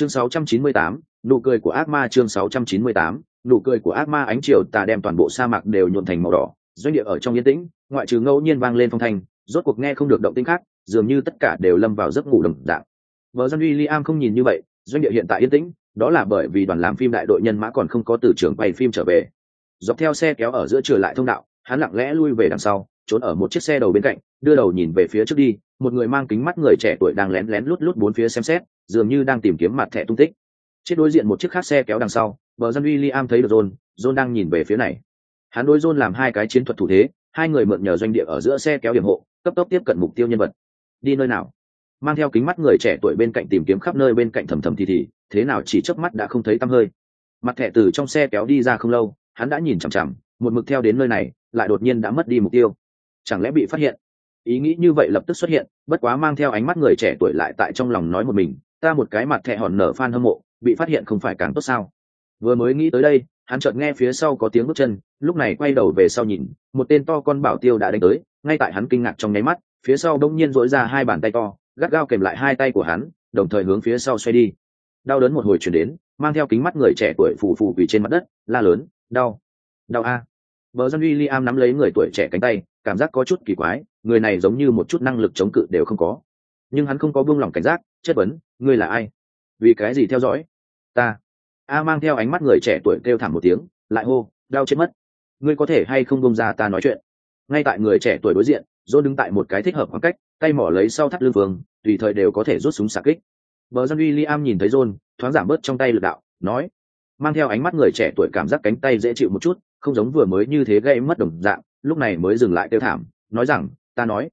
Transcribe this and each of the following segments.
chương 698, nụ cười của ác ma chương 698, nụ cười của ác ma ánh chiều tà đem toàn bộ sa mạc đều nhuộm thành màu đỏ. Doanh địa ở trong yên tĩnh ngoại trừ ngẫu nhiên vang lên phong thanh rốt cuộc nghe không được động tĩnh khác dường như tất cả đều lâm vào giấc ngủ đồng dạng. Vợ dân uy liam không nhìn như vậy doanh địa hiện tại yên tĩnh đó là bởi vì đoàn làm phim đại đội nhân mã còn không có từ trường quay phim trở về. Dọc theo xe kéo ở giữa trở lại thông đạo hắn lặng lẽ lui về đằng sau trốn ở một chiếc xe đầu bên cạnh đưa đầu nhìn về phía trước đi một người mang kính mắt người trẻ tuổi đang lén lén lút lút bốn phía xem xét dường như đang tìm kiếm mặt thẻ tung tích. Chết đối diện một chiếc khác xe kéo đằng sau vợ dân uy liam thấy được john john đang nhìn về phía này. Hắn đối john làm hai cái chiến thuật thủ thế, hai người mượn nhờ doanh địa ở giữa xe kéo điểm hộ, cấp tốc tiếp cận mục tiêu nhân vật. Đi nơi nào? Mang theo kính mắt người trẻ tuổi bên cạnh tìm kiếm khắp nơi bên cạnh thầm thầm thì thì, thế nào chỉ chớp mắt đã không thấy tăm hơi. Mặt thẻ từ trong xe kéo đi ra không lâu, hắn đã nhìn chằm chằm, một mực theo đến nơi này, lại đột nhiên đã mất đi mục tiêu. Chẳng lẽ bị phát hiện? Ý nghĩ như vậy lập tức xuất hiện, bất quá mang theo ánh mắt người trẻ tuổi lại tại trong lòng nói một mình ta một cái mặt thẻ hòn nở fan hâm mộ, bị phát hiện không phải càng tốt sao? Vừa mới nghĩ tới đây, hắn chợt nghe phía sau có tiếng bước chân, lúc này quay đầu về sau nhìn, một tên to con bảo tiêu đã đánh tới, ngay tại hắn kinh ngạc trong nháy mắt, phía sau đông nhiên dỗi ra hai bàn tay to, gắt gao kèm lại hai tay của hắn, đồng thời hướng phía sau xoay đi. Đau đớn một hồi chuyển đến, mang theo kính mắt người trẻ tuổi phù phù vì trên mặt đất, la lớn, đau đau a. Vợ dân uy liam nắm lấy người tuổi trẻ cánh tay, cảm giác có chút kỳ quái, người này giống như một chút năng lực chống cự đều không có. Nhưng hắn không có buông lỏng cảnh giác chất vấn, ngươi là ai? Vì cái gì theo dõi? Ta. A mang theo ánh mắt người trẻ tuổi kêu thảm một tiếng, lại hô, đau chết mất. Ngươi có thể hay không bông ra ta nói chuyện? Ngay tại người trẻ tuổi đối diện dôn đứng tại một cái thích hợp khoảng cách, tay mỏ lấy sau thắt lưng phương tùy thời đều có thể rút súng xạ kích. Bờ dân uy liam nhìn thấy john thoáng giảm bớt trong tay lực đạo, nói, mang theo ánh mắt người trẻ tuổi cảm giác cánh tay dễ chịu một chút, không giống vừa mới như thế gây mất đồng dạng, lúc này mới dừng lại kêu thảm, nói rằng, ta nói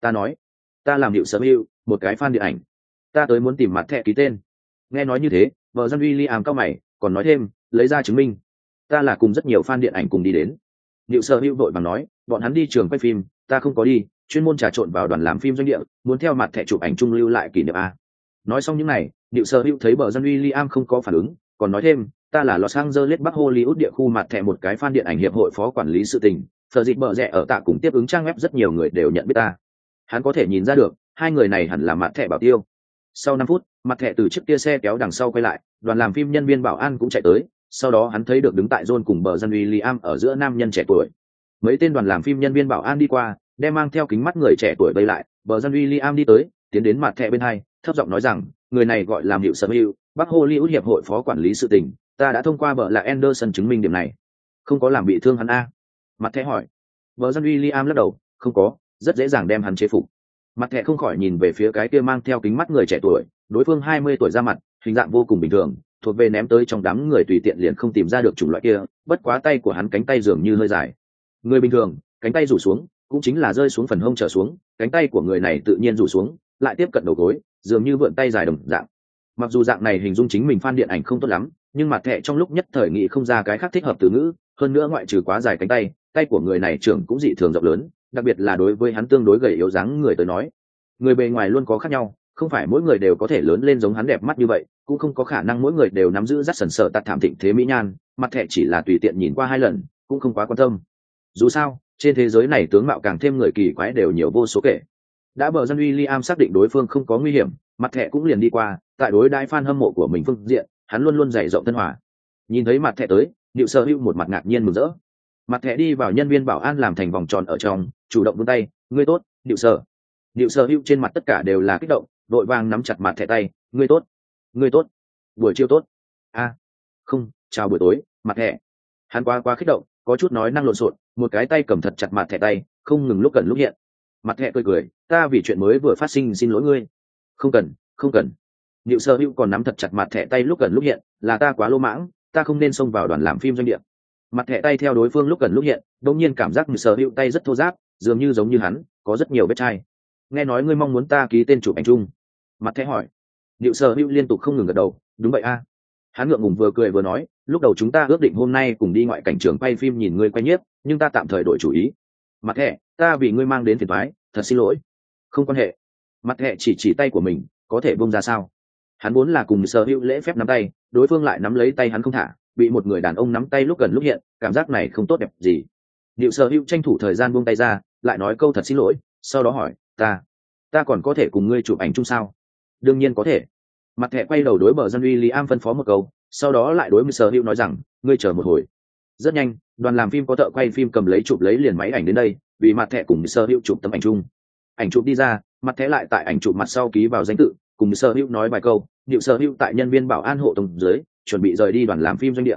ta nói, ta làm hiệu sở yêu một cái fan điện ảnh ta tới muốn tìm mặt thẻ ký tên nghe nói như thế vợ dân uy liam cao mày còn nói thêm lấy ra chứng minh ta là cùng rất nhiều fan điện ảnh cùng đi đến liệu Sở Hữu vội bằng nói, bọn hắn đi trường quay phim, ta không có đi, chuyên môn trà trộn vào đoàn làm phim doanh địa, muốn theo mặt thẻ chụp ảnh chung lưu lại kỷ niệm a. Nói xong những này, liệu Sở Hữu thấy bờ dân William không có phản ứng, còn nói thêm, ta là Los Angeles Bắc Hollywood địa khu mặt thẻ một cái fan điện ảnh hiệp hội phó quản lý sự tình, sở dịch bờ rẻ ở tạ cùng tiếp ứng trang web rất nhiều người đều nhận biết ta. Hắn có thể nhìn ra được, hai người này hẳn là mặt thẻ bảo tiêu. Sau năm phút, mặt thẻ từ chiếc kia xe kéo đằng sau quay lại, đoàn làm phim nhân viên bảo an cũng chạy tới, sau đó hắn thấy được đứng tại John cùng bờ dân William ở giữa nam nhân trẻ tuổi. Mấy tên đoàn làm phim nhân viên bảo an đi qua, đem mang theo kính mắt người trẻ tuổi vây lại, bờ dân William đi tới, tiến đến mặt thẻ bên hai, thấp giọng nói rằng, người này gọi là Hiệu Sở Hữu, Bắc Hollywood hiệp hội phó quản lý sự tình, ta đã thông qua bờ là Anderson chứng minh điểm này. Không có làm bị thương hắn a? Mặt thẻ hỏi. Bờ dân William lắc đầu, không có, rất dễ dàng đem hắn chế phục. Mặt thẹ không khỏi nhìn về phía cái kia mang theo kính mắt người trẻ tuổi, đối phương hai mươi tuổi ra mặt, hình dạng vô cùng bình thường, thuộc về ném tới trong đám người tùy tiện liền không tìm ra được chủng loại kia bất quá tay của hắn cánh tay dường như hơi dài. Người bình thường cánh tay rủ xuống cũng chính là rơi xuống phần hông trở xuống cánh tay của người này tự nhiên rủ xuống lại tiếp cận đầu gối dường như vượn tay dài đồng dạng. Mặc dù dạng này hình dung chính mình phan điện ảnh không tốt lắm nhưng mặt thẹ trong lúc nhất thời nghị không ra cái khác thích hợp từ ngữ hơn nữa ngoại trừ quá dài cánh tay tay của người này trưởng cũng dị thường rộng lớn đặc biệt là đối với hắn tương đối gầy yếu dáng người tới nói. Người bề ngoài luôn có khác nhau, không phải mỗi người đều có thể lớn lên giống hắn đẹp mắt như vậy, cũng không có khả năng mỗi người đều nắm giữ rắt sần sợ tạt thảm thịnh thế mỹ nhan, mặt thẹ chỉ là tùy tiện nhìn qua hai lần, cũng không quá quan tâm. Dù sao, trên thế giới này tướng mạo càng thêm người kỳ quái đều nhiều vô số kể. Đã bờ dân uy liam xác định đối phương không có nguy hiểm, mặt thẹ cũng liền đi qua, tại đối đãi fan hâm mộ của mình phương diện, hắn luôn luôn dày rộng thân hòa. Nhìn thấy mặt thẹ tới nịu sơ hữu một mặt ngạc nhiên mừng rỡ mặt thẻ đi vào nhân viên bảo an làm thành vòng tròn ở trong chủ động vươn tay ngươi tốt điệu sở, điệu sở hữu trên mặt tất cả đều là kích động đội vàng nắm chặt mặt thẻ tay ngươi tốt ngươi tốt buổi chiều tốt. A không chào buổi tối mặt thẻ. Hắn quá quá kích động có chút nói năng lộn xộn một cái tay cầm thật chặt mặt thẻ tay không ngừng lúc cần lúc hiện. Mặt thẻ cười cười ta vì chuyện mới vừa phát sinh xin lỗi ngươi. Không cần không cần. Điệu sở Hữu còn nắm thật chặt mặt thẻ tay lúc gần lúc hiện, là ta quá lô mãng, ta không nên xông vào đoàn làm phim doanh địa. Mặt thẻ tay theo đối phương lúc gần lúc hiện, đột nhiên cảm giác Niệu sở Hữu tay rất thô ráp, dường như giống như hắn, có rất nhiều vết chai. Nghe nói ngươi mong muốn ta ký tên chụp ảnh chung mặt thẻ hỏi điệu Sở Hữu liên tục không ngừng gật đầu, đúng vậy a. Hắn ngượng ngùng vừa cười vừa nói, lúc đầu chúng ta ước định hôm nay cùng đi ngoại cảnh trường quay phim nhìn ngươi quay nhiếp, nhưng ta tạm thời đổi chủ ý. Mặt thẻ, ta vì ngươi mang đến phiền thoái thật xin lỗi. Không quan hệ. Mặt thẻ chỉ chỉ tay của mình, có thể buông ra sao? Hắn muốn là cùng Sở Hữu lễ phép nắm tay, đối phương lại nắm lấy tay hắn không thả, bị một người đàn ông nắm tay lúc gần lúc hiện, cảm giác này không tốt đẹp gì. liệu Sở Hữu tranh thủ thời gian buông tay ra, lại nói câu thật xin lỗi, sau đó hỏi, ta, ta còn có thể cùng ngươi chụp ảnh chung sao? đương nhiên có thể mặt thẻ quay đầu đối bờ dân uy lý am phân phó một câu sau đó lại đối với sở hữu nói rằng ngươi chờ một hồi rất nhanh đoàn làm phim có thợ quay phim cầm lấy chụp lấy liền máy ảnh đến đây vì mặt thẻ cùng sở hữu chụp tấm ảnh chung ảnh chụp đi ra mặt thẻ lại tại ảnh chụp mặt sau ký vào danh tự cùng sở hữu nói vài câu điệu sở hữu tại nhân viên bảo an hộ tổng dưới chuẩn bị rời đi đoàn làm phim doanh địa.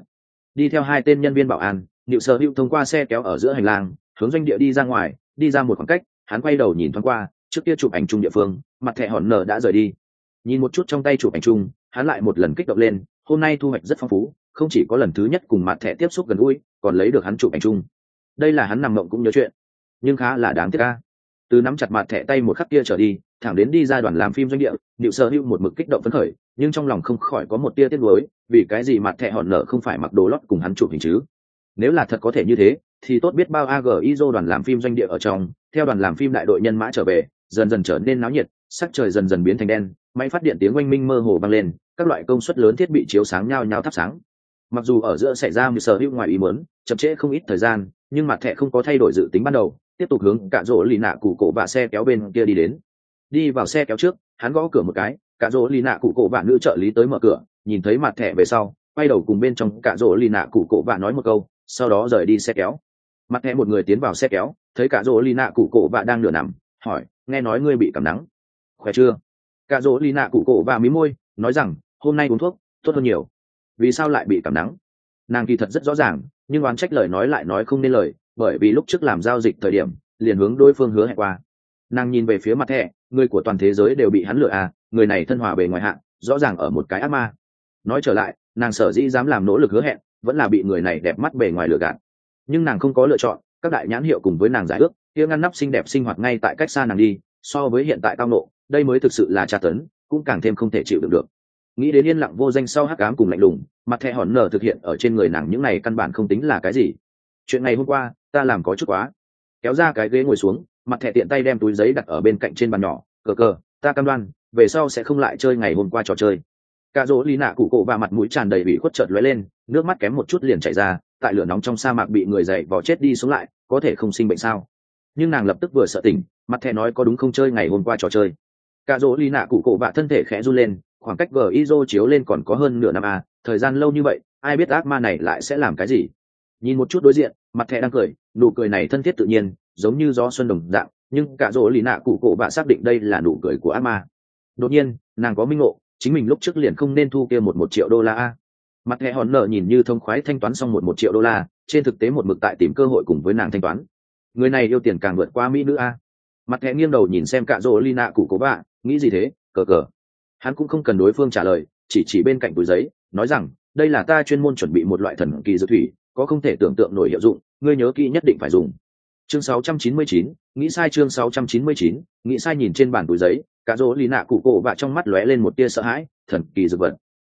Đi theo hai tên nhân viên bảo an điệu sở hữu thông qua xe kéo ở giữa hành lang, hướng doanh địa đi ra ngoài, đi ra một khoảng cách, hắn quay đầu nhìn thoáng qua, trước kia chụp ảnh chung địa phương, mặt thẻ hòn nở đã rời đi. Nhìn một chút trong tay chụp ảnh chung, hắn lại một lần kích động lên, hôm nay thu hoạch rất phong phú, không chỉ có lần thứ nhất cùng mặt thẻ tiếp xúc gần gũi, còn lấy được hắn chụp ảnh chung. Đây là hắn nằm mộng cũng nhớ chuyện, nhưng khá là đáng tiếc ca từ nắm chặt mặt thẻ tay một khắc kia trở đi, thẳng đến đi ra đoàn làm phim doanh địa nịu sơ hữu một mực kích động phấn khởi, nhưng trong lòng không khỏi có một tia tiếc nuối, vì cái gì mặt thẻ hòn nở không phải mặc đồ lót cùng hắn chụp hình chứ? Nếu là thật có thể như thế, thì tốt biết bao ag iso đoàn làm phim doanh địa ở trong, theo đoàn làm phim đại đội nhân mã trở về, dần dần trở nên náo nhiệt, sắc trời dần dần biến thành đen, máy phát điện tiếng oanh minh mơ hồ vang lên, các loại công suất lớn thiết bị chiếu sáng nhau nhau thắp sáng. Mặc dù ở giữa xảy ra một sở hữu ngoài ý muốn, chậm trễ không ít thời gian, nhưng mặt thẻ không có thay đổi dự tính ban đầu tiếp tục hướng cả rỗ lì nạ cụ cổ và xe kéo bên kia đi đến. Đi vào xe kéo trước, hắn gõ cửa một cái cả rỗ lì nạ cụ cổ và nữ trợ lý tới mở cửa, nhìn thấy mặt thẻ về sau, quay đầu cùng bên trong cả rỗ lì nạ cụ cổ và nói một câu, sau đó rời đi xe kéo. Mặt thẻ một người tiến vào xe kéo, thấy cả rỗ lì nạ cụ cổ và đang nửa nằm, hỏi, nghe nói ngươi bị cảm nắng, khỏe chưa? Cả rỗ lì nạ cụ cổ và mí môi, nói rằng, hôm nay uống thuốc, tốt hơn nhiều. Vì sao lại bị cảm nắng? Nàng kỳ thật rất rõ ràng, nhưng oán trách lời nói lại nói không nên lời bởi vì lúc trước làm giao dịch thời điểm, liền hướng đối phương hứa hẹn qua. Nàng nhìn về phía mặt thẻ, người của toàn thế giới đều bị hắn lừa à người này thân hòa bề ngoài hạng rõ ràng ở một cái ác ma. Nói trở lại, nàng sở dĩ dám làm nỗ lực hứa hẹn, vẫn là bị người này đẹp mắt bề ngoài lừa gạt. Nhưng nàng không có lựa chọn, các đại nhãn hiệu cùng với nàng giải ước, kia ngăn nắp xinh đẹp sinh hoạt ngay tại cách xa nàng đi, so với hiện tại tao nộ, đây mới thực sự là tra tấn, cũng càng thêm không thể chịu được được. Nghĩ đến yên lặng vô danh sau hắc ám cùng lạnh lùng, mặt thẻ hòn nở thực hiện ở trên người nàng những này căn bản không tính là cái gì chuyện này hôm qua, ta làm có chút quá. Kéo ra cái ghế ngồi xuống, mặt thẻ tiện tay đem túi giấy đặt ở bên cạnh trên bàn nhỏ. Cờ cờ, ta cam đoan, về sau sẽ không lại chơi ngày hôm qua trò chơi. Cà rỗ ly nạ cụ cổ và mặt mũi tràn đầy bị khuất chợt lóe lên, nước mắt kém một chút liền chảy ra, tại lửa nóng trong sa mạc bị người dậy vò chết đi xuống lại, có thể không sinh bệnh sao? Nhưng nàng lập tức vừa sợ tỉnh, mặt thẻ nói có đúng không chơi ngày hôm qua trò chơi. Cà rỗ ly nạ cụ cổ và thân thể khẽ run lên, khoảng cách vờ iso chiếu lên còn có hơn nửa năm à thời gian lâu như vậy, ai biết ác ma này lại sẽ làm cái gì? Nhìn một chút đối diện mặt thẻ đang cười, nụ cười này thân thiết tự nhiên, giống như gió xuân đồng dạng, nhưng cả rỗ lì nạ cụ cổ bạ xác định đây là nụ cười của ác ma. Đột nhiên, nàng có minh ngộ, chính mình lúc trước liền không nên thu kia một một triệu đô la a. Mặt thẻ hòn nợ nhìn như thông khoái thanh toán xong một một triệu đô la, trên thực tế một mực tại tìm cơ hội cùng với nàng thanh toán. Người này yêu tiền càng vượt qua mỹ nữ a. Mặt thẻ nghiêng đầu nhìn xem cả rỗ lì nạ cụ cổ bạ, nghĩ gì thế, cờ cờ. Hắn cũng không cần đối phương trả lời, chỉ chỉ bên cạnh túi giấy, nói rằng, đây là ta chuyên môn chuẩn bị một loại thần kỳ dược thủy có không thể tưởng tượng nổi hiệu dụng ngươi nhớ kỹ nhất định phải dùng. Chương 699, nghĩ sai chương 699, nghĩ sai nhìn trên bản túi giấy cả rỗ lì nạ cụ cổ và trong mắt lóe lên một tia sợ hãi thần kỳ dược vật.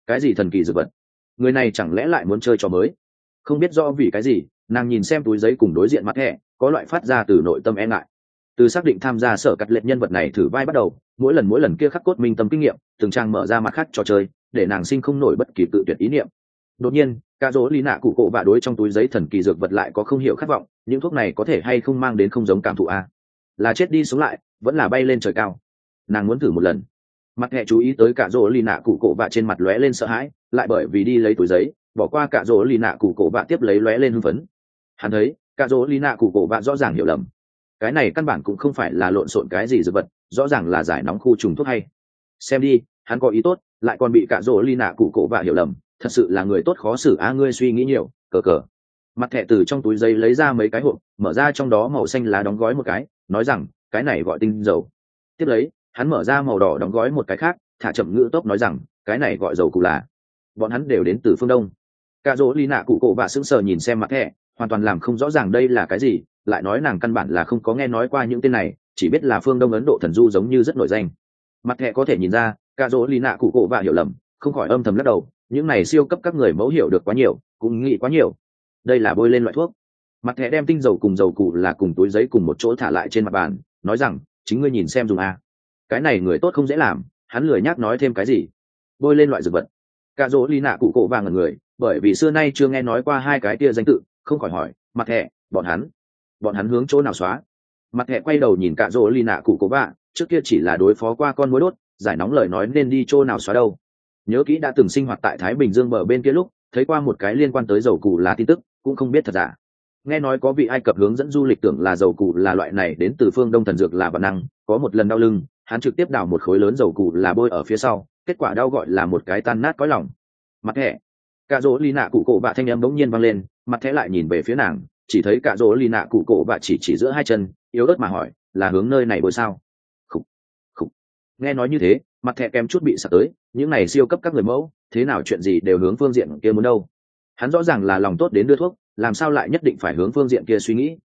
Cái gì thần kỳ dược vật? Người này chẳng lẽ lại muốn chơi trò mới? Không biết do vì cái gì nàng nhìn xem túi giấy cùng đối diện mặt thẻ có loại phát ra từ nội tâm e ngại. Từ xác định tham gia sở cắt lệ nhân vật này thử vai bắt đầu mỗi lần mỗi lần kia khắc cốt minh tâm kinh nghiệm từng trang mở ra mặt khác trò chơi để nàng sinh không nổi bất kỳ tự tuyệt ý niệm đột nhiên ca dỗ lý nạ cụ cổ và đối trong túi giấy thần kỳ dược vật lại có không hiểu khát vọng, những thuốc này có thể hay không mang đến không giống cảm thụ a là chết đi sống lại, vẫn là bay lên trời cao. Nàng muốn thử một lần. Mặt hệ chú ý tới cả rỗ lì nạ cụ cổ vạ trên mặt lóe lên sợ hãi, lại bởi vì đi lấy túi giấy, bỏ qua cả rỗ lì nạ cụ cổ vạ tiếp lấy lóe lên hưng phấn. Hắn thấy cả rỗ lì nạ cụ cổ vạ rõ ràng hiểu lầm. Cái này căn bản cũng không phải là lộn xộn cái gì dược vật, rõ ràng là giải nóng khu trùng thuốc hay. Xem đi, hắn có ý tốt, lại còn bị cả rỗ lì nạ cụ cổ vạ hiểu lầm thật sự là người tốt khó xử á, ngươi suy nghĩ nhiều, cờ cờ. Mặt thẻ từ trong túi giấy lấy ra mấy cái hộp, mở ra trong đó màu xanh lá đóng gói một cái, nói rằng, cái này gọi tinh dầu. Tiếp lấy, hắn mở ra màu đỏ đóng gói một cái khác, thả chậm ngữ tốc nói rằng, cái này gọi dầu cụ là. Bọn hắn đều đến từ phương đông. Cà dỗ ly nạ cụ cổ và sững sờ nhìn xem mặt thẻ, hoàn toàn làm không rõ ràng đây là cái gì, lại nói nàng căn bản là không có nghe nói qua những tên này, chỉ biết là phương đông ấn độ thần du giống như rất nổi danh. Mặt thẻ có thể nhìn ra cà dỗ ly nạ cụ cổ và hiểu lầm, không khỏi âm thầm lắc đầu những này siêu cấp các người mẫu hiểu được quá nhiều, cũng nghĩ quá nhiều. Đây là bôi lên loại thuốc. Mặt thẻ đem tinh dầu cùng dầu cụ là cùng túi giấy cùng một chỗ thả lại trên mặt bàn, nói rằng, chính ngươi nhìn xem dùng a cái này người tốt không dễ làm, hắn lười nhác nói thêm cái gì. Bôi lên loại dược vật. Cạ rỗ ly nạ cụ cổ vàng ở người, bởi vì xưa nay chưa nghe nói qua hai cái tia danh tự, không khỏi hỏi, mặt thẻ, bọn hắn bọn hắn hướng chỗ nào xóa? Mặt thẻ quay đầu nhìn cạ rỗ ly nạ cụ cổ vạ trước kia chỉ là đối phó qua con mối đốt, giải nóng lời nói nên đi chỗ nào xóa đâu nhớ kỹ đã từng sinh hoạt tại thái bình dương bờ bên kia lúc thấy qua một cái liên quan tới dầu cù là tin tức cũng không biết thật giả. Nghe nói có vị ai cập hướng dẫn du lịch tưởng là dầu cù là loại này đến từ phương đông thần dược là bản năng có một lần đau lưng hắn trực tiếp đào một khối lớn dầu cù là bôi ở phía sau kết quả đau gọi là một cái tan nát có lòng. Mặt thẻ. Cà rỗ ly nạ cụ cổ bạ thanh âm bỗng nhiên vang lên mặt thẻ lại nhìn về phía nàng chỉ thấy cà rỗ ly nạ cụ cổ bạ chỉ chỉ giữa hai chân yếu ớt mà hỏi là hướng nơi này bôi sao? Khủ, khủ. nghe nói như thế mặt thẻ kém chút bị sặc tới những này siêu cấp các người mẫu, thế nào chuyện gì đều hướng phương diện kia muốn đâu. Hắn rõ ràng là lòng tốt đến đưa thuốc, làm sao lại nhất định phải hướng phương diện kia suy nghĩ?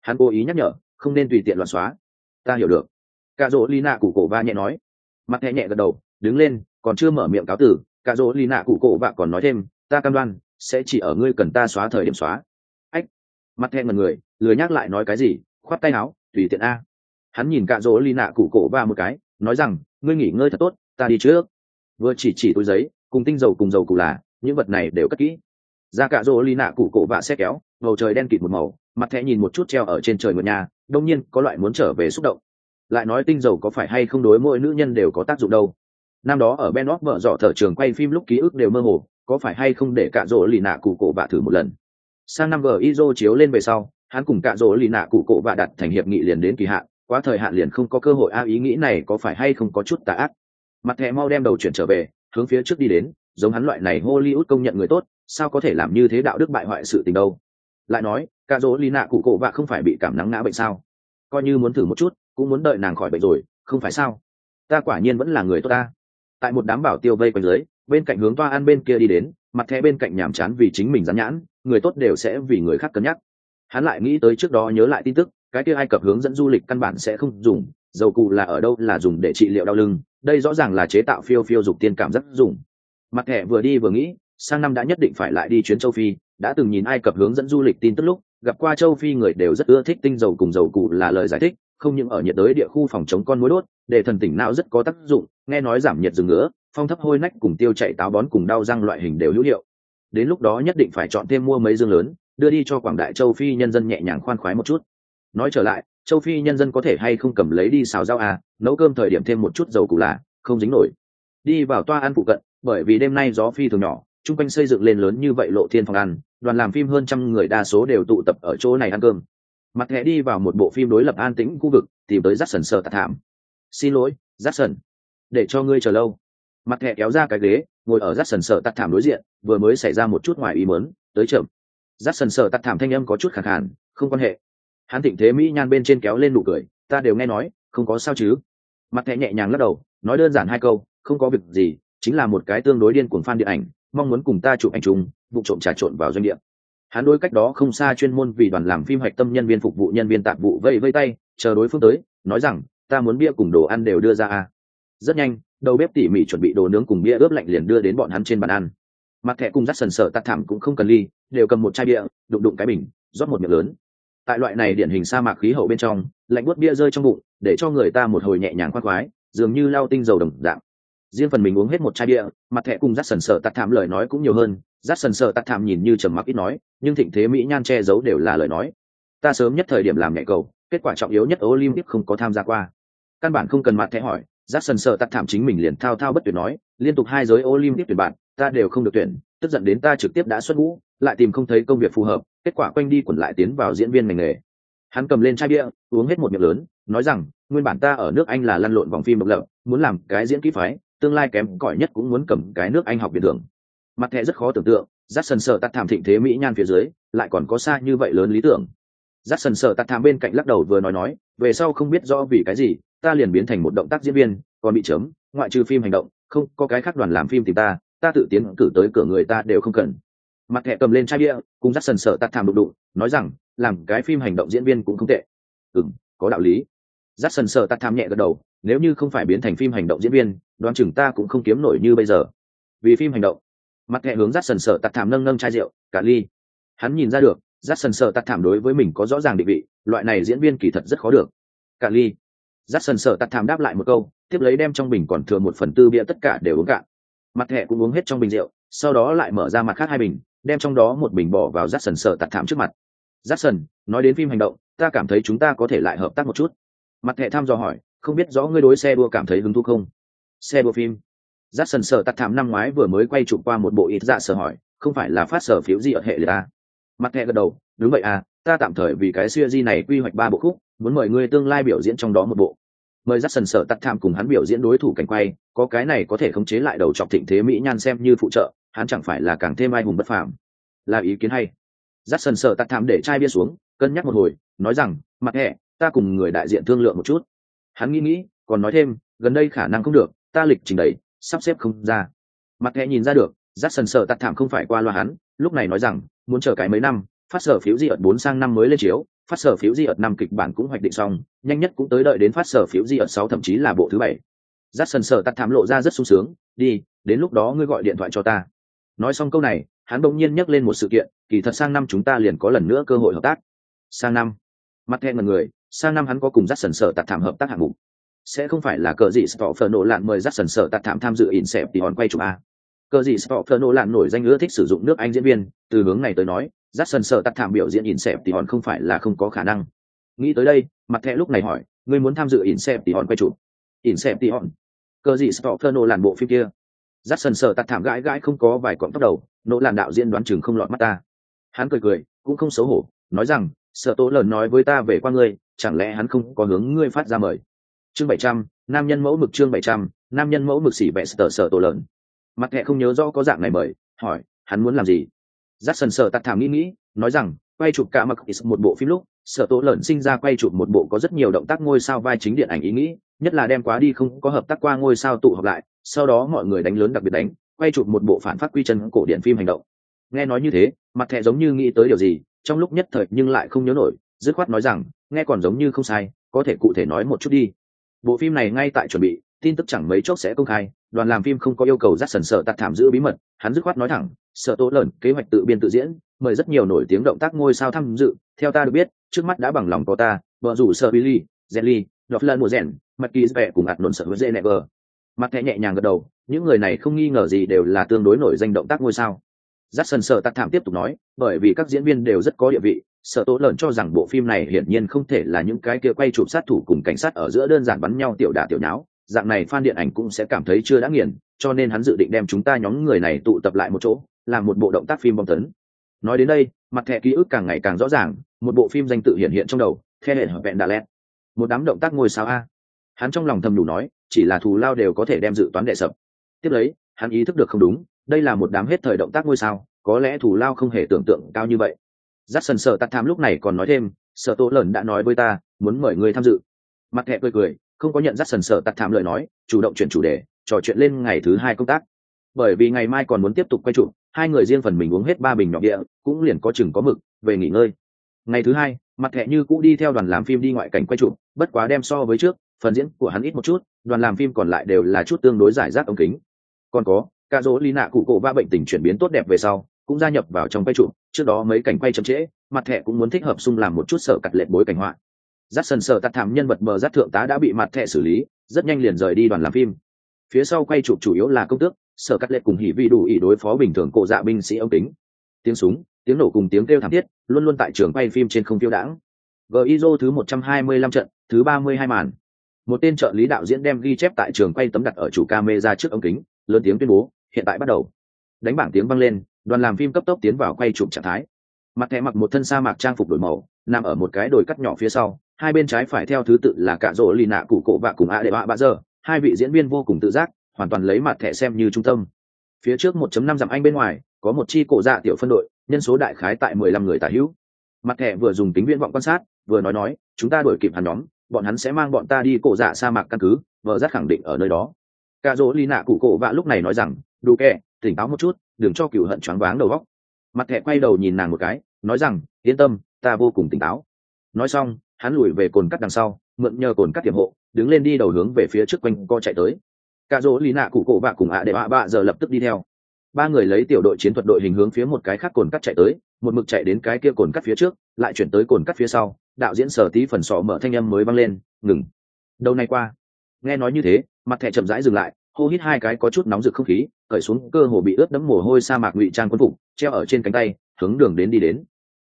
Hắn cố ý nhắc nhở, không nên tùy tiện loạn xóa. Ta hiểu được. Cạ rỗ lina nạ cụ cổ va nhẹ nói. Mặt nhẹ nhẹ gật đầu, đứng lên, còn chưa mở miệng cáo tử cạ rỗ lina nạ cụ cổ va còn nói thêm, ta cam đoan, sẽ chỉ ở ngươi cần ta xóa thời điểm xóa. Ách. Mặt thẹn mật người, lười nhắc lại nói cái gì, khoát tay áo, tùy tiện a. Hắn nhìn cạ rỗ ly nạ cụ cổ va một cái, nói rằng, ngươi nghỉ ngơi thật tốt, ta đi trước vừa chỉ chỉ túi giấy, cùng tinh dầu cùng dầu cụ là, những vật này đều cất kỹ. Ra cạ rỗ ly nạ cụ cổ vạ xét kéo, bầu trời đen kịt một màu, mặt thẹ nhìn một chút treo ở trên trời một nhà, đông nhiên có loại muốn trở về xúc động. Lại nói tinh dầu có phải hay không đối mỗi nữ nhân đều có tác dụng đâu? Năm đó ở ben vợ dọ thở trường quay phim lúc ký ức đều mơ hồ, có phải hay không để cạ rỗ lì nạ cụ cổ vạ thử một lần? Sang năm g iso chiếu lên về sau, hắn cùng cạ rỗ lì nạ cụ cổ vạ đặt thành hiệp nghị liền đến kỳ hạn, quá thời hạn liền không có cơ hội, a, ý nghĩ này có phải hay không có chút tà ác? Mặt thẻ mau đem đầu chuyển trở về, hướng phía trước đi đến, giống hắn loại này hollywood công nhận người tốt, sao có thể làm như thế đạo đức bại hoại sự tình đâu? Lại nói ca dỗ lì nạ cụ cổ vạ không phải bị cảm nắng ngã bệnh sao? Coi như muốn thử một chút, cũng muốn đợi nàng khỏi bệnh rồi, không phải sao? Ta quả nhiên vẫn là người tốt ta. Tại một đám bảo tiêu vây quanh dưới, bên cạnh hướng toa ăn bên kia đi đến, mặt thẻ bên cạnh nhàm chán vì chính mình dán nhãn, người tốt đều sẽ vì người khác cân nhắc. Hắn lại nghĩ tới trước đó nhớ lại tin tức, cái kia ai cập hướng dẫn du lịch căn bản sẽ không dùng, dầu cụ là ở đâu là dùng để trị liệu đau lưng đây rõ ràng là chế tạo phiêu phiêu dục tiên cảm rất dùng. Mặt thẻ vừa đi vừa nghĩ, sang năm đã nhất định phải lại đi chuyến châu phi, đã từng nhìn ai cập hướng dẫn du lịch tin tức lúc, gặp qua châu phi người đều rất ưa thích tinh dầu cùng dầu cụ là lời giải thích, không những ở nhiệt đới địa khu phòng chống con muỗi đốt, để thần tỉnh não rất có tác dụng, nghe nói giảm nhiệt rừng ngứa, phong thấp hôi nách cùng tiêu chạy táo bón cùng đau răng loại hình đều hữu hiệu. Đến lúc đó nhất định phải chọn thêm mua mấy dương lớn, đưa đi cho quảng đại châu phi nhân dân nhẹ nhàng khoan khoái một chút. Nói trở lại châu phi nhân dân có thể hay không cầm lấy đi xào rau à nấu cơm thời điểm thêm một chút dầu củ là, không dính nổi. Đi vào toa ăn phụ cận, bởi vì đêm nay gió phi thường nhỏ, chung quanh xây dựng lên lớn như vậy lộ thiên phòng ăn, đoàn làm phim hơn trăm người đa số đều tụ tập ở chỗ này ăn cơm. Mặt thẻ đi vào một bộ phim đối lập an tĩnh khu vực, tìm tới rát sần sợ tạt thảm. Xin lỗi rát sần để cho ngươi chờ lâu. Mặt thẻ kéo ra cái ghế, ngồi ở rát sần sợ tạt thảm đối diện, vừa mới xảy ra một chút ngoài ý mớn tới chậm. Rát sần sợ tạt thảm thanh âm có chút khẳng hẳn không quan hệ hắn thịnh thế mỹ nhan bên trên kéo lên nụ cười, ta đều nghe nói, không có sao chứ? Mặt thẻ nhẹ nhàng lắc đầu, nói đơn giản hai câu, không có việc gì, chính là một cái tương đối điên cuồng fan điện ảnh, mong muốn cùng ta chụp ảnh chung, vụ trộm trà trộn vào doanh địa. Hắn đối cách đó không xa chuyên môn vì đoàn làm phim hoạch tâm nhân viên phục vụ nhân viên tạp vụ vây vây tay, chờ đối phương tới, nói rằng, ta muốn bia cùng đồ ăn đều đưa ra a. Rất nhanh, đầu bếp tỉ mỉ chuẩn bị đồ nướng cùng bia ướp lạnh liền đưa đến bọn hắn trên bàn ăn. Mặt thẻ cùng rắt sần sở tắt thảm cũng không cần ly, đều cầm một chai bia, đụng đụng cái bình, rót một miệng lớn tại loại này điển hình sa mạc khí hậu bên trong, lạnh bút bia rơi trong bụng, để cho người ta một hồi nhẹ nhàng khoác khoái, dường như lao tinh dầu đồng dạng. Riêng phần mình uống hết một chai bia, mặt thẻ cùng rát sần sờ tắt thảm lời nói cũng nhiều hơn. Rát sần sờ tắt thảm nhìn như trầm mặc ít nói, nhưng thịnh thế mỹ nhan che giấu đều là lời nói. Ta sớm nhất thời điểm làm nhạy cầu, kết quả trọng yếu nhất olympic không có tham gia qua. Căn bản không cần mặt thẻ hỏi, rát sần sờ tắt thảm chính mình liền thao thao bất tuyệt nói, liên tục hai giới olympic tuyển bạn, ta đều không được tuyển tức giận đến ta trực tiếp đã xuất ngũ, lại tìm không thấy công việc phù hợp, kết quả quanh đi quẩn lại tiến vào diễn viên ngành nghề. Hắn cầm lên chai bia, uống hết một miệng lớn, nói rằng, nguyên bản ta ở nước anh là lăn lộn vòng phim độc lập, muốn làm cái diễn kỹ phái, tương lai kém cỏi nhất cũng muốn cầm cái nước anh học biệt đường mặt thẻ rất khó tưởng tượng rát sần sợ tắt thảm thịnh thế mỹ nhan phía dưới, lại còn có xa như vậy lớn lý tưởng. Rát sần sợ tắt thảm bên cạnh lắc đầu vừa nói nói, về sau không biết rõ vì cái gì, ta liền biến thành một động tác diễn viên, còn bị chấm, ngoại trừ phim hành động, không, có cái khác đoàn làm phim tìm ta ta tự tiến cử tới cửa người ta đều không cần. Mặt thẻ cầm lên chai bia cùng dắt sần sợ tắt thảm đụng đụng, nói rằng, làm cái phim hành động diễn viên cũng không tệ. Ừ có đạo lý. Dắt sần sợ tắt thảm nhẹ gật đầu, nếu như không phải biến thành phim hành động diễn viên, đoán chừng ta cũng không kiếm nổi như bây giờ. Vì phim hành động, mặt thẹ hướng dắt sần sợ tạt thảm nâng nâng chai rượu, cả ly. Hắn nhìn ra được, dắt sần sợ tạt thảm đối với mình có rõ ràng định vị, loại này diễn viên kỳ thật rất khó được. Cả ly. Dắt sần sợ tạt thảm đáp lại một câu, tiếp lấy đem trong bình còn thừa một phần tư bia tất cả đều uống cạn mặt thẻ cũng uống hết trong bình rượu, sau đó lại mở ra mặt khác hai bình, đem trong đó một bình bỏ vào rát sần sợ tạt thảm trước mặt. Rát sần nói đến phim hành động, ta cảm thấy chúng ta có thể lại hợp tác một chút. Mặt thẻ tham dò hỏi, không biết rõ ngươi đối xe đua cảm thấy hứng thú không? Xe đua phim? Giác sần sợ tạt thảm năm ngoái vừa mới quay chụp qua một bộ ít dạ sở hỏi, không phải là phát sở phiếu gì ở hệ liệt ta? Mặt thẻ gật đầu, đúng vậy à ta tạm thời vì cái siêu di này quy hoạch ba bộ khúc, muốn mời ngươi tương lai biểu diễn trong đó một bộ mời dắt sần sợ tắt tham cùng hắn biểu diễn đối thủ cảnh quay, có cái này có thể khống chế lại đầu chọc thịnh thế mỹ nhan xem như phụ trợ, hắn chẳng phải là càng thêm ai hùng bất phàm. Là ý kiến hay. Dắt sần sợ tắt tham để chai bia xuống, cân nhắc một hồi, nói rằng, mặt hẹ, ta cùng người đại diện thương lượng một chút. Hắn nghĩ nghĩ, còn nói thêm, gần đây khả năng không được, ta lịch trình đầy, sắp xếp không ra. Mặt hẹ nhìn ra được dắt sần sợ tắt thảm không phải qua loa hắn, lúc này nói rằng, muốn chờ cái mấy năm, phát sở phiếu di ẩn bốn sang năm mới lên chiếu phát sở phiếu di ợt năm kịch bản cũng hoạch định xong, nhanh nhất cũng tới đợi đến phát sở phiếu di ợt sáu, thậm chí là bộ thứ bảy. Rát sần sở tắt thảm lộ ra rất sung sướng, đi, đến lúc đó ngươi gọi điện thoại cho ta. Nói xong câu này, hắn bỗng nhiên nhắc lên một sự kiện, kỳ thật sang năm chúng ta liền có lần nữa cơ hội hợp tác. Sang năm, mặt thẹn mật người, sang năm hắn có cùng rát sần sở tạt thảm hợp tác hạng mục. Sẽ không phải là cờ gì sợ phở nổ lạn mời rát sần sở tạt thảm tham dự ỉn xẹp thì hòn quay chụp a. Cờ gì sợ phở nổ lạn nổi danh ưa thích sử dụng nước anh diễn viên, từ hướng này tới nói rát sần sợ tạt thảm biểu diễn in xẹp thì hòn không phải là không có khả năng. Nghĩ tới đây, mặt thẹ lúc này hỏi, ngươi muốn tham dự in xẹp thì hòn quay chụp? In xẹp thì hòn. Cờ gì stop phở nổ làn bộ phim kia. Rát sần sợ tạt thảm gãi gãi không có vài cọng tóc đầu nỗ làn đạo diễn đoán chừng không lọt mắt ta. Hắn cười cười, cũng không xấu hổ, nói rằng, sợ tố lần nói với ta về qua ngươi, chẳng lẽ hắn không có hướng ngươi phát ra mời? Chương bảy trăm, nam nhân mẫu mực chương bảy trăm, nam nhân mẫu mực xỉ vẽ sợ sợ tổ lớn mặt thẹ không nhớ rõ có dạng này mời, hỏi, hắn muốn làm gì? Giắt sần sợ tạt thảm nghĩ nghĩ, nói rằng, quay chụp cả mặc một bộ phim lúc sợ tố lợn sinh ra quay chụp một bộ có rất nhiều động tác ngôi sao vai chính điện ảnh ý nghĩ, nhất là đem quá đi không có hợp tác qua ngôi sao tụ họp lại, sau đó mọi người đánh lớn đặc biệt đánh, quay chụp một bộ phản phát quy chân cổ điện phim hành động. Nghe nói như thế, mặt thẹ giống như nghĩ tới điều gì, trong lúc nhất thời nhưng lại không nhớ nổi, dứt khoát nói rằng, nghe còn giống như không sai, có thể cụ thể nói một chút đi. Bộ phim này ngay tại chuẩn bị, tin tức chẳng mấy chốc sẽ công khai, đoàn làm phim không có yêu cầu dắt sần sợ tắt thảm giữ bí mật, hắn dứt khoát nói thẳng sợ tố lợn kế hoạch tự biên tự diễn mời rất nhiều nổi tiếng động tác ngôi sao tham dự. Theo ta được biết trước mắt đã bằng lòng có ta vợ rủ sợ billy jelly đọc lần mùa rèn mặt kỳ vẽ cùng ạt nổn sợ với dễ nẹ vờ mặt thẻ nhẹ nhàng gật đầu những người này không nghi ngờ gì đều là tương đối nổi danh động tác ngôi sao. Dát sần sợ tạc thảm tiếp tục nói, bởi vì các diễn viên đều rất có địa vị, sợ tố lợn cho rằng bộ phim này hiển nhiên không thể là những cái kia quay chụp sát thủ cùng cảnh sát ở giữa đơn giản bắn nhau tiểu đả tiểu nháo, dạng này fan điện ảnh cũng sẽ cảm thấy chưa đã nghiền, cho nên hắn dự định đem chúng ta nhóm người này tụ tập lại một chỗ, làm một bộ động tác phim bom tấn. Nói đến đây, mặt thẻ ký ức càng ngày càng rõ ràng, một bộ phim danh tự hiện hiện trong đầu, The Hệ Hợp Vẹn Đà Lẹt. Một đám động tác ngôi sao a. Hắn trong lòng thầm đủ nói, chỉ là thù lao đều có thể đem dự toán đệ sập. Tiếp lấy, hắn ý thức được không đúng, đây là một đám hết thời động tác ngôi sao có lẽ thù lao không hề tưởng tượng cao như vậy giắt sần sợ tắt tham lúc này còn nói thêm sợ tố Lẩn đã nói với ta muốn mời người tham dự mặt thẻ cười cười không có nhận dắt sần sợ tắt tham lời nói chủ động chuyển chủ đề trò chuyện lên ngày thứ hai công tác bởi vì ngày mai còn muốn tiếp tục quay trụ, hai người riêng phần mình uống hết ba bình nhỏ địa, cũng liền có chừng có mực, về nghỉ ngơi. Ngày thứ hai, mặt thẹ như cũ đi theo đoàn làm phim đi ngoại cảnh quay trụ, bất quá đem so với trước, phần diễn của hắn ít một chút, đoàn làm phim còn lại đều là chút tương đối giải rác ống kính. Còn có ca dỗ lý nạ cụ cổ ba bệnh tình chuyển biến tốt đẹp về sau, cũng gia nhập vào trong quay trụ, trước đó mấy cảnh quay chậm trễ, mặt thẹ cũng muốn thích hợp xung làm một chút sở cặt lệ bối cảnh họa. Rát sần sở tắt thảm nhân vật bờ rát thượng tá đã bị mặt thẹ xử lý, rất nhanh liền rời đi đoàn làm phim. Phía sau quay chụp chủ yếu là công tước sở cắt lệ cùng hỉ vi đủ ý đối phó bình thường cộ dạ binh sĩ ống kính. Tiếng súng, tiếng nổ cùng tiếng kêu thảm thiết, luôn luôn tại trường quay phim trên không phiêu đãng. Gizo thứ một trăm hai mươi lăm trận, thứ ba mươi hai màn. Một tên trợ lý đạo diễn đem ghi chép tại trường quay tấm đặt ở chủ camera trước ống kính, lớn tiếng tuyên bố, hiện tại bắt đầu. Đánh bảng tiếng vang lên, đoàn làm phim cấp tốc tiến vào quay chụp trạng thái. Mặt thẻ mặc một thân sa mạc trang phục đổi màu, nằm ở một cái đồi cắt nhỏ phía sau, hai bên trái phải theo thứ tự là cả rỗ lì nạ cụ cổ và cùng a đệ bạ bạ giờ hai vị diễn viên vô cùng tự giác hoàn toàn lấy mặt thẻ xem như trung tâm. Phía trước 1.5 dặm anh bên ngoài, có một chi cổ dạ tiểu phân đội, nhân số đại khái tại 15 người tả hữu. Mặt thẻ vừa dùng kính viễn vọng quan sát, vừa nói nói, chúng ta đuổi kịp hắn nhóm, bọn hắn sẽ mang bọn ta đi cổ dạ sa mạc căn cứ, vợ rất khẳng định ở nơi đó. Cà dỗ ly nạ cụ cổ vạ lúc này nói rằng, đủ kệ tỉnh táo một chút, đừng cho cựu hận choáng váng đầu góc mặt thẻ quay đầu nhìn nàng một cái, nói rằng, yên tâm, ta vô cùng tỉnh táo. Nói xong, hắn lùi về cồn cắt đằng sau, mượn nhờ cồn cắt tiềm hộ, đứng lên đi đầu hướng về phía trước quanh co chạy tới cả dỗ lì nạ cụ cổ vạ cùng ạ để ạ bạ giờ lập tức đi theo. Ba người lấy tiểu đội chiến thuật đội hình hướng phía một cái khác cồn cắt chạy tới, một mực chạy đến cái kia cồn cắt phía trước, lại chuyển tới cồn cắt phía sau, đạo diễn sở tí phần sọ mở thanh âm mới vang lên, ngừng. Đầu này qua? Nghe nói như thế, mặt thẻ chậm rãi dừng lại, hô hít hai cái có chút nóng rực không khí, cởi xuống cơ hồ bị ướt đẫm mồ hôi sa mạc ngụy trang quân phục, treo ở trên cánh tay, hướng đường đến đi đến.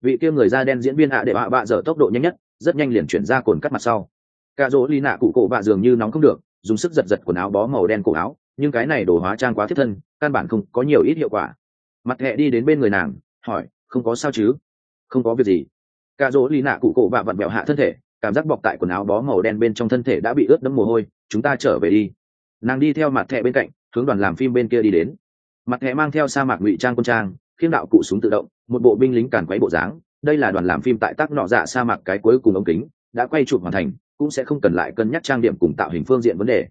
Vị kia người da đen diễn viên ạ để ạ bạ dở tốc độ nhanh nhất, rất nhanh liền chuyển ra cồn cắt mặt sau. Cả rỗ ly nạ cụ cổ bạ dường như nóng không được dùng sức giật giật quần áo bó màu đen cổ áo, nhưng cái này đồ hóa trang quá thiết thân, căn bản không có nhiều ít hiệu quả. Mặt thẹ đi đến bên người nàng, hỏi, không có sao chứ? Không có việc gì. Cà rỗ lì nạ cụ cổ và vặn vẹo hạ thân thể, cảm giác bọc tại quần áo bó màu đen bên trong thân thể đã bị ướt đẫm mồ hôi, chúng ta trở về đi. Nàng đi theo mặt thẹ bên cạnh, hướng đoàn làm phim bên kia đi đến. Mặt thẹ mang theo sa mạc ngụy trang quân trang khiêm đạo cụ súng tự động, một bộ binh lính càn quấy bộ dáng. Đây là đoàn làm phim tại tác nọ dạ sa mạc cái cuối cùng ống kính đã quay chụp hoàn thành, cũng sẽ không cần lại cân nhắc trang điểm cùng tạo hình phương diện vấn đề.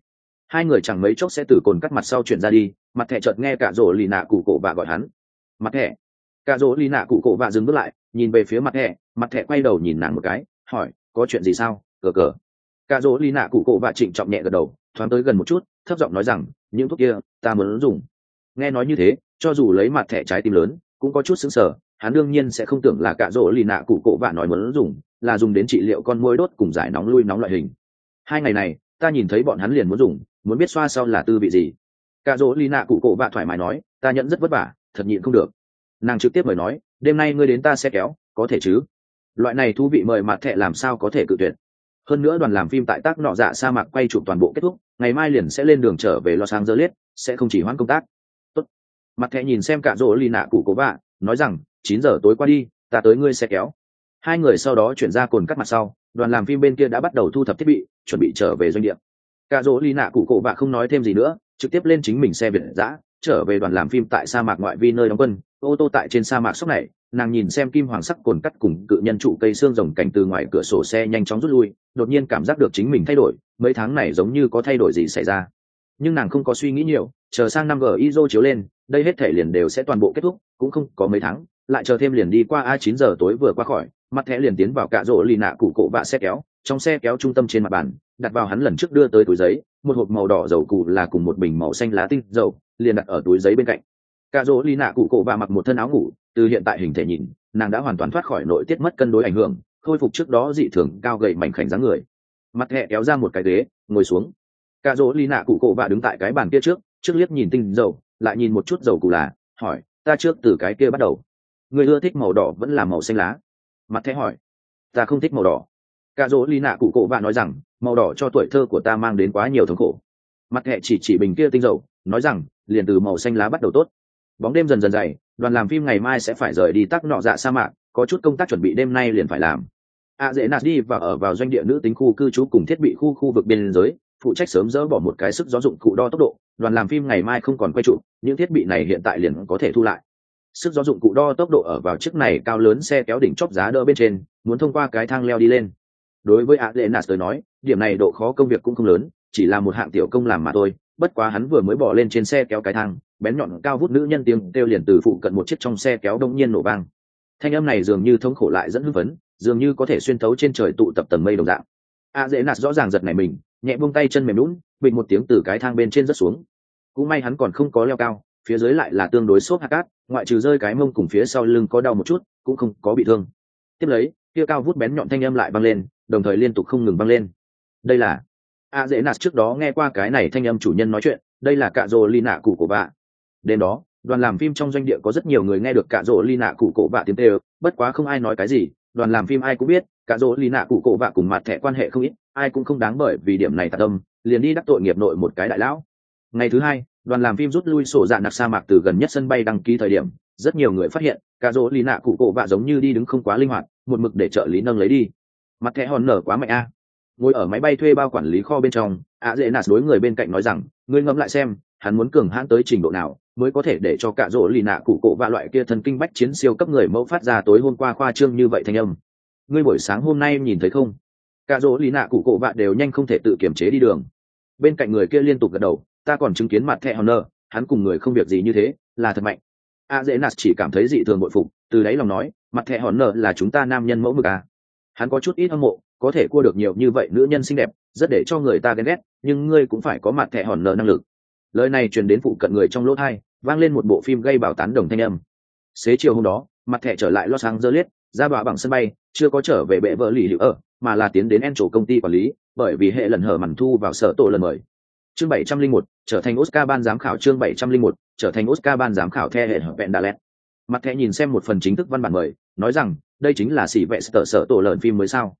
Hai người chẳng mấy chốc sẽ từ cồn cắt mặt sau chuyển ra đi, mặt thẻ chợt nghe cả rỗ lì nạ cụ cổ và gọi hắn. Mặt thẻ. Cả rỗ lì nạ cụ cổ và dừng bước lại, nhìn về phía mặt thẻ mặt thẻ quay đầu nhìn nàng một cái, hỏi, có chuyện gì sao? Cờ cờ. Cả rỗ lì nạ cụ cổ và trịnh trọng nhẹ gật đầu, thoáng tới gần một chút, thấp giọng nói rằng, những thuốc kia, ta muốn dùng. Nghe nói như thế, cho dù lấy mặt thẻ trái tim lớn, cũng có chút sững sờ hắn đương nhiên sẽ không tưởng là cả rỗ lì nạ cụ cổ vạ nói muốn dùng, là dùng đến trị liệu con môi đốt cùng giải nóng lui nóng loại hình. Hai ngày này, ta nhìn thấy bọn hắn liền muốn dùng, muốn biết xoa sau là tư vị gì. Cả rỗ lì nạ cụ cổ vạ thoải mái nói, ta nhận rất vất vả, thật nhịn không được. Nàng trực tiếp mời nói, đêm nay ngươi đến ta sẽ kéo, có thể chứ? Loại này thú vị mời mặt thẹ làm sao có thể cự tuyệt? Hơn nữa đoàn làm phim tại tác nọ dạ sa mạc quay chụp toàn bộ kết thúc, ngày mai liền sẽ lên đường trở về los angeles, sẽ không chỉ hoãn công tác mặt thẹ nhìn xem cả rỗ lì nạ cụ cổ vạ, nói rằng, chín giờ tối qua đi, ta tới ngươi xe kéo. Hai người sau đó chuyển ra cồn cắt mặt sau, đoàn làm phim bên kia đã bắt đầu thu thập thiết bị, chuẩn bị trở về doanh địa. Cả rỗ ly nạ cụ cổ bạ không nói thêm gì nữa, trực tiếp lên chính mình xe việt giã, trở về đoàn làm phim tại sa mạc ngoại vi nơi đóng quân, ô tô tại trên sa mạc sóc này, nàng nhìn xem kim hoàng sắc cồn cắt cùng cự nhân trụ cây xương rồng cảnh từ ngoài cửa sổ xe nhanh chóng rút lui, đột nhiên cảm giác được chính mình thay đổi, mấy tháng này giống như có thay đổi gì xảy ra nhưng nàng không có suy nghĩ nhiều, chờ sang năm g iso chiếu lên, đây hết thể liền đều sẽ toàn bộ kết thúc, cũng không có mấy tháng, lại chờ thêm liền đi qua a chín giờ tối vừa qua khỏi, mặt thẻ liền tiến vào cạ rỗ lì nạ cụ cộ vạ xe kéo, trong xe kéo trung tâm trên mặt bàn, đặt vào hắn lần trước đưa tới túi giấy, một hộp màu đỏ dầu cụ là cùng một bình màu xanh lá tinh dầu, liền đặt ở túi giấy bên cạnh. Cạ rỗ lì nạ cụ cộ vạ mặc một thân áo ngủ, từ hiện tại hình thể nhìn, nàng đã hoàn toàn thoát khỏi nội tiết mất cân đối ảnh hưởng, khôi phục trước đó dị thường, cao gầy mảnh khảnh dáng người. Mặt thẻ kéo ra một cái ghế, ngồi xuống cả rỗ Ly nạ cụ cổ vạ đứng tại cái bàn kia trước trước liếc nhìn tinh dầu, lại nhìn một chút dầu cụ là, hỏi, ta trước từ cái kia bắt đầu. Người ưa thích màu đỏ vẫn là màu xanh lá? Mặt thẻ hỏi, ta không thích màu đỏ. Cả dỗ ly nạ cụ cổ vạ nói rằng, màu đỏ cho tuổi thơ của ta mang đến quá nhiều thống khổ. Mặt thẻ chỉ chỉ bình kia tinh dầu, nói rằng, liền từ màu xanh lá bắt đầu tốt. Bóng đêm dần dần dày, đoàn làm phim ngày mai sẽ phải rời đi tắc nọ dạ sa mạc, có chút công tác chuẩn bị đêm nay liền phải làm. A dễ nạt đi và ở vào doanh địa nữ tính khu cư trú cùng thiết bị khu khu vực biên giới phụ trách sớm dỡ bỏ một cái sức gió dụng cụ đo tốc độ, đoàn làm phim ngày mai không còn quay trụ, những thiết bị này hiện tại liền có thể thu lại. Sức gió dụng cụ đo tốc độ ở vào chiếc này cao lớn xe kéo đỉnh chóp giá đỡ bên trên, muốn thông qua cái thang leo đi lên. Đối với Adenas tới nói, điểm này độ khó công việc cũng không lớn, chỉ là một hạng tiểu công làm mà thôi, bất quá hắn vừa mới bỏ lên trên xe kéo cái thang, bén nhọn cao vút nữ nhân tiếng kêu liền từ phụ cận một chiếc trong xe kéo đông nhiên nổ vang. Thanh âm này dường như thống khổ lại dẫn hưng phấn, dường như có thể xuyên thấu trên trời tụ tập tầng mây đồng dạng a dễ nạt rõ ràng giật này mình, nhẹ buông tay chân mềm lún bình một tiếng từ cái thang bên trên rớt xuống. Cũng may hắn còn không có leo cao, phía dưới lại là tương đối xốp hạt cát, ngoại trừ rơi cái mông cùng phía sau lưng có đau một chút, cũng không có bị thương. Tiếp lấy, kia cao vút bén nhọn thanh âm lại băng lên, đồng thời liên tục không ngừng băng lên. Đây là a dễ nạt trước đó nghe qua cái này thanh âm chủ nhân nói chuyện, đây là cạ rồ ly nạ cụ của bà đêm đó, đoàn làm phim trong doanh địa có rất nhiều người nghe được cạ rỗ ly nạ cụ cổ bạ tiếng tê bất quá không ai nói cái gì, đoàn làm phim ai cũng biết cả dỗ lì nạ cụ cổ vạ cùng mặt thẻ quan hệ không ít, ai cũng không đáng bởi vì điểm này tạ tâm, liền đi đắc tội nghiệp nội một cái đại lão. Ngày thứ hai, đoàn làm phim rút lui sổ dạ nặc sa mạc từ gần nhất sân bay đăng ký thời điểm, rất nhiều người phát hiện, cả dỗ lì nạ cụ cổ vạ giống như đi đứng không quá linh hoạt, một mực để trợ lý nâng lấy đi. Mặt thẻ hòn nở quá mạnh a. Ngồi ở máy bay thuê bao quản lý kho bên trong ạ dễ nạt đối người bên cạnh nói rằng, ngươi ngẫm lại xem, hắn muốn cường hãn tới trình độ nào mới có thể để cho cả rỗ lì nạ cụ cổ và loại kia thần kinh bách chiến siêu cấp người mẫu phát ra tối hôm qua khoa trương như vậy thanh âm ngươi buổi sáng hôm nay nhìn thấy không? Cả rỗ lì nạ cụ cổ vạ đều nhanh không thể tự kiểm chế đi đường. Bên cạnh người kia liên tục gật đầu, ta còn chứng kiến mặt thẹ hòn nơ hắn cùng người không việc gì như thế, là thật mạnh. A dễ nạt chỉ cảm thấy dị thường bội phục, từ đấy lòng nói, mặt thẹ hòn nơ là chúng ta nam nhân mẫu mực à. hắn có chút ít hâm mộ, có thể cua được nhiều như vậy nữ nhân xinh đẹp, rất để cho người ta ghen ghét, nhưng ngươi cũng phải có mặt thẹ hòn nơ năng lực. Lời này truyền đến phụ cận người trong lỗ thai, vang lên một bộ phim gây bảo tán đồng thanh âm. Xế chiều hôm đó, mặt thẹ trở lại los angeles, ra bà bằng sân bay chưa có trở về bệ vợ lì hữu ở, mà là tiến đến en chỗ công ty quản lý, bởi vì hệ lần hở màn thu vào sở tổ lần mời. Chương bảy trăm linh một, trở thành oscar ban giám khảo chương bảy trăm linh một, trở thành oscar ban giám khảo the hệ hợp vẹn đà lẹt mặt thẻ nhìn xem một phần chính thức văn bản mời, nói rằng, đây chính là xỉ vệ sở sở tổ lợn phim mới sao?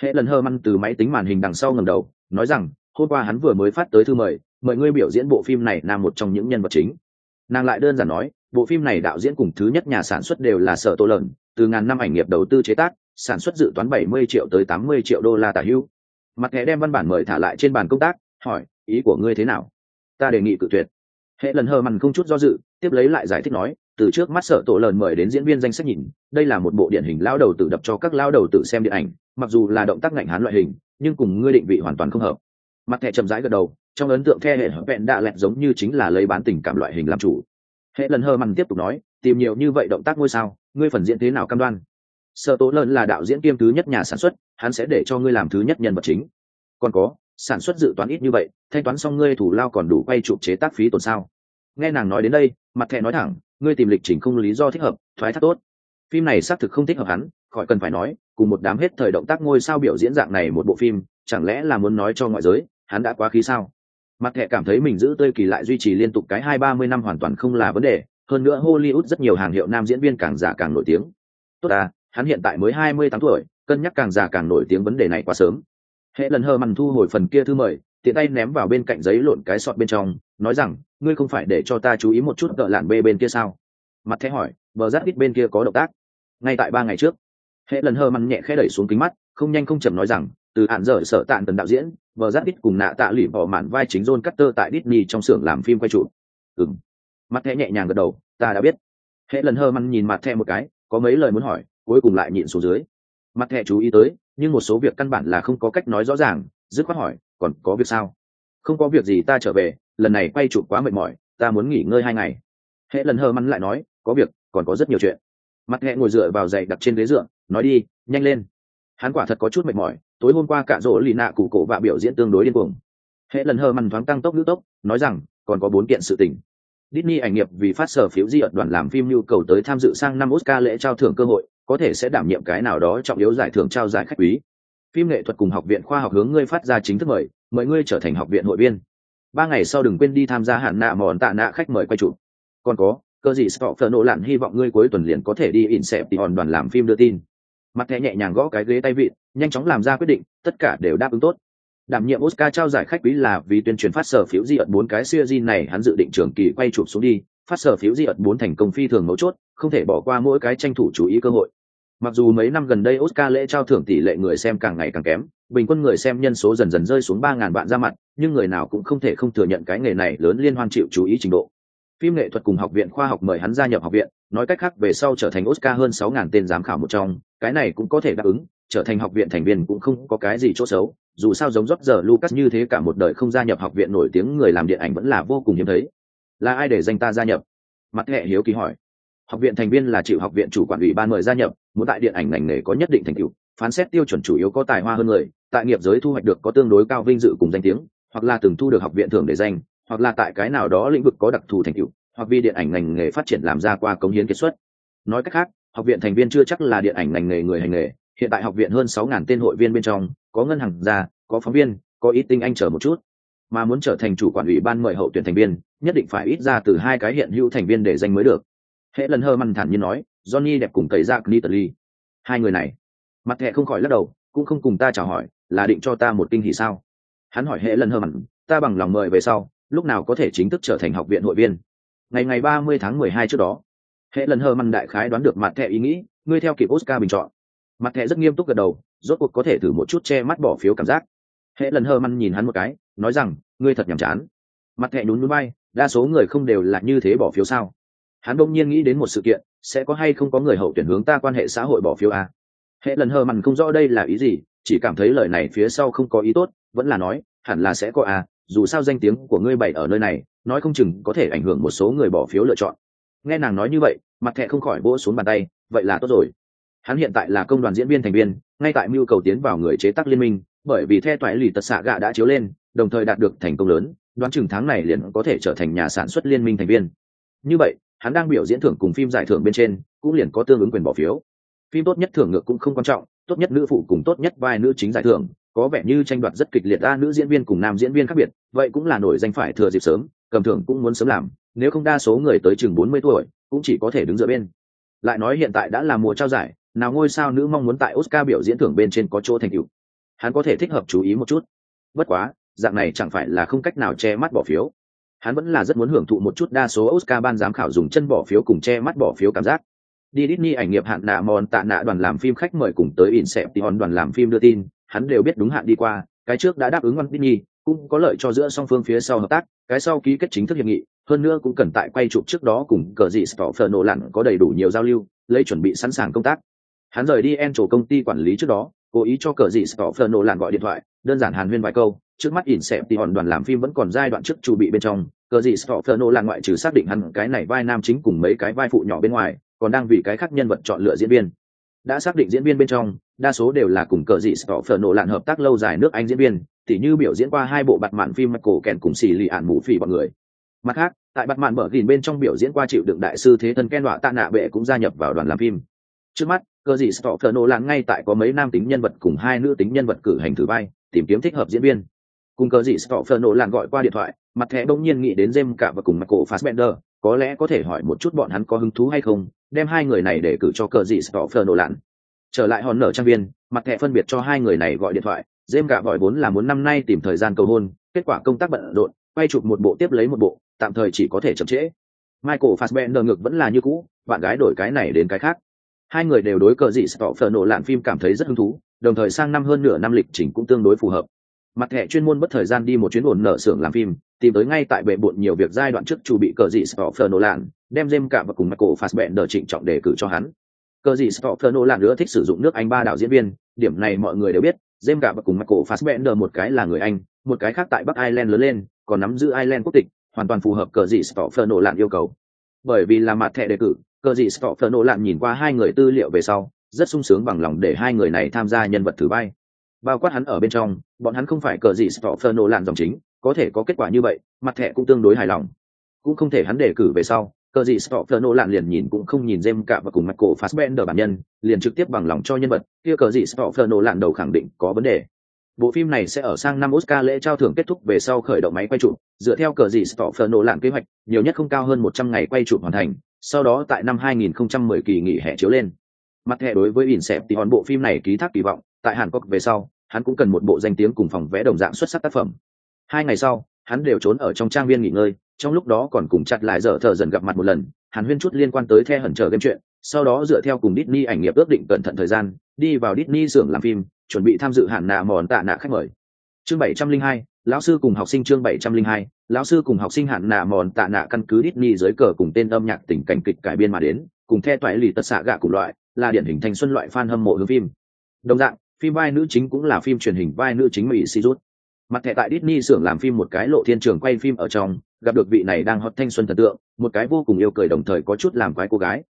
Hệ lần hơ măn từ máy tính màn hình đằng sau ngầm đầu, nói rằng, hôm qua hắn vừa mới phát tới thư mời mời ngươi biểu diễn bộ phim này là một trong những nhân vật chính. Nàng lại đơn giản nói, bộ phim này đạo diễn cùng thứ nhất nhà sản xuất đều là sở tổ lợn, từ ngàn năm ảnh nghiệp đầu tư chế tác sản xuất dự toán 70 triệu tới 80 triệu đô la tả hưu. Mặt hệ đem văn bản mời thả lại trên bàn công tác, hỏi, ý của ngươi thế nào? Ta đề nghị cự tuyệt. Hệ lần hờ mằn không chút do dự, tiếp lấy lại giải thích nói, từ trước mắt sở tổ lợn mời đến diễn viên danh sách nhìn, đây là một bộ điện hình lao đầu tự đập cho các lao đầu tự xem điện ảnh, mặc dù là động tác ngạnh hán loại hình, nhưng cùng ngươi định vị hoàn toàn không hợp. Mặt hệ chậm rãi gật đầu, trong ấn tượng khe hệ vẹn đạ lẹt giống như chính là lấy bán tình cảm loại hình làm chủ. Hệ lần hờ mằn tiếp tục nói, tìm nhiều như vậy động tác ngôi sao, ngươi phần diễn thế nào cam đoan? Sợ tố lớn là đạo diễn kiêm thứ nhất nhà sản xuất, hắn sẽ để cho ngươi làm thứ nhất nhân vật chính. Còn có, sản xuất dự toán ít như vậy, thanh toán xong ngươi thủ lao còn đủ quay chụp chế tác phí tổn sao? Nghe nàng nói đến đây, mặt thẻ nói thẳng, ngươi tìm lịch trình không lý do thích hợp, thoái thác tốt. Phim này xác thực không thích hợp hắn, khỏi cần phải nói, cùng một đám hết thời động tác ngôi sao biểu diễn dạng này một bộ phim, chẳng lẽ là muốn nói cho ngoại giới, hắn đã quá khí sao? Mặt thẻ cảm thấy mình giữ tươi kỳ lại duy trì liên tục cái hai ba mươi năm hoàn toàn không là vấn đề, hơn nữa hollywood rất nhiều hàng hiệu nam diễn viên càng già càng nổi tiếng. Tốt à hắn hiện tại mới hai mươi tám tuổi cân nhắc càng già càng nổi tiếng vấn đề này quá sớm. Hệ lần hờ mằn thu hồi phần kia thư mời tiện tay ném vào bên cạnh giấy lộn cái sọt bên trong nói rằng ngươi không phải để cho ta chú ý một chút cỡ lạn bê bên kia sao? Mặt thẻ hỏi bờ rát ít bên kia có động tác. Ngay tại ba ngày trước hệ lần hờ mằn nhẹ khẽ đẩy xuống kính mắt không nhanh không chậm nói rằng từ hạn dở sở tạn tần đạo diễn bờ rát ít cùng nạ tạ lỉ bỏ mạn vai chính john cutter tại Disney trong xưởng làm phim quay trụ Ừm, mặt thẻ nhẹ nhàng gật đầu ta đã biết. Hệ lần hơ mằn nhìn mặt thẻ một cái có mấy lời muốn hỏi cuối cùng lại nhịn xuống dưới. Mặt thẻ chú ý tới nhưng một số việc căn bản là không có cách nói rõ ràng dứt khoát hỏi còn có việc sao? Không có việc gì ta trở về lần này quay chụp quá mệt mỏi ta muốn nghỉ ngơi hai ngày. Hễ lần hơ mắn lại nói có việc còn có rất nhiều chuyện. Mặt thẻ ngồi dựa vào giày đặt trên ghế dựa nói đi nhanh lên. Hắn quả thật có chút mệt mỏi tối hôm qua cả rỗ lì nạ cụ cổ và biểu diễn tương đối điên cuồng. Hễ lần hơ măn thoáng tăng tốc nữ tốc nói rằng còn có bốn kiện sự tình. Disney ảnh nghiệp vì phát sở phiếu di ẩn đoàn làm phim nhu cầu tới tham dự sang năm Oscar lễ trao thưởng cơ hội, có thể sẽ đảm nhiệm cái nào đó trọng yếu giải thưởng trao giải khách quý. Phim nghệ thuật cùng học viện khoa học hướng ngươi phát ra chính thức mời, mời ngươi trở thành học viện hội viên. Ba ngày sau đừng quên đi tham gia hạn nạ mòn tạ nạ khách mời quay chụp. Còn có, cơ gì Stoffer nộ lạn hy vọng ngươi cuối tuần liền có thể đi Inception đoàn làm phim đưa tin. Mặt thẻ nhẹ nhàng gõ cái ghế tay vịt, nhanh chóng làm ra quyết định, tất cả đều đáp ứng tốt đảm nhiệm oscar trao giải khách quý là vì tuyên truyền phát sở phiếu di ợt bốn cái siêu di này hắn dự định trường kỳ quay chụp xuống đi phát sở phiếu di ợt bốn thành công phi thường mấu chốt không thể bỏ qua mỗi cái tranh thủ chú ý cơ hội mặc dù mấy năm gần đây oscar lễ trao thưởng tỷ lệ người xem càng ngày càng kém, bình quân người xem nhân số dần dần rơi xuống ba ngàn bạn ra mặt, nhưng người nào cũng không thể không thừa nhận cái nghề này lớn liên hoan chịu chú ý trình độ. Phim nghệ thuật cùng học viện khoa học mời hắn gia nhập học viện, nói cách khác về sau trở thành oscar hơn sáu ngàn tên giám khảo một trong, cái này cũng có thể đáp ứng, trở thành học viện thành viên cũng không có cái gì chỗ xấu, dù sao giống rót giờ lucas như thế cả một đời không gia nhập học viện nổi tiếng người làm điện ảnh vẫn là vô cùng hiếm thấy. Là ai để danh ta gia nhập? Mặt hệ hiếu kỳ hỏi. Học viện thành viên là chịu học viện chủ quản ủy ban mời gia nhập muốn tại điện ảnh ngành nghề có nhất định thành tựu, phán xét tiêu chuẩn chủ yếu có tài hoa hơn người, tại nghiệp giới thu hoạch được có tương đối cao vinh dự cùng danh tiếng, hoặc là từng thu được học viện thưởng để danh, hoặc là tại cái nào đó lĩnh vực có đặc thù thành tựu, hoặc vì điện ảnh ngành nghề phát triển làm ra qua cống hiến kết xuất. Nói cách khác, học viện thành viên chưa chắc là điện ảnh ngành nghề người hành nghề, hiện tại học viện hơn sáu ngàn tên hội viên bên trong, có ngân hàng gia có phóng viên, có ít tinh anh chờ một chút. Mà muốn trở thành chủ quản ủy ban mời hậu tuyển thành viên, nhất định phải ít ra từ hai cái hiện hữu thành viên để danh mới được hệ lần hơ măn thản nhiên nói johnny đẹp cùng tẩy ra nitaly hai người này mặt thẹ không khỏi lắc đầu cũng không cùng ta chào hỏi là định cho ta một kinh hỉ sao? Hắn hỏi hệ lần hơ mằn, ta bằng lòng mời về sau lúc nào có thể chính thức trở thành học viện hội viên? Ngày ngày ba mươi tháng mười hai trước đó hệ lần hơ mặn đại khái đoán được mặt thẹ ý nghĩ ngươi theo kịp oscar bình chọn. Mặt hệ rất nghiêm túc gật đầu rốt cuộc có thể thử một chút che mắt bỏ phiếu cảm giác. Hệ lần hơ măn nhìn hắn một cái nói rằng ngươi thật nhàm chán. Mặt hệ nhún núi bay đa số người không đều là như thế bỏ phiếu sao? Hắn bỗng nhiên nghĩ đến một sự kiện, sẽ có hay không có người hậu tuyển hướng ta quan hệ xã hội bỏ phiếu à? hệ lần hơ mặn không rõ đây là ý gì, chỉ cảm thấy lời này phía sau không có ý tốt, vẫn là nói, hẳn là sẽ có à dù sao danh tiếng của ngươi bày ở nơi này, nói không chừng có thể ảnh hưởng một số người bỏ phiếu lựa chọn. Nghe nàng nói như vậy, mặt thẹ không khỏi vỗ xuống bàn tay, vậy là tốt rồi. Hắn hiện tại là công đoàn diễn viên thành viên, ngay tại mưu cầu tiến vào người chế tác liên minh, bởi vì the toại lì tật xạ gạ đã chiếu lên, đồng thời đạt được thành công lớn, đoán chừng tháng này liền có thể trở thành nhà sản xuất liên minh thành viên. Như vậy hắn đang biểu diễn thưởng cùng phim giải thưởng bên trên, cũng liền có tương ứng quyền bỏ phiếu. Phim tốt nhất thưởng ngược cũng không quan trọng, tốt nhất nữ phụ cùng tốt nhất vai nữ chính giải thưởng, có vẻ như tranh đoạt rất kịch liệt a nữ diễn viên cùng nam diễn viên khác biệt, vậy cũng là nổi danh phải thừa dịp sớm, cầm thưởng cũng muốn sớm làm, nếu không đa số người tới chừng bốn mươi tuổi, cũng chỉ có thể đứng giữa bên. Lại nói hiện tại đã là mùa trao giải, nào ngôi sao nữ mong muốn tại oscar biểu diễn thưởng bên trên có chỗ thành tựu. Hắn có thể thích hợp chú ý một chút. Bất quá, dạng này chẳng phải là không cách nào che mắt bỏ phiếu hắn vẫn là rất muốn hưởng thụ một chút đa số oscar ban giám khảo dùng chân bỏ phiếu cùng che mắt bỏ phiếu cảm giác đi Disney ảnh nghiệp hạn nạ mòn tạ nạ đoàn làm phim khách mời cùng tới Inception đoàn làm phim đưa tin, hắn đều biết đúng hạn đi qua, cái trước đã đáp ứng Walt Disney, cũng có lợi cho giữa song phương phía sau hợp tác, cái sau ký kết chính thức hiệp nghị, hơn nữa cũng cần tại quay chụp trước đó cùng cờ dị Stoffer lặn có đầy đủ nhiều giao lưu, lấy chuẩn bị sẵn sàng công tác. Hắn rời đi en chỗ công ty quản lý trước đó, cố ý cho cờ dị Stoffer lặn gọi điện thoại, đơn giản hàn huyên vài câu, trước mắt ỉn xẹp thì hòn đoàn làm phim vẫn còn giai đoạn trước chuẩn bị bên trong, cờ dị Stoffer là ngoại trừ xác định hẳn cái này vai nam chính cùng mấy cái vai phụ nhỏ bên ngoài, còn đang vì cái khác nhân vật chọn lựa diễn viên. Đã xác định diễn viên bên trong đa số đều là cùng cờ dị phở nổ lạn hợp tác lâu dài nước anh diễn viên tỉ như biểu diễn qua hai bộ bặt mạn phim cổ kèn cùng xì lì ạn mũ phỉ bọn người. Mặt khác tại bặt mạn mở gìn bên trong biểu diễn qua chịu đựng đại sư thế thân ken đọa tạ nạ bệ cũng gia nhập vào đoàn làm phim. Trước mắt Cơ dị stoffer nô lạn ngay tại có mấy nam tính nhân vật cùng hai nữ tính nhân vật cử hành thử vai, tìm kiếm thích hợp diễn viên. Cùng Cơ dị stoffer nô lạn gọi qua điện thoại, mặt thẻ bỗng nhiên nghĩ đến jem cả và cùng mặt cổ fassbender, có lẽ có thể hỏi một chút bọn hắn có hứng thú hay không, đem hai người này để cử cho cờ dị stoffer nô lạn. Trở lại hòn nở trang viên, mặt thẻ phân biệt cho hai người này gọi điện thoại jem cả gọi vốn là muốn năm nay tìm thời gian cầu hôn, kết quả công tác bận rộn, quay chụp một bộ tiếp lấy một bộ, tạm thời chỉ có thể chậm trễ. Michael fassbender ngược vẫn là như cũ, bạn gái đổi cái này đến cái khác hai người đều đối cờ dị stoffer nổ lạn phim cảm thấy rất hứng thú đồng thời sang năm hơn nửa năm lịch trình cũng tương đối phù hợp mặt thẻ chuyên môn bất thời gian đi một chuyến ổn nở xưởng làm phim tìm tới ngay tại bệ bộn nhiều việc giai đoạn trước chu bị cờ dị stoffer nổ lạn đem dêm cả và cùng michael fassbender trịnh trọng đề cử cho hắn cờ gì Stoffer Nolan nữa thích sử dụng nước Anh ba đạo diễn viên, điểm này mọi người đều biết, dêm cả và cùng Michael Fassbender một cái là người Anh, một cái khác tại Bắc Ireland lớn lên, còn nắm giữ Ireland quốc tịch, hoàn toàn phù hợp cờ gì Stoffer Nolan yêu cầu. Bởi vì là mặt thẻ đề cử, cờ gì Nổ Lạn nhìn qua hai người tư liệu về sau, rất sung sướng bằng lòng để hai người này tham gia nhân vật thử bay. Bao quát hắn ở bên trong, bọn hắn không phải cờ gì Nổ Lạn dòng chính, có thể có kết quả như vậy, mặt thẻ cũng tương đối hài lòng. Cũng không thể hắn đề cử về sau, cờ gì Nổ lạn liền nhìn cũng không nhìn Jem cả và cùng mặt Michael Fassbender bản nhân, liền trực tiếp bằng lòng cho nhân vật, kia cờ gì Nổ lạn đầu khẳng định có vấn đề. Bộ phim này sẽ ở sang năm Oscar lễ trao thưởng kết thúc về sau khởi động máy quay chụp, dựa theo cờ gì Nổ lạn kế hoạch, nhiều nhất không cao hơn 100 ngày quay chụp hoàn thành, sau đó tại năm 2010 kỳ nghỉ hè chiếu lên. Mặt thẻ đối với Inception bộ phim này ký thác kỳ vọng, tại Hàn Quốc về sau, hắn cũng cần một bộ danh tiếng cùng phòng vẽ đồng dạng xuất sắc tác phẩm. Hai ngày sau, hắn đều trốn ở trong trang viên nghỉ ngơi, trong lúc đó còn cùng chặt lại dở thở dần gặp mặt một lần hàn huyên chút liên quan tới the hẩn chờ game chuyện sau đó dựa theo cùng Disney ảnh nghiệp ước định cẩn thận thời gian đi vào Disney xưởng làm phim chuẩn bị tham dự hạn nạ mòn tạ nạ khách mời chương 702, lão sư cùng học sinh chương 702, lão sư cùng học sinh hạn nạ mòn tạ nạ căn cứ Disney dưới cờ cùng tên âm nhạc tình cảnh kịch cải biên mà đến cùng theo toại lì tật xạ gạ cùng loại là điển hình thanh xuân loại fan hâm mộ hướng phim. Đồng dạng phim vai nữ chính cũng là phim truyền hình vai nữ chính mỹ si rút. Mặt thẻ tại Disney xưởng làm phim một cái lộ thiên trường quay phim ở trong gặp được vị này đang hot thanh xuân thần tượng một cái vô cùng yêu cười đồng thời có chút làm quái cô gái.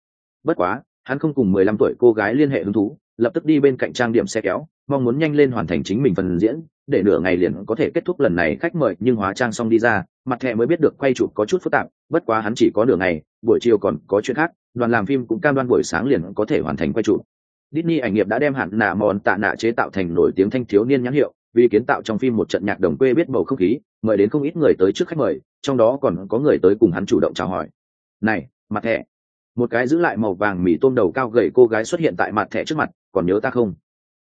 Bất quá hắn không cùng mười lăm tuổi cô gái liên hệ hứng thú lập tức đi bên cạnh trang điểm xe kéo mong muốn nhanh lên hoàn thành chính mình phần diễn để nửa ngày liền có thể kết thúc lần này, khách mời nhưng hóa trang xong đi ra, mặt thẻ mới biết được quay chụp có chút phức tạp, bất quá hắn chỉ có nửa ngày, buổi chiều còn có chuyện khác, đoàn làm phim cũng cam đoan buổi sáng liền có thể hoàn thành quay chụp. Disney ảnh nghiệp đã đem hẳn nạ mòn tạ nạ chế tạo thành nổi tiếng thanh thiếu niên nhãn hiệu, vì kiến tạo trong phim một trận nhạc đồng quê biết bầu không khí, mời đến không ít người tới trước khách mời, trong đó còn có người tới cùng hắn chủ động chào hỏi. Này, mặt thẻ. Một cái giữ lại màu vàng mì tôm đầu cao gầy cô gái xuất hiện tại mặt thẻ trước mặt, còn nhớ ta không?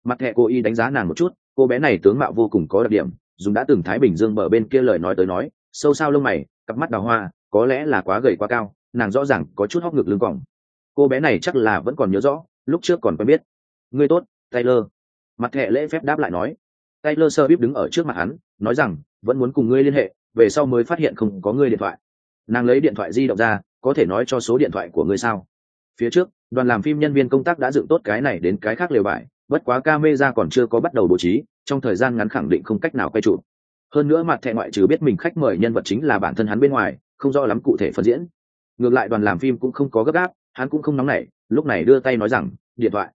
Mặt thẻ cô y đánh giá nàng một chút cô bé này tướng mạo vô cùng có đặc điểm, dùng đã từng thái bình dương bờ bên kia lời nói tới nói, sâu sao lông mày, cặp mắt đào hoa, có lẽ là quá gầy quá cao, nàng rõ ràng có chút hóc ngực lưng còng. Cô bé này chắc là vẫn còn nhớ rõ, lúc trước còn quen biết. Ngươi tốt, taylor. Mặt hệ lễ phép đáp lại nói. Taylor sơ đứng ở trước mặt hắn, nói rằng, vẫn muốn cùng ngươi liên hệ, về sau mới phát hiện không có ngươi điện thoại. Nàng lấy điện thoại di động ra, có thể nói cho số điện thoại của ngươi sao? Phía trước, đoàn làm phim nhân viên công tác đã dựng tốt cái này đến cái khác lều bài bất quá camera còn chưa có bắt đầu bố trí trong thời gian ngắn khẳng định không cách nào quay trụ hơn nữa mặt thẹ ngoại trừ biết mình khách mời nhân vật chính là bản thân hắn bên ngoài không rõ lắm cụ thể phân diễn ngược lại đoàn làm phim cũng không có gấp gáp hắn cũng không nóng nảy lúc này đưa tay nói rằng điện thoại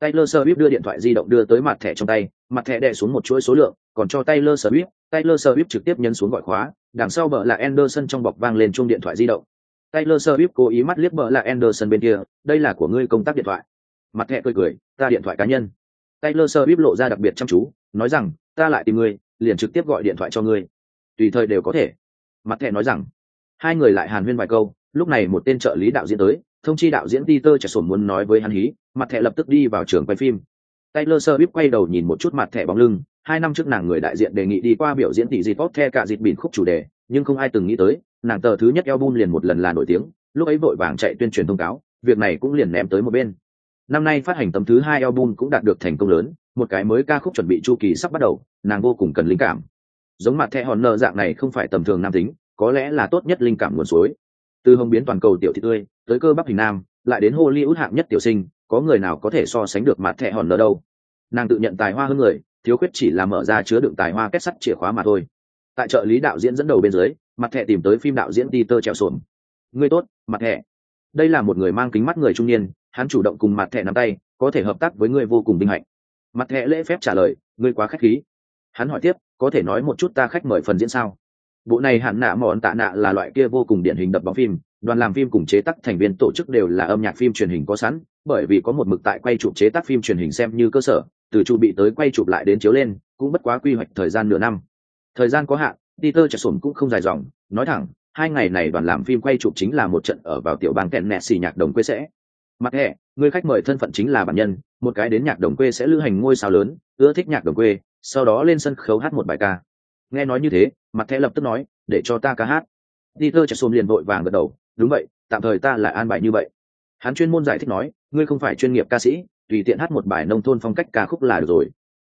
Taylor Swift đưa điện thoại di động đưa tới mặt thẻ trong tay, mặt thẻ đè xuống một chuỗi số lượng, còn cho Taylor Swift, Taylor Swift trực tiếp nhấn xuống gọi khóa, đằng sau bờ là Anderson trong bọc vang lên chung điện thoại di động. Taylor Swift cố ý mắt liếc bờ là Anderson bên kia, đây là của ngươi công tác điện thoại. Mặt thẻ cười cười, ta điện thoại cá nhân. Taylor Swift lộ ra đặc biệt chăm chú, nói rằng, ta lại tìm ngươi, liền trực tiếp gọi điện thoại cho ngươi. Tùy thời đều có thể. Mặt thẻ nói rằng, hai người lại hàn huyên vài câu, lúc này một tên trợ lý đạo diễn tới, thông chi đạo diễn Peter Trẻ Sổn muốn nói với hắn hí, mặt thẻ lập tức đi vào trường quay phim. Taylor Swift quay đầu nhìn một chút mặt thẻ bóng lưng, hai năm trước nàng người đại diện đề nghị đi qua biểu diễn tỷ dịp pop the cả dịp bỉn khúc chủ đề nhưng không ai từng nghĩ tới nàng tờ thứ nhất album liền một lần là nổi tiếng lúc ấy vội vàng chạy tuyên truyền thông cáo việc này cũng liền ném tới một bên năm nay phát hành tấm thứ hai album cũng đạt được thành công lớn, một cái mới ca khúc chuẩn bị chu kỳ sắp bắt đầu, nàng vô cùng cần linh cảm. Giống mặt thẹ hòn nợ dạng này không phải tầm thường nam tính, có lẽ là tốt nhất linh cảm nguồn suối. Từ hồng biến toàn cầu tiểu thị tươi, tới cơ bắp hình nam, lại đến hollywood hạng nhất tiểu sinh, có người nào có thể so sánh được mặt thẹ hòn nợ đâu? Nàng tự nhận tài hoa hơn người, thiếu khuyết chỉ là mở ra chứa đựng tài hoa kết sắt chìa khóa mà thôi. Tại trợ lý đạo diễn dẫn đầu bên dưới, mặt thẹ tìm tới phim đạo diễn peter treo xuồng người tốt, mặt thẹ đây là một người mang kính mắt người trung niên hắn chủ động cùng mặt thẻ nắm tay, có thể hợp tác với người vô cùng vinh hạnh. Mặt thẻ lễ phép trả lời, ngươi quá khách khí. Hắn hỏi tiếp, có thể nói một chút ta khách mời phần diễn sao? Bộ này hạn nạ mòn tạ nạ là loại kia vô cùng điển hình đập bóng phim, đoàn làm phim cùng chế tác thành viên tổ chức đều là âm nhạc phim truyền hình có sẵn, bởi vì có một mực tại quay chụp chế tác phim truyền hình xem như cơ sở, từ chu bị tới quay chụp lại đến chiếu lên, cũng bất quá quy hoạch thời gian nửa năm. Thời gian có hạn, peter trả sổn cũng không dài dòng, nói thẳng, hai ngày này đoàn làm phim quay chụp chính là một trận ở vào tiểu bang kẹn nẹ xì nhạc đồng quê sẽ mặt hệ người khách mời thân phận chính là bản nhân, một cái đến nhạc đồng quê sẽ lữ hành ngôi sao lớn, ưa thích nhạc đồng quê, sau đó lên sân khấu hát một bài ca. Nghe nói như thế mặt thẻ lập tức nói, để cho ta ca hát. Peter chặt sổn liền vội vàng gật đầu, đúng vậy, tạm thời ta lại an bài như vậy. Hắn chuyên môn giải thích nói, ngươi không phải chuyên nghiệp ca sĩ, tùy tiện hát một bài nông thôn phong cách ca khúc là được rồi.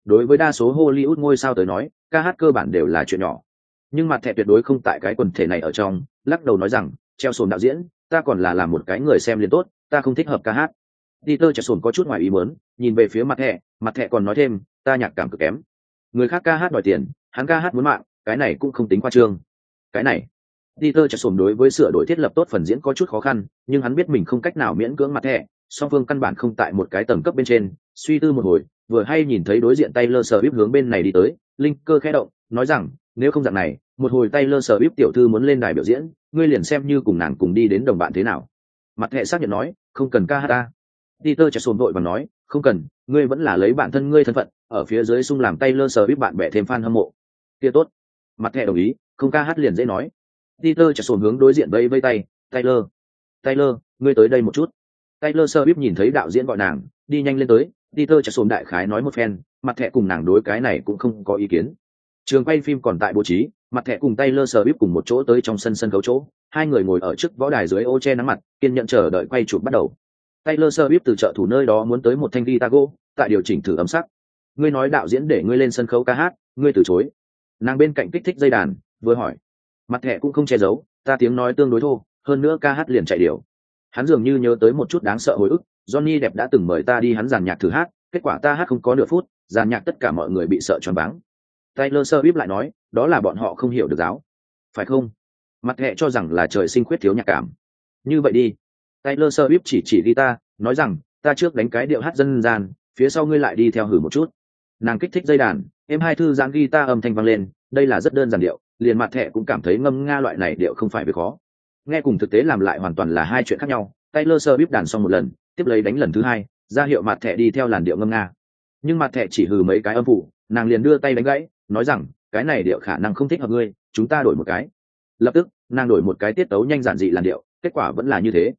Đối với đa số hollywood ngôi sao tới nói, ca hát cơ bản đều là chuyện nhỏ. Nhưng mặt thẻ tuyệt đối không tại cái quần thể này ở trong, lắc đầu nói rằng, treo sồn đạo diễn, ta còn là làm một cái người xem liền tốt ta không thích hợp ca hát. Peter treo sồn có chút ngoài ý muốn nhìn về phía mặt thẻ mặt thẻ còn nói thêm ta nhạc cảm cực kém. Người khác ca hát đòi tiền hắn ca hát muốn mạng cái này cũng không tính qua trương. Cái này Peter chợt sồn đối với sửa đổi thiết lập tốt phần diễn có chút khó khăn, nhưng hắn biết mình không cách nào miễn cưỡng mặt thẻ, song phương căn bản không tại một cái tầng cấp bên trên, suy tư một hồi, vừa hay nhìn thấy đối diện Taylor Swift hướng bên này đi tới, linh cơ khẽ động, nói rằng, nếu không dạng này, một hồi Taylor Swift tiểu thư muốn lên đài biểu diễn, ngươi liền xem như cùng nàng cùng đi đến đồng bạn thế nào. Mặt thẻ xác nhận nói, không cần ca hát ta. Peter chạy sồm đội và nói, không cần, ngươi vẫn là lấy bản thân ngươi thân phận, ở phía dưới xung làm tay lơ sờ biết bạn bè thêm fan hâm mộ. Kia tốt. Mặt thẻ đồng ý, không ca hát liền dễ nói Peter chạy sồn hướng đối diện vây vây tay, "Taylor, Taylor, ngươi tới đây một chút." Taylor Swift nhìn thấy đạo diễn gọi nàng, đi nhanh lên tới, Peter chạy sồn đại khái nói một phen, mặt thẻ cùng nàng đối cái này cũng không có ý kiến. Trường quay phim còn tại bố trí, mặt thẻ cùng tay lơ sờ bíp cùng một chỗ tới trong sân sân khấu chỗ, hai người ngồi ở trước võ đài dưới ô che nắng mặt, kiên nhận chờ đợi quay chụp bắt đầu. tay lơ sờ bíp từ chợ thủ nơi đó muốn tới một thanh guitar gỗ, tại điều chỉnh thử âm sắc. Ngươi nói đạo diễn để ngươi lên sân khấu ca hát, ngươi từ chối. Nàng bên cạnh kích thích dây đàn, vừa hỏi, mặt thẻ cũng không che giấu ta tiếng nói tương đối thô hơn nữa ca hát liền chạy điều hắn dường như nhớ tới một chút đáng sợ hồi ức johnny đẹp đã từng mời ta đi hắn giàn nhạc thử hát kết quả ta hát không có nửa phút giàn nhạc tất cả mọi người bị sợ choáng váng taylor sơ bíp lại nói, đó là bọn họ không hiểu được giáo. Phải không? Mặt hệ cho rằng là trời sinh khuyết thiếu nhạc cảm. Như vậy đi. Taylor sơ bíp chỉ chỉ đi ta nói rằng, ta trước đánh cái điệu hát dân gian, phía sau ngươi lại đi theo hử một chút. Nàng kích thích dây đàn em hai thư giãn ghi ta âm thanh vang lên, đây là rất đơn giản điệu, liền mặt hệ cũng cảm thấy ngâm nga loại này điệu không phải việc khó. Nghe cùng thực tế làm lại hoàn toàn là hai chuyện khác nhau, taylor sơ bíp đàn xong một lần, tiếp lấy đánh lần thứ hai, ra hiệu mặt thẻ đi theo làn điệu ngâm nga. Nhưng mặt thẻ chỉ hừ mấy cái âm phụ, nàng liền đưa tay đánh gãy nói rằng cái này điệu khả năng không thích hợp ngươi chúng ta đổi một cái. Lập tức nàng đổi một cái tiết tấu nhanh giản dị làn điệu kết quả vẫn là như thế.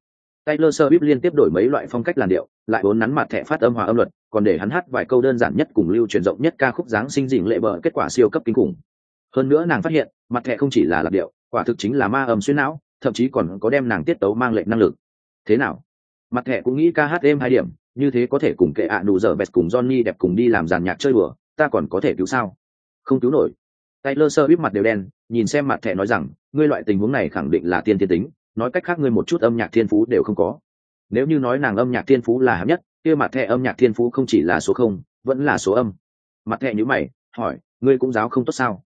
Taylor Swift liên tiếp đổi mấy loại phong cách làn điệu, lại vốn nắn mặt thẻ phát âm hòa âm luật, còn để hắn hát vài câu đơn giản nhất cùng lưu truyền rộng nhất ca khúc dáng sinh dịnh lệ bờ kết quả siêu cấp kinh khủng. Hơn nữa nàng phát hiện mặt thẻ không chỉ là lạc điệu quả thực chính là ma âm xuyên não thậm chí còn có đem nàng tiết tấu mang lệnh năng lực. Thế nào? Mặt thẻ cũng nghĩ ca hát êm hai điểm như thế có thể cùng kệ ạ à nụ dở bẹt cùng johnny đẹp cùng đi làm giàn nhạc chơi bừa ta còn có thể cứu sao? Không cứu nổi Taylor sơ bíp mặt đều đen nhìn xem mặt thẻ nói rằng ngươi loại tình huống này khẳng định là tiên thiên tính nói cách khác ngươi một chút âm nhạc thiên phú đều không có nếu như nói nàng âm nhạc thiên phú là hạng nhất kia mặt thẻ âm nhạc thiên phú không chỉ là số không vẫn là số âm mặt thẻ nhữ mày hỏi ngươi cũng giáo không tốt sao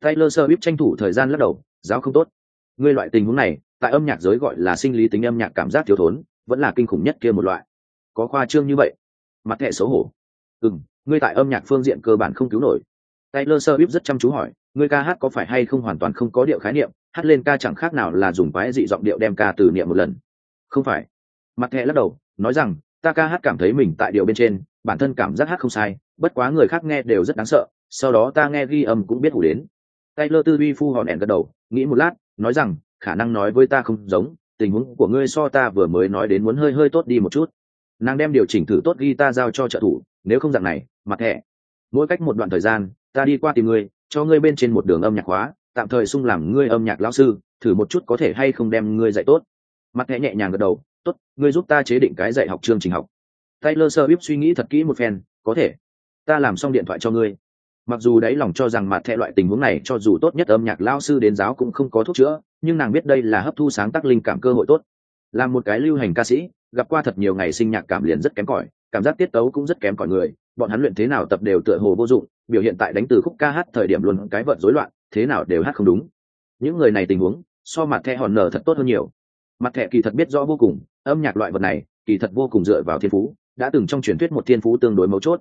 Taylor Swift tranh thủ thời gian lắc đầu, giáo không tốt. Ngươi loại tình huống này, tại âm nhạc giới gọi là sinh lý tính âm nhạc cảm giác thiếu thốn, vẫn là kinh khủng nhất kia một loại. Có khoa trương như vậy? Mặt thẻ xấu hổ. Ừm, ngươi tại âm nhạc phương diện cơ bản không cứu nổi. Taylor Swift rất chăm chú hỏi, ngươi ca hát có phải hay không hoàn toàn không có điệu khái niệm, hát lên ca chẳng khác nào là dùng quái dị giọng điệu đem ca từ niệm một lần. Không phải. Mặt thẻ lắc đầu, nói rằng, ta ca hát cảm thấy mình tại điệu bên trên, bản thân cảm giác hát không sai, bất quá người khác nghe đều rất đáng sợ, sau đó ta nghe ghi âm cũng biết hủ đến Taylor tư duy phu hòn ẻn gật đầu, nghĩ một lát, nói rằng, khả năng nói với ta không giống, tình huống của ngươi so ta vừa mới nói đến muốn hơi hơi tốt đi một chút. Nàng đem điều chỉnh thử tốt guitar giao cho trợ thủ, nếu không dạng này, mặt thẻ. Mỗi cách một đoạn thời gian, ta đi qua tìm ngươi, cho ngươi bên trên một đường âm nhạc hóa, tạm thời sung làm ngươi âm nhạc lão sư, thử một chút có thể hay không đem ngươi dạy tốt. Mặt thẻ nhẹ nhàng gật đầu, tốt, ngươi giúp ta chế định cái dạy học chương trình học. Taylor swift suy nghĩ thật kỹ một phen, có thể. Ta làm xong điện thoại cho ngươi. Mặc dù đáy lòng cho rằng mặt thẻ loại tình huống này, cho dù tốt nhất âm nhạc lao sư đến giáo cũng không có thuốc chữa, nhưng nàng biết đây là hấp thu sáng tác linh cảm cơ hội tốt. Là một cái lưu hành ca sĩ, gặp qua thật nhiều ngày sinh nhạc cảm liền rất kém cỏi, cảm giác tiết tấu cũng rất kém cỏi người bọn hắn luyện thế nào tập đều tựa hồ vô dụng, biểu hiện tại đánh từ khúc ca hát thời điểm luôn cái vợt rối loạn, thế nào đều hát không đúng. Những người này tình huống, so mặt thẻ hòn nở thật tốt hơn nhiều. Mặt thẻ kỳ thật biết rõ vô cùng, âm nhạc loại vật này, kỳ thật vô cùng dựa vào thiên phú, đã từng trong truyền thuyết một thiên phú tương đối mấu chốt.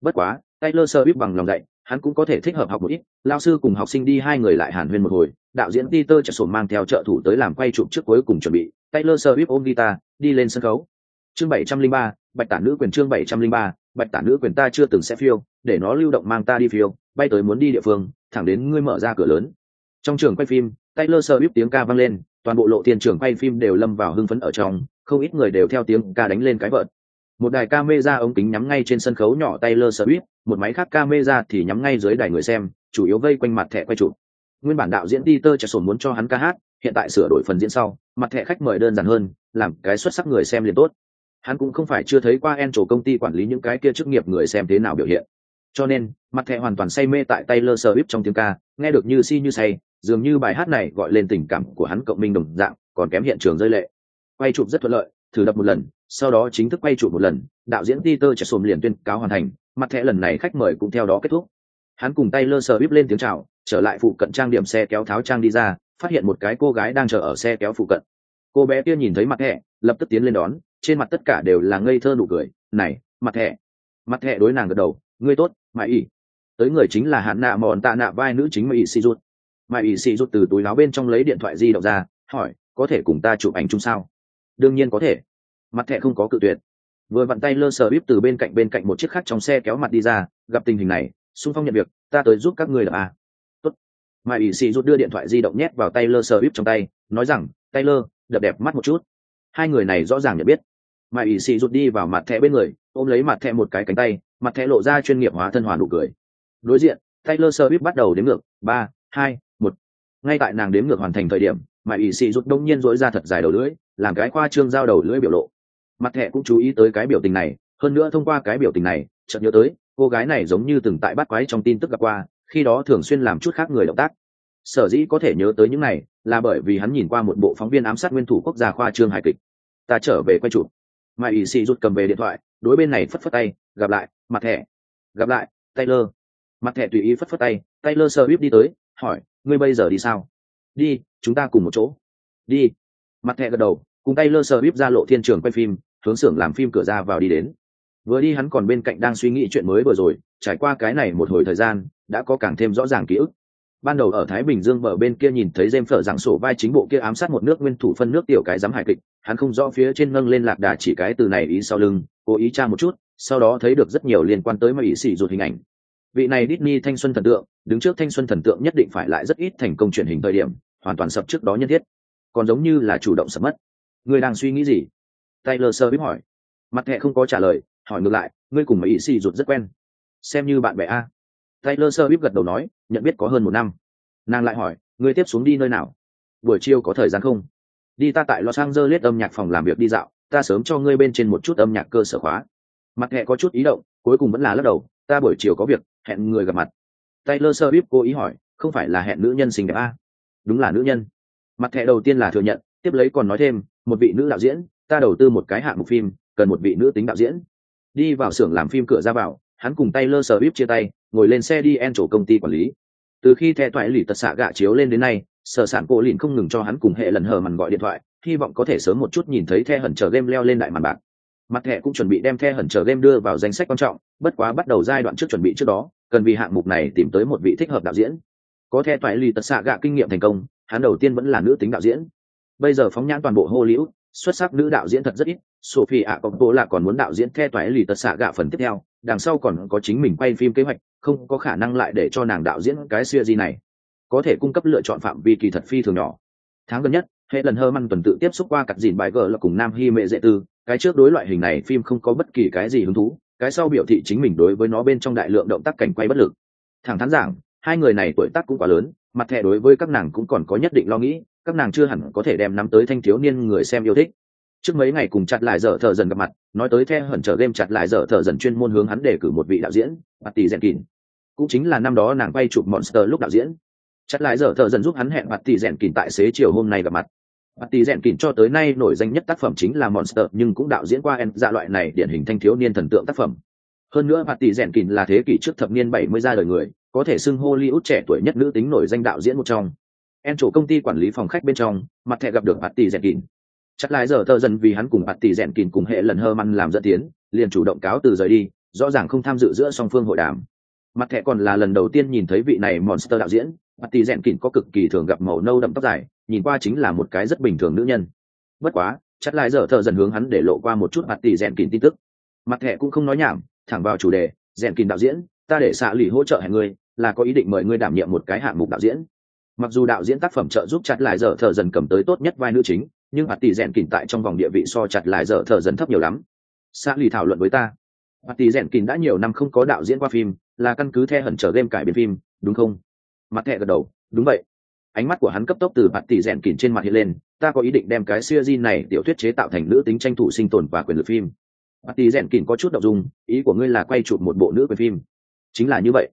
Bất quá, taylor sơ biết bằng lòng dạy, hắn cũng có thể thích hợp học một ít, lao sư cùng học sinh đi hai người lại hàn huyên một hồi, đạo diễn peter chợ sổ mang theo trợ thủ tới làm quay chụp trước cuối cùng chuẩn bị. Taylor sơ biết ôm guitar, đi lên sân khấu chương bảy trăm linh ba bạch tả nữ quyền chương bảy trăm linh ba bạch tả nữ quyền ta chưa từng sẽ phiêu để nó lưu động mang ta đi phiêu bay tới muốn đi địa phương thẳng đến ngươi mở ra cửa lớn trong trường quay phim taylor sơ tiếng ca vang lên toàn bộ lộ tiền trường quay phim đều lâm vào hưng phấn ở trong không ít người đều theo tiếng ca đánh lên cái vợt một đài camera ống kính nhắm ngay trên sân khấu nhỏ Taylor Swift, một máy khác camera thì nhắm ngay dưới đài người xem, chủ yếu vây quanh mặt thẻ quay chụp. Nguyên bản đạo diễn Peter Jackson muốn cho hắn ca hát, hiện tại sửa đổi phần diễn sau, mặt thẻ khách mời đơn giản hơn, làm cái xuất sắc người xem liền tốt. Hắn cũng không phải chưa thấy qua en công ty quản lý những cái kia chức nghiệp người xem thế nào biểu hiện. Cho nên, mặt thẻ hoàn toàn say mê tại Taylor Swift trong tiếng ca, nghe được như si như say, dường như bài hát này gọi lên tình cảm của hắn cộng minh đồng dạng, còn kém hiện trường rơi lệ. Quay chụp rất thuận lợi, thử đập một lần, sau đó chính thức quay chụp một lần, đạo diễn Peter Jackson liền tuyên cáo hoàn thành, mặt thẻ lần này khách mời cũng theo đó kết thúc. Hắn cùng Taylor Swift lên tiếng chào, trở lại phụ cận trang điểm xe kéo tháo trang đi ra, phát hiện một cái cô gái đang chờ ở xe kéo phụ cận. Cô bé kia nhìn thấy mặt thẻ, lập tức tiến lên đón, trên mặt tất cả đều là ngây thơ nụ cười, "Này, mặt thẻ." Mặt thẻ đối nàng gật đầu, "Ngươi tốt, mãi ỉ." Tới người chính là Hạn Nạ Mòn Tạ Nạ vai nữ chính Mai ỉ xì Rút. Mai ỉ xì Rút từ túi láo bên trong lấy điện thoại di động ra, hỏi, "Có thể cùng ta chụp ảnh chung sao?" "Đương nhiên có thể." Mặt thẻ không có cự tuyệt vừa vặn tay lơ sờ bíp từ bên cạnh bên cạnh một chiếc khác trong xe kéo mặt đi ra gặp tình hình này xung phong nhận việc ta tới giúp các người là à. Tốt. mai ỷ xì rút đưa điện thoại di động nhét vào tay lơ sờ bíp trong tay nói rằng tay lơ đập đẹp mắt một chút hai người này rõ ràng nhận biết. Mai ỷ xì rút đi vào mặt thẻ bên người, ôm lấy mặt thẻ một cái cánh tay, mặt thẻ lộ ra chuyên nghiệp hóa thân hòa nụ cười. Đối diện tay lơ sờ bắt đầu đếm ngược, ba, hai, một. Ngay tại nàng đếm ngược hoàn thành thời điểm mai ỷ xì rút đông nhiên dối ra thật dài đầu lưỡi, làm cái khoa trương giao đầu lưỡi biểu lộ. Mặt thẻ cũng chú ý tới cái biểu tình này, hơn nữa thông qua cái biểu tình này, chợt nhớ tới, cô gái này giống như từng tại bắt quái trong tin tức gặp qua, khi đó thường xuyên làm chút khác người động tác. Sở dĩ có thể nhớ tới những này là bởi vì hắn nhìn qua một bộ phóng viên ám sát nguyên thủ quốc gia khoa trương hài kịch. Ta trở về quay chụp. Mà ỷ sĩ rút cầm về điện thoại, đối bên này phất phất tay, gặp lại, mặt thẻ. Gặp lại, taylor. Mặt thẻ tùy ý phất phất tay, taylor sơ bíp đi tới, hỏi, ngươi bây giờ đi sao? Đi, chúng ta cùng một chỗ. Đi. Mặt thẻ gật đầu, cùng taylor sơ bíp ra lộ thiên trường quay phim, hướng xưởng làm phim cửa ra vào đi đến. Vừa đi hắn còn bên cạnh đang suy nghĩ chuyện mới vừa rồi, trải qua cái này một hồi thời gian, đã có càng thêm rõ ràng ký ức ban đầu ở thái bình dương bờ bên kia nhìn thấy dêm phở giảng sổ vai chính bộ kia ám sát một nước nguyên thủ phân nước tiểu cái dám hài kịch, hắn không rõ phía trên nâng lên lạc đà chỉ cái từ này ý sau lưng, cố ý tra một chút, sau đó thấy được rất nhiều liên quan tới mà ý xỉ ruột hình ảnh. Vị này Disney thanh xuân thần tượng, đứng trước thanh xuân thần tượng nhất định phải lại rất ít thành công truyền hình thời điểm, hoàn toàn sập trước đó nhân thiết. Còn giống như là chủ động sập mất. Người đang suy nghĩ gì? Taylor sơ biết hỏi. Mặt thẹ không có trả lời, hỏi ngược lại, ngươi cùng mấy ý xì rụt rất quen. Xem như bạn bè a taylor Swift gật đầu nói, nhận biết có hơn một năm. Nàng lại hỏi, ngươi tiếp xuống đi nơi nào? Buổi chiều có thời gian không? Đi ta tại los angeles âm nhạc phòng làm việc đi dạo, ta sớm cho ngươi bên trên một chút âm nhạc cơ sở khóa. Mặt hẹ có chút ý động, cuối cùng vẫn là lắc đầu, ta buổi chiều có việc, hẹn người gặp mặt. Taylor Swift cố ý hỏi, không phải là hẹn nữ nhân xinh đẹp a đúng là nữ nhân. Mặt thẻ đầu tiên là thừa nhận, tiếp lấy còn nói thêm, một vị nữ đạo diễn, ta đầu tư một cái hạng mục phim, cần một vị nữ tính đạo diễn. Đi vào xưởng làm phim cửa ra vào, hắn cùng Taylor Swift chia tay ngồi lên xe đi en chỗ công ty quản lý. Từ khi the toại lì tật xạ gạ chiếu lên đến nay, sở sản cổ lìn không ngừng cho hắn cùng hệ lần hờ màn gọi điện thoại, hy vọng có thể sớm một chút nhìn thấy the hẩn chờ game leo lên đại màn bạc. Mặt thẻ cũng chuẩn bị đem the hẩn chờ game đưa vào danh sách quan trọng, bất quá bắt đầu giai đoạn trước chuẩn bị trước đó, cần vì hạng mục này tìm tới một vị thích hợp đạo diễn. Có the toại lì tật xạ gạ kinh nghiệm thành công, hắn đầu tiên vẫn là nữ tính đạo diễn. Bây giờ phóng nhãn toàn bộ hollywood, xuất sắc nữ đạo diễn thật rất ít, sophie ạ có cô là còn muốn đạo diễn the thoại lì tật xạ gạ phần tiếp theo, đằng sau còn có chính mình quay phim kế hoạch không có khả năng lại để cho nàng đạo diễn cái xưa gì này. Có thể cung cấp lựa chọn phạm vi kỳ thật phi thường nhỏ. Tháng gần nhất, hệ lần hơ măn tuần tự tiếp xúc qua cặp dìn bài gờ là cùng nam hy mệ dễ tư. Cái trước đối loại hình này phim không có bất kỳ cái gì hứng thú, cái sau biểu thị chính mình đối với nó bên trong đại lượng động tác cảnh quay bất lực. Thẳng thắn giảng, hai người này tuổi tác cũng quá lớn, mặt thẻ đối với các nàng cũng còn có nhất định lo nghĩ, các nàng chưa hẳn có thể đem nắm tới thanh thiếu niên người xem yêu thích. Trước mấy ngày cùng chặt lại dở thợ dần gặp mặt nói tới theo hẩn trở game chặt lại giờ thợ dần chuyên môn hướng hắn để cử một vị đạo diễn bà tỷ rèn kín cũng chính là năm đó nàng quay chụp monster lúc đạo diễn. Chặt lại giờ thợ dần giúp hắn hẹn bà tỷ rèn kín tại xế chiều hôm nay gặp mặt. Bà tỷ rèn kín cho tới nay nổi danh nhất tác phẩm chính là monster, nhưng cũng đạo diễn qua en dạ loại này điển hình thanh thiếu niên thần tượng tác phẩm. Hơn nữa bà tỷ rèn kín là thế kỷ trước thập niên bảy mươi ra đời người, có thể xưng hollywood trẻ tuổi nhất nữ tính nổi danh đạo diễn một trong. En chỗ công ty quản lý phòng khách bên trong, mặt thẻ gặp được bà tỷ rèn kín chắc lại giờ tờ dần vì hắn cùng bạt tỷ rèn kìn cùng hệ lần hơ măn làm dẫn tiến, liền chủ động cáo từ rời đi, rõ ràng không tham dự giữa song phương hội đàm. Mặt thẻ còn là lần đầu tiên nhìn thấy vị này monster đạo diễn, bạt tỷ rèn kìn có cực kỳ thường gặp màu nâu đậm tóc dài, nhìn qua chính là một cái rất bình thường nữ nhân. Bất quá, chắc lại giờ thợ dần hướng hắn để lộ qua một chút bạt tỷ rèn kìn tin tức. Mặt thẻ cũng không nói nhảm, thẳng vào chủ đề, rèn kìn đạo diễn, ta để xạ lì hỗ trợ hẹn ngươi, là có ý định mời ngươi đảm nhiệm một cái hạng mục đạo diễn. Mặc dù đạo diễn tác phẩm trợ giúp chặt lại giờ thợ dần cầm tới tốt nhất vai nữ chính nhưng hạt tỷ rèn kín tại trong vòng địa vị so chặt lại dở thở dần thấp nhiều lắm. Xã lì thảo luận với ta. Hạt tỷ rèn kín đã nhiều năm không có đạo diễn qua phim, là căn cứ theo hẩn trở game cải biến phim, đúng không? Mặt thẹ gật đầu, đúng vậy. Ánh mắt của hắn cấp tốc từ hạt tỷ rèn kín trên mặt hiện lên, ta có ý định đem cái siêu gen này tiểu thuyết chế tạo thành nữ tính tranh thủ sinh tồn và quyền lực phim. Mặt tỷ rèn kín có chút động dung, ý của ngươi là quay chụp một bộ nữ quyền phim. Chính là như vậy.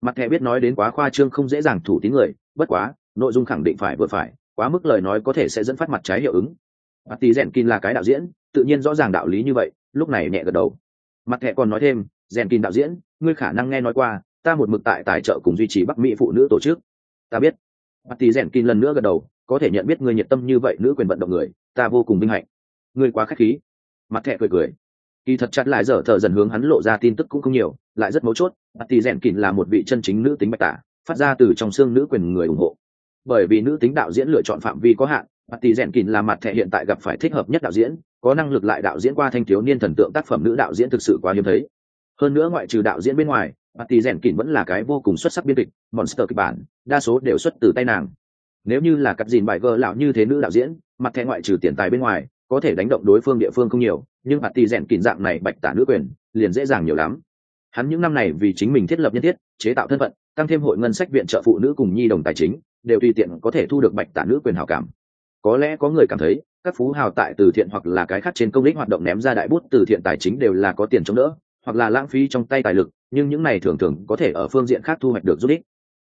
Mặt thẹ biết nói đến quá khoa trương không dễ dàng thủ tín người, bất quá, nội dung khẳng định phải vừa phải quá mức lời nói có thể sẽ dẫn phát mặt trái hiệu ứng. Mặt tỷ rèn kin là cái đạo diễn, tự nhiên rõ ràng đạo lý như vậy, lúc này nhẹ gật đầu. Mặt thẹ còn nói thêm, rèn kin đạo diễn, ngươi khả năng nghe nói qua, ta một mực tại tài trợ cùng duy trì bắc mỹ phụ nữ tổ chức. Ta biết. Mặt tỷ rèn kin lần nữa gật đầu, có thể nhận biết ngươi nhiệt tâm như vậy nữ quyền vận động người, ta vô cùng vinh hạnh. Ngươi quá khách khí. Mặt thẹ cười cười. Kỳ thật chặt lại dở thợ dần hướng hắn lộ ra tin tức cũng không nhiều, lại rất mấu chốt, mặt tỷ rèn kín là một vị chân chính nữ tính bạch tả, phát ra từ trong xương nữ quyền người ủng hộ bởi vì nữ tính đạo diễn lựa chọn phạm vi có hạn mặt tỷ rèn kín là mặt thẻ hiện tại gặp phải thích hợp nhất đạo diễn, có năng lực lại đạo diễn qua thanh thiếu niên thần tượng tác phẩm nữ đạo diễn thực sự quá hiếm thấy. Hơn nữa ngoại trừ đạo diễn bên ngoài mặt tỷ rèn kín vẫn là cái vô cùng xuất sắc biên kịch, monster kịch bản, đa số đều xuất từ tay nàng. Nếu như là cặp dìn bài vợ lão như thế nữ đạo diễn, mặt thẻ ngoại trừ tiền tài bên ngoài, có thể đánh động đối phương địa phương không nhiều, nhưng mặt tỷ rèn kín dạng này bạch tả nữ quyền, liền dễ dàng nhiều lắm. Hắn những năm này vì chính mình thiết lập nhân thiết, chế tạo thân phận, tăng thêm hội ngân sách viện trợ phụ nữ cùng nhi đồng tài chính đều tùy tiện có thể thu được bạch tả nữ quyền hảo cảm. Có lẽ có người cảm thấy, các phú hào tại từ thiện hoặc là cái khác trên công lý hoạt động ném ra đại bút từ thiện tài chính đều là có tiền chống đỡ, hoặc là lãng phí trong tay tài lực, nhưng những này thường thường có thể ở phương diện khác thu hoạch được rút ích.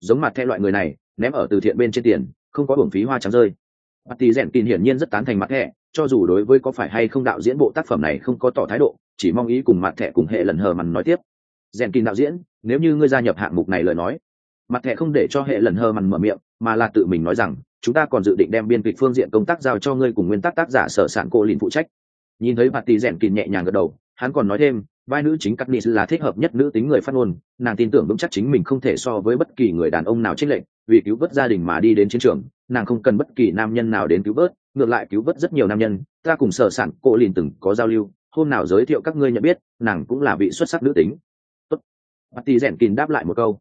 Giống mặt theo loại người này, ném ở từ thiện bên trên tiền, không có hưởng phí hoa trắng rơi. Mặt tì rèn tin hiển nhiên rất tán thành mặt thẻ, cho dù đối với có phải hay không đạo diễn bộ tác phẩm này không có tỏ thái độ, chỉ mong ý cùng mặt thẻ cùng hệ lần hờ mằn nói tiếp. Rèn tin đạo diễn, nếu như ngươi gia nhập hạng mục này lời nói, mặt thẻ không để cho hệ lần hờ mằn mở miệng mà là tự mình nói rằng, chúng ta còn dự định đem biên kịch phương diện công tác giao cho ngươi cùng nguyên tắc tác giả sở sản cô lìn phụ trách. Nhìn thấy mặt tỷ rèn kín nhẹ nhàng gật đầu, hắn còn nói thêm, vai nữ chính cắt nis là thích hợp nhất nữ tính người phát ngôn, nàng tin tưởng vững chắc chính mình không thể so với bất kỳ người đàn ông nào trích lệnh vì cứu vớt gia đình mà đi đến chiến trường, nàng không cần bất kỳ nam nhân nào đến cứu vớt, ngược lại cứu vớt rất nhiều nam nhân, ta cùng sở sản cô lìn từng có giao lưu, hôm nào giới thiệu các ngươi nhận biết, nàng cũng là vị xuất sắc nữ tính. Tốt. mặt tỷ rèn kín đáp lại một câu.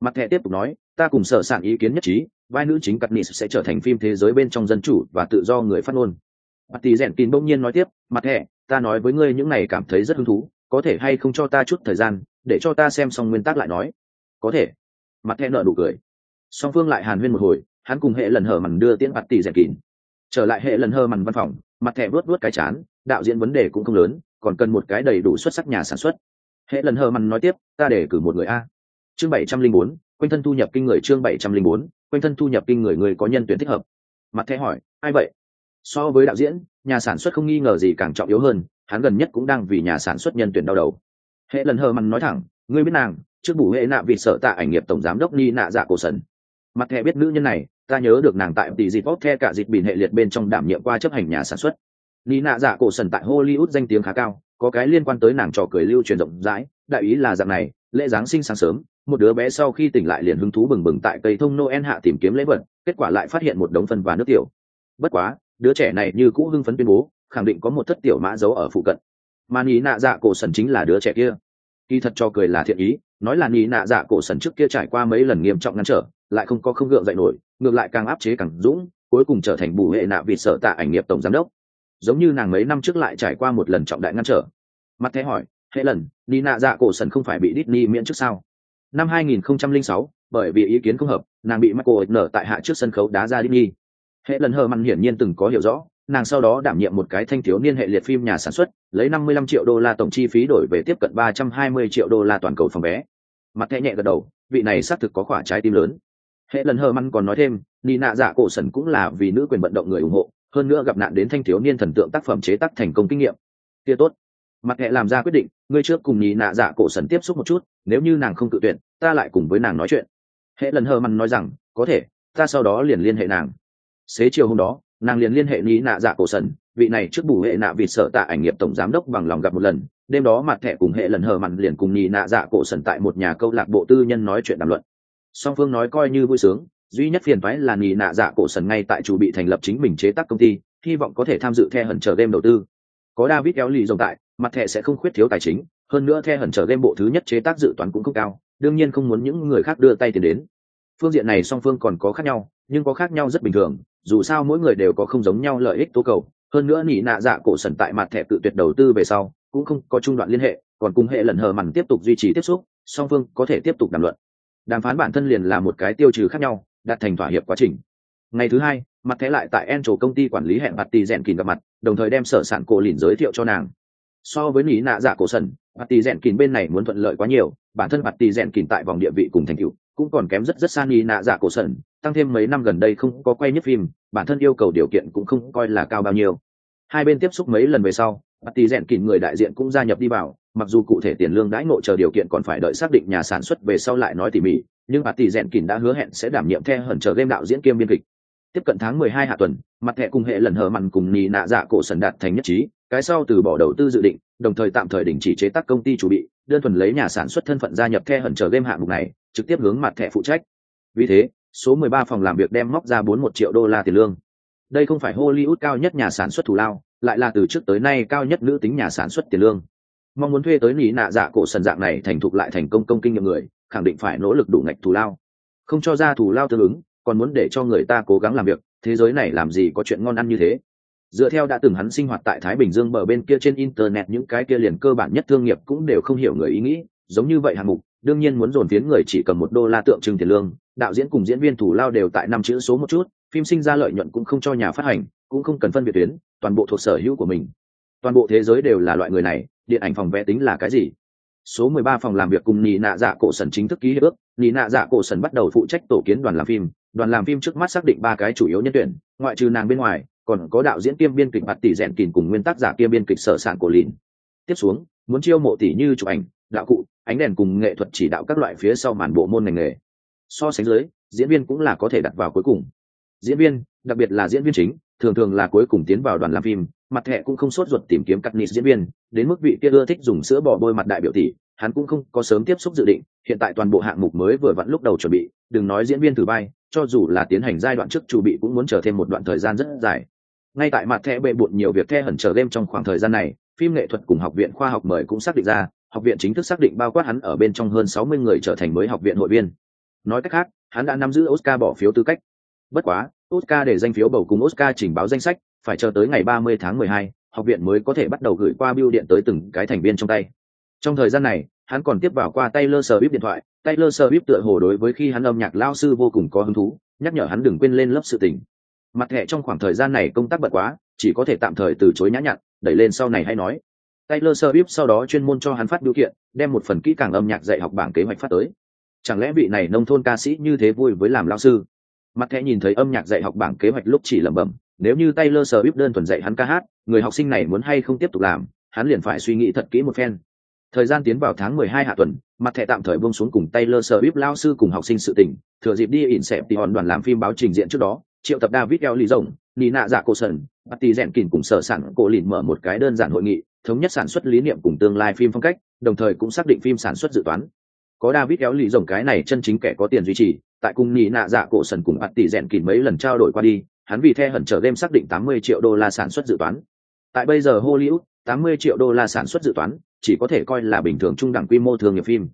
Mặt thẻ tiếp tục nói, ta cùng sở sản ý kiến nhất trí vai nữ chính Katniss sẽ trở thành phim thế giới bên trong dân chủ và tự do người phát ngôn. Mặt tỷ rèn kín bỗng nhiên nói tiếp mặt hẹ, ta nói với ngươi những này cảm thấy rất hứng thú có thể hay không cho ta chút thời gian để cho ta xem xong nguyên tắc lại nói? Có thể. Mặt hẹ nợ nụ cười. Song phương lại hàn huyên một hồi hắn cùng hệ lần hở mằn đưa tiễn mặt tỷ rèn kín. Trở lại hệ lần hờ mằn văn phòng mặt hẹ vớt vớt cái chán đạo diễn vấn đề cũng không lớn còn cần một cái đầy đủ xuất sắc nhà sản xuất. Hệ lần hờ mằn nói tiếp ta để cử một người a. Chương bảy trăm linh bốn quanh thân thu nhập kinh người chương bảy trăm linh bốn quanh thân thu nhập kinh người người có nhân tuyển thích hợp. Mặt thẻ hỏi, ai vậy? So với đạo diễn, nhà sản xuất không nghi ngờ gì càng trọng yếu hơn, hắn gần nhất cũng đang vì nhà sản xuất nhân tuyển đau đầu. Hệ lần hờ mặn nói thẳng, ngươi biết nàng, trước bù hệ nạ vì sợ tạ ảnh nghiệp tổng giám đốc ni nạ dạ cổ sần. Mặt thẻ biết nữ nhân này, ta nhớ được nàng tại tỷ dịp bóp the cả dịp bìn hệ liệt bên trong đảm nhiệm qua chấp hành nhà sản xuất. Ni nạ dạ cổ sần tại hollywood danh tiếng khá cao, có cái liên quan tới nàng trò cười lưu truyền rộng rãi, đại ý là dạng này, lễ giáng sinh sáng sớm một đứa bé sau khi tỉnh lại liền hứng thú bừng bừng tại cây thông noel hạ tìm kiếm lễ vật, kết quả lại phát hiện một đống phân và nước tiểu. Bất quá, đứa trẻ này như cũ hưng phấn tuyên bố, khẳng định có một thất tiểu mã giấu ở phụ cận. Mà nhí nạ dạ cổ sần chính là đứa trẻ kia. Kỳ thật cho cười là thiện ý, nói là nhí nạ dạ cổ sần trước kia trải qua mấy lần nghiêm trọng ngăn trở, lại không có không gượng dậy nổi, ngược lại càng áp chế càng dũng, cuối cùng trở thành bù hệ nạ vì sợ tạ ảnh nghiệp tổng giám đốc. Giống như nàng mấy năm trước lại trải qua một lần trọng đại ngăn trở. Mặt thế hỏi, hệ lần đi nạ dạ cổ sần không phải bị đít ni miễn trước sao? Năm 2006, bởi vì ý kiến không hợp nàng bị michael nở tại hạ trước sân khấu đá ra đi nghi hệ lần hờ mặn hiển nhiên từng có hiểu rõ nàng sau đó đảm nhiệm một cái thanh thiếu niên hệ liệt phim nhà sản xuất lấy 55 triệu đô la tổng chi phí đổi về tiếp cận 320 triệu đô la toàn cầu phòng vé. Mặt thẻ nhẹ gật đầu vị này xác thực có khỏa trái tim lớn. Hệ lần hờ mặn còn nói thêm Nina dạ cổ sần cũng là vì nữ quyền vận động người ủng hộ hơn nữa gặp nạn đến thanh thiếu niên thần tượng tác phẩm chế tác thành công kinh nghiệm. Kia tốt mặt hệ làm ra quyết định, ngươi trước cùng nhì nạ dạ cổ sần tiếp xúc một chút, nếu như nàng không tự tuyển ta lại cùng với nàng nói chuyện. Hệ lần hờ mặn nói rằng, có thể, ta sau đó liền liên hệ nàng. Xế chiều hôm đó, nàng liền liên hệ nhì nạ dạ cổ sần, vị này trước bù hệ nạ vì sợ tạ ảnh nghiệp tổng giám đốc bằng lòng gặp một lần. Đêm đó mặt thẻ cùng hệ lần hờ mặn liền cùng nhì nạ dạ cổ sần tại một nhà câu lạc bộ tư nhân nói chuyện đàm luận. Song phương nói coi như vui sướng, duy nhất phiền phái là nhì nạ dạ cổ sần ngay tại chủ bị thành lập chính mình chế tác công ty, hy vọng có thể tham dự the hẩn chờ game đầu tư. Có david kéo lì rồng tại mặt thẻ sẽ không khuyết thiếu tài chính, hơn nữa the hẩn trở game bộ thứ nhất chế tác dự toán cũng không cao, đương nhiên không muốn những người khác đưa tay tiền đến. Phương diện này song phương còn có khác nhau, nhưng có khác nhau rất bình thường, dù sao mỗi người đều có không giống nhau lợi ích tố cầu. Hơn nữa nhị nạ dạ cổ sần tại mặt thẻ tự tuyệt đầu tư về sau, cũng không có trung đoạn liên hệ, còn cùng hệ lần hờ mằn tiếp tục duy trì tiếp xúc, song phương có thể tiếp tục đàm luận. Đàm phán bản thân liền là một cái tiêu trừ khác nhau, đạt thành thỏa hiệp quá trình. Ngày thứ hai, mặt thẻ lại tại en trổ công ty quản lý hẹn mặt tỷ rèn kìn gặp mặt, đồng thời đem sở sản cổ lìn giới thiệu cho nàng so với nỉ nạ giả cổ sần mặt tỷ rèn kín bên này muốn thuận lợi quá nhiều, bản thân mặt tỷ rèn kín tại vòng địa vị cùng thành cựu cũng còn kém rất rất xa nỉ nạ giả cổ sần, tăng thêm mấy năm gần đây không có quay nhất phim, bản thân yêu cầu điều kiện cũng không coi là cao bao nhiêu. Hai bên tiếp xúc mấy lần về sau mặt tỷ rèn kín người đại diện cũng gia nhập đi vào, mặc dù cụ thể tiền lương đãi ngộ chờ điều kiện còn phải đợi xác định nhà sản xuất về sau lại nói tỉ mỉ, nhưng mặt tỷ rèn kín đã hứa hẹn sẽ đảm nhiệm theo hẩn chờ game đạo diễn kiêm biên kịch. Tiếp cận tháng mười hai hạ tuần, mặt thẻ cùng hệ lần hở mặn cùng nì nạ dạ cổ sần đạt thành nhất trí cái sau từ bỏ đầu tư dự định, đồng thời tạm thời đình chỉ chế tác công ty chủ bị, đơn thuần lấy nhà sản xuất thân phận gia nhập the hẩn chờ game hạng mục này, trực tiếp hướng mặt thẻ phụ trách. Vì thế, số mười ba phòng làm việc đem móc ra bốn một triệu đô la tiền lương. Đây không phải hollywood cao nhất nhà sản xuất thủ lao, lại là từ trước tới nay cao nhất nữ tính nhà sản xuất tiền lương. Mong muốn thuê tới nỉ nạ dạ cổ sần dạng này thành thục lại thành công công kinh nghiệm người, khẳng định phải nỗ lực đủ ngạch thù lao. Không cho ra thù lao tương ứng, còn muốn để cho người ta cố gắng làm việc, thế giới này làm gì có chuyện ngon ăn như thế dựa theo đã từng hắn sinh hoạt tại thái bình dương bờ bên kia trên internet những cái kia liền cơ bản nhất thương nghiệp cũng đều không hiểu người ý nghĩ giống như vậy hạng mục đương nhiên muốn dồn tiến người chỉ cần một đô la tượng trưng tiền lương đạo diễn cùng diễn viên thủ lao đều tại năm chữ số một chút phim sinh ra lợi nhuận cũng không cho nhà phát hành cũng không cần phân biệt tuyến toàn bộ thuộc sở hữu của mình. Toàn bộ thế giới đều là loại người này điện ảnh phòng vẽ tính là cái gì? Số 13 phòng làm việc cùng Nị Nạ Dạ Cổ Sần chính thức ký hiệp ước, Nị Nạ Dạ Cổ Sần bắt đầu phụ trách tổ kiến đoàn làm phim, đoàn làm phim trước mắt xác định ba cái chủ yếu nhân tuyển, ngoại trừ nàng bên ngoài, còn có đạo diễn kiêm biên kịch mặt tỷ rèn kìn cùng nguyên tác giả kiêm biên kịch sở sản cổ lìn. Tiếp xuống, muốn chiêu mộ tỷ như chụp ảnh, đạo cụ, ánh đèn cùng nghệ thuật chỉ đạo các loại phía sau màn bộ môn ngành nghề. So sánh dưới, diễn viên cũng là có thể đặt vào cuối cùng. Diễn viên, đặc biệt là diễn viên chính, thường thường là cuối cùng tiến vào đoàn làm phim, mặt hệ cũng không sốt ruột tìm kiếm cắt nịt diễn viên đến mức vị kia ưa thích dùng sữa bò bôi mặt đại biểu tỷ hắn cũng không có sớm tiếp xúc dự định hiện tại toàn bộ hạng mục mới vừa vặn lúc đầu chuẩn bị đừng nói diễn viên thử bay cho dù là tiến hành giai đoạn trước chuẩn bị cũng muốn chờ thêm một đoạn thời gian rất dài ngay tại mặt thẻ bệ bụt nhiều việc the hẩn chờ game trong khoảng thời gian này phim nghệ thuật cùng học viện khoa học mời cũng xác định ra học viện chính thức xác định bao quát hắn ở bên trong hơn sáu mươi người trở thành mới học viện hội viên nói cách khác hắn đã nắm giữ oscar bỏ phiếu tư cách bất quá oscar để danh phiếu bầu cùng oscar trình báo danh sách phải chờ tới ngày 30 tháng 12, học viện mới có thể bắt đầu gửi qua bưu điện tới từng cái thành viên trong tay. Trong thời gian này, hắn còn tiếp vào qua Taylor Swift điện thoại, Taylor Swift tựa hồ đối với khi hắn âm nhạc lao sư vô cùng có hứng thú, nhắc nhở hắn đừng quên lên lớp sự tình. Mặt hệ trong khoảng thời gian này công tác bận quá, chỉ có thể tạm thời từ chối nhã nhặn, đẩy lên sau này hay nói. Taylor Swift sau đó chuyên môn cho hắn phát biểu kiện, đem một phần kỹ càng âm nhạc dạy học bảng kế hoạch phát tới. Chẳng lẽ vị này nông thôn ca sĩ như thế vui với làm lao sư? Mặt thẻ nhìn thấy âm nhạc dạy học bảng kế hoạch lúc chỉ lẩm bẩm, nếu như Taylor Swift đơn thuần dạy hắn ca hát, người học sinh này muốn hay không tiếp tục làm, hắn liền phải suy nghĩ thật kỹ một phen. Thời gian tiến vào tháng 12 hạ tuần, mặt thẻ tạm thời buông xuống cùng Taylor Swift lao sư cùng học sinh sự tình, thừa dịp đi ỉn xẹp thì hòn đoàn làm phim báo trình diện trước đó, triệu tập David eo lì rồng, Nina dạ cổ sần, Patty rèn kìn cùng sở sản cổ lìn mở một cái đơn giản hội nghị, thống nhất sản xuất lý niệm cùng tương lai phim phong cách, đồng thời cũng xác định phim sản xuất dự toán. Có David eo lì rồng cái này chân chính kẻ có tiền duy trì, tại cùng nị nạ dạ cổ sần cùng bắt tì rèn kìn mấy lần trao đổi qua đi hắn vì the hẩn trở game xác định 80 triệu đô la sản xuất dự toán. Tại bây giờ hollywood 80 triệu đô la sản xuất dự toán chỉ có thể coi là bình thường trung đẳng quy mô thường nghiệp phim.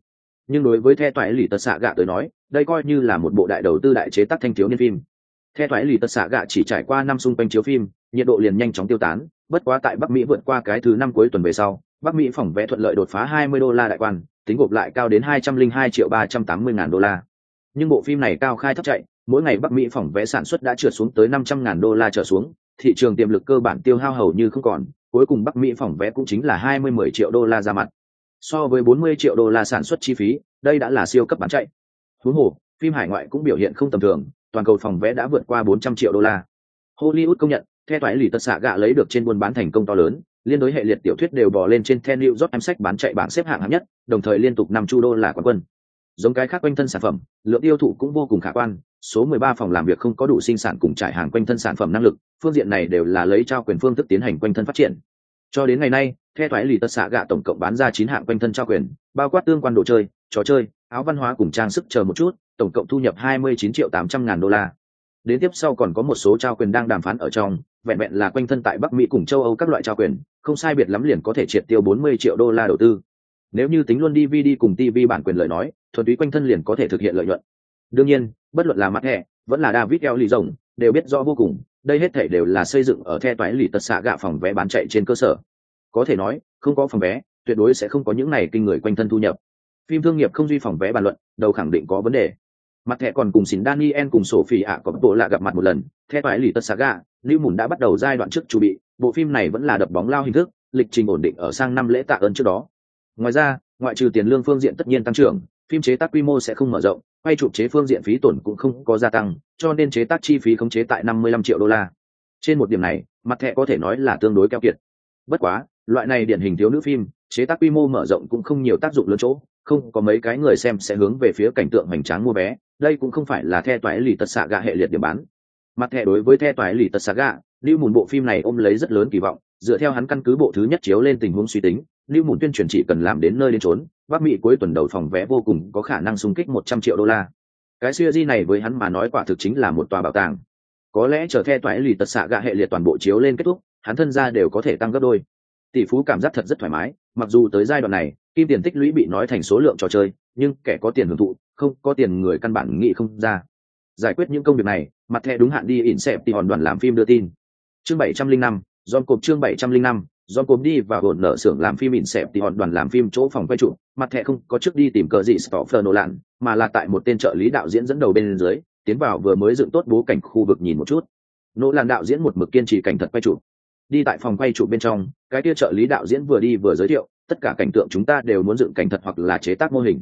Nhưng đối với the toại lì tật xạ gạ tới nói đây coi như là một bộ đại đầu tư đại chế tác thanh thiếu niên phim theo thoái lì tật xạ gạ chỉ trải qua năm xung quanh chiếu phim, nhiệt độ liền nhanh chóng tiêu tán, bất quá tại bắc mỹ vượt qua cái thứ năm cuối tuần về sau, bắc mỹ phòng vé thuận lợi đột phá 20 đô la đại quan, tính gộp lại cao đến hai trăm linh hai triệu ba trăm tám mươi ngàn đô la. Nhưng bộ phim này cao khai thấp chạy, mỗi ngày bắc mỹ phòng vé sản xuất đã trượt xuống tới năm trăm ngàn đô la trở xuống, thị trường tiềm lực cơ bản tiêu hao hầu như không còn, cuối cùng bắc mỹ phòng vé cũng chính là hai mươi mười triệu đô la ra mặt. So với bốn mươi triệu đô la sản xuất chi phí, đây đã là siêu cấp bán chạy. Thú hồ, phim hải ngoại cũng biểu hiện không tầm thường toàn cầu phòng vé đã vượt qua bốn trăm triệu đô la. Hollywood công nhận theo toái lì tật xạ gạ lấy được trên buôn bán thành công to lớn, liên đối hệ liệt tiểu thuyết đều bỏ lên trên ten new york em sách bán chạy bảng xếp hạng hạng nhất, đồng thời liên tục năm chu đô là quán quân. Giống cái khác quanh thân sản phẩm, lượng tiêu thụ cũng vô cùng khả quan, số 13 phòng làm việc không có đủ sinh sản cùng trải hàng quanh thân sản phẩm năng lực, phương diện này đều là lấy trao quyền phương thức tiến hành quanh thân phát triển. Cho đến ngày nay theo thoái lì tật xạ gạ tổng cộng bán ra chín hạng quanh thân trao quyền, bao quát tương quan đồ chơi, trò chơi, áo văn hóa cùng trang sức chờ một chút tổng cộng thu nhập 29 triệu 800 ngàn đô la. Đến tiếp sau còn có một số trao quyền đang đàm phán ở trong vẹn vẹn là quanh thân tại bắc mỹ cùng châu âu các loại trao quyền không sai biệt lắm liền có thể triệt tiêu 40 triệu đô la đầu tư. Nếu như tính luôn dvd cùng tv bản quyền lợi nói thuần túy quanh thân liền có thể thực hiện lợi nhuận. Đương nhiên bất luận là mặt hệ, vẫn là david eo lì rồng đều biết rõ vô cùng đây hết thể đều là xây dựng ở theo toái lì tật xạ gạ phòng vé bán chạy trên cơ sở. Có thể nói không có phòng vé tuyệt đối sẽ không có những này kinh người quanh thân thu nhập. Phim thương nghiệp không duy phòng vé bàn luận đầu khẳng định có vấn đề mặt thẻ còn cùng xin daniel cùng sổ phỉ ạ có bộ lạ gặp mặt một lần theo phải lì tật Saga, lưu mùn đã bắt đầu giai đoạn trước chuẩn bị bộ phim này vẫn là đập bóng lao hình thức lịch trình ổn định ở sang năm lễ tạ ơn trước đó. Ngoài ra ngoại trừ tiền lương phương diện tất nhiên tăng trưởng phim chế tác quy mô sẽ không mở rộng quay chụp chế phương diện phí tổn cũng không có gia tăng cho nên chế tác chi phí khống chế tại 55 triệu đô la. Trên một điểm này mặt thẻ có thể nói là tương đối keo kiệt. Bất quá loại này điển hình thiếu nữ phim chế tác quy mô mở rộng cũng không nhiều tác dụng lớn chỗ không có mấy cái người xem sẽ hướng về phía cảnh tượng hoành tráng mua vé đây cũng không phải là the toái lì tật xạ gạ hệ liệt điểm bán. Mặt thẻ đối với the toái lì tật xạ gạ lưu mùn bộ phim này ôm lấy rất lớn kỳ vọng, dựa theo hắn căn cứ bộ thứ nhất chiếu lên tình huống suy tính, lưu mùn tuyên truyền chỉ cần làm đến nơi đến trốn bắc mỹ cuối tuần đầu phòng vé vô cùng có khả năng xung kích một trăm triệu đô la. Cái siêu di này với hắn mà nói quả thực chính là một tòa bảo tàng. Có lẽ chờ theo toái lì tật xạ gạ hệ liệt toàn bộ chiếu lên kết thúc, hắn thân ra đều có thể tăng gấp đôi. Tỷ phú cảm giác thật rất thoải mái mặc dù tới giai đoạn này, kim tiền tích lũy bị nói thành số lượng trò chơi, nhưng kẻ có tiền hưởng thụ, không có tiền người căn bản nghĩ không ra. Giải quyết những công việc này, mặt thẻ đúng hạn đi ỉn xẹp thì hòn đoàn làm phim đưa tin. Chương bảy trăm linh năm dọn cộp chương bảy trăm linh năm do cộp đi và hồn nợ xưởng làm phim ỉn xẹp thì hòn đoàn làm phim chỗ phòng quay trụ, mặt thẻ không có trước đi tìm cờ gì stoffer nổ lặn mà là tại một tên trợ lý đạo diễn dẫn đầu bên dưới, tiến vào vừa mới dựng tốt bố cảnh khu vực nhìn một chút. Nỗ làn đạo diễn một mực kiên trì cảnh thật quay trụ. Đi tại phòng quay trụ bên trong cái kia trợ lý đạo diễn vừa đi vừa giới thiệu, tất cả cảnh tượng chúng ta đều muốn dựng cảnh thật hoặc là chế tác mô hình.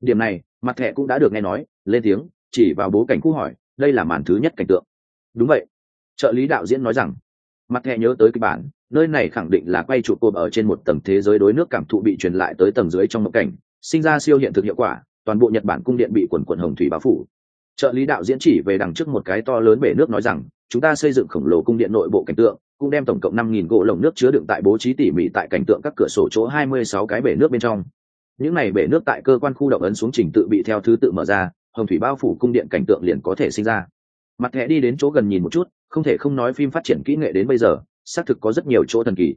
Điểm này, mặt thẻ cũng đã được nghe nói, lên tiếng, chỉ vào bố cảnh khu hỏi, đây là màn thứ nhất cảnh tượng. Đúng vậy. Trợ lý đạo diễn nói rằng, mặt thẻ nhớ tới kịch bản, nơi này khẳng định là quay trụ cộp ở trên một tầng thế giới đối nước cảm thụ bị truyền lại tới tầng dưới trong mộng cảnh, sinh ra siêu hiện thực hiệu quả, toàn bộ nhật bản cung điện bị quần quần hồng thủy báo phủ. Trợ lý đạo diễn chỉ về đằng trước một cái to lớn bể nước nói rằng chúng ta xây dựng khổng lồ cung điện nội bộ cảnh tượng, cũng đem tổng cộng năm nghìn gỗ lồng nước chứa đựng tại bố trí tỉ mỉ tại cảnh tượng các cửa sổ chỗ hai mươi sáu cái bể nước bên trong. Những này bể nước tại cơ quan khu động ấn xuống trình tự bị theo thứ tự mở ra, hồng thủy bao phủ cung điện cảnh tượng liền có thể sinh ra. Mặt thẻ đi đến chỗ gần nhìn một chút, không thể không nói phim phát triển kỹ nghệ đến bây giờ, xác thực có rất nhiều chỗ thần kỳ.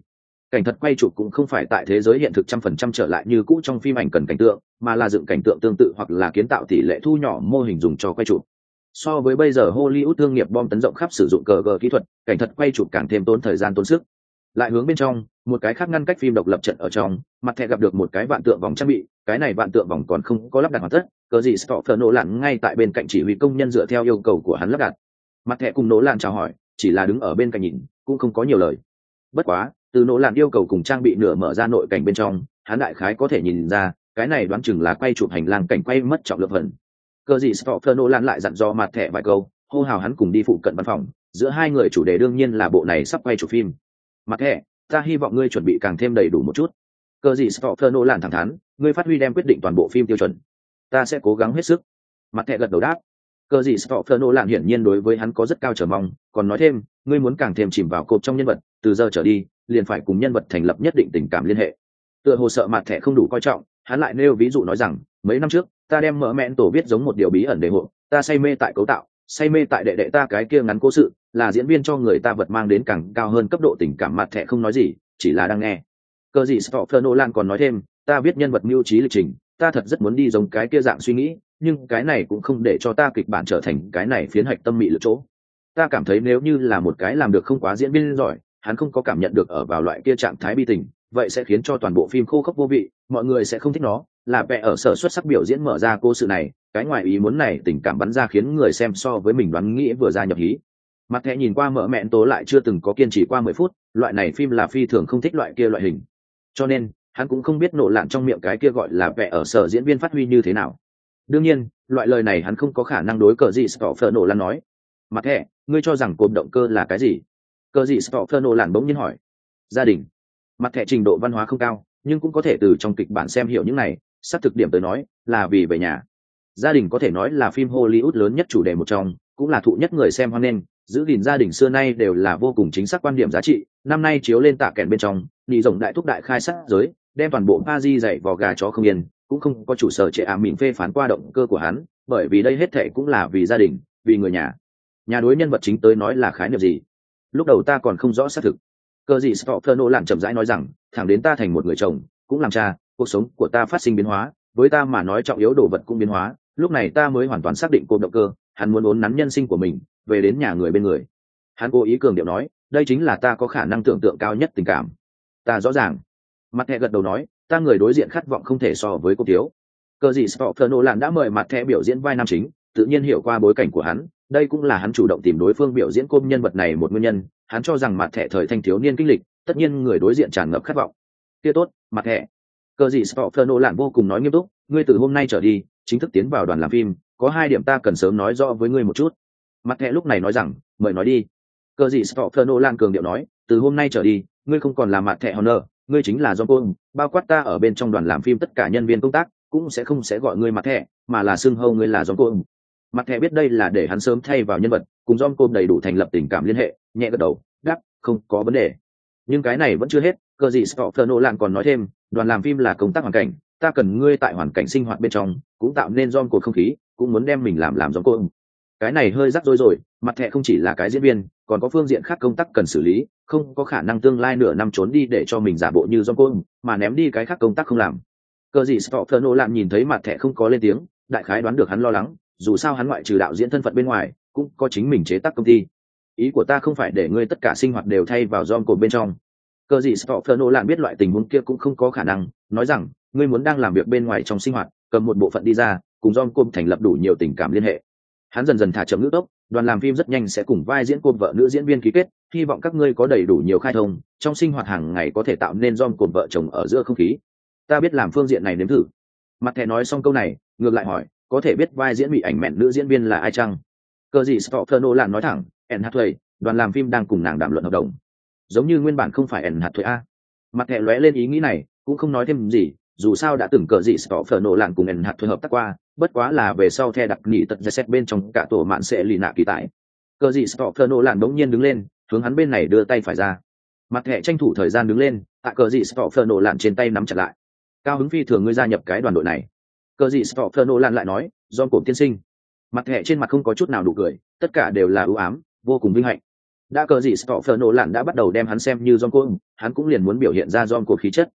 Cảnh thật quay chụp cũng không phải tại thế giới hiện thực trăm phần trăm trở lại như cũ trong phim ảnh cần cảnh tượng, mà là dựng cảnh tượng tương tự hoặc là kiến tạo tỷ lệ thu nhỏ mô hình dùng cho quay chụp so với bây giờ hollywood thương nghiệp bom tấn rộng khắp sử dụng cờ gờ kỹ thuật, cảnh thật quay chụp càng thêm tốn thời gian tốn sức. Lại hướng bên trong, một cái khác ngăn cách phim độc lập trận ở trong, mặt thẻ gặp được một cái vạn tượng vòng trang bị, cái này vạn tượng vòng còn không có lắp đặt hoàn tất, cờ gì stopper nổ lặn ngay tại bên cạnh chỉ huy công nhân dựa theo yêu cầu của hắn lắp đặt. Mặt thẻ cùng nổ lặn chào hỏi, chỉ là đứng ở bên cạnh nhìn, cũng không có nhiều lời. Bất quá, từ nỗ lặn yêu cầu cùng trang bị nửa mở ra nội cảnh bên trong, hắn đại khái có thể nhìn ra, cái này đoán chừng là quay chụp hành lang cảnh quay mất trọng lượng phần cơ gì stopper nô lan lại dặn dò mặt thẻ vài câu, hô hào hắn cùng đi phụ cận văn phòng, giữa hai người chủ đề đương nhiên là bộ này sắp quay chụp phim. Mặt thẻ, ta hy vọng ngươi chuẩn bị càng thêm đầy đủ một chút. Cơ gì stopper nô lan thẳng thắn, ngươi phát huy đem quyết định toàn bộ phim tiêu chuẩn. Ta sẽ cố gắng hết sức. Mặt thẻ gật đầu đáp. Cơ gì stopper nô lan hiển nhiên đối với hắn có rất cao trở mong, còn nói thêm, ngươi muốn càng thêm chìm vào cột trong nhân vật, từ giờ trở đi, liền phải cùng nhân vật thành lập nhất định tình cảm liên hệ. Tựa hồ sợ mặt thẻ không đủ coi trọng, hắn lại nêu ví dụ nói rằng, mấy năm trước ta đem mở mẹn tổ viết giống một điều bí ẩn đề hộ, ta say mê tại cấu tạo, say mê tại đệ đệ ta cái kia ngắn cố sự, là diễn viên cho người ta vật mang đến càng cao hơn cấp độ tình cảm mặt thẻ không nói gì, chỉ là đang nghe. Cơ gì Stoffer Nolan còn nói thêm, ta viết nhân vật mưu trí lịch trình, ta thật rất muốn đi giống cái kia dạng suy nghĩ, nhưng cái này cũng không để cho ta kịch bản trở thành cái này phiến hạch tâm mị lựa chỗ. Ta cảm thấy nếu như là một cái làm được không quá diễn viên giỏi, hắn không có cảm nhận được ở vào loại kia trạng thái bi tình, vậy sẽ khiến cho toàn bộ phim khô khốc vô vị, mọi người sẽ không thích nó là vẽ ở sở xuất sắc biểu diễn mở ra cô sự này, cái ngoài ý muốn này tình cảm bắn ra khiến người xem so với mình đoán nghĩ vừa ra nhập hí. Mặt thẻ nhìn qua mở mẹn tố lại chưa từng có kiên trì qua mười phút, loại này phim là phi thường không thích loại kia loại hình. Cho nên, hắn cũng không biết nộ lạn trong miệng cái kia gọi là vẽ ở sở diễn viên phát huy như thế nào. Đương nhiên, loại lời này hắn không có khả năng đối cờ gì stoffer nộ lan nói. Mặt thẻ, ngươi cho rằng cột động cơ là cái gì? Cờ gì stoffer nộ lan bỗng nhiên hỏi. Gia đình. Mặt thẻ trình độ văn hóa không cao, nhưng cũng có thể từ trong kịch bản xem hiểu những này xác thực điểm tới nói, là vì về nhà. Gia đình có thể nói là phim hollywood lớn nhất chủ đề một trong, cũng là thụ nhất người xem hoan nghênh, giữ gìn gia đình xưa nay đều là vô cùng chính xác quan điểm giá trị, năm nay chiếu lên tạ kèn bên trong, nị rộng đại thúc đại khai sát giới, đem toàn bộ pa di dạy vò gà chó không yên, cũng không có chủ sở trệ ả mình phê phán qua động cơ của hắn, bởi vì đây hết thệ cũng là vì gia đình, vì người nhà. Nhà đối nhân vật chính tới nói là khái niệm gì? Lúc đầu ta còn không rõ xác thực. Cơ gì stopher nô làm chậm rãi nói rằng, thẳng đến ta thành một người chồng, cũng làm cha cuộc sống của ta phát sinh biến hóa, với ta mà nói trọng yếu đồ vật cũng biến hóa, lúc này ta mới hoàn toàn xác định cô động cơ, hắn muốn ốn nắn nhân sinh của mình, về đến nhà người bên người. Hắn cố ý cường điệu nói, đây chính là ta có khả năng tưởng tượng cao nhất tình cảm. Ta rõ ràng. Mặt thẻ gật đầu nói, ta người đối diện khát vọng không thể so với cô thiếu. Cờ gì Stoffer Nolan đã mời mặt thẻ biểu diễn vai nam chính, tự nhiên hiểu qua bối cảnh của hắn, đây cũng là hắn chủ động tìm đối phương biểu diễn côm nhân vật này một nguyên nhân, hắn cho rằng mặt thẻ thời thanh thiếu niên kinh lịch, tất nhiên người đối diện tràn ngập khát vọng. Kia tốt, mặt thẻ cờ gì Stoffer lặn vô cùng nói nghiêm túc ngươi từ hôm nay trở đi chính thức tiến vào đoàn làm phim có hai điểm ta cần sớm nói rõ với ngươi một chút mặt thẹ lúc này nói rằng mời nói đi cờ gì Stoffer lặn cường điệu nói từ hôm nay trở đi ngươi không còn là mặt thẹ honor ngươi chính là John Cole, bao quát ta ở bên trong đoàn làm phim tất cả nhân viên công tác, cũng sẽ không sẽ gọi ngươi mặt thẹ mà là xưng hô ngươi là John Cole. Mặt thẹ biết đây là để hắn sớm thay vào nhân vật, cùng John Cole đầy đủ thành lập tình cảm liên hệ, nhẹ gật đầu, đáp, không có vấn đề. Nhưng cái này vẫn chưa hết, cơ gì Stoffer lặn còn nói thêm, đoàn làm phim là công tác hoàn cảnh, ta cần ngươi tại hoàn cảnh sinh hoạt bên trong, cũng tạo nên giòn cột không khí, cũng muốn đem mình làm làm giòn cột Cái này hơi rắc rối rồi, mặt thẻ không chỉ là cái diễn viên, còn có phương diện khác công tác cần xử lý, không có khả năng tương lai nửa năm trốn đi để cho mình giả bộ như giòn cột mà ném đi cái khác công tác không làm. Cờ gì Stoffer Nolan nhìn thấy mặt thẻ không có lên tiếng, đại khái đoán được hắn lo lắng, dù sao hắn ngoại trừ đạo diễn thân phận bên ngoài, cũng có chính mình chế tác công ty. Ý của ta không phải để ngươi tất cả sinh hoạt đều thay vào giòn cột bên trong. Cờ gì Stoffer Nolan biết loại tình huống kia cũng không có khả năng, nói rằng, ngươi muốn đang làm việc bên ngoài trong sinh hoạt, cầm một bộ phận đi ra, cùng John cung thành lập đủ nhiều tình cảm liên hệ. Hắn dần dần thả chậm ngữ tốc, đoàn làm phim rất nhanh sẽ cùng vai diễn cột vợ nữ diễn viên ký kết hy vọng các ngươi có đầy đủ nhiều khai thông trong sinh hoạt hàng ngày có thể tạo nên dom cột vợ chồng ở giữa không khí. Ta biết làm phương diện này nếm thử. Mặt thẻ nói xong câu này ngược lại hỏi có thể biết vai diễn bị ảnh mẹn nữ diễn viên là ai chăng? Cơ gì stopher nolan nói thẳng anne hathaway đoàn làm phim đang cùng nàng đàm luận hợp đồng giống như nguyên bản không phải ẩn hạt thuế a. Mặt thẻ lóe lên ý nghĩ này, cũng không nói thêm gì, dù sao đã từng cờ gì stopher nolan cùng ẩn hạt thuế hợp tác qua, bất quá là về sau the đặc nghỉ tật ra xét bên trong cả tổ mạn sẽ lì nạ kỳ tại. Cờ gì phở nổ lạn bỗng nhiên đứng lên, hướng hắn bên này đưa tay phải ra. Mặt thẻ tranh thủ thời gian đứng lên tạ cờ gì phở nổ lạn trên tay nắm chặt lại. Cao hứng phi thường ngươi gia nhập cái đoàn đội này. Cờ gì phở nổ lạn lại nói do cổ tiên sinh. Mặt thẻ trên mặt không có chút nào đủ cười, tất cả đều là ưu ám, vô cùng vinh hạnh đã cờ gì stopher nổ lạn đã bắt đầu đem hắn xem như John cung hắn cũng liền muốn biểu hiện ra John Cole khí chất.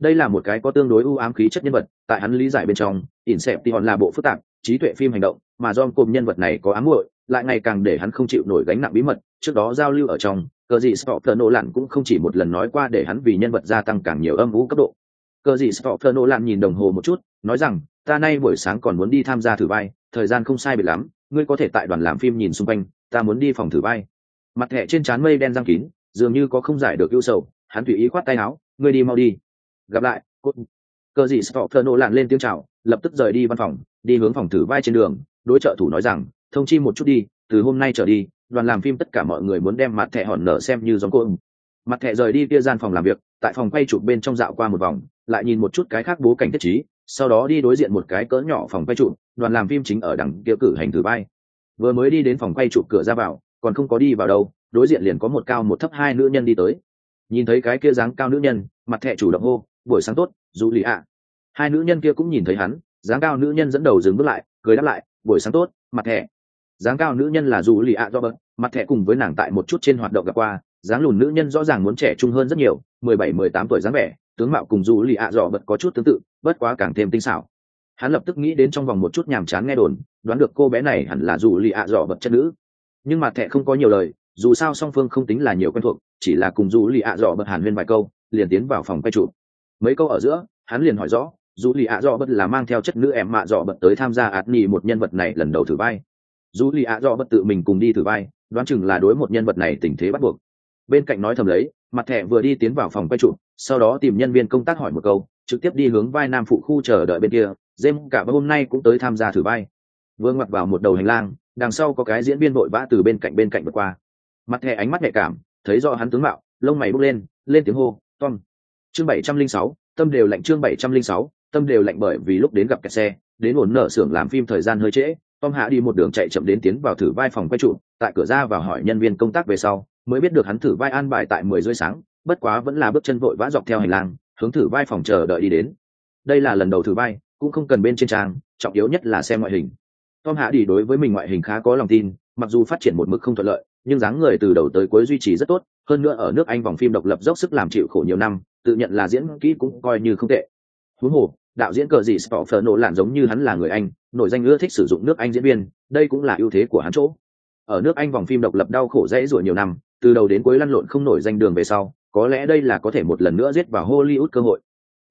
Đây là một cái có tương đối ưu ám khí chất nhân vật, tại hắn lý giải bên trong ỉn xẹp thì hòn là bộ phức tạp, trí tuệ phim hành động, mà John Cung nhân vật này có ám muội, lại ngày càng để hắn không chịu nổi gánh nặng bí mật. Trước đó giao lưu ở trong, cờ gì stopper nổ lặn cũng không chỉ một lần nói qua để hắn vì nhân vật gia tăng càng nhiều âm vũ cấp độ. Cờ gì stopper nổ lặn nhìn đồng hồ một chút, nói rằng, ta nay buổi sáng còn muốn đi tham gia thử vai thời gian không sai biệt lắm, ngươi có thể tại đoàn làm phim nhìn xung quanh, ta muốn đi phòng thử vai mặt thẻ trên trán mây đen răng kín, dường như có không giải được ưu sầu, hắn tùy ý khoát tay áo, ngươi đi mau đi. Gặp lại, cốt cờ gì stopper nổ lặn lên tiếng chào, lập tức rời đi văn phòng, đi hướng phòng thử vai trên đường. Đối trợ thủ nói rằng, thông chi một chút đi, từ hôm nay trở đi, đoàn làm phim tất cả mọi người muốn đem mặt thẻ hòn nở xem như giống cô mặt thẻ rời đi kia gian phòng làm việc, tại phòng quay chụp bên trong dạo qua một vòng, lại nhìn một chút cái khác bố cảnh thiết trí, sau đó đi đối diện một cái cỡ nhỏ phòng quay chụp, đoàn làm phim chính ở đằng kia cử hành thử vai. Vừa mới đi đến phòng quay chụp cửa ra vào còn không có đi vào đâu, đối diện liền có một cao một thấp hai nữ nhân đi tới. Nhìn thấy cái kia dáng cao nữ nhân, mặt thẻ chủ động hô, buổi sáng tốt, dù lì ạ. Hai nữ nhân kia cũng nhìn thấy hắn, dáng cao nữ nhân dẫn đầu dừng bước lại, cười đáp lại, buổi sáng tốt, mặt thẻ. Dáng cao nữ nhân là dù lì ạ do bớt mặt thẻ cùng với nàng tại một chút trên hoạt động gặp qua, dáng lùn nữ nhân rõ ràng muốn trẻ trung hơn rất nhiều, mười bảy, mười tám tuổi dáng vẻ, tướng mạo cùng dù lì ạ dò bật có chút tương tự, bất quá càng thêm tinh xảo. Hắn lập tức nghĩ đến trong vòng một chút nhàm chán nghe đồn, đoán được cô bé này hẳn là dù lì ạ dò bật chất nữ nhưng mặt thẻ không có nhiều lời, dù sao song phương không tính là nhiều quen thuộc, chỉ là cùng dù lì ạ dò bật hàn huyên vài câu, liền tiến vào phòng quay trụ mấy câu ở giữa, hắn liền hỏi rõ dù lì ạ dọ bật là mang theo chất nữ em mạ dọ bật tới tham gia ạt nhì một nhân vật này lần đầu thử vai. Dù lì ạ dọ bật tự mình cùng đi thử vai, đoán chừng là đối một nhân vật này tình thế bắt buộc. Bên cạnh nói thầm lấy, mặt thẻ vừa đi tiến vào phòng quay trụ sau đó tìm nhân viên công tác hỏi một câu, trực tiếp đi hướng vai nam phụ khu chờ đợi bên kia dêm cả hôm nay cũng tới tham gia thử vai. Vương mặc vào một đầu hành lang đằng sau có cái diễn viên vội vã từ bên cạnh bên cạnh vượt qua. Mặt thẻ ánh mắt nhạy cảm, thấy rõ hắn tướng mạo, lông mày bốc lên lên tiếng hô, tom. Chương bảy trăm linh sáu, tâm đều lạnh chương bảy trăm linh sáu, tâm đều lạnh bởi vì lúc đến gặp kẹt xe, đến ổn nở xưởng làm phim thời gian hơi trễ, tom hạ đi một đường chạy chậm đến tiến vào thử vai phòng quay trụ, tại cửa ra và hỏi nhân viên công tác về sau, mới biết được hắn thử vai an bài tại mười rưỡi sáng, bất quá vẫn là bước chân vội vã dọc theo hành lang, hướng thử vai phòng chờ đợi đi đến. Đây là lần đầu thử vai, cũng không cần bên trên trang, trọng yếu nhất là xem ngoại hình tom hạ đi đối với mình ngoại hình khá có lòng tin mặc dù phát triển một mực không thuận lợi nhưng dáng người từ đầu tới cuối duy trì rất tốt hơn nữa ở nước anh vòng phim độc lập dốc sức làm chịu khổ nhiều năm tự nhận là diễn kỹ cũng coi như không tệ huống hồ đạo diễn cờ gì Stoffer lạn giống như hắn là người Anh, nổi danh ưa thích sử dụng nước Anh diễn viên, đây cũng là ưu thế của hắn chỗ. Ở nước Anh vòng phim độc lập đau khổ dễ dụa nhiều năm, từ đầu đến cuối lăn lộn không nổi danh đường về sau, có lẽ đây là có thể một lần nữa giết vào Hollywood cơ hội.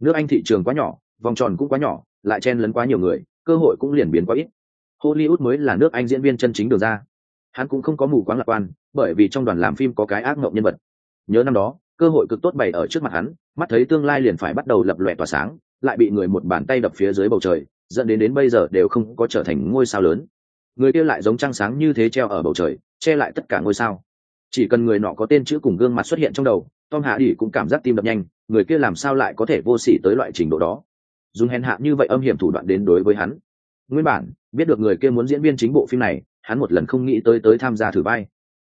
Nước Anh thị trường quá nhỏ, vòng tròn cũng quá nhỏ, lại chen lấn quá nhiều người, cơ hội cũng liền biến quá ít. Hollywood mới là nước Anh diễn viên chân chính được ra. Hắn cũng không có mù quáng lạc quan, bởi vì trong đoàn làm phim có cái ác ngộng nhân vật. Nhớ năm đó, cơ hội cực tốt bày ở trước mặt hắn, mắt thấy tương lai liền phải bắt đầu lập lòe tỏa sáng, lại bị người một bàn tay đập phía dưới bầu trời dẫn đến đến bây giờ đều không có trở thành ngôi sao lớn người kia lại giống trăng sáng như thế treo ở bầu trời che lại tất cả ngôi sao chỉ cần người nọ có tên chữ cùng gương mặt xuất hiện trong đầu tom hạ Đỉ cũng cảm giác tim đập nhanh người kia làm sao lại có thể vô s ỉ tới loại trình độ đó dùng hèn hạ như vậy âm hiểm thủ đoạn đến đối với hắn nguyên bản, biết được người kia muốn diễn viên chính bộ phim này, hắn một lần không nghĩ tới tới tham gia thử vai.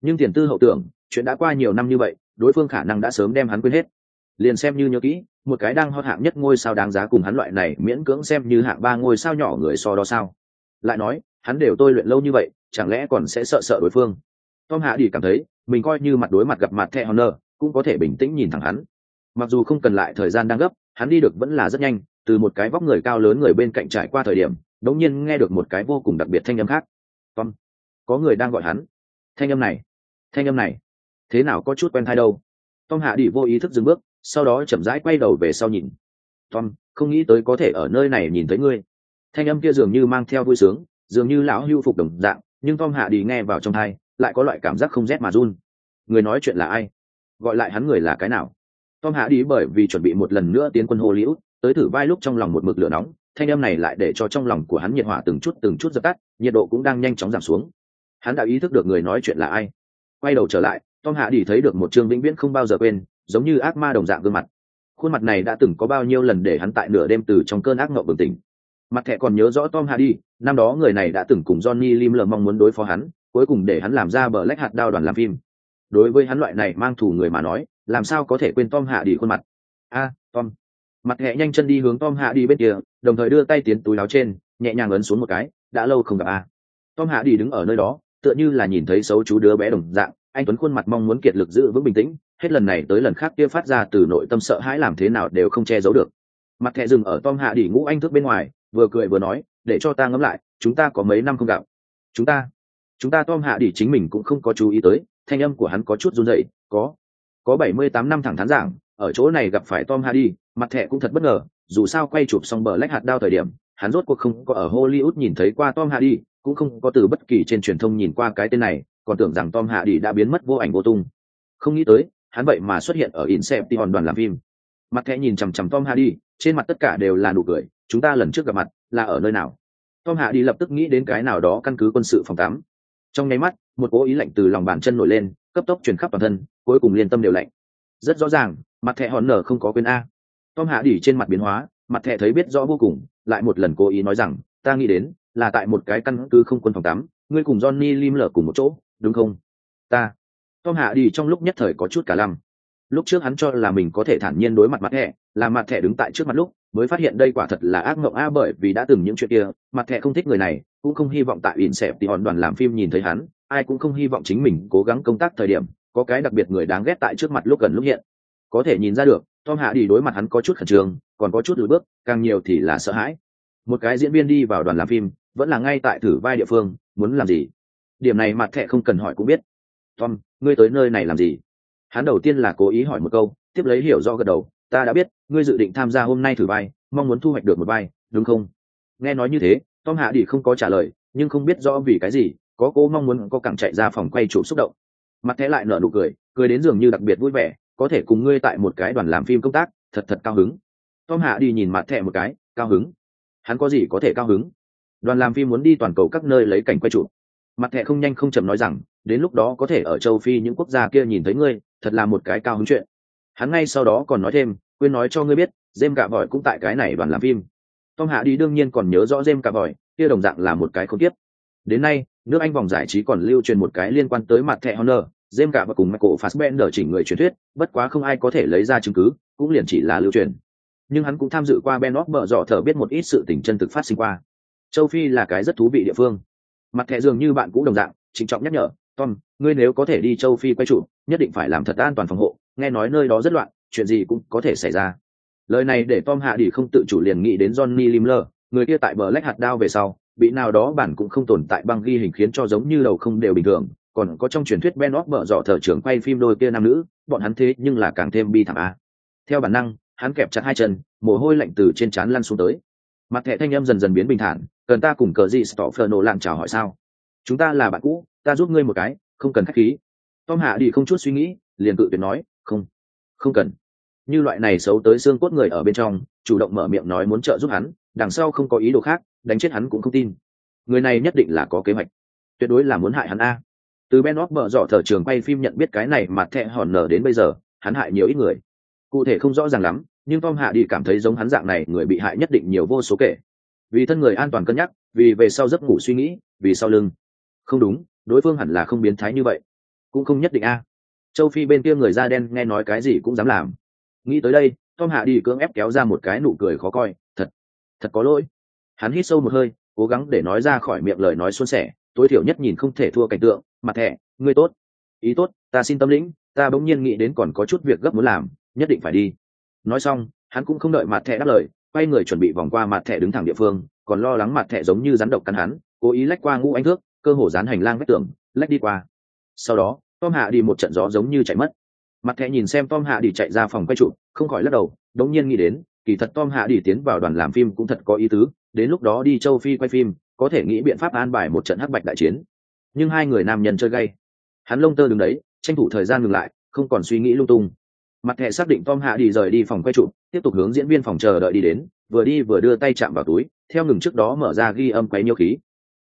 Nhưng tiền tư hậu tưởng, chuyện đã qua nhiều năm như vậy, đối phương khả năng đã sớm đem hắn quên hết. Liền xem như nhớ kỹ, một cái đang hot hạng nhất ngôi sao đáng giá cùng hắn loại này miễn cưỡng xem như hạng ba ngôi sao nhỏ người so đo sao. Lại nói, hắn đều tôi luyện lâu như vậy, chẳng lẽ còn sẽ sợ sợ đối phương? Tom hạ đi cảm thấy, mình coi như mặt đối mặt gặp mặt thẹ honor, cũng có thể bình tĩnh nhìn thẳng hắn. Mặc dù không cần lại thời gian đang gấp, hắn đi được vẫn là rất nhanh, từ một cái vóc người cao lớn người bên cạnh trải qua thời điểm đống nhiên nghe được một cái vô cùng đặc biệt thanh âm khác. Tom, có người đang gọi hắn. Thanh âm này, thanh âm này, thế nào có chút quen thai đâu. Tom hạ đi vô ý thức dừng bước, sau đó chậm rãi quay đầu về sau nhìn. Tom, không nghĩ tới có thể ở nơi này nhìn thấy ngươi. Thanh âm kia dường như mang theo vui sướng, dường như lão hưu phục đồng dạng, nhưng tom hạ đi nghe vào trong thai lại có loại cảm giác không rét mà run. Người nói chuyện là ai? Gọi lại hắn người là cái nào? Tom hạ đi bởi vì chuẩn bị một lần nữa tiến quân hollywood, tới thử vai lúc trong lòng một mực lửa nóng thanh âm này lại để cho trong lòng của hắn nhiệt hỏa từng chút từng chút dập tắt, nhiệt độ cũng đang nhanh chóng giảm xuống. Hắn đã ý thức được người nói chuyện là ai. Quay đầu trở lại, tom hạ đi thấy được một trương vĩnh viễn không bao giờ quên, giống như ác ma đồng dạng gương mặt. Khuôn mặt này đã từng có bao nhiêu lần để hắn tại nửa đêm từ trong cơn ác mộng bừng tỉnh. Mặt thẻ còn nhớ rõ tom hardy năm đó người này đã từng cùng johnny lim lờ mong muốn đối phó hắn, cuối cùng để hắn làm ra bờ lách hạt đao đoàn làm phim. Đối với hắn loại này mang thù người mà nói, làm sao có thể quên tom hạ đi khuôn mặt? A, tom mặt hệ nhanh chân đi hướng tom hạ đi bên kia, đồng thời đưa tay tiến túi láo trên, nhẹ nhàng ấn xuống một cái, đã lâu không gặp a tom hạ đi đứng ở nơi đó, tựa như là nhìn thấy xấu chú đứa bé đồng dạng, anh tuấn khuôn mặt mong muốn kiệt lực giữ vững bình tĩnh, hết lần này tới lần khác kia phát ra từ nội tâm sợ hãi làm thế nào đều không che giấu được mặt thẹ dừng ở tom hạ đi ngũ anh thước bên ngoài, vừa cười vừa nói, để cho ta ngẫm lại, chúng ta có mấy năm không gặp chúng ta chúng ta tom hạ đỉ chính mình cũng không có chú ý tới, thanh âm của hắn có chút run rẩy, có có bảy mươi tám năm thẳng thắn giảng, ở chỗ này gặp phải tom Hạ đi mặt thẻ cũng thật bất ngờ dù sao quay chụp xong bờ lách hạt đao thời điểm hắn rốt cuộc không có ở hollywood nhìn thấy qua tom hardy cũng không có từ bất kỳ trên truyền thông nhìn qua cái tên này còn tưởng rằng tom hardy đã biến mất vô ảnh vô tung không nghĩ tới hắn vậy mà xuất hiện ở Inception đoàn làm phim. Mặt thẻ nhìn chằm chằm Tom Hardy, trên mặt tất cả đều là nụ cười, chúng ta lần trước gặp mặt, là ở nơi nào? Tom Hardy lập tức nghĩ đến cái nào đó căn cứ quân sự phòng tắm. Trong nháy mắt, một cố ý lạnh từ lòng bàn chân nổi lên, cấp tốc truyền khắp toàn thân, cuối cùng liên tâm đều lạnh. Rất rõ ràng, mặt thẻ hòn nở không có quên a. Tom hạ đỉ trên mặt biến hóa, mặt thẻ thấy biết rõ vô cùng, lại một lần cố ý nói rằng, ta nghĩ đến, là tại một cái căn cứ không quân phòng tắm, ngươi cùng Johnny Lim lở cùng một chỗ, đúng không? Ta, tom hạ đi trong lúc nhất thời có chút cả lăm. Lúc trước hắn cho là mình có thể thản nhiên đối mặt mặt thẻ là mặt thẻ đứng tại trước mặt lúc mới phát hiện đây quả thật là ác mộng a bởi vì đã từng những chuyện kia mặt thẻ không thích người này cũng không hy vọng tại ỉn xẹp thì hòn đoàn làm phim nhìn thấy hắn ai cũng không hy vọng chính mình cố gắng công tác thời điểm có cái đặc biệt người đáng ghét tại trước mặt lúc gần lúc hiện. Có thể nhìn ra được tom hạ đi đối mặt hắn có chút khẩn trương, còn có chút lùi bước, càng nhiều thì là sợ hãi. Một cái diễn viên đi vào đoàn làm phim, vẫn là ngay tại thử vai địa phương, muốn làm gì? Điểm này mặt thẻ không cần hỏi cũng biết. Tom, ngươi tới nơi này làm gì? Hắn đầu tiên là cố ý hỏi một câu, tiếp lấy hiểu do gật đầu, ta đã biết, ngươi dự định tham gia hôm nay thử vai, mong muốn thu hoạch được một vai, đúng không? Nghe nói như thế, tom hạ đi không có trả lời, nhưng không biết rõ vì cái gì, có cô mong muốn có càng chạy ra phòng quay chụp xúc động. Mặt thẻ lại nở nụ cười cười đến dường như đặc biệt vui vẻ có thể cùng ngươi tại một cái đoàn làm phim công tác, thật thật cao hứng. Tom hạ đi nhìn mặt thẻ một cái, cao hứng. Hắn có gì có thể cao hứng? Đoàn làm phim muốn đi toàn cầu các nơi lấy cảnh quay chụp. Mặt thẻ không nhanh không chậm nói rằng, đến lúc đó có thể ở châu phi những quốc gia kia nhìn thấy ngươi, thật là một cái cao hứng chuyện. Hắn ngay sau đó còn nói thêm, quên nói cho ngươi biết jem cạ vòi cũng tại cái này đoàn làm phim. Tom hạ đi đương nhiên còn nhớ rõ jem cạ vòi kia đồng dạng là một cái không tiếp. Đến nay, nước anh vòng giải trí còn lưu truyền một cái liên quan tới mặt thẻ honor jem cả và cùng michael fassbender chỉnh người truyền thuyết, bất quá không ai có thể lấy ra chứng cứ, cũng liền chỉ là lưu truyền. Nhưng hắn cũng tham dự qua ben mở dọ thở biết một ít sự tình chân thực phát sinh qua. Châu phi là cái rất thú vị địa phương. Mặt thẻ dường như bạn cũng đồng dạng, trịnh trọng nhắc nhở, tom, ngươi nếu có thể đi châu phi quay trụ nhất định phải làm thật an toàn phòng hộ, nghe nói nơi đó rất loạn, chuyện gì cũng có thể xảy ra. Lời này để tom hạ đỉ không tự chủ liền nghĩ đến johnny limler, người kia tại bờ lách hạt đao về sau, bị nào đó bản cũng không tồn tại băng ghi hình khiến cho giống như đầu không đều bình thường còn có trong truyền thuyết ben óc mở dọ thờ trưởng quay phim đôi kia nam nữ, bọn hắn thế nhưng là càng thêm bi thảm a. Theo bản năng, hắn kẹp chặt hai chân, mồ hôi lạnh từ trên trán lăn xuống tới. Mặt thẻ thanh âm dần dần biến bình thản, cần ta cùng cờ gì stofferno lặng chào hỏi sao? Chúng ta là bạn cũ, ta giúp ngươi một cái, không cần khách khí. Tom hạ đi không chút suy nghĩ, liền cự tuyệt nói, không không cần. Như loại này xấu tới xương cốt người ở bên trong, chủ động mở miệng nói muốn trợ giúp hắn, đằng sau không có ý đồ khác, đánh chết hắn cũng không tin. Người này nhất định là có kế hoạch. Tuyệt đối là muốn hại hắn a từ ben óc bở dọ thở trường quay phim nhận biết cái này mà thẹ hòn nở đến bây giờ, hắn hại nhiều ít người. Cụ thể không rõ ràng lắm, nhưng tom hạ đi cảm thấy giống hắn dạng này người bị hại nhất định nhiều vô số kể. Vì thân người an toàn cân nhắc, vì về sau giấc ngủ suy nghĩ, vì sau lưng. Không đúng, đối phương hẳn là không biến thái như vậy. Cũng không nhất định a. Châu phi bên kia người da đen nghe nói cái gì cũng dám làm. Nghĩ tới đây, tom hạ đi cưỡng ép kéo ra một cái nụ cười khó coi, thật thật có lỗi. Hắn hít sâu một hơi, cố gắng để nói ra khỏi miệng lời nói suôn sẻ tối thiểu nhất nhìn không thể thua cảnh tượng, mặt thẻ, ngươi tốt. Ý tốt, ta xin tâm lĩnh, ta bỗng nhiên nghĩ đến còn có chút việc gấp muốn làm, nhất định phải đi. Nói xong, hắn cũng không đợi mặt thẻ đáp lời, quay người chuẩn bị vòng qua mặt thẻ đứng thẳng địa phương, còn lo lắng mặt thẻ giống như rắn độc cắn hắn, cố ý lách qua ngũ anh thước, cơ hồ dán hành lang vách tường, lách đi qua. Sau đó, tom hạ đi một trận gió giống như chạy mất. Mặt thẻ nhìn xem tom hạ đi chạy ra phòng quay trụ không khỏi lắc đầu, đống nhiên nghĩ đến, kỳ thật tom hạ đi tiến vào đoàn làm phim cũng thật có ý tứ, đến lúc đó đi châu phi quay phim có thể nghĩ biện pháp an bài một trận hắc bạch đại chiến. Nhưng hai người nam nhân chơi gay. Hắn lông tơ đứng đấy, tranh thủ thời gian ngừng lại, không còn suy nghĩ lung tung. Mặt thẻ xác định tom hạ đi rời đi phòng quay trụ tiếp tục hướng diễn viên phòng chờ đợi đi đến, vừa đi vừa đưa tay chạm vào túi, theo ngừng trước đó mở ra ghi âm quấy nhiêu khí.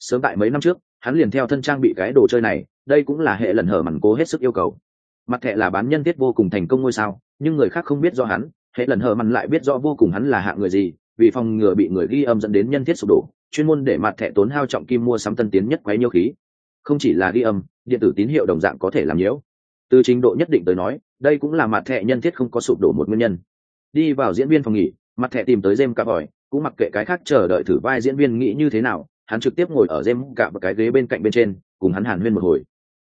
Sớm tại mấy năm trước, hắn liền theo thân trang bị cái đồ chơi này, đây cũng là hệ lần hở mặn cố hết sức yêu cầu. Mặt thẻ là bán nhân tiết vô cùng thành công ngôi sao, nhưng người khác không biết do hắn, hệ lần hở mặn lại biết rõ vô cùng hắn là hạng người gì, vì phòng ngừa bị người ghi âm dẫn đến nhân thiết sụp đổ chuyên môn để mặt thẻ tốn hao trọng kim mua sắm tân tiến nhất quấy nhiêu khí. Không chỉ là ghi âm, điện tử tín hiệu đồng dạng có thể làm nhiễu. Từ trình độ nhất định tới nói, đây cũng là mặt thẻ nhân thiết không có sụp đổ một nguyên nhân. Đi vào diễn viên phòng nghỉ, mặt thẻ tìm tới jem cạ vòi cũng mặc kệ cái khác chờ đợi thử vai diễn viên nghĩ như thế nào, hắn trực tiếp ngồi ở jem cạ và cái ghế bên cạnh bên trên, cùng hắn hàn huyên một hồi.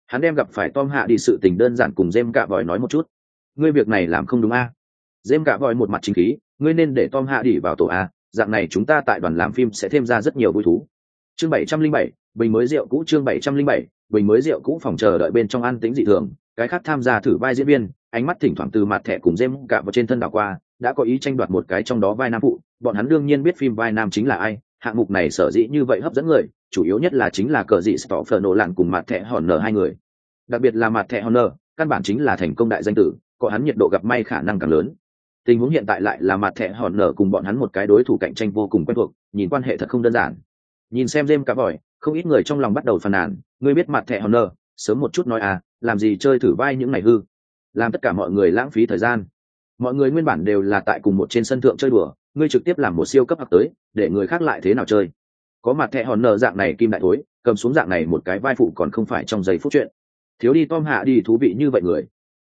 Hắn đem gặp phải tom hạ đi sự tình đơn giản cùng jem cạ vòi nói một chút. Ngươi việc này làm không đúng a. À? jem cà vòi một mặt chính khí, ngươi nên để tom hạ đi vào tổ a dạng này chúng ta tại đoàn làm phim sẽ thêm ra rất nhiều vui thú. Chương bảy trăm linh bảy, bình mới rượu cũ, chương bảy trăm linh bảy, bình mới rượu cũ phòng chờ đợi bên trong an tính dị thường, cái khác tham gia thử vai diễn viên, ánh mắt thỉnh thoảng từ mặt thẻ cùng dêm cả vào trên thân đảo qua, đã có ý tranh đoạt một cái trong đó vai nam phụ, bọn hắn đương nhiên biết phim vai nam chính là ai, hạng mục này sở dĩ như vậy hấp dẫn người, chủ yếu nhất là chính là cờ dị stop phở nổ lặn cùng mặt thẻ hòn nở hai người. Đặc biệt là mặt thẻ hòn nở căn bản chính là thành công đại danh tử, có hắn nhiệt độ gặp may khả năng càng lớn tình huống hiện tại lại là mặt thẻ hòn nở cùng bọn hắn một cái đối thủ cạnh tranh vô cùng quen thuộc, nhìn quan hệ thật không đơn giản. Nhìn xem jem cá vòi không ít người trong lòng bắt đầu phàn nàn, ngươi biết mặt thẻ hòn nở, sớm một chút nói à làm gì chơi thử vai những ngày hư? Làm tất cả mọi người lãng phí thời gian. Mọi người nguyên bản đều là tại cùng một trên sân thượng chơi đùa, ngươi trực tiếp làm một siêu cấp học tới, để người khác lại thế nào chơi? Có mặt thẻ hòn nở dạng này kim đại thối, cầm xuống dạng này một cái vai phụ còn không phải trong giây phút chuyện. Thiếu đi tom hạ đi thú vị như vậy người.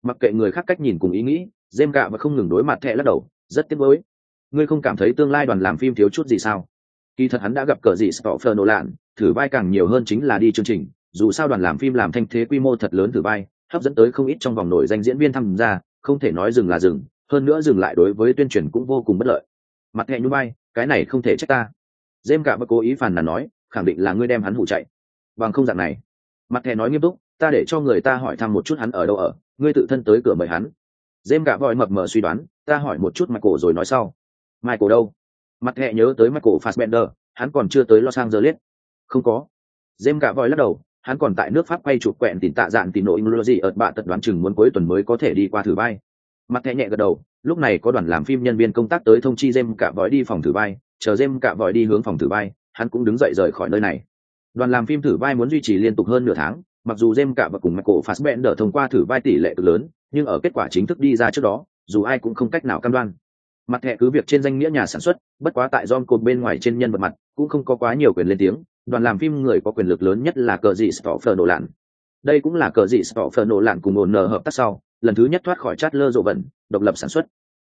Mặc kệ người khác cách nhìn cùng ý nghĩ dêm cạ và không ngừng đối mặt thẹ lắc đầu, rất tiếc mới ngươi không cảm thấy tương lai đoàn làm phim thiếu chút gì sao? Kỳ thật hắn đã gặp cờ gì stoffer nổ lạn thử vai càng nhiều hơn chính là đi chương trình, dù sao đoàn làm phim làm thanh thế quy mô thật lớn thử vai, hấp dẫn tới không ít trong vòng nổi danh diễn viên tham gia, không thể nói dừng là dừng, hơn nữa dừng lại đối với tuyên truyền cũng vô cùng bất lợi. Mặt thẹ như bay cái này không thể trách ta. Dêm cạ và cố ý phản là nói, khẳng định là ngươi đem hắn hụ chạy. Bằng không dạng này. Mặt thẹ nói nghiêm túc, ta để cho người ta hỏi thăm một chút hắn ở đâu ở, ngươi tự thân tới cửa mời hắn dêm gạ vòi mập mờ suy đoán ta hỏi một chút michael rồi nói sau. Michael đâu? Mặt hệ nhớ tới michael fassbender hắn còn chưa tới los angeles. Không có. Jem gạ vội lắc đầu hắn còn tại nước pháp quay chụp quẹn tìm tạ dạn tìm nội ngữ gì ở bạ tật đoán chừng muốn cuối tuần mới có thể đi qua thử bay. mặt hệ nhẹ gật đầu lúc này có đoàn làm phim nhân viên công tác tới thông chi jem cả vòi đi phòng thử bay, chờ jem cả vòi đi hướng phòng thử bay, hắn cũng đứng dậy rời khỏi nơi này. Đoàn làm phim thử bay muốn duy trì liên tục hơn nửa tháng mặc dù jem cả và cùng michael fassbender thông qua thử vai tỷ lệ cực lớn, nhưng ở kết quả chính thức đi ra trước đó, dù ai cũng không cách nào cam đoan. Mặt thẻ cứ việc trên danh nghĩa nhà sản xuất, bất quá tại John cột bên ngoài trên nhân vật mặt, cũng không có quá nhiều quyền lên tiếng. Đoàn làm phim người có quyền lực lớn nhất là cờ dị Stoffer nổ lạn đây cũng là cờ dị Stoffer nổ lạn cùng ổn nở hợp tác sau, lần thứ nhất thoát khỏi chát lơ rộ vận, độc lập sản xuất.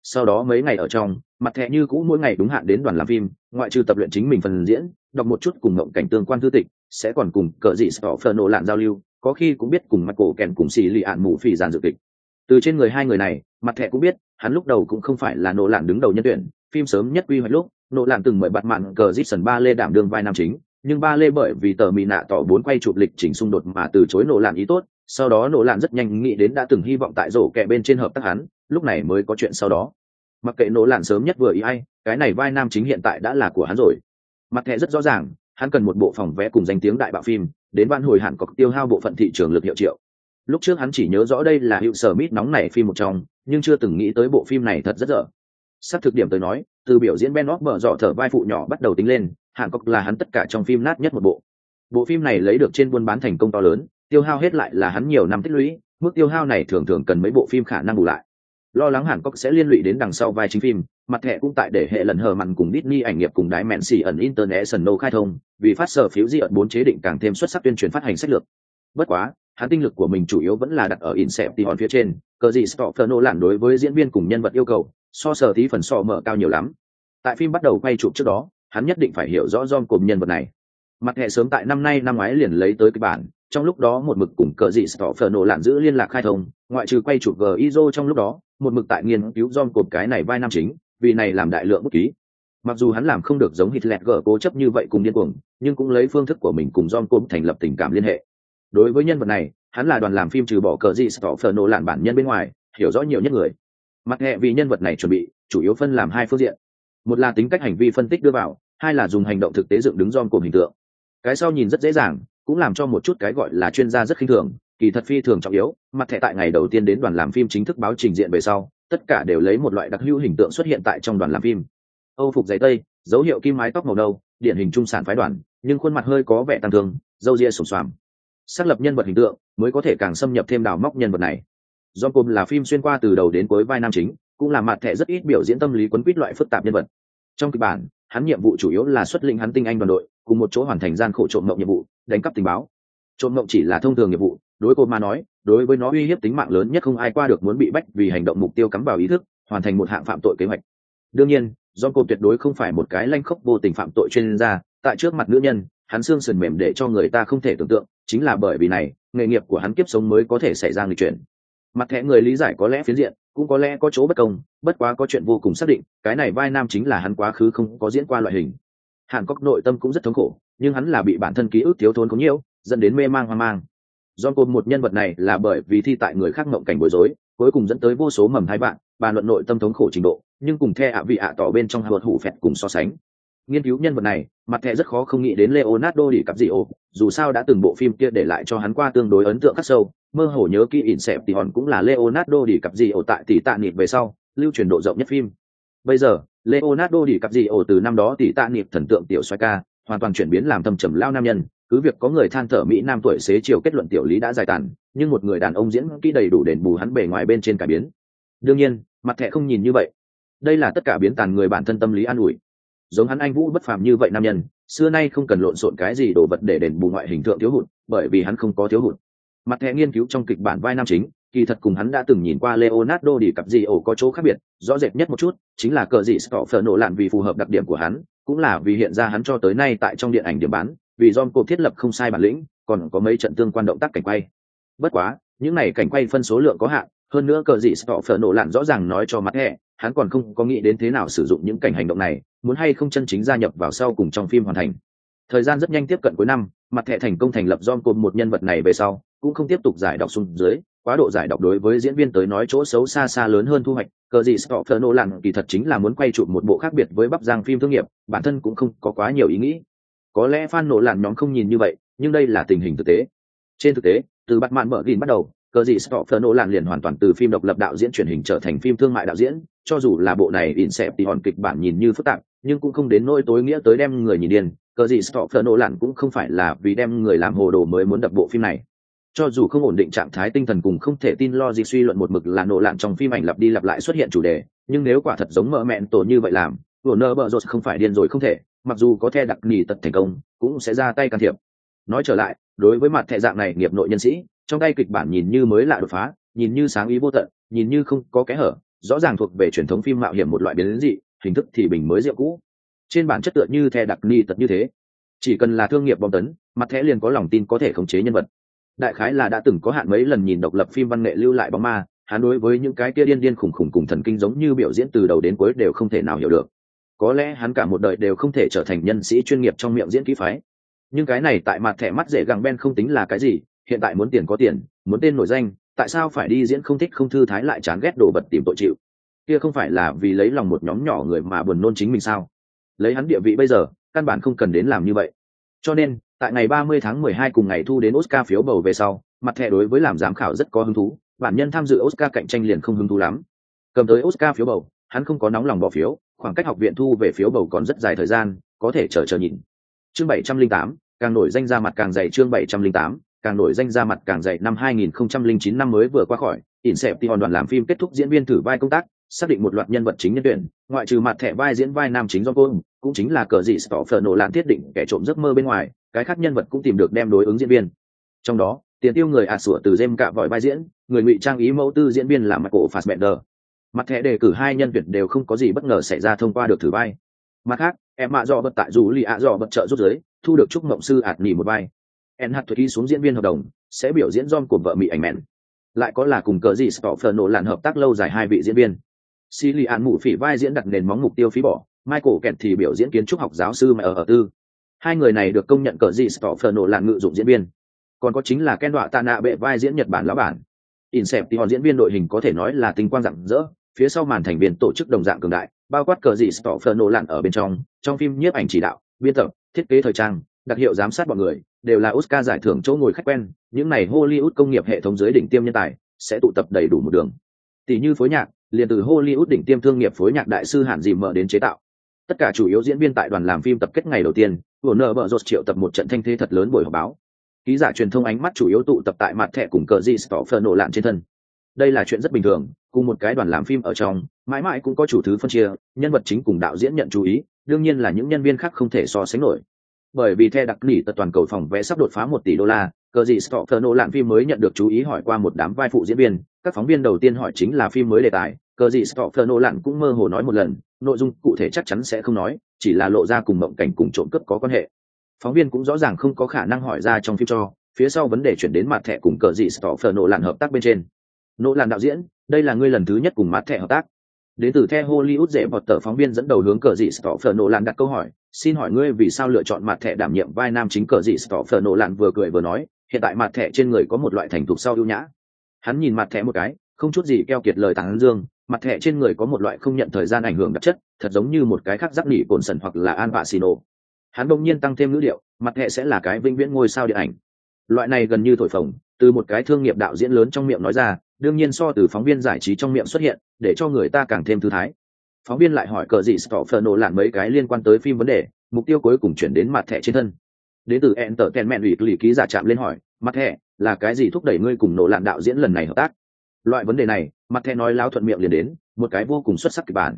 Sau đó mấy ngày ở trong, mặt thẻ như cũ mỗi ngày đúng hạn đến đoàn làm phim, ngoại trừ tập luyện chính mình phần diễn, đọc một chút cùng ngộng cảnh tương quan thư tịch sẽ còn cùng cờ dị phờ nổ lạn giao lưu, có khi cũng biết cùng mặt cổ kèn cùng xì lì ạn mù phì giàn dự kịch. Từ trên người hai người này, mặt thẻ cũng biết, hắn lúc đầu cũng không phải là nổ lạn đứng đầu nhân tuyển, phim sớm nhất quy hoạch lúc, nổ lạn từng mời bạt mạn cờ dít sần ba lê đảm đương vai nam chính, nhưng ba lê bởi vì tờ mì nạ tỏ bốn quay chụp lịch trình xung đột mà từ chối nổ lạn ý tốt, sau đó nổ lạn rất nhanh nghĩ đến đã từng hy vọng tại rổ kẹ bên trên hợp tác hắn, lúc này mới có chuyện sau đó. Mặc kệ nổ lạn sớm nhất vừa ý ai, cái này vai nam chính hiện tại đã là của hắn rồi. Mặt thẻ rất rõ ràng hắn cần một bộ phòng vẽ cùng danh tiếng đại bạo phim, đến ban hồi hạn cọc tiêu hao bộ phận thị trường lực hiệu triệu. Lúc trước hắn chỉ nhớ rõ đây là hiệu sở mít nóng này phim một trong, nhưng chưa từng nghĩ tới bộ phim này thật rất dở. Sắp thực điểm tới nói, từ biểu diễn ben mở dọ thở vai phụ nhỏ bắt đầu tính lên hàn cọc là hắn tất cả trong phim nát nhất một bộ. Bộ phim này lấy được trên buôn bán thành công to lớn, tiêu hao hết lại là hắn nhiều năm tích lũy, mức tiêu hao này thường thường cần mấy bộ phim khả năng bù lại lo lắng hàn cốc sẽ liên lụy đến đằng sau vai chính phim mặt thẻ cũng tại để hệ lần hờ mặn cùng Disney ảnh nghiệp cùng đái mẹn xỉ ẩn international khai thông vì phát sở phiếu di ẩn bốn chế định càng thêm xuất sắc tuyên truyền phát hành sách lược bất quá hắn tinh lực của mình chủ yếu vẫn là đặt ở Inception phía trên, cờ gì Stoffer lản đối với diễn viên cùng nhân vật yêu cầu, so sở tí phần so mở cao nhiều lắm. Tại phim bắt đầu quay chụp trước đó, hắn nhất định phải hiểu rõ John cùng nhân vật này. Mặt hệ sớm tại năm nay năm ngoái liền lấy tới cái bản, trong lúc đó một mực cùng cờ dì sọ phở nổ lạn giữ liên lạc khai thông, ngoại trừ quay chụp iso trong lúc đó, một mực tại nghiên cứu dom cột cái này vai nam chính, vì này làm đại lượng bút ký. Mặc dù hắn làm không được giống Hitler gờ cố chấp như vậy cùng điên cuồng, nhưng cũng lấy phương thức của mình cùng dom cột thành lập tình cảm liên hệ. Đối với nhân vật này hắn là đoàn làm phim trừ bỏ cờ dị sọ phở nổ lạn bản nhân bên ngoài hiểu rõ nhiều nhất người. Mặt hệ vì nhân vật này chuẩn bị chủ yếu phân làm hai phương diện. Một là tính cách hành vi phân tích đưa vào hai là dùng hành động thực tế dựng đứng dom cột hình tượng. Cái sau nhìn rất dễ dàng cũng làm cho một chút cái gọi là chuyên gia rất khinh thường, kỳ thật phi thường trọng yếu, mặt thẻ tại ngày đầu tiên đến đoàn làm phim chính thức báo trình diện về sau, tất cả đều lấy một loại đặc hữu hình tượng xuất hiện tại trong đoàn làm phim. Âu phục giày tây, dấu hiệu kim mái tóc màu nâu, điển hình trung sản phái đoàn, nhưng khuôn mặt hơi có vẻ tăng thương dâu ria sùng xoàm. Xác lập nhân vật hình tượng, mới có thể càng xâm nhập thêm đào móc nhân vật này. Do cùng là phim xuyên qua từ đầu đến cuối vai nam chính, cũng là mặt thẻ rất ít biểu diễn tâm lý quấn quýt loại phức tạp nhân vật. Trong kịch bản, hắn nhiệm vụ chủ yếu là xuất lĩnh hắn tinh anh đoàn đội cùng một chỗ hoàn thành gian khổ trộm mộng nhiệm vụ, đánh cắp tình báo. Trộm mộng chỉ là thông thường nhiệm vụ, đối cô mà nói, đối với nó uy hiếp tính mạng lớn nhất không ai qua được muốn bị bách vì hành động mục tiêu cắm vào ý thức, hoàn thành một hạng phạm tội kế hoạch. Đương nhiên do cô tuyệt đối không phải một cái lanh khốc vô tình phạm tội chuyên gia, tại trước mặt nữ nhân, hắn xương sườn mềm để cho người ta không thể tưởng tượng, chính là bởi vì này, nghề nghiệp của hắn kiếp sống mới có thể xảy ra người chuyển. Mặt thẻ người lý giải có lẽ phiến diện, cũng có lẽ có chỗ bất công, bất quá có chuyện vô cùng xác định, cái này vai nam chính là hắn quá khứ không có diễn qua loại hình hàn cốc nội tâm cũng rất thống khổ, nhưng hắn là bị bản thân ký ức thiếu thốn có nhiều, dẫn đến mê mang hoang mang. Do côn một nhân vật này là bởi vì thi tại người khác mộng cảnh bối rối, cuối cùng dẫn tới vô số mầm hai bạn bàn luận nội tâm thống khổ trình độ, nhưng cùng the ạ vị ạ tỏ bên trong luật hủ phẹt cùng so sánh. Nghiên cứu nhân vật này, mặt thẹ rất khó không nghĩ đến leonardo đi cặp gì ồ dù sao đã từng bộ phim kia để lại cho hắn qua tương đối ấn tượng khắc sâu, mơ hồ nhớ kỹ ỉn xẹp thì hòn cũng là leonardo đi cặp gì ồ tại tỷ tạ nịt về sau, lưu truyền độ rộng nhất phim. Bây giờ leonardo đi cặp gì ổ từ năm đó tỷ tạ niệm thần tượng tiểu xoay ca, hoàn toàn chuyển biến làm thâm trầm lao nam nhân. Cứ việc có người than thở mỹ nam tuổi xế chiều kết luận tiểu lý đã dài tàn, nhưng một người đàn ông diễn kỹ đầy đủ đền bù hắn bề ngoài bên trên cả biến. Đương nhiên, mặt thẻ không nhìn như vậy. Đây là tất cả biến tàn người bản thân tâm lý an ủi. Giống hắn anh vũ bất phàm như vậy nam nhân, xưa nay không cần lộn xộn cái gì đồ vật để đền bù ngoại hình tượng thiếu hụt, bởi vì hắn không có thiếu hụt. Mặt thẻ nghiên cứu trong kịch bản vai nam chính kỳ thật cùng hắn đã từng nhìn qua leonardo đi cặp gì ổ có chỗ khác biệt rõ rệt nhất một chút chính là cờ gì stoffer nổ lạn vì phù hợp đặc điểm của hắn cũng là vì hiện ra hắn cho tới nay tại trong điện ảnh điểm bán vì John Cole thiết lập không sai bản lĩnh, còn có mấy trận tương quan động tác cảnh quay. Bất quá, những này cảnh quay phân số lượng có hạn, hơn nữa cờ gì Stoffer nổ lạn rõ ràng nói cho mặt hệ, hắn còn không có nghĩ đến thế nào sử dụng những cảnh hành động này, muốn hay không chân chính gia nhập vào sau cùng trong phim hoàn thành thời gian rất nhanh tiếp cận cuối năm mặt thẻ thành công thành lập John Cole một nhân vật này về sau cũng không tiếp tục giải đọc xuống dưới quá độ giải độc đối với diễn viên tới nói chỗ xấu xa xa lớn hơn thu hoạch, cờ gì stopher nô lặn kỳ thật chính là muốn quay chụp một bộ khác biệt với bắp giang phim thương nghiệp, bản thân cũng không có quá nhiều ý nghĩ. Có lẽ fan nổ lặn nhóm không nhìn như vậy, nhưng đây là tình hình thực tế. Trên thực tế, từ bắt mạn mở gìn bắt đầu, cờ gì stopher nô lặn liền hoàn toàn từ phim độc lập đạo diễn truyền hình trở thành phim thương mại đạo diễn, cho dù là bộ này in xẹp thì hòn kịch bản nhìn như phức tạp, nhưng cũng không đến nỗi tối nghĩa tới đem người nhìn điên. Cờ gì stopher nô lặn cũng không phải là vì đem người làm hồ đồ mới muốn đập bộ phim này cho dù không ổn định trạng thái tinh thần cùng không thể tin lo gì suy luận một mực là nổ lạn trong phim ảnh lặp đi lặp lại xuất hiện chủ đề, nhưng nếu quả thật giống mỡ mẹn tổ như vậy làm, vừa nơ bợ rột không phải điên rồi không thể, mặc dù có the đặc nghỉ tật thành công, cũng sẽ ra tay can thiệp. Nói trở lại, đối với mặt thẻ dạng này nghiệp nội nhân sĩ, trong tay kịch bản nhìn như mới lạ đột phá, nhìn như sáng ý vô tận, nhìn như không có kẽ hở, rõ ràng thuộc về truyền thống phim mạo hiểm một loại biến dị, hình thức thì bình mới rượu cũ. Trên bản chất tựa như the đặc ni tật như thế. Chỉ cần là thương nghiệp bom tấn, mặt thẻ liền có lòng tin có thể khống chế nhân vật đại khái là đã từng có hạn mấy lần nhìn độc lập phim văn nghệ lưu lại bóng ma, hắn đối với những cái kia điên điên khủng khủng cùng thần kinh giống như biểu diễn từ đầu đến cuối đều không thể nào hiểu được. Có lẽ hắn cả một đời đều không thể trở thành nhân sĩ chuyên nghiệp trong miệng diễn kỹ phái. Nhưng cái này tại mặt thẻ mắt dễ gẳng ben không tính là cái gì, hiện tại muốn tiền có tiền, muốn tên nổi danh, tại sao phải đi diễn không thích không thư thái lại chán ghét đồ vật tìm tội chịu? Kia không phải là vì lấy lòng một nhóm nhỏ người mà buồn nôn chính mình sao? Lấy hắn địa vị bây giờ, căn bản không cần đến làm như vậy. Cho nên tại ngày 30 tháng 12 cùng ngày thu đến Oscar phiếu bầu về sau, mặt thẻ đối với làm giám khảo rất có hứng thú, bản nhân tham dự Oscar cạnh tranh liền không hứng thú lắm. Cầm tới Oscar phiếu bầu, hắn không có nóng lòng bỏ phiếu, khoảng cách học viện thu về phiếu bầu còn rất dài thời gian, có thể chờ chờ nhìn. Chương 708, càng nổi danh ra mặt càng dày chương 708, càng nổi danh ra mặt càng dày năm 2009 năm mới vừa qua khỏi, Inception đoàn làm phim kết thúc diễn viên thử vai công tác, xác định một loạt nhân vật chính nhân tuyển, ngoại trừ mặt thẻ vai diễn vai nam chính John Cole, cũng chính là cờ dị Stoffer nổ lạn thiết định kẻ trộm giấc mơ bên ngoài, cái khác nhân vật cũng tìm được đem đối ứng diễn viên. Trong đó tiền tiêu người ạt sủa từ jem cạ vội vai diễn người ngụy trang ý mẫu tư diễn viên là michael đờ, mặt thẻ đề cử hai nhân tuyển đều không có gì bất ngờ xảy ra thông qua được thử vai. Mặt khác em mạ dò bật tại dù lì ạ dò bật trợ rút giới thu được chúc mộng sư ạt nỉ một vai. En hạt thuật xuống diễn viên hợp đồng sẽ biểu diễn John của vợ mỹ ảnh mẹn. Lại có là cùng cờ gì stoffer nổ làn hợp tác lâu dài hai vị diễn viên. Si lì ạn mụ phỉ vai diễn đặt nền móng mục tiêu phí bỏ michael kẹt thì biểu diễn kiến trúc học giáo sư mà ở ở tư hai người này được công nhận cờ gì phở nổ lạn ngự dụng diễn viên. Còn có chính là ken đọa tạ nạ bệ vai diễn nhật bản lão bản. Insep thì hòn diễn viên đội hình có thể nói là tinh quang rạng rỡ, phía sau màn thành viên tổ chức đồng dạng cường đại, bao quát cờ gì phở nổ lạn ở bên trong trong phim nhiếp ảnh chỉ đạo, biên tập, thiết kế thời trang, đặc hiệu giám sát mọi người, đều là oscar giải thưởng chỗ ngồi khách quen, những này hollywood công nghiệp hệ thống dưới đỉnh tiêm nhân tài, sẽ tụ tập đầy đủ một đường. Tỷ như phối nhạc, liền từ hollywood đỉnh tiêm thương nghiệp phối nhạc đại sư hàn dìm mở đến chế tạo. Tất cả chủ yếu diễn viên tại đoàn làm phim tập kết ngày đầu tiên của nợ bợ rột triệu tập một trận thanh thế thật lớn buổi họp báo. Ký giả truyền thông ánh mắt chủ yếu tụ tập tại mặt thẻ cùng cờ di stoffer nổ lạn trên thân. Đây là chuyện rất bình thường, cùng một cái đoàn làm phim ở trong, mãi mãi cũng có chủ thứ phân chia, nhân vật chính cùng đạo diễn nhận chú ý, đương nhiên là những nhân viên khác không thể so sánh nổi. Bởi vì theo đặc nỉ tật toàn cầu phòng vé sắp đột phá một tỷ đô la, cờ gì stoffer nổ lạn phim mới nhận được chú ý hỏi qua một đám vai phụ diễn viên, các phóng viên đầu tiên hỏi chính là phim mới đề tài cờ gì stoffer nổ lạn cũng mơ hồ nói một lần, nội dung cụ thể chắc chắn sẽ không nói, chỉ là lộ ra cùng mộng cảnh cùng trộm cướp có quan hệ. Phóng viên cũng rõ ràng không có khả năng hỏi ra trong phim cho, phía sau vấn đề chuyển đến mặt thẻ cùng cờ dị stoffer nổ lạn hợp tác bên trên. Nỗ lạn đạo diễn, đây là ngươi lần thứ nhất cùng mặt thẻ hợp tác. Đến từ the hollywood dễ bọt tờ phóng viên dẫn đầu hướng cờ dị stoffer nổ lạn đặt câu hỏi, xin hỏi ngươi vì sao lựa chọn mặt thẻ đảm nhiệm vai nam chính cờ dị stoffer nổ lạn vừa cười vừa nói, hiện tại mặt thẻ trên người có một loại thành thục sau ưu nhã. Hắn nhìn mặt thẻ một cái, không chút gì keo kiệt lời tán dương mặt thẻ trên người có một loại không nhận thời gian ảnh hưởng đặc chất, thật giống như một cái khác giáp nỉ cồn sần hoặc là an vạ xì nổ hắn đông nhiên tăng thêm ngữ điệu, mặt thẻ sẽ là cái vĩnh viễn ngôi sao điện ảnh. Loại này gần như thổi phồng, từ một cái thương nghiệp đạo diễn lớn trong miệng nói ra, đương nhiên so từ phóng viên giải trí trong miệng xuất hiện, để cho người ta càng thêm thư thái. Phóng viên lại hỏi cờ gì stoffer nổ lạn mấy cái liên quan tới phim vấn đề, mục tiêu cuối cùng chuyển đến mặt thẻ trên thân. Đến từ enter ủy lì ký giả chạm lên hỏi, mặt thẻ, là cái gì thúc đẩy ngươi cùng nổ lạn đạo diễn lần này hợp tác? Loại vấn đề này mặt thẻ nói láo thuận miệng liền đến, một cái vô cùng xuất sắc kịch bản.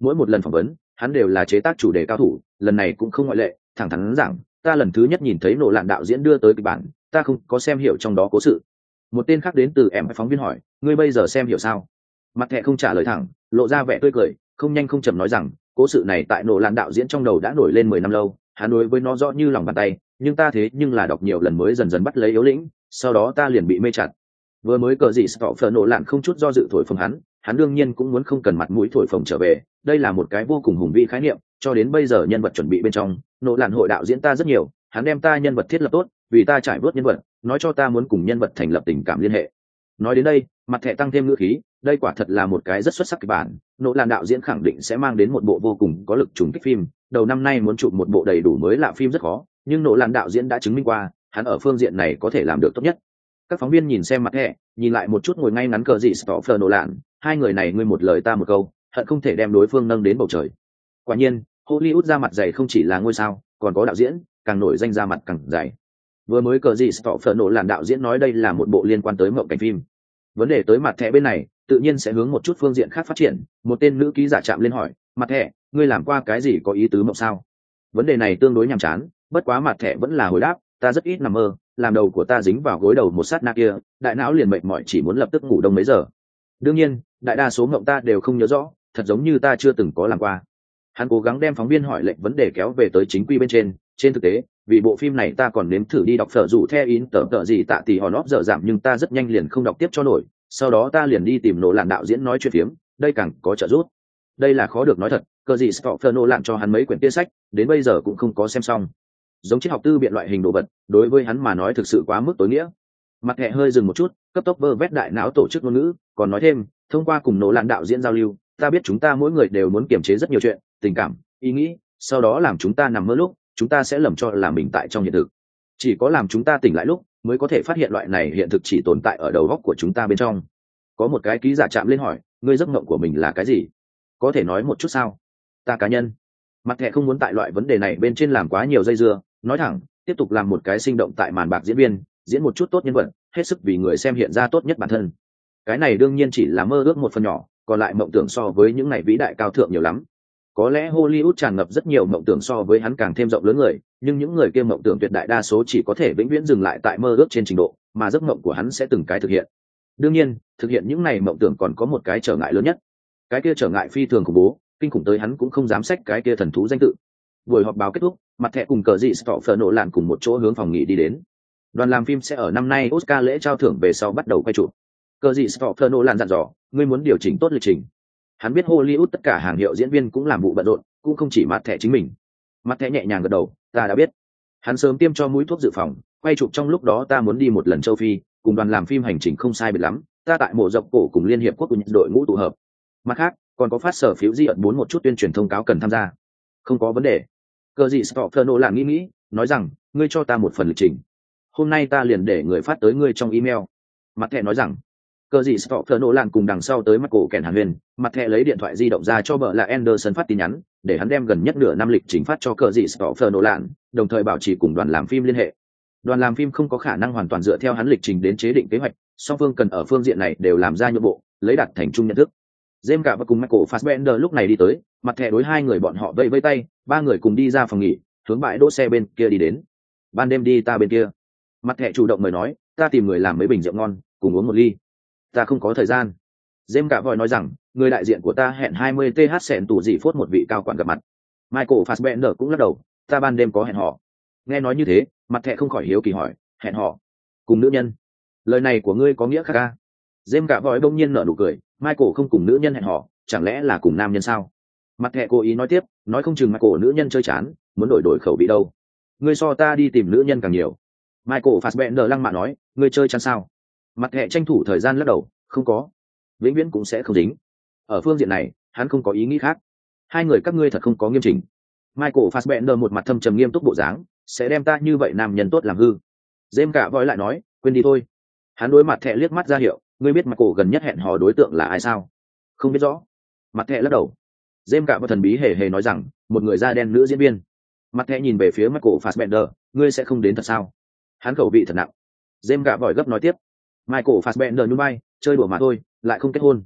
Mỗi một lần phỏng vấn, hắn đều là chế tác chủ đề cao thủ, lần này cũng không ngoại lệ, thẳng thắn rằng ta lần thứ nhất nhìn thấy nổ lạn đạo diễn đưa tới kịch bản, ta không có xem hiểu trong đó cố sự. Một tên khác đến từ em phóng viên hỏi, ngươi bây giờ xem hiểu sao? Mặt thẻ không trả lời thẳng, lộ ra vẻ tươi cười, không nhanh không chậm nói rằng, cố sự này tại nổ lạn đạo diễn trong đầu đã nổi lên mười năm lâu, hắn đối với nó rõ như lòng bàn tay, nhưng ta thế nhưng là đọc nhiều lần mới dần dần bắt lấy yếu lĩnh, sau đó ta liền bị mê chặt vừa mới cờ gì phở nổ lạn không chút do dự thổi phồng hắn hắn đương nhiên cũng muốn không cần mặt mũi thổi phồng trở về, đây là một cái vô cùng hùng vĩ khái niệm, cho đến bây giờ nhân vật chuẩn bị bên trong, nổ lạn hội đạo diễn ta rất nhiều, hắn đem ta nhân vật thiết lập tốt, vì ta trải vớt nhân vật, nói cho ta muốn cùng nhân vật thành lập tình cảm liên hệ. Nói đến đây, mặt thẻ tăng thêm ngữ khí, đây quả thật là một cái rất xuất sắc kịch bản nỗ làn đạo diễn khẳng định sẽ mang đến một bộ vô cùng có lực trùng kích phim, đầu năm nay muốn chụp một bộ đầy đủ mới lạ phim rất khó, nhưng nỗ làn đạo diễn đã chứng minh qua, hắn ở phương diện này có thể làm được tốt nhất các phóng viên nhìn xem mặt thẻ nhìn lại một chút ngồi ngay ngắn cờ dị stoffer nổ lạn, hai người này ngươi một lời ta một câu hận không thể đem đối phương nâng đến bầu trời. Quả nhiên hollywood ra mặt dày không chỉ là ngôi sao còn có đạo diễn càng nổi danh ra mặt càng dày. Vừa mới cờ gì stoffer nổ làn đạo diễn nói đây là một bộ liên quan tới mộng cảnh phim. Vấn đề tới mặt thẻ bên này tự nhiên sẽ hướng một chút phương diện khác phát triển. Một tên nữ ký giả chạm lên hỏi mặt thẻ ngươi làm qua cái gì có ý tứ mộng sao? Vấn đề này tương đối nhàm chán bất quá mặt thẻ vẫn là hồi đáp ta rất ít nằm mơ làm đầu của ta dính vào gối đầu một sát na kia, đại não liền mệt mỏi chỉ muốn lập tức ngủ đông mấy giờ. Đương nhiên, đại đa số mộng ta đều không nhớ rõ, thật giống như ta chưa từng có làm qua. Hắn cố gắng đem phóng viên hỏi lệnh vấn đề kéo về tới chính quy bên trên. Trên thực tế, vì bộ phim này ta còn nếm thử đi đọc phở dù theo in, tờ tờ gì tạ tỷ hòn óp dở giảm nhưng ta rất nhanh liền không đọc tiếp cho nổi. Sau đó ta liền đi tìm nổ lạn đạo diễn nói chuyện phiếm, đây càng có trợ giúp. Đây là khó được nói thật, cờ gì Stoffer nổ lạn cho hắn mấy quyển tiên sách, đến bây giờ cũng không có xem xong giống triết học tư biện loại hình đồ vật, đối với hắn mà nói thực sự quá mức tối nghĩa. Mặt hệ hơi dừng một chút, cấp tốc vơ vét đại não tổ chức ngôn ngữ, còn nói thêm, thông qua cùng nổ lạn đạo diễn giao lưu, ta biết chúng ta mỗi người đều muốn kiềm chế rất nhiều chuyện, tình cảm, ý nghĩ, sau đó làm chúng ta nằm mơ lúc, chúng ta sẽ lầm cho là mình tại trong hiện thực. Chỉ có làm chúng ta tỉnh lại lúc, mới có thể phát hiện loại này hiện thực chỉ tồn tại ở đầu góc của chúng ta bên trong. Có một cái ký giả chạm lên hỏi, ngươi giấc mộng của mình là cái gì? Có thể nói một chút sao? Ta cá nhân. Mặt thẹ không muốn tại loại vấn đề này bên trên làm quá nhiều dây dưa nói thẳng, tiếp tục làm một cái sinh động tại màn bạc diễn viên, diễn một chút tốt nhân vật, hết sức vì người xem hiện ra tốt nhất bản thân. Cái này đương nhiên chỉ là mơ ước một phần nhỏ, còn lại mộng tưởng so với những ngày vĩ đại cao thượng nhiều lắm. Có lẽ hollywood tràn ngập rất nhiều mộng tưởng so với hắn càng thêm rộng lớn người, nhưng những người kia mộng tưởng tuyệt đại đa số chỉ có thể vĩnh viễn dừng lại tại mơ ước trên trình độ, mà giấc mộng của hắn sẽ từng cái thực hiện. Đương nhiên, thực hiện những ngày mộng tưởng còn có một cái trở ngại lớn nhất. Cái kia trở ngại phi thường khủng bố, kinh khủng tới hắn cũng không dám sách cái kia thần thú danh tự buổi họp báo kết thúc, mặt thẻ cùng cờ dị stop nổ lạn cùng một chỗ hướng phòng nghỉ đi đến. Đoàn làm phim sẽ ở năm nay oscar lễ trao thưởng về sau bắt đầu quay chụp. Cờ dị stop nổ lạn dặn dò, ngươi muốn điều chỉnh tốt lịch trình. Hắn biết hollywood tất cả hàng hiệu diễn viên cũng làm vụ bận rộn, cũng không chỉ mặt thẻ chính mình. Mặt thẻ nhẹ nhàng gật đầu, ta đã biết. Hắn sớm tiêm cho mũi thuốc dự phòng, quay chụp trong lúc đó ta muốn đi một lần châu phi, cùng đoàn làm phim hành trình không sai biệt lắm, ta tại mộ dọc cổ cùng liên hiệp quốc đội ngũ tụ hợp. Mặt khác, còn có phát sở phiếu di ẩn bốn một chút tuyên truyền thông cáo cần tham gia. Không có vấn đề cờ gì stop nổ là nghĩ nghĩ, nói rằng, ngươi cho ta một phần lịch trình. Hôm nay ta liền để người phát tới ngươi trong email. Mặt thẻ nói rằng, cờ gì stop nổ làn cùng đằng sau tới mắt cổ kèn hàn huyền. Mặt thẻ lấy điện thoại di động ra cho vợ là anderson phát tin nhắn, để hắn đem gần nhất nửa năm lịch trình phát cho cờ gì stop nổ làn đồng thời bảo trì cùng đoàn làm phim liên hệ. Đoàn làm phim không có khả năng hoàn toàn dựa theo hắn lịch trình đến chế định kế hoạch, song phương cần ở phương diện này đều làm ra nhượng bộ, lấy đặt thành chung nhận thức. James cả và cùng Michael Fassbender lúc này đi tới, mặt thẻ đối hai người bọn họ vẫy vẫy tay, ba người cùng đi ra phòng nghỉ, hướng bãi đỗ xe bên kia đi đến. Ban đêm đi ta bên kia. Mặt thẻ chủ động mời nói, ta tìm người làm mấy bình rượu ngon, cùng uống một ly. Ta không có thời gian. James cả vội nói rằng, người đại diện của ta hẹn 20 th sẹn tủ dị phốt một vị cao quản gặp mặt. Michael Fassbender cũng lắc đầu, ta ban đêm có hẹn họ. Nghe nói như thế, mặt thẻ không khỏi hiếu kỳ hỏi, hẹn họ cùng nữ nhân. Lời này của ngươi có nghĩa khác a? Dêm cả vội bỗng nhiên nở nụ cười, Michael không cùng nữ nhân hẹn hò, chẳng lẽ là cùng nam nhân sao? Mặt hệ cố ý nói tiếp, nói không chừng Michael nữ nhân chơi chán, muốn đổi đổi khẩu vị đâu. Ngươi so ta đi tìm nữ nhân càng nhiều. Michael Fassbender lăng mạ nói, ngươi chơi chán sao? Mặt hệ tranh thủ thời gian lắc đầu, không có. Vĩnh viễn cũng sẽ không dính. Ở phương diện này, hắn không có ý nghĩ khác. Hai người các ngươi thật không có nghiêm chỉnh. Michael Fassbender một mặt thâm trầm nghiêm túc bộ dáng, sẽ đem ta như vậy nam nhân tốt làm hư. dêm cả voi lại nói, quên đi thôi. Hắn đối mặt thẻ liếc mắt ra hiệu, ngươi biết mặt cổ gần nhất hẹn hò đối tượng là ai sao? Không biết rõ. Mặt thẹ lắc đầu. Dêm cả và thần bí hề hề nói rằng, một người da đen nữ diễn viên. Mặt thẹ nhìn về phía mặt cổ fassbender, ngươi sẽ không đến thật sao? Hắn khẩu vị thật nặng. Dêm cả vòi gấp nói tiếp. Michael fassbender như bay chơi đùa mà thôi, lại không kết hôn.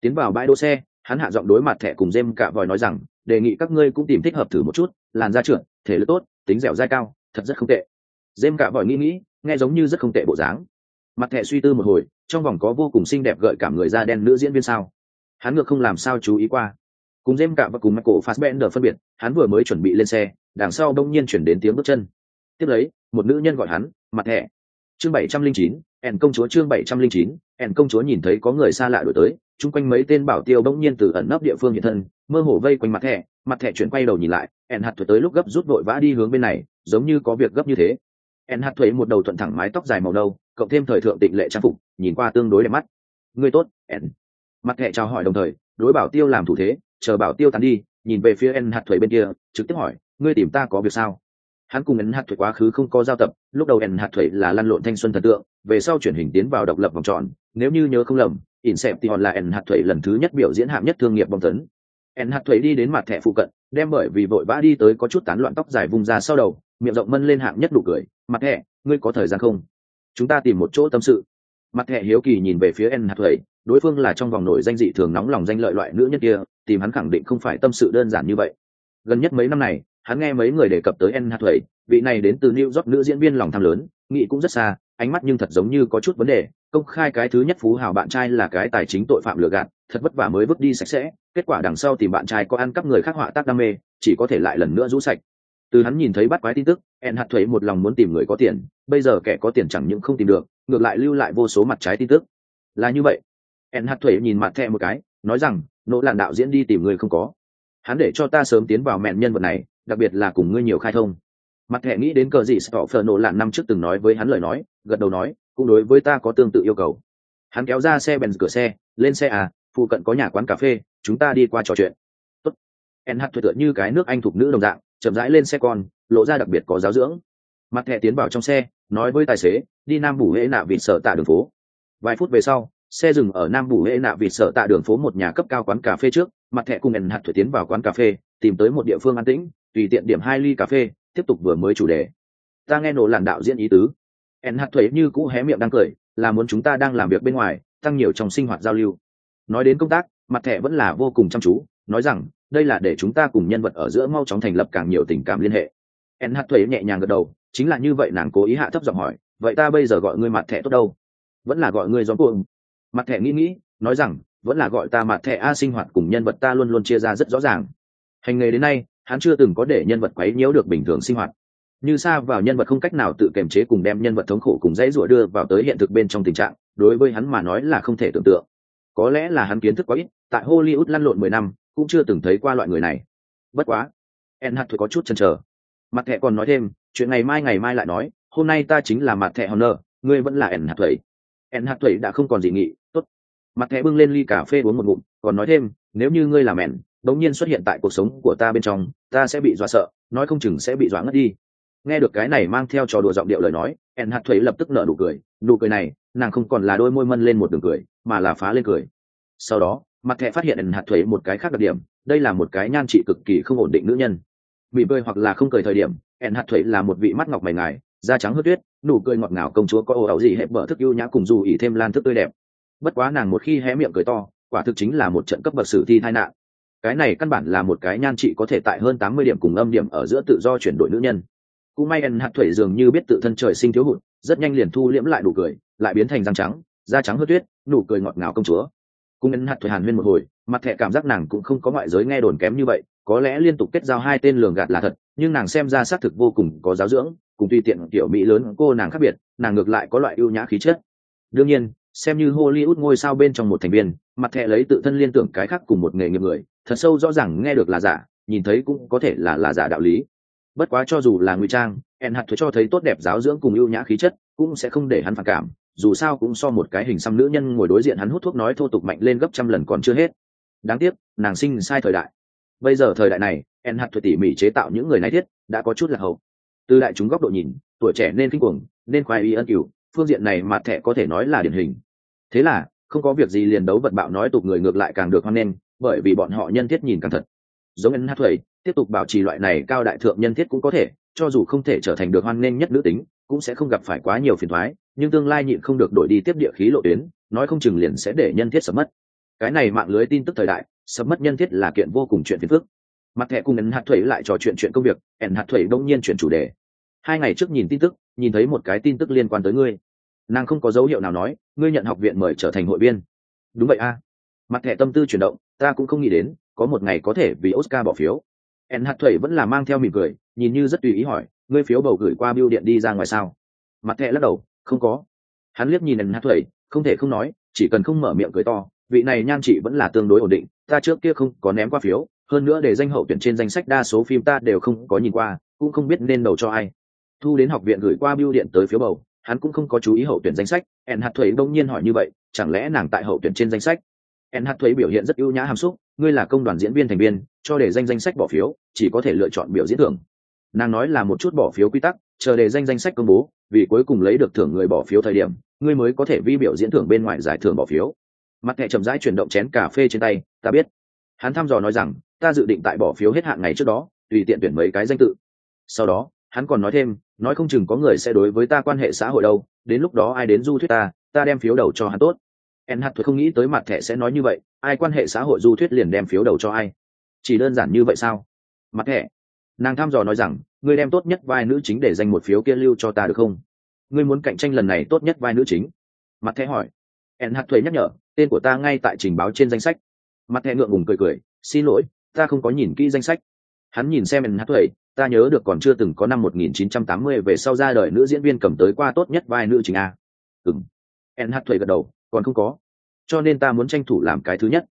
Tiến vào bãi đỗ xe, hắn hạ giọng đối mặt thẻ cùng dêm cả vòi nói rằng, đề nghị các ngươi cũng tìm thích hợp thử một chút, làn da trượt thể lực tốt, tính dẻo dai cao, thật rất không tệ. Dêm cả vòi nghĩ nghĩ, nghe giống như rất không tệ bộ dáng mặt thẻ suy tư một hồi, trong vòng có vô cùng xinh đẹp gợi cảm người da đen nữ diễn viên sao? Hắn ngược không làm sao chú ý qua. Cùng dêm cả và cùng michael fassbender phân biệt, hắn vừa mới chuẩn bị lên xe, đằng sau đông nhiên chuyển đến tiếng bước chân. Tiếp lấy, một nữ nhân gọi hắn, mặt thẻ. Chương bảy trăm linh chín, ẻn công chúa chương bảy trăm linh chín, ẻn công chúa nhìn thấy có người xa lạ đổi tới, chung quanh mấy tên bảo tiêu bỗng nhiên từ ẩn nấp địa phương hiện thân, mơ hồ vây quanh mặt thẻ. Mặt thẻ chuyển quay đầu nhìn lại, ẻn hạt thuế tới lúc gấp rút vội vã đi hướng bên này, giống như có việc gấp như thế. Ẻn hạt thuế một đầu thuận thẳng mái tóc dài màu nâu cộng thêm thời thượng tịnh lệ trang phục nhìn qua tương đối đẹp mắt. Ngươi tốt n, mặt hệ chào hỏi đồng thời đối bảo tiêu làm thủ thế chờ bảo tiêu tàn đi nhìn về phía n hạt thuế bên kia trực tiếp hỏi ngươi tìm ta có việc sao? Hắn cùng n hạt thuế quá khứ không có giao tập lúc đầu n hạt thuế là lăn lộn thanh xuân thần tượng về sau chuyển hình tiến vào độc lập vòng tròn nếu như nhớ không lầm ỉn xẹp thì hòn là n hạt thuế lần thứ nhất biểu diễn hạng nhất thương nghiệp bóng tấn. N hạt thuế đi đến mặt thẻ phụ cận đem bởi vì vội vã đi tới có chút tán loạn tóc dài vùng ra sau đầu miệng rộng mân lên hạng nhất đủ cười mặt thẻ ngươi có thời gian không? Chúng ta tìm một chỗ tâm sự. Mặt hệ hiếu kỳ nhìn về phía en hạt thuế đối phương là trong vòng nổi danh dị thường nóng lòng danh lợi loại nữ nhân kia, tìm hắn khẳng định không phải tâm sự đơn giản như vậy. Gần nhất mấy năm này, hắn nghe mấy người đề cập tới en hạt thuế vị này đến từ new york nữ diễn viên lòng tham lớn nghị cũng rất xa, ánh mắt nhưng thật giống như có chút vấn đề, công khai cái thứ nhất phú hào bạn trai là cái tài chính tội phạm lừa gạt, thật vất vả mới vứt đi sạch sẽ, kết quả đằng sau tìm bạn trai có ăn cắp người khác họa tác đam mê, chỉ có thể lại lần nữa rũ sạch từ hắn nhìn thấy bắt quái tin tức, en hạt thuế một lòng muốn tìm người có tiền, bây giờ kẻ có tiền chẳng những không tìm được, ngược lại lưu lại vô số mặt trái tin tức. Là như vậy. En hạt thuế nhìn mặt thẹ một cái, nói rằng, nỗ làn đạo diễn đi tìm người không có. Hắn để cho ta sớm tiến vào mẹn nhân vật này, đặc biệt là cùng ngươi nhiều khai thông. Mặt thẹ nghĩ đến cờ gì sợ phờ nỗ làn năm trước từng nói với hắn lời nói, gật đầu nói, cũng đối với ta có tương tự yêu cầu. Hắn kéo ra xe bèn cửa xe, lên xe à phụ cận có nhà quán cà phê, chúng ta đi qua trò chuyện. Tốt. En thuế tựa như cái nước anh thuộc nữ đồng dạng chậm rãi lên xe con, lộ ra đặc biệt có giáo dưỡng. Mặt thẻ tiến vào trong xe, nói với tài xế, đi nam bủ hễ nạ vịt sợ tạ đường phố. Vài phút về sau, xe dừng ở nam bủ hễ nạ vịt sợ tạ đường phố một nhà cấp cao quán cà phê trước. Mặt thẻ cùng en hạt thuế tiến vào quán cà phê, tìm tới một địa phương an tĩnh, tùy tiện điểm hai ly cà phê, tiếp tục vừa mới chủ đề. Ta nghe nổ làn đạo diễn ý tứ. Ẩn hạt thuế như cũ hé miệng đang cười, là muốn chúng ta đang làm việc bên ngoài, tăng nhiều trong sinh hoạt giao lưu. Nói đến công tác, mặt thẻ vẫn là vô cùng chăm chú, nói rằng đây là để chúng ta cùng nhân vật ở giữa mau chóng thành lập càng nhiều tình cảm liên hệ. En hát thuế nhẹ nhàng gật đầu, chính là như vậy nàng cố ý hạ thấp giọng hỏi, vậy ta bây giờ gọi ngươi mặt thẻ tốt đâu? Vẫn là gọi ngươi gió cuồng. Mặt thẻ nghĩ nghĩ, nói rằng, vẫn là gọi ta mặt thẻ a sinh hoạt cùng nhân vật ta luôn luôn chia ra rất rõ ràng. Hành nghề đến nay, hắn chưa từng có để nhân vật quấy nhiễu được bình thường sinh hoạt. Như xa vào nhân vật không cách nào tự kiềm chế cùng đem nhân vật thống khổ cùng dãy rủa đưa vào tới hiện thực bên trong tình trạng, đối với hắn mà nói là không thể tưởng tượng. Có lẽ là hắn kiến thức quá ít, tại hollywood lăn lộn mười năm cũng chưa từng thấy qua loại người này. Bất quá en hạt thôi có chút chần chờ. Mặt thẹ còn nói thêm, chuyện ngày mai ngày mai lại nói, hôm nay ta chính là mặt thẹ honor, ngươi vẫn là en hạt thuẩy. En hạt thuẩy đã không còn gì nghị tốt. Mặt thẹ bưng lên ly cà phê uống một ngụm, còn nói thêm, nếu như ngươi làm ẻn đống nhiên xuất hiện tại cuộc sống của ta bên trong, ta sẽ bị dọa sợ, nói không chừng sẽ bị dọa ngất đi. Nghe được cái này mang theo trò đùa giọng điệu lời nói en hạt thuế lập tức nở nụ cười nụ cười này, nàng không còn là đôi môi mân lên một đường cười, mà là phá lên cười. Sau đó mặt thẻ phát hiện ẩn hạt thuế một cái khác đặc điểm, đây là một cái nhan trị cực kỳ không ổn định nữ nhân. Bị bơi hoặc là không cười thời điểm, ẩn hạt thuế là một vị mắt ngọc mày ngài, da trắng hớt tuyết, nụ cười ngọt ngào công chúa có ồ ẩu gì hẹp bở thức ưu nhã cùng dù ỉ thêm lan thức tươi đẹp. Bất quá nàng một khi hé miệng cười to, quả thực chính là một trận cấp bậc sử thi tai nạn. Cái này căn bản là một cái nhan trị có thể tại hơn tám mươi điểm cùng âm điểm ở giữa tự do chuyển đổi nữ nhân. Cũng may ẩn hạt thuế dường như biết tự thân trời sinh thiếu hụt, rất nhanh liền thu liễm lại nụ cười, lại biến thành răng trắng, da trắng hớt tuyết, nụ cười ngọt ngào công chúa cùng ấn hạt thuẩy hàn huyên một hồi, mặt thẹ cảm giác nàng cũng không có ngoại giới nghe đồn kém như vậy, có lẽ liên tục kết giao hai tên lường gạt là thật, nhưng nàng xem ra xác thực vô cùng có giáo dưỡng, cùng tùy tiện tiểu mỹ lớn cô nàng khác biệt, nàng ngược lại có loại ưu nhã khí chất. Đương nhiên, xem như hollywood ngôi sao bên trong một thành viên, mặt thẹ lấy tự thân liên tưởng cái khác cùng một nghề nghiệp người, thật sâu rõ ràng nghe được là giả, nhìn thấy cũng có thể là là giả đạo lý. Bất quá cho dù là ngụy trang ẹn hạt thuế cho thấy tốt đẹp giáo dưỡng cùng ưu nhã khí chất, cũng sẽ không để hắn phản cảm dù sao cũng so một cái hình xăm nữ nhân ngồi đối diện hắn hút thuốc nói thô tục mạnh lên gấp trăm lần còn chưa hết. Đáng tiếc, nàng sinh sai thời đại. Bây giờ thời đại này, en hạt thuật tỉ mỉ chế tạo những người này thiết, đã có chút là hậu. Từ đại chúng góc độ nhìn, tuổi trẻ nên kinh cuồng, nên khoai y ân cửu, phương diện này mặt thẻ có thể nói là điển hình. Thế là, không có việc gì liền đấu vật bạo nói tục người ngược lại càng được hoan nghênh, bởi vì bọn họ nhân thiết nhìn càng thật. Giống en hát thuẩy tiếp tục bảo trì loại này cao đại thượng nhân thiết cũng có thể, cho dù không thể trở thành được hoan nghênh nhất nữ tính, cũng sẽ không gặp phải quá nhiều phiền thoái nhưng tương lai nhịn không được đổi đi tiếp địa khí lộ tuyến, nói không chừng liền sẽ để nhân thiết sập mất. Cái này mạng lưới tin tức thời đại, sập mất nhân thiết là kiện vô cùng chuyện phiền phức. Mặt thẻ cùng ẩn hạt thuẩy lại trò chuyện chuyện công việc ẩn hạt thuẩy đông nhiên chuyển chủ đề. Hai ngày trước nhìn tin tức, nhìn thấy một cái tin tức liên quan tới ngươi. Nàng không có dấu hiệu nào nói, ngươi nhận học viện mời trở thành hội viên. Đúng vậy a. Mặt thẻ tâm tư chuyển động, ta cũng không nghĩ đến, có một ngày có thể vì oscar bỏ phiếu. En hạt thuẩy vẫn là mang theo mỉm cười, nhìn như rất tùy ý hỏi, ngươi phiếu bầu gửi qua biêu điện đi ra ngoài sao? Mặt thẻ lắc đầu không có. Hắn liếc nhìn en hạt thuẩy không thể không nói, chỉ cần không mở miệng cười to, vị này nhan chị vẫn là tương đối ổn định, ta trước kia không có ném qua phiếu, hơn nữa để danh hậu tuyển trên danh sách đa số phim ta đều không có nhìn qua, cũng không biết nên đầu cho ai. Thu đến học viện gửi qua bưu điện tới phiếu bầu, hắn cũng không có chú ý hậu tuyển danh sách ẹn hạt thuế đông nhiên hỏi như vậy, chẳng lẽ nàng tại hậu tuyển trên danh sách? Ẹn hạt thuế biểu hiện rất ưu nhã hàm xúc, ngươi là công đoàn diễn viên thành viên, cho để danh danh sách bỏ phiếu, chỉ có thể lựa chọn biểu diễn thưởng nàng nói là một chút bỏ phiếu quy tắc, chờ đề danh danh sách công bố, vì cuối cùng lấy được thưởng người bỏ phiếu thời điểm, ngươi mới có thể vi biểu diễn thưởng bên ngoài giải thưởng bỏ phiếu. Mặt thẻ chậm rãi chuyển động chén cà phê trên tay, ta biết. Hắn thăm dò nói rằng, ta dự định tại bỏ phiếu hết hạn ngày trước đó, tùy tiện tuyển mấy cái danh tự. Sau đó, hắn còn nói thêm, nói không chừng có người sẽ đối với ta quan hệ xã hội đâu, đến lúc đó ai đến du thuyết ta ta đem phiếu đầu cho hắn tốt. En hạt thuật không nghĩ tới mặt thẻ sẽ nói như vậy, ai quan hệ xã hội du thuyết liền đem phiếu đầu cho ai? Chỉ đơn giản như vậy sao? Mặt thẻ nàng tham dò nói rằng, ngươi đem tốt nhất vai nữ chính để dành một phiếu kia lưu cho ta được không? Ngươi muốn cạnh tranh lần này tốt nhất vai nữ chính? Mặt thẻ hỏi. Ẹn hạt thuế nhắc nhở, tên của ta ngay tại trình báo trên danh sách. Mặt thẻ ngượng ngùng cười cười, xin lỗi, ta không có nhìn kỹ danh sách. Hắn nhìn xem ẹn hạt thuế ta nhớ được còn chưa từng có năm 1980 về sau ra đời nữ diễn viên cầm tới qua tốt nhất vai nữ chính a. Ừng ẹn hạt thuế gật đầu, còn không có. Cho nên ta muốn tranh thủ làm cái thứ nhất.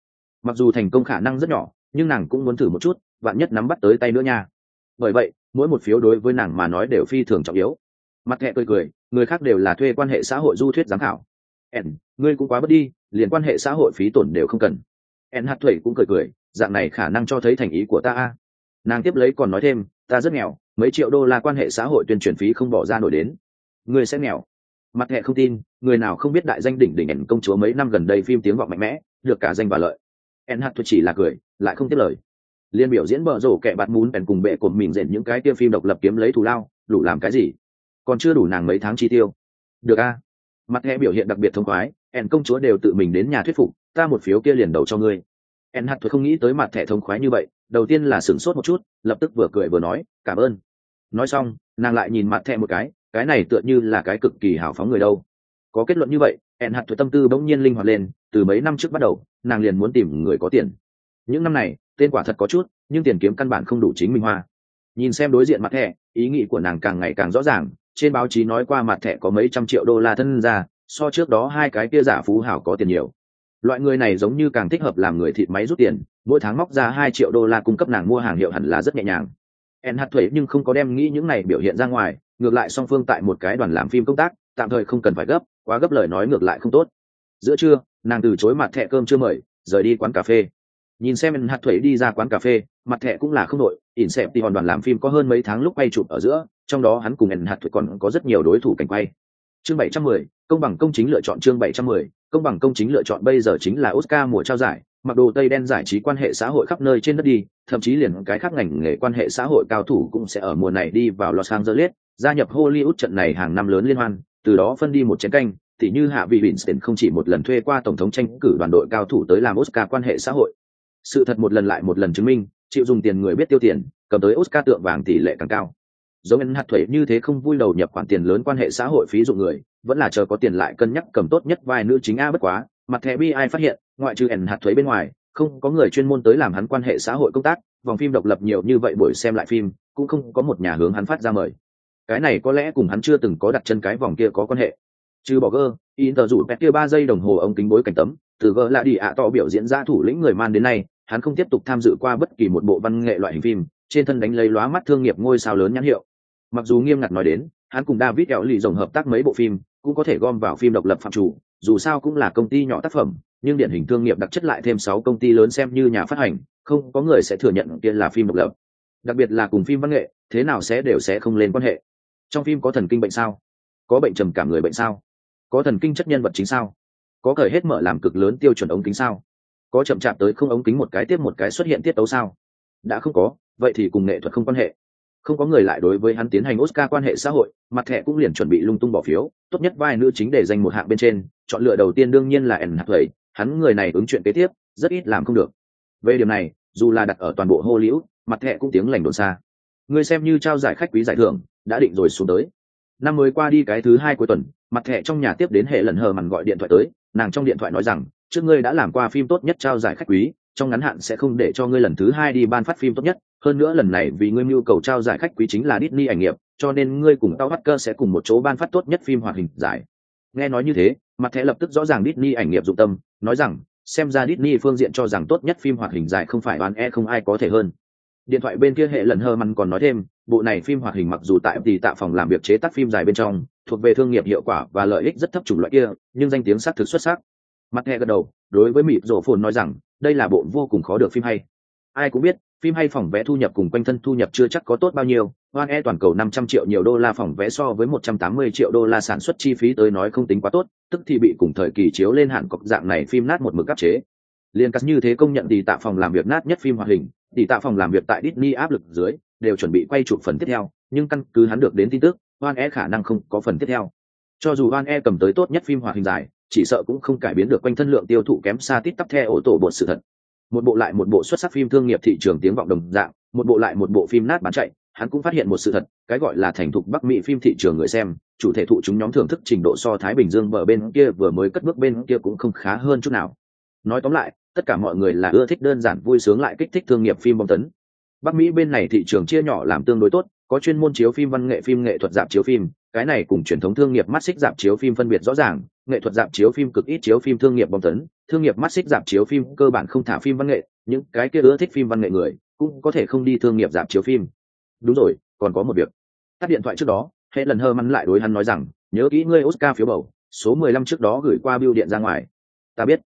Mặc dù thành công khả năng rất nhỏ, nhưng nàng cũng muốn thử một chút Bạn nhất nắm bắt tới tay nữa nha bởi vậy, mỗi một phiếu đối với nàng mà nói đều phi thường trọng yếu. Mặt thẹ cười cười, người khác đều là thuê quan hệ xã hội du thuyết giám khảo. En ngươi cũng quá bất đi, liền quan hệ xã hội phí tổn đều không cần. En hạt thuẩy cũng cười cười, dạng này khả năng cho thấy thành ý của ta a. Nàng tiếp lấy còn nói thêm, ta rất nghèo, mấy triệu đô la quan hệ xã hội tuyên truyền phí không bỏ ra nổi đến. Ngươi sẽ nghèo. Mặt hệ không tin, người nào không biết đại danh đỉnh đỉnh ẩn công chúa mấy năm gần đây phim tiếng vọng mạnh mẽ, được cả danh và lợi. En hạt chỉ là cười, lại không tiếp lời liên biểu diễn bờ rổ kẻ bạt mún bèn cùng bệ cột mình dện những cái tiêu phim độc lập kiếm lấy thù lao, đủ làm cái gì? Còn chưa đủ nàng mấy tháng chi tiêu. Được a. Mặt nghe biểu hiện đặc biệt thông khoái en công chúa đều tự mình đến nhà thuyết phục, ta một phiếu kia liền đầu cho ngươi. En hạt không nghĩ tới mặt thẻ thông khoái như vậy, đầu tiên là sửng sốt một chút, lập tức vừa cười vừa nói, cảm ơn. Nói xong, nàng lại nhìn mặt thẻ một cái cái này tựa như là cái cực kỳ hào phóng người đâu. Có kết luận như vậy ẹn hạt thuật tâm tư bỗng nhiên linh hoạt lên, từ mấy năm trước bắt đầu, nàng liền muốn tìm người có tiền. Những năm này tên quả thật có chút, nhưng tiền kiếm căn bản không đủ chính minh hoa. Nhìn xem đối diện mặt thẻ, ý nghĩ của nàng càng ngày càng rõ ràng, trên báo chí nói qua mặt thẻ có mấy trăm triệu đô la thân ra, so trước đó hai cái kia giả phú hảo có tiền nhiều. Loại người này giống như càng thích hợp làm người thịt máy rút tiền, mỗi tháng móc ra hai triệu đô la cung cấp nàng mua hàng hiệu hẳn là rất nhẹ nhàng. En hạt thuế nhưng không có đem nghĩ những này biểu hiện ra ngoài, ngược lại song phương tại một cái đoàn làm phim công tác, tạm thời không cần phải gấp, quá gấp lời nói ngược lại không tốt. Giữa trưa, nàng từ chối mặt thẹ cơm chưa mời, rời đi quán cà phê nhìn xem hạt thuế đi ra quán cà phê mặt thẹ cũng là không đội ỉn xẹp thì hòn đoàn làm phim có hơn mấy tháng lúc quay chụp ở giữa trong đó hắn cùng hạt thuế còn có rất nhiều đối thủ cảnh quay chương 710, công bằng công chính lựa chọn chương 710, công bằng công chính lựa chọn bây giờ chính là oscar mùa trao giải mặc đồ tây đen giải trí quan hệ xã hội khắp nơi trên đất đi thậm chí liền cái khác ngành nghề quan hệ xã hội cao thủ cũng sẽ ở mùa này đi vào los angeles gia nhập hollywood trận này hàng năm lớn liên hoan từ đó phân đi một chén canh thì như hạ vị Winston không chỉ một lần thuê qua tổng thống tranh cử đoàn đội cao thủ tới làm Oscar quan hệ xã hội. Sự thật một lần lại một lần chứng minh, chịu dùng tiền người biết tiêu tiền, cầm tới Oscar tượng vàng tỷ lệ càng cao. Giống ấn hạt thuế như thế không vui đầu nhập khoản tiền lớn quan hệ xã hội phí dụ người, vẫn là chờ có tiền lại cân nhắc cầm tốt nhất vai nữ chính a bất quá, mặt thẻ bi ai phát hiện ngoại trừ ẩn hạt thuế bên ngoài không có người chuyên môn tới làm hắn quan hệ xã hội công tác vòng phim độc lập nhiều như vậy buổi xem lại phim cũng không có một nhà hướng hắn phát ra mời cái này có lẽ cùng hắn chưa từng có đặt chân cái vòng kia có quan hệ trừ bỏ gơ in tờ rủ pet kia ba giây đồng hồ ống kính bối cảnh tấm từ gơ lại đi ạ to biểu diễn ra thủ lĩnh người man đến nay hắn không tiếp tục tham dự qua bất kỳ một bộ văn nghệ loại hình phim, trên thân đánh lấy lóa mắt thương nghiệp ngôi sao lớn nhãn hiệu. Mặc dù nghiêm ngặt nói đến, hắn cùng david eo lì rồng hợp tác mấy bộ phim, cũng có thể gom vào phim độc lập phạm chủ, dù sao cũng là công ty nhỏ tác phẩm, nhưng điển hình thương nghiệp đặc chất lại thêm sáu công ty lớn xem như nhà phát hành, không có người sẽ thừa nhận kia là phim độc lập. Đặc biệt là cùng phim văn nghệ, thế nào sẽ đều sẽ không lên quan hệ. Trong phim có thần kinh bệnh sao? Có bệnh trầm cảm người bệnh sao? Có thần kinh chất nhân vật chính sao? Có cởi hết mở làm cực lớn tiêu chuẩn ống kính sao? Có chậm chạp tới không ống kính một cái tiếp một cái xuất hiện tiết tấu sao? Đã không có, vậy thì cùng nghệ thuật không quan hệ. Không có người lại đối với hắn tiến hành oscar quan hệ xã hội, mặt thẻ cũng liền chuẩn bị lung tung bỏ phiếu, tốt nhất vai nữ chính để dành một hạng bên trên, chọn lựa đầu tiên đương nhiên là ẩn hạt lầy hắn người này ứng chuyện kế tiếp, rất ít làm không được. Về điểm này, dù là đặt ở toàn bộ hô liễu mặt thẻ cũng tiếng lành đồn xa. Người xem như trao giải khách quý giải thưởng, đã định rồi xuống tới. Năm mới qua đi cái thứ hai cuối tuần, mặt thẻ trong nhà tiếp đến hệ lần hờ mằn gọi điện thoại tới, nàng trong điện thoại nói rằng trước ngươi đã làm qua phim tốt nhất trao giải khách quý trong ngắn hạn sẽ không để cho ngươi lần thứ hai đi ban phát phim tốt nhất hơn nữa lần này vì ngươi mưu cầu trao giải khách quý chính là Disney ảnh nghiệp, cho nên ngươi cùng Tao Hacker sẽ cùng một chỗ ban phát tốt nhất phim hoạt hình giải. Nghe nói như thế, mặt thẻ lập tức rõ ràng Disney ảnh nghiệp dụng tâm, nói rằng, xem ra Disney phương diện cho rằng tốt nhất phim hoạt hình giải không phải oan e không ai có thể hơn. điện thoại bên kia hệ lần hơ măn còn nói thêm bộ này phim hoạt hình mặc dù tại tỷ tạ phòng làm việc chế tác phim dài bên trong thuộc về thương nghiệp hiệu quả và lợi ích rất thấp chủng loại kia nhưng danh tiếng xác thực xuất sắc mặt hệ gật đầu, đối với mịp rổ phồn nói rằng, đây là bộ vô cùng khó được phim hay. Ai cũng biết, phim hay phòng vé thu nhập cùng quanh thân thu nhập chưa chắc có tốt bao nhiêu hoan e toàn cầu năm trăm triệu nhiều đô la phòng vé so với một trăm tám mươi triệu đô la sản xuất chi phí tới nói không tính quá tốt, tức thì bị cùng thời kỳ chiếu lên hạn cọc dạng này phim nát một mực áp chế. Liên cắt như thế công nhận thì tạ phòng làm việc nát nhất phim hoạt hình thì tạ phòng làm việc tại Disney áp lực dưới, đều chuẩn bị quay chụp phần tiếp theo, nhưng căn cứ hắn được đến tin tức hoan e khả năng không có phần tiếp theo. Cho dù hoan e cầm tới tốt nhất phim hoạt hình dài chỉ sợ cũng không cải biến được quanh thân lượng tiêu thụ kém xa tít tắp theo ổ tổ bột sự thật. Một bộ lại một bộ xuất sắc phim thương nghiệp thị trường tiếng vọng đồng dạng, một bộ lại một bộ phim nát bán chạy, hắn cũng phát hiện một sự thật, cái gọi là thành thục bắc mỹ phim thị trường người xem, chủ thể thụ chúng nhóm thưởng thức trình độ so thái bình dương bờ bên kia vừa mới cất bước bên kia cũng không khá hơn chút nào. Nói tóm lại, tất cả mọi người là ưa thích đơn giản vui sướng lại kích thích thương nghiệp phim bom tấn. Bắc mỹ bên này thị trường chia nhỏ làm tương đối tốt có chuyên môn chiếu phim văn nghệ phim nghệ thuật dạp chiếu phim, cái này cùng truyền thống thương nghiệp mắt xích dạp chiếu phim phân biệt rõ ràng, nghệ thuật dạp chiếu phim cực ít chiếu phim thương nghiệp bom tấn, thương nghiệp mắt xích dạp chiếu phim cơ bản không thả phim văn nghệ, những cái kia ưa thích phim văn nghệ người cũng có thể không đi thương nghiệp dạp chiếu phim. Đúng rồi, còn có một việc. Tắt điện thoại trước đó hệ lần hơ mắn lại đối hắn nói rằng, nhớ kỹ ngươi oscar phiếu bầu, số mười lăm trước đó gửi qua biêu điện ra ngoài. Ta biết.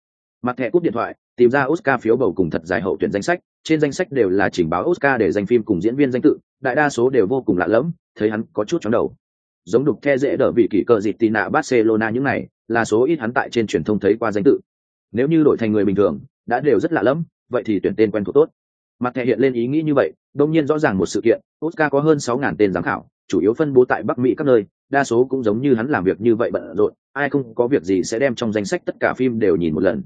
Mặt thẻ cúp điện thoại, tìm ra oscar phiếu bầu cùng thật dài hậu tuyển danh sách, trên danh sách đều là trình báo oscar để danh phim cùng diễn viên danh tự đại đa số đều vô cùng lạ lẫm, thấy hắn có chút chóng đầu. Giống đục the dễ đỡ vị kỷ cờ dịt tì nạ barcelona những này, là số ít hắn tại trên truyền thông thấy qua danh tự. Nếu như đổi thành người bình thường, đã đều rất lạ lẫm, vậy thì tuyển tên quen thuộc tốt. Mặt thẻ hiện lên ý nghĩ như vậy, đông nhiên rõ ràng một sự kiện, oscar có hơn sáu ngàn tên giám khảo, chủ yếu phân bố tại bắc mỹ các nơi, đa số cũng giống như hắn làm việc như vậy bận rộn, ai không có việc gì sẽ đem trong danh sách tất cả phim đều nhìn một lần.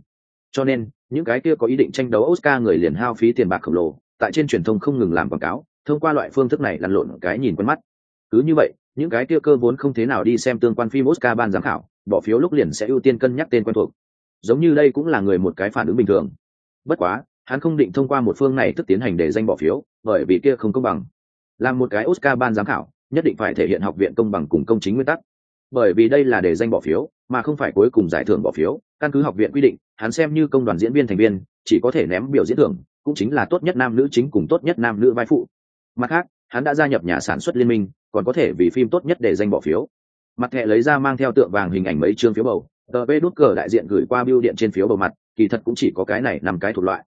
Cho nên, những cái kia có ý định tranh đấu oscar người liền hao phí tiền bạc khổng lồ, tại trên truyền thông không ngừng làm quảng cáo thông qua loại phương thức này lăn lộn cái nhìn quen mắt. Cứ như vậy, những cái kia cơ vốn không thế nào đi xem tương quan phim oscar ban giám khảo, bỏ phiếu lúc liền sẽ ưu tiên cân nhắc tên quen thuộc. Giống như đây cũng là người một cái phản ứng bình thường. Bất quá, hắn không định thông qua một phương này thức tiến hành để danh bỏ phiếu, bởi vì kia không công bằng. Làm một cái oscar ban giám khảo, nhất định phải thể hiện học viện công bằng cùng công chính nguyên tắc. Bởi vì đây là để danh bỏ phiếu, mà không phải cuối cùng giải thưởng bỏ phiếu, căn cứ học viện quy định, hắn xem như công đoàn diễn viên thành viên, chỉ có thể ném biểu diễn thưởng, cũng chính là tốt nhất nam nữ chính cùng tốt nhất nam nữ vai phụ mặt khác, hắn đã gia nhập nhà sản xuất liên minh, còn có thể vì phim tốt nhất để danh bỏ phiếu. Mặt thẻ lấy ra mang theo tượng vàng hình ảnh mấy chương phiếu bầu, tờ vê đút cờ đại diện gửi qua biêu điện trên phiếu bầu mặt, kỳ thật cũng chỉ có cái này nằm cái thuộc loại.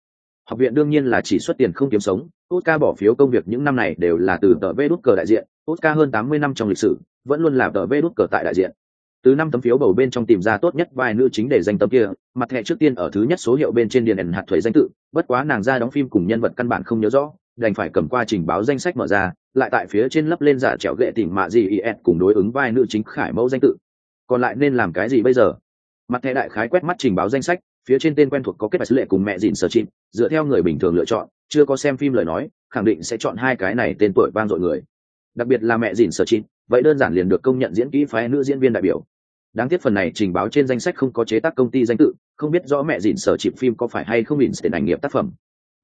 Học viện đương nhiên là chỉ xuất tiền không kiếm sống, oscar bỏ phiếu công việc những năm này đều là từ tờ vê đút cờ đại diện, oscar hơn tám mươi năm trong lịch sử, vẫn luôn là tờ vê đút cờ tại đại diện. Từ năm tấm phiếu bầu bên trong tìm ra tốt nhất vài nữ chính để danh tấm kia, mặt thẻ trước tiên ở thứ nhất số hiệu bên trên điền ẩn hạt thuế danh tự, bất quá nàng ra đóng phim cùng nhân vật căn bản không nhớ rõ đành phải cầm qua trình báo danh sách mở ra, lại tại phía trên lấp lên giả trẻo ghệ tìm mạ gì is cùng đối ứng vai nữ chính khải mẫu danh tự. Còn lại nên làm cái gì bây giờ? Mặt thẻ đại khái quét mắt trình báo danh sách, phía trên tên quen thuộc có kết bài sứ lệ cùng mẹ dìn sở chịt dựa theo người bình thường lựa chọn, chưa có xem phim lời nói, khẳng định sẽ chọn hai cái này tên tuổi vang dội người. Đặc biệt là mẹ dìn sở chịt vậy đơn giản liền được công nhận diễn kỹ phái nữ diễn viên đại biểu. Đáng tiếc phần này trình báo trên danh sách không có chế tác công ty danh tự, không biết rõ mẹ dìn sở chịp phim có phải hay không ỉn tiền ảnh nghiệp tác phẩm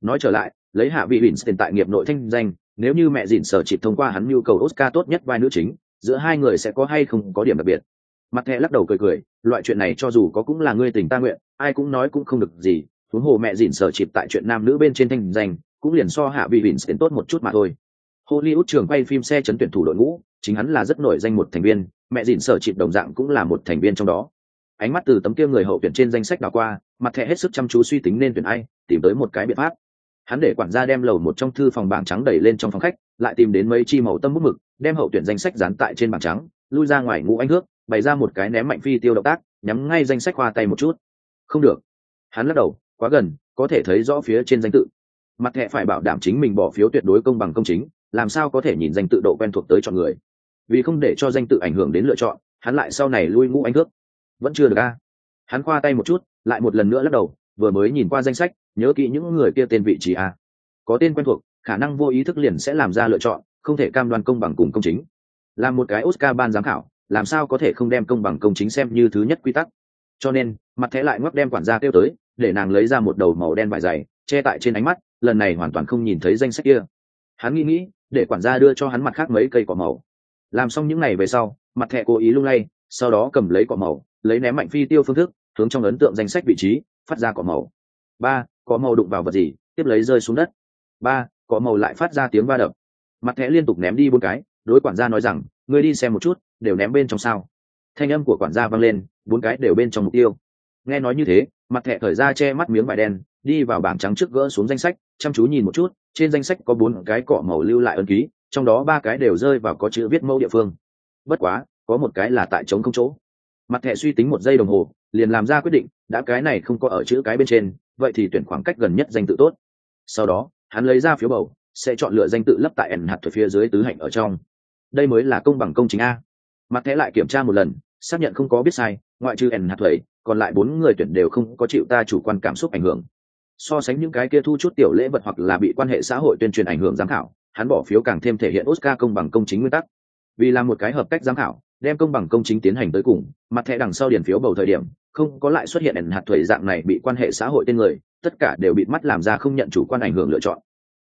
nói trở lại, lấy hạ vị tiền tại nghiệp nội thanh danh, nếu như mẹ dìn sở chỉ thông qua hắn nhu cầu oscar tốt nhất vai nữ chính, giữa hai người sẽ có hay không có điểm đặc biệt. Mặt thẹ lắc đầu cười cười, loại chuyện này cho dù có cũng là ngươi tình ta nguyện, ai cũng nói cũng không được gì, huống hồ mẹ dìn sở chịp tại chuyện nam nữ bên trên thanh danh, cũng liền so hạ vị tiền tốt một chút mà thôi. Hollywood trường quay phim xe chấn tuyển thủ đội ngũ, chính hắn là rất nổi danh một thành viên, mẹ dìn sở chịp đồng dạng cũng là một thành viên trong đó. Ánh mắt từ tấm kia người hậu tuyển trên danh sách đảo qua, mặt thẻ hết sức chăm chú suy tính nên tuyển ai, tìm tới một cái biện pháp hắn để quản gia đem lầu một trong thư phòng bảng trắng đẩy lên trong phòng khách lại tìm đến mấy chi màu tâm bút mực đem hậu tuyển danh sách dán tại trên bảng trắng lui ra ngoài ngũ anh hước, bày ra một cái ném mạnh phi tiêu động tác nhắm ngay danh sách khoa tay một chút. Không được. Hắn lắc đầu quá gần có thể thấy rõ phía trên danh tự. Mặt thẹ phải bảo đảm chính mình bỏ phiếu tuyệt đối công bằng công chính làm sao có thể nhìn danh tự độ quen thuộc tới chọn người. Vì không để cho danh tự ảnh hưởng đến lựa chọn hắn lại sau này lui ngũ anh hước, vẫn chưa được a. Hắn khoa tay một chút lại một lần nữa lắc đầu vừa mới nhìn qua danh sách nhớ kỹ những người kia tên vị trí a. Có tên quen thuộc, khả năng vô ý thức liền sẽ làm ra lựa chọn, không thể cam đoan công bằng cùng công chính. Làm một cái oscar ban giám khảo, làm sao có thể không đem công bằng công chính xem như thứ nhất quy tắc? Cho nên, mặt thẻ lại ngoắc đem quản gia kêu tới, để nàng lấy ra một đầu màu đen vải dày, che tại trên ánh mắt, lần này hoàn toàn không nhìn thấy danh sách kia. Hắn nghĩ nghĩ, để quản gia đưa cho hắn mặt khác mấy cây cỏ màu. Làm xong những ngày về sau, mặt thẻ cố ý lung lay, sau đó cầm lấy cỏ màu, lấy ném mạnh phi tiêu phương thức, hướng trong ấn tượng danh sách vị trí, phát ra cỏ màu. Ba cỏ màu đụng vào vật gì, tiếp lấy rơi xuống đất. Ba, có màu lại phát ra tiếng va đập. Mặt thẻ liên tục ném đi bốn cái, đối quản gia nói rằng, ngươi đi xem một chút, đều ném bên trong sao. Thanh âm của quản gia vang lên, bốn cái đều bên trong mục tiêu. Nghe nói như thế, mặt thẻ khởi ra che mắt miếng vải đen, đi vào bảng trắng trước gỡ xuống danh sách, chăm chú nhìn một chút, trên danh sách có bốn cái cỏ màu lưu lại ân ký, trong đó ba cái đều rơi vào có chữ viết mẫu địa phương. Bất quá, có một cái là tại trống không chỗ mặt thẻ suy tính một giây đồng hồ liền làm ra quyết định đã cái này không có ở chữ cái bên trên vậy thì tuyển khoảng cách gần nhất danh tự tốt. Sau đó hắn lấy ra phiếu bầu sẽ chọn lựa danh tự lấp tại ẩn hạt thuật phía dưới tứ hạnh ở trong. Đây mới là công bằng công chính a. Mặt thẻ lại kiểm tra một lần xác nhận không có biết sai ngoại trừ ẩn hạt thuế, còn lại bốn người tuyển đều không có chịu ta chủ quan cảm xúc ảnh hưởng. So sánh những cái kia thu chút tiểu lễ vật hoặc là bị quan hệ xã hội tuyên truyền ảnh hưởng giám khảo hắn bỏ phiếu càng thêm thể hiện oscar công bằng công chính nguyên tắc. Vì là một cái hợp cách giám khảo đem công bằng công chính tiến hành tới cùng mặt thẻ đằng sau điển phiếu bầu thời điểm không có lại xuất hiện ẩn hạt thuẩy dạng này bị quan hệ xã hội tên người tất cả đều bị mắt làm ra không nhận chủ quan ảnh hưởng lựa chọn.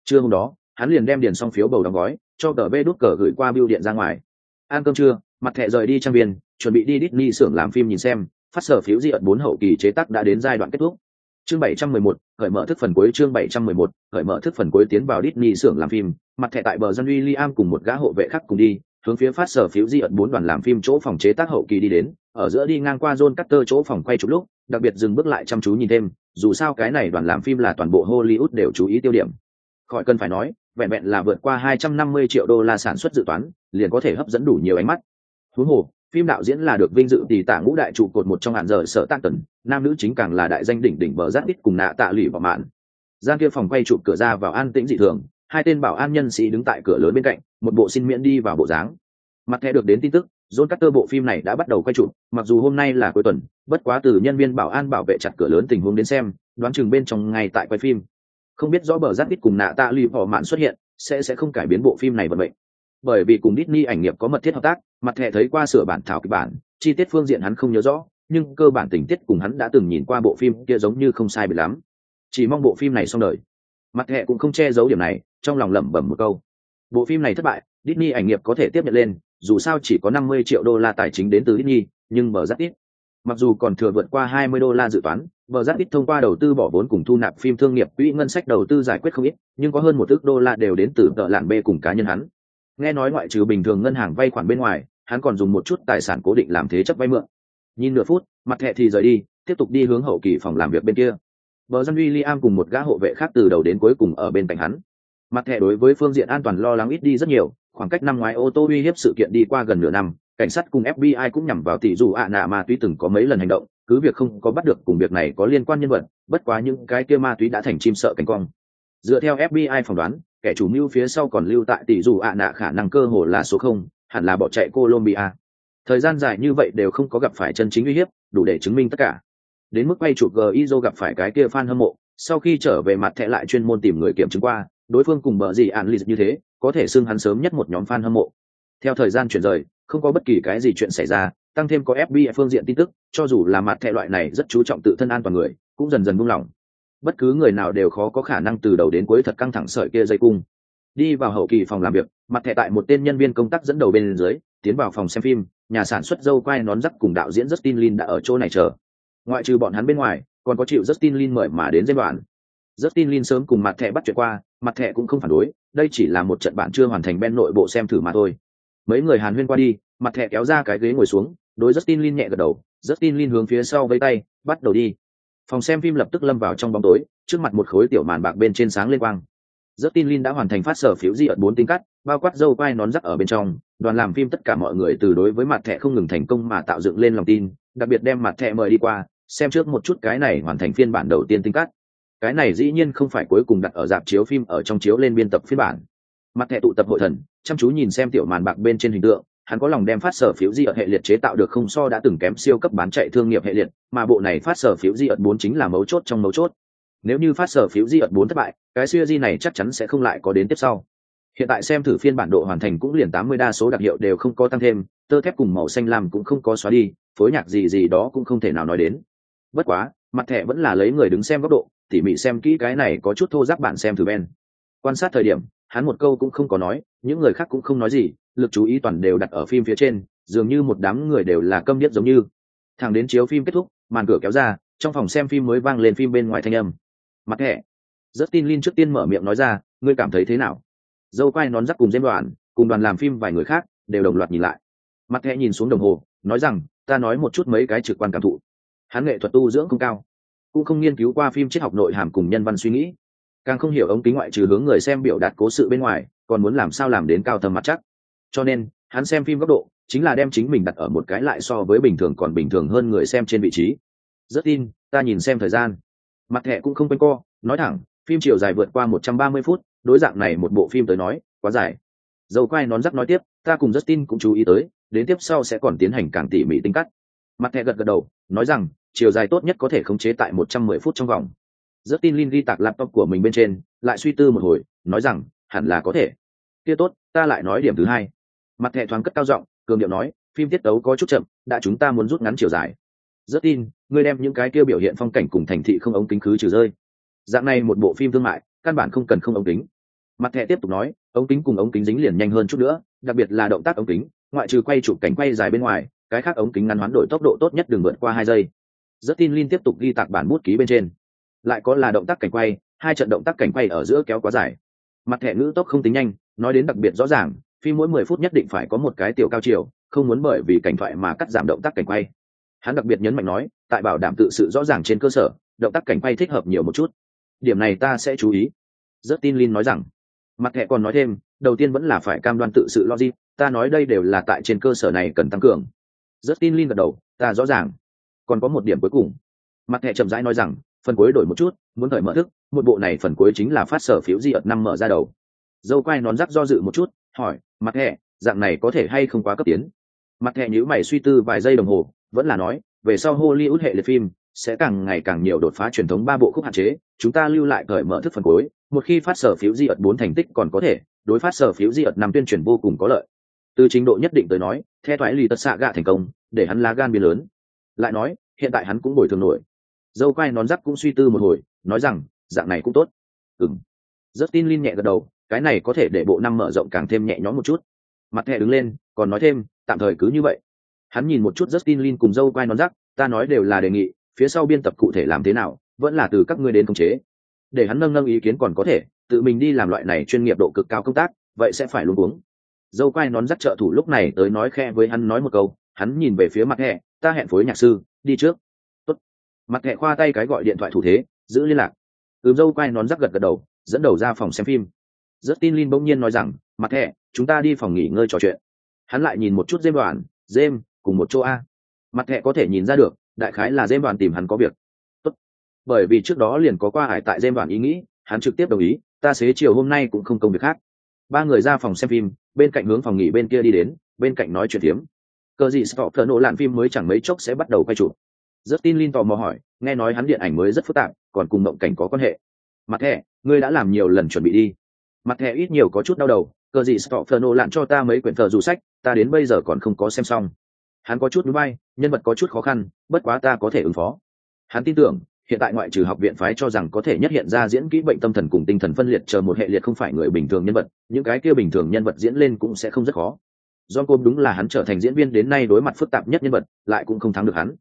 Trưa hôm đó hắn liền đem điền xong phiếu bầu đóng gói cho tờ vê đút cờ gửi qua biêu điện ra ngoài. Ăn cơm trưa mặt thẻ rời đi trang viên chuẩn bị đi Disney xưởng làm phim nhìn xem phát sở phiếu di ẩn bốn hậu kỳ chế tác đã đến giai đoạn kết thúc. Chương 711, khởi mở thức phần cuối chương 711, khởi mở thức phần cuối tiến vào Disney xưởng làm phim mặt thẻ tại bờ dân William cùng một gã hộ vệ khác cùng đi hướng phía phát sở phiếu di ẩn bốn đoàn làm phim chỗ phòng chế tác hậu kỳ đi đến, ở giữa đi ngang qua John cutter chỗ phòng quay chụp lúc, đặc biệt dừng bước lại chăm chú nhìn thêm, dù sao cái này đoàn làm phim là toàn bộ Hollywood đều chú ý tiêu điểm. Khỏi cần phải nói, vẹn vẹn là vượt qua 250 triệu đô la sản xuất dự toán, liền có thể hấp dẫn đủ nhiều ánh mắt. Thú hồ, phim đạo diễn là được vinh dự tỷ tả ngũ đại trụ cột một trong hạn giờ sở tác tần, nam nữ chính càng là đại danh đỉnh đỉnh bờ rát ít cùng nạ tạ lụy vào mạn. Gian kia phòng quay chụp cửa ra vào an tĩnh dị thường hai tên bảo an nhân sĩ đứng tại cửa lớn bên cạnh một bộ xin miễn đi vào bộ dáng mặt thẻ được đến tin tức John Carter bộ phim này đã bắt đầu quay chụp, mặc dù hôm nay là cuối tuần, bất quá từ nhân viên bảo an bảo vệ chặt cửa lớn tình huống đến xem, đoán chừng bên trong ngay tại quay phim. Không biết rõ bờ giáp ít cùng nạ tạ lụy bỏ mạn xuất hiện, sẽ sẽ không cải biến bộ phim này vận mệnh bởi vì cùng Disney ảnh nghiệp có mật thiết hợp tác, mặt thẻ thấy qua sửa bản thảo kịch bản, chi tiết phương diện hắn không nhớ rõ, nhưng cơ bản tình tiết cùng hắn đã từng nhìn qua bộ phim kia giống như không sai biệt lắm. Chỉ mong bộ phim này xong đời. Mặt thẻ cũng không che giấu điểm này, trong lòng lẩm bẩm một câu. Bộ phim này thất bại, Disney ảnh nghiệp có thể tiếp nhận lên, dù sao chỉ có 50 triệu đô la tài chính đến từ Disney, nhưng bờ rất ít. Mặc dù còn thừa vượt qua 20 đô la dự toán, bờ rất ít thông qua đầu tư bỏ vốn cùng thu nạp phim thương nghiệp quỹ ngân sách đầu tư giải quyết không ít, nhưng có hơn một ước đô la đều đến từ tợ lạn B cùng cá nhân hắn nghe nói ngoại trừ bình thường ngân hàng vay khoản bên ngoài hắn còn dùng một chút tài sản cố định làm thế chấp vay mượn nhìn nửa phút mặt hệ thì rời đi tiếp tục đi hướng hậu kỳ phòng làm việc bên kia bờ dân William cùng một gã hộ vệ khác từ đầu đến cuối cùng ở bên cạnh hắn mặt thẻ đối với phương diện an toàn lo lắng ít đi rất nhiều, khoảng cách năm ngoái ô tô uy hiếp sự kiện đi qua gần nửa năm, cảnh sát cùng fbi cũng nhằm vào tỷ dù ạ nạ ma túy từng có mấy lần hành động, cứ việc không có bắt được cùng việc này có liên quan nhân vật, bất quá những cái kia ma túy đã thành chim sợ cánh cong. Dựa theo fbi phỏng đoán, kẻ chủ mưu phía sau còn lưu tại tỷ dù ạ nạ khả năng cơ hồ là số không, hẳn là bỏ chạy colombia. Thời gian dài như vậy đều không có gặp phải chân chính uy hiếp, đủ để chứng minh tất cả. Đến mức quay chụp gizo gặp phải cái kia fan hâm mộ, sau khi trở về mặt thẻ lại chuyên môn tìm người kiểm chứng qua đối phương cùng bờ gì ạn lì như thế, có thể xưng hắn sớm nhất một nhóm fan hâm mộ. Theo thời gian chuyển rời, không có bất kỳ cái gì chuyện xảy ra, tăng thêm có fbi phương diện tin tức, cho dù là mặt thẻ loại này rất chú trọng tự thân an toàn người, cũng dần dần buông lỏng. Bất cứ người nào đều khó có khả năng từ đầu đến cuối thật căng thẳng sợi kia dây cung. Đi vào hậu kỳ phòng làm việc, mặt thẻ tại một tên nhân viên công tác dẫn đầu bên dưới, tiến vào phòng xem phim, nhà sản xuất dâu quai nón rắc cùng đạo diễn justin lin đã ở chỗ này chờ. Ngoại trừ bọn hắn bên ngoài, còn có chịu justin lin mời mà đến dây đoạn justin lin sớm cùng mặt thẻ bắt chuyện qua mặt thẻ cũng không phản đối đây chỉ là một trận bạn chưa hoàn thành bên nội bộ xem thử mà thôi. Mấy người hàn huyên qua đi mặt thẻ kéo ra cái ghế ngồi xuống đối justin lin nhẹ gật đầu justin lin hướng phía sau vẫy tay bắt đầu đi. Phòng xem phim lập tức lâm vào trong bóng tối trước mặt một khối tiểu màn bạc bên trên sáng lên quang. Justin Lin đã hoàn thành phát sở phiếu di ợt bốn tinh cắt, bao quát dâu quai nón rắc ở bên trong, đoàn làm phim tất cả mọi người từ đối với mặt thẻ không ngừng thành công mà tạo dựng lên lòng tin, đặc biệt đem mặt thẻ mời đi qua, xem trước một chút cái này hoàn thành phiên bản đầu tiên tinh cắt. Cái này dĩ nhiên không phải cuối cùng đặt ở dạp chiếu phim ở trong chiếu lên biên tập phiên bản. Mặt thẻ tụ tập hội thần, chăm chú nhìn xem tiểu màn bạc bên trên hình tượng, hắn có lòng đem phát sở phiếu di ở hệ liệt chế tạo được không so đã từng kém siêu cấp bán chạy thương nghiệp hệ liệt, mà bộ này phát sở phiếu di ở bốn chính là mấu chốt trong mấu chốt. Nếu như phát sở phiếu di ở bốn thất bại, cái siêu di này chắc chắn sẽ không lại có đến tiếp sau. Hiện tại xem thử phiên bản độ hoàn thành cũng liền tám mươi đa số đặc hiệu đều không có tăng thêm, tơ thép cùng màu xanh lam cũng không có xóa đi, phối nhạc gì gì đó cũng không thể nào nói đến. Bất quá, mặt thẻ vẫn là lấy người đứng xem góc độ, tỉ mỉ xem kỹ cái này có chút thô giáp bạn xem thử ben. Quan sát thời điểm, hắn một câu cũng không có nói, những người khác cũng không nói gì, lực chú ý toàn đều đặt ở phim phía trên dường như một đám người đều là câm điếc giống như. Thằng đến chiếu phim kết thúc màn cửa kéo ra trong phòng xem phim mới vang lên phim bên ngoài thanh âm. Mặt thẻ rất tin Lin trước tiên mở miệng nói ra ngươi cảm thấy thế nào? Dâu quai nón rắc cùng dêm đoàn cùng đoàn làm phim vài người khác đều đồng loạt nhìn lại. Mặt hẹ nhìn xuống đồng hồ nói rằng ta nói một chút mấy cái trực quan cảm thụ. Hắn nghệ thuật tu dưỡng không cao cũng không nghiên cứu qua phim triết học nội hàm cùng nhân văn suy nghĩ. Càng không hiểu ống kính ngoại trừ hướng người xem biểu đạt cố sự bên ngoài, còn muốn làm sao làm đến cao tầm mặt chắc. Cho nên, hắn xem phim góc độ chính là đem chính mình đặt ở một cái lại so với bình thường còn bình thường hơn người xem trên vị trí. Rất tin, ta nhìn xem thời gian. Mặt thẻ cũng không quanh co, nói thẳng, phim chiều dài vượt qua một trăm ba mươi phút, đối dạng này một bộ phim tới nói, quá dài. Dầu quay nón rắc nói tiếp, ta cùng Justin cũng chú ý tới, đến tiếp sau sẽ còn tiến hành càng tỉ mỉ tính cắt. Mặt thẻ gật gật đầu, nói rằng chiều dài tốt nhất có thể khống chế tại một trăm mười phút trong vòng. Giết tin Linh ghi tạc laptop của mình bên trên, lại suy tư một hồi, nói rằng, hẳn là có thể. Kia tốt, ta lại nói điểm thứ hai. Mặt thẻ thoáng cất cao giọng, cường điệu nói, phim tiết tấu có chút chậm, đã chúng ta muốn rút ngắn chiều dài. Rất tin, ngươi đem những cái kia biểu hiện phong cảnh cùng thành thị không ống kính khứ trừ rơi. Dạng này một bộ phim thương mại, căn bản không cần không ống kính. Mặt thẻ tiếp tục nói, ống kính cùng ống kính dính liền nhanh hơn chút nữa, đặc biệt là động tác ống kính, ngoại trừ quay chụp cảnh quay dài bên ngoài, cái khác ống kính ngắn hoán đổi tốc độ tốt nhất đừng vượt qua hai giây rất tin Lin tiếp tục ghi tạc bản bút ký bên trên. Lại có là động tác cảnh quay, hai trận động tác cảnh quay ở giữa kéo quá dài. Mặt thẻ ngữ tốc không tính nhanh, nói đến đặc biệt rõ ràng, phim mỗi mười phút nhất định phải có một cái tiểu cao chiều, không muốn bởi vì cảnh thoại mà cắt giảm động tác cảnh quay. Hắn đặc biệt nhấn mạnh nói, tại bảo đảm tự sự rõ ràng trên cơ sở, động tác cảnh quay thích hợp nhiều một chút. Điểm này ta sẽ chú ý. Rất tin Lin nói rằng, mặt thẻ còn nói thêm, đầu tiên vẫn là phải cam đoan tự sự logic, ta nói đây đều là tại trên cơ sở này cần tăng cường. Rất tin Lin gật đầu, ta rõ ràng còn có một điểm cuối cùng. Mặt thẻ chậm rãi nói rằng, phần cuối đổi một chút, muốn thời mở thức, một bộ này phần cuối chính là phát sở phiếu di ợt năm mở ra đầu. Dâu quai nón rắc do dự một chút, hỏi, mặt thẻ dạng này có thể hay không quá cấp tiến? Mặt thẻ nhữ mày suy tư vài giây đồng hồ, vẫn là nói, về sau hollywood hệ liệt phim sẽ càng ngày càng nhiều đột phá truyền thống ba bộ khúc hạn chế, chúng ta lưu lại cởi mở thức phần cuối, một khi phát sở phiếu di ợt bốn thành tích còn có thể, đối phát sở phiếu di ợt năm tuyên truyền vô cùng có lợi. Từ trình độ nhất định tới nói, theo thoái lì tất xạ gạ thành công, để hắn lá gan biến lớn lại nói hiện tại hắn cũng bồi thường nổi. Dâu quai nón rắc cũng suy tư một hồi nói rằng dạng này cũng tốt. Ừng rất tin linh nhẹ gật đầu cái này có thể để bộ năm mở rộng càng thêm nhẹ nhõm một chút. Mặt thẹ đứng lên còn nói thêm tạm thời cứ như vậy. Hắn nhìn một chút Justin Lin cùng dâu quai nón rắc, ta nói đều là đề nghị, phía sau biên tập cụ thể làm thế nào, vẫn là từ các ngươi đến khống chế. Để hắn nâng nâng ý kiến còn có thể, tự mình đi làm loại này chuyên nghiệp độ cực cao công tác, vậy sẽ phải luôn uống. Dâu quai nón rắc trợ thủ lúc này tới nói khe với hắn nói một câu, hắn nhìn về phía mặt hẹ, ta hẹn phối nhạc sư, đi trước. Tốt. Mặt hệ khoa tay cái gọi điện thoại thủ thế, giữ liên lạc. Ừm dâu quay nón rắc gật gật đầu, dẫn đầu ra phòng xem phim. rất tin linh bỗng nhiên nói rằng, mặt hệ, chúng ta đi phòng nghỉ ngơi trò chuyện. Hắn lại nhìn một chút dêm đoàn, dêm, cùng một chỗ a mặt thẹ có thể nhìn ra được đại khái là dêm đoàn tìm hắn có việc Tốt. bởi vì trước đó liền có qua hải tại dêm đoàn ý nghĩ hắn trực tiếp đồng ý ta xế chiều hôm nay cũng không công việc khác ba người ra phòng xem phim bên cạnh hướng phòng nghỉ bên kia đi đến bên cạnh nói chuyện tiếm cờ gì stop thợ nổ lạn phim mới chẳng mấy chốc sẽ bắt đầu quay chụp. Rất tin Lin tò mò hỏi, nghe nói hắn điện ảnh mới rất phức tạp, còn cùng mộng cảnh có quan hệ. Mặt thẻ, ngươi đã làm nhiều lần chuẩn bị đi. Mặt thẻ ít nhiều có chút đau đầu, cờ gì stop thợ nổ lạn cho ta mấy quyển thờ dù sách, ta đến bây giờ còn không có xem xong. Hắn có chút núi bay, nhân vật có chút khó khăn, bất quá ta có thể ứng phó. Hắn tin tưởng, hiện tại ngoại trừ học viện phái cho rằng có thể nhất hiện ra diễn kỹ bệnh tâm thần cùng tinh thần phân liệt chờ một hệ liệt không phải người bình thường nhân vật, những cái kia bình thường nhân vật diễn lên cũng sẽ không rất khó. John Cole đúng là hắn trở thành diễn viên đến nay đối mặt phức tạp nhất nhân vật, lại cũng không thắng được hắn.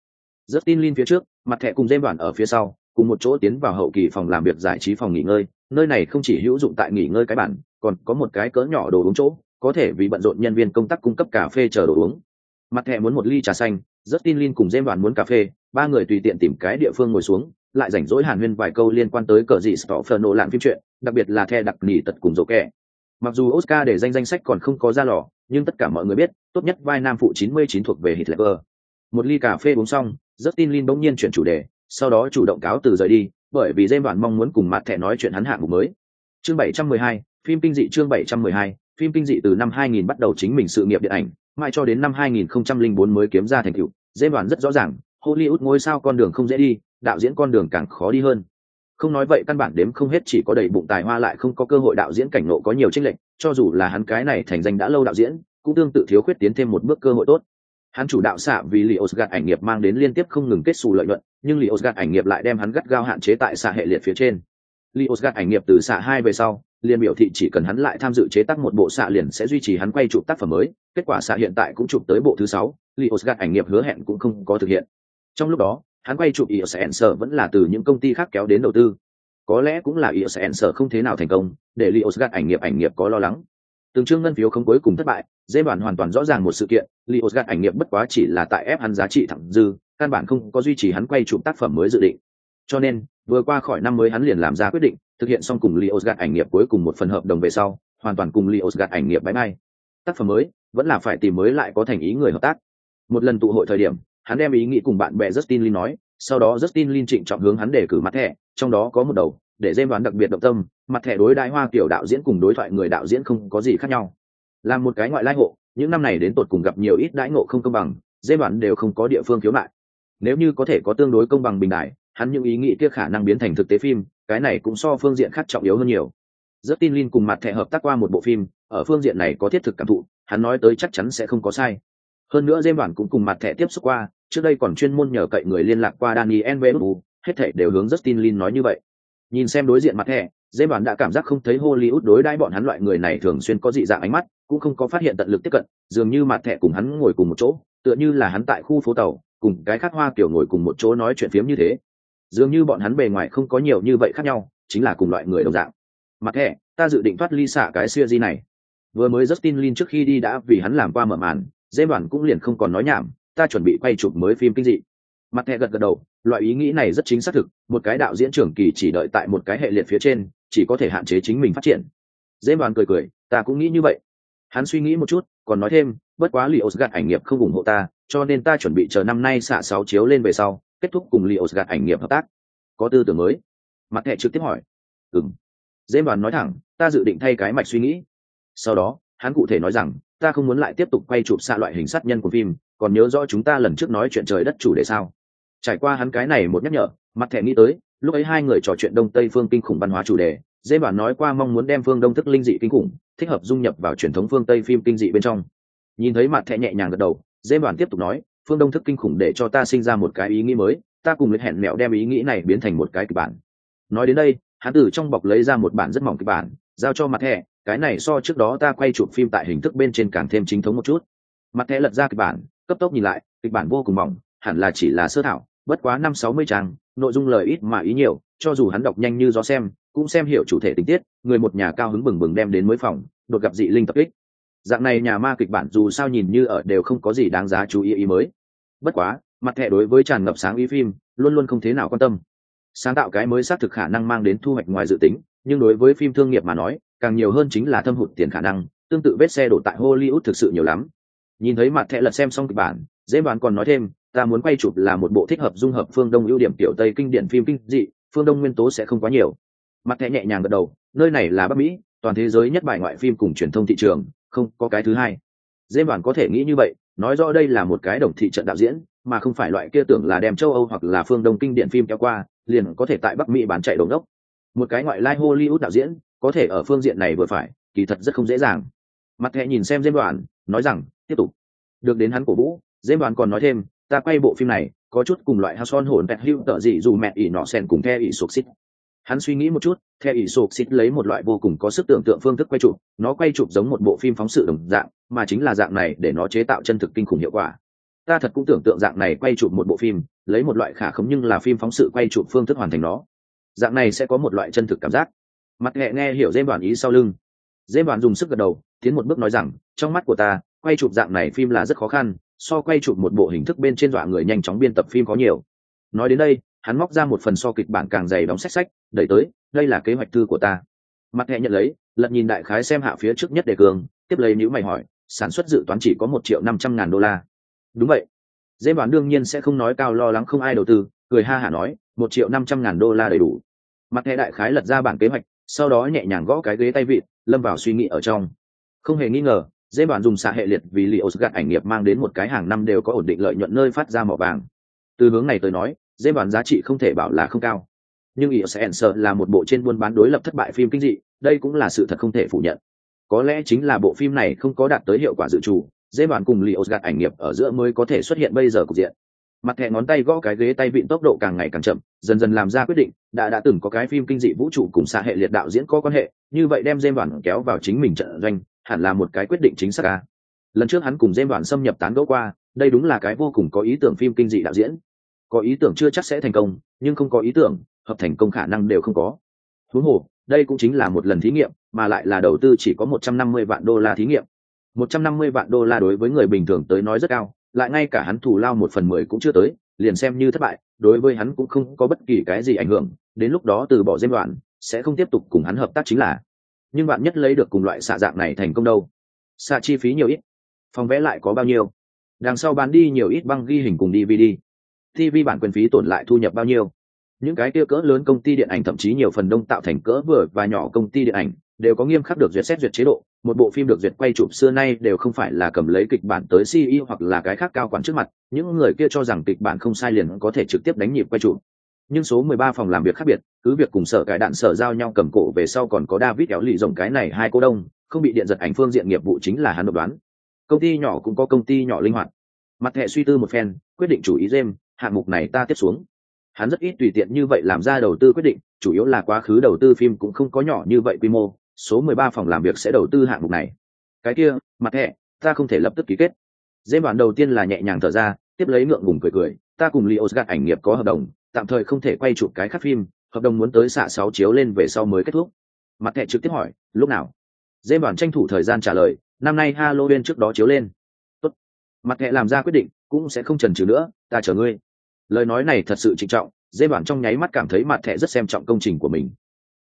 Justin Lin phía trước, mặt thẻ cùng dêm đoàn ở phía sau, cùng một chỗ tiến vào hậu kỳ phòng làm việc giải trí phòng nghỉ ngơi, nơi này không chỉ hữu dụng tại nghỉ ngơi cái bản, còn có một cái cỡ nhỏ đồ uống chỗ, có thể vì bận rộn nhân viên công tác cung cấp cà phê chờ đồ uống. Mặt thẻ muốn một ly trà xanh Justin Lin cùng dêm đoàn muốn cà phê ba người tùy tiện tìm cái địa phương ngồi xuống lại rảnh rỗi hàn huyên vài câu liên quan tới cờ dị stoffer nổ lạn phim chuyện đặc biệt là the đặc nỉ tật cùng dỗ kẻ mặc dù oscar để danh danh sách còn không có ra lò nhưng tất cả mọi người biết tốt nhất vai nam phụ 99 thuộc về hitler một ly cà phê uống xong Justin Lin bỗng nhiên chuyển chủ đề sau đó chủ động cáo từ rời đi bởi vì dêm đoàn mong muốn cùng mặt thẻ nói chuyện hắn hạng mục mới chương 712, phim kinh dị chương 712, phim kinh dị từ năm 2000 bắt đầu chính mình sự nghiệp điện ảnh mãi cho đến năm 2004 mới kiếm ra thành tựu. Dễ đoàn rất rõ ràng, Hollywood ngôi sao con đường không dễ đi, đạo diễn con đường càng khó đi hơn. Không nói vậy căn bản đếm không hết chỉ có đầy bụng tài hoa lại không có cơ hội đạo diễn cảnh nộ có nhiều chênh lệch, cho dù là hắn cái này thành danh đã lâu đạo diễn, cũng tương tự thiếu khuyết tiến thêm một bước cơ hội tốt. Hắn chủ đạo xạ vì Lý Osgard ảnh nghiệp mang đến liên tiếp không ngừng kết xù lợi nhuận, nhưng Lý Osgard ảnh nghiệp lại đem hắn gắt gao hạn chế tại xạ hệ liệt phía trên. Lý Osgard ảnh nghiệp từ xạ hai về sau, liền biểu thị chỉ cần hắn lại tham dự chế tác một bộ xạ liền sẽ duy trì hắn quay chụp tác phẩm mới kết quả xạ hiện tại cũng chụp tới bộ thứ sáu li osgad ảnh nghiệp hứa hẹn cũng không có thực hiện trong lúc đó hắn quay chụp is sở vẫn là từ những công ty khác kéo đến đầu tư. Có lẽ cũng là ý sẽ không thế nào thành công, để lios gạt ảnh nghiệp ảnh nghiệp có lo lắng. Từng chương ngân phiếu không cuối cùng thất bại, dễ bản hoàn toàn rõ ràng một sự kiện lios gạt ảnh nghiệp bất quá chỉ là tại ép hắn giá trị thẳng dư, căn bản không có duy trì hắn quay chụp tác phẩm mới dự định. Cho nên, vừa qua khỏi năm mới hắn liền làm ra quyết định, thực hiện xong cùng lios gạt ảnh nghiệp cuối cùng một phần hợp đồng về sau, hoàn toàn cùng lios gạt ảnh nghiệp bãi bay tác phẩm mới, vẫn là phải tìm mới lại có thành ý người hợp tác. Một lần tụ hội thời điểm hắn đem ý nghĩ cùng bạn bè justin lin nói sau đó justin lin trịnh trọng hướng hắn để cử mặt thẻ trong đó có một đầu để dêm đoán đặc biệt động tâm mặt thẻ đối đại hoa tiểu đạo diễn cùng đối thoại người đạo diễn không có gì khác nhau. Làm một cái ngoại lai hộ những năm này đến tột cùng gặp nhiều ít đãi ngộ không công bằng dêm đoán đều không có địa phương khiếu nại nếu như có thể có tương đối công bằng bình đại hắn những ý nghĩ kia khả năng biến thành thực tế phim cái này cũng so phương diện khác trọng yếu hơn nhiều. Justin Lin cùng mặt thẻ hợp tác qua một bộ phim, ở phương diện này có thiết thực cảm thụ, hắn nói tới chắc chắn sẽ không có sai. Hơn nữa Dêm Bản cũng cùng mặt thẻ tiếp xúc qua, trước đây còn chuyên môn nhờ cậy người liên lạc qua Daniel Venu, hết thảy đều hướng Justin Lin nói như vậy. Nhìn xem đối diện mặt thẻ, dễ bản đã cảm giác không thấy Hollywood đối đãi bọn hắn loại người này thường xuyên có dị dạng ánh mắt, cũng không có phát hiện tận lực tiếp cận, dường như mặt thẻ cùng hắn ngồi cùng một chỗ, tựa như là hắn tại khu phố tàu, cùng cái khác hoa kiểu ngồi cùng một chỗ nói chuyện phiếm như thế. Dường như bọn hắn bề ngoài không có nhiều như vậy khác nhau, chính là cùng loại người đồng dạng. Mặt thẻ, ta dự định thoát ly xả cái xưa gì này vừa mới justin lin trước khi đi đã vì hắn làm qua mở màn dễ bản cũng liền không còn nói nhảm ta chuẩn bị quay chụp mới phim kinh dị. Mặt thẹ gật gật đầu, loại ý nghĩ này rất chính xác thực, một cái đạo diễn trưởng kỳ chỉ đợi tại một cái hệ liệt phía trên, chỉ có thể hạn chế chính mình phát triển. Dễ đoàn cười cười, ta cũng nghĩ như vậy. Hắn suy nghĩ một chút, còn nói thêm, bất quá li gạt ảnh nghiệp không ủng hộ ta, cho nên ta chuẩn bị chờ năm nay xạ sáu chiếu lên về sau, kết thúc cùng li gạt ảnh nghiệp hợp tác. Có tư tưởng mới. Mặt thẹ trực tiếp hỏi. Ừng dễ đoàn nói thẳng, ta dự định thay cái mạch suy nghĩ. Sau đó hắn cụ thể nói rằng, ta không muốn lại tiếp tục quay chụp xa loại hình sát nhân của phim, còn nhớ rõ chúng ta lần trước nói chuyện trời đất chủ đề sao? Trải qua hắn cái này một nhắc nhở, mặt thẻ nghĩ tới, lúc ấy hai người trò chuyện đông tây phương kinh khủng văn hóa chủ đề, dễ bản nói qua mong muốn đem phương đông thức linh dị kinh khủng, thích hợp dung nhập vào truyền thống phương tây phim kinh dị bên trong. Nhìn thấy mặt thẻ nhẹ nhàng gật đầu, dễ bản tiếp tục nói, phương đông thức kinh khủng để cho ta sinh ra một cái ý nghĩ mới, ta cùng lịch hẹn mẹo đem ý nghĩ này biến thành một cái kịch bản. Nói đến đây, hắn từ trong bọc lấy ra một bản rất mỏng kịch bản, giao cho mặt thẻ cái này so trước đó ta quay chụp phim tại hình thức bên trên càng thêm chính thống một chút. Mặt thẻ lật ra kịch bản, cấp tốc nhìn lại, kịch bản vô cùng mỏng, hẳn là chỉ là sơ thảo, bất quá năm sáu mươi trang, nội dung lời ít mà ý nhiều, cho dù hắn đọc nhanh như gió xem, cũng xem hiểu chủ thể tình tiết, người một nhà cao hứng bừng bừng đem đến mới phòng, đột gặp dị linh tập kích. Dạng này nhà ma kịch bản dù sao nhìn như ở đều không có gì đáng giá chú ý ý mới. Bất quá, mặt thẻ đối với tràn ngập sáng ý phim, luôn luôn không thế nào quan tâm. Sáng tạo cái mới xác thực khả năng mang đến thu hoạch ngoài dự tính, nhưng đối với phim thương nghiệp mà nói càng nhiều hơn chính là thâm hụt tiền khả năng, tương tự vết xe đổ tại hollywood thực sự nhiều lắm. Nhìn thấy mặt thẻ lật xem xong kịch bản dễ đoán còn nói thêm, ta muốn quay chụp là một bộ thích hợp dung hợp phương đông ưu điểm tiểu tây kinh điển phim kinh dị, phương đông nguyên tố sẽ không quá nhiều. Mặt thẻ nhẹ nhàng gật đầu, nơi này là bắc mỹ, toàn thế giới nhất bài ngoại phim cùng truyền thông thị trường, không có cái thứ hai. Dễ đoán có thể nghĩ như vậy, nói rõ đây là một cái đồng thị trận đạo diễn, mà không phải loại kia tưởng là đem châu âu hoặc là phương đông kinh điển phim kéo qua, liền có thể tại bắc mỹ bán chạy đồn đốc. Một cái ngoại lai hollywood đạo diễn có thể ở phương diện này vừa phải, kỳ thật rất không dễ dàng. Mặt thẹ nhìn xem dêm đoàn, nói rằng, tiếp tục. Được đến hắn cổ vũ dêm đoàn còn nói thêm, ta quay bộ phim này, có chút cùng loại hao son hồn pẹt hữu tợ gì dù mẹ ỉ nọ sen cùng the ỉ sụp xít. Hắn suy nghĩ một chút, the ỉ sụp xít lấy một loại vô cùng có sức tưởng tượng phương thức quay chụp, nó quay chụp giống một bộ phim phóng sự đồng dạng, mà chính là dạng này để nó chế tạo chân thực kinh khủng hiệu quả. Ta thật cũng tưởng tượng dạng này quay chụp một bộ phim, lấy một loại khả khống nhưng là phim phóng sự quay chụp phương thức hoàn thành nó. Dạng này sẽ có một loại chân thực cảm giác mặt nghệ nghe hiểu dêm đoàn ý sau lưng. Dêm đoàn dùng sức gật đầu, tiến một bước nói rằng, trong mắt của ta, quay chụp dạng này phim là rất khó khăn, so quay chụp một bộ hình thức bên trên dọa người nhanh chóng biên tập phim có nhiều. Nói đến đây, hắn móc ra một phần so kịch bản càng dày đóng sách sách, đẩy tới, đây là kế hoạch thư của ta. Mặt nghệ nhận lấy, lật nhìn đại khái xem hạ phía trước nhất đề cường, tiếp lấy nếu mày hỏi, sản xuất dự toán chỉ có một triệu năm trăm ngàn đô la. Đúng vậy. Dễ đoán đương nhiên sẽ không nói cao lo lắng không ai đầu tư, cười ha hả nói, một triệu năm trăm ngàn đô la đầy đủ. Mặt hệ đại khái lật ra bản kế hoạch sau đó nhẹ nhàng gõ cái ghế tay vịt, lâm vào suy nghĩ ở trong. Không hề nghi ngờ, dễ bản dùng xạ hệ liệt vì liệu gạt ảnh nghiệp mang đến một cái hàng năm đều có ổn định lợi nhuận nơi phát ra mỏ vàng. Từ hướng này tới nói, dễ bản giá trị không thể bảo là không cao. Nhưng ý sẽ sợ là một bộ trên buôn bán đối lập thất bại phim kinh dị, đây cũng là sự thật không thể phủ nhận. Có lẽ chính là bộ phim này không có đạt tới hiệu quả dự trù, dễ bản cùng liệu gạt ảnh nghiệp ở giữa mới có thể xuất hiện bây giờ cục diện mặt thẻ ngón tay gõ cái ghế tay vịn tốc độ càng ngày càng chậm, dần dần làm ra quyết định, đã đã từng có cái phim kinh dị vũ trụ cùng xạ hệ liệt đạo diễn có quan hệ, như vậy đem dêm đoàn kéo vào chính mình trận doanh, hẳn là một cái quyết định chính xác ca lần trước hắn cùng dêm đoàn xâm nhập tán gẫu qua, đây đúng là cái vô cùng có ý tưởng phim kinh dị đạo diễn. Có ý tưởng chưa chắc sẽ thành công, nhưng không có ý tưởng, hợp thành công khả năng đều không có. Huống hồ, đây cũng chính là một lần thí nghiệm, mà lại là đầu tư chỉ có một trăm năm mươi vạn đô la thí nghiệm. Một trăm năm mươi vạn đô la đối với người bình thường tới nói rất cao lại ngay cả hắn thù lao một phần mười cũng chưa tới, liền xem như thất bại, đối với hắn cũng không có bất kỳ cái gì ảnh hưởng, đến lúc đó từ bỏ dêm đoạn, sẽ không tiếp tục cùng hắn hợp tác chính là. Nhưng bạn nhất lấy được cùng loại xạ dạng này thành công đâu? Xạ chi phí nhiều ít? Phòng vẽ lại có bao nhiêu? Đằng sau bán đi nhiều ít băng ghi hình cùng dvd tv bản quyền phí tổn lại thu nhập bao nhiêu? Những cái kia cỡ lớn công ty điện ảnh thậm chí nhiều phần đông tạo thành cỡ vừa và nhỏ công ty điện ảnh, đều có nghiêm khắc được duyệt xét duyệt chế độ một bộ phim được duyệt quay chụp xưa nay đều không phải là cầm lấy kịch bản tới ceo hoặc là cái khác cao quản trước mặt, những người kia cho rằng kịch bản không sai liền có thể trực tiếp đánh nhịp quay chụp. Nhưng số 13 phòng làm việc khác biệt, cứ việc cùng sở cải đạn sở giao nhau cầm cổ về sau còn có david kéo lì rộng cái này hai cô đông, không bị điện giật ảnh phương diện nghiệp vụ chính là hắn độc đoán. Công ty nhỏ cũng có công ty nhỏ linh hoạt. Mặt hệ suy tư một phen, quyết định chủ ý jem hạng mục này ta tiếp xuống. Hắn rất ít tùy tiện như vậy làm ra đầu tư quyết định, chủ yếu là quá khứ đầu tư phim cũng không có nhỏ như vậy quy mô số 13 phòng làm việc sẽ đầu tư hạng mục này. Cái kia, mặt hệ ta không thể lập tức ký kết. Dễ bản đầu tiên là nhẹ nhàng thở ra, tiếp lấy ngượng ngùng cười cười, ta cùng Leo gạt ảnh nghiệp có hợp đồng, tạm thời không thể quay chụp cái khác phim, hợp đồng muốn tới xạ sáu chiếu lên về sau mới kết thúc. Mặt hệ trực tiếp hỏi, lúc nào? Dễ bản tranh thủ thời gian trả lời, năm nay halloween trước đó chiếu lên. Tốt. mặt hệ làm ra quyết định, cũng sẽ không chần chừ nữa, ta chờ ngươi. Lời nói này thật sự trịnh trọng Dễ bản trong nháy mắt cảm thấy mặt hệ rất xem trọng công trình của mình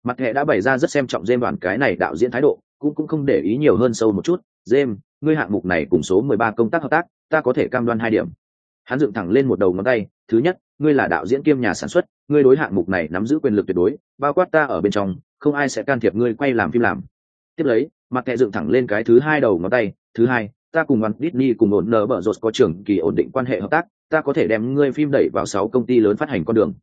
mặt hệ đã bày ra rất xem trọng dê bản cái này đạo diễn thái độ cũng cũng không để ý nhiều hơn sâu một chút James, ngươi hạng mục này cùng số mười ba công tác hợp tác, ta có thể cam đoan hai điểm. Hắn dựng thẳng lên một đầu ngón tay, thứ nhất, ngươi là đạo diễn kiêm nhà sản xuất, ngươi đối hạng mục này nắm giữ quyền lực tuyệt đối, bao quát ta ở bên trong, không ai sẽ can thiệp ngươi quay làm phim làm. Tiếp lấy, mặt hệ dựng thẳng lên cái thứ hai đầu ngón tay, thứ hai, ta cùng Walt Disney cùng ổn nở bở rột có trưởng kỳ ổn định quan hệ hợp tác, ta có thể đem ngươi phim đẩy vào sáu công ty lớn phát hành con đường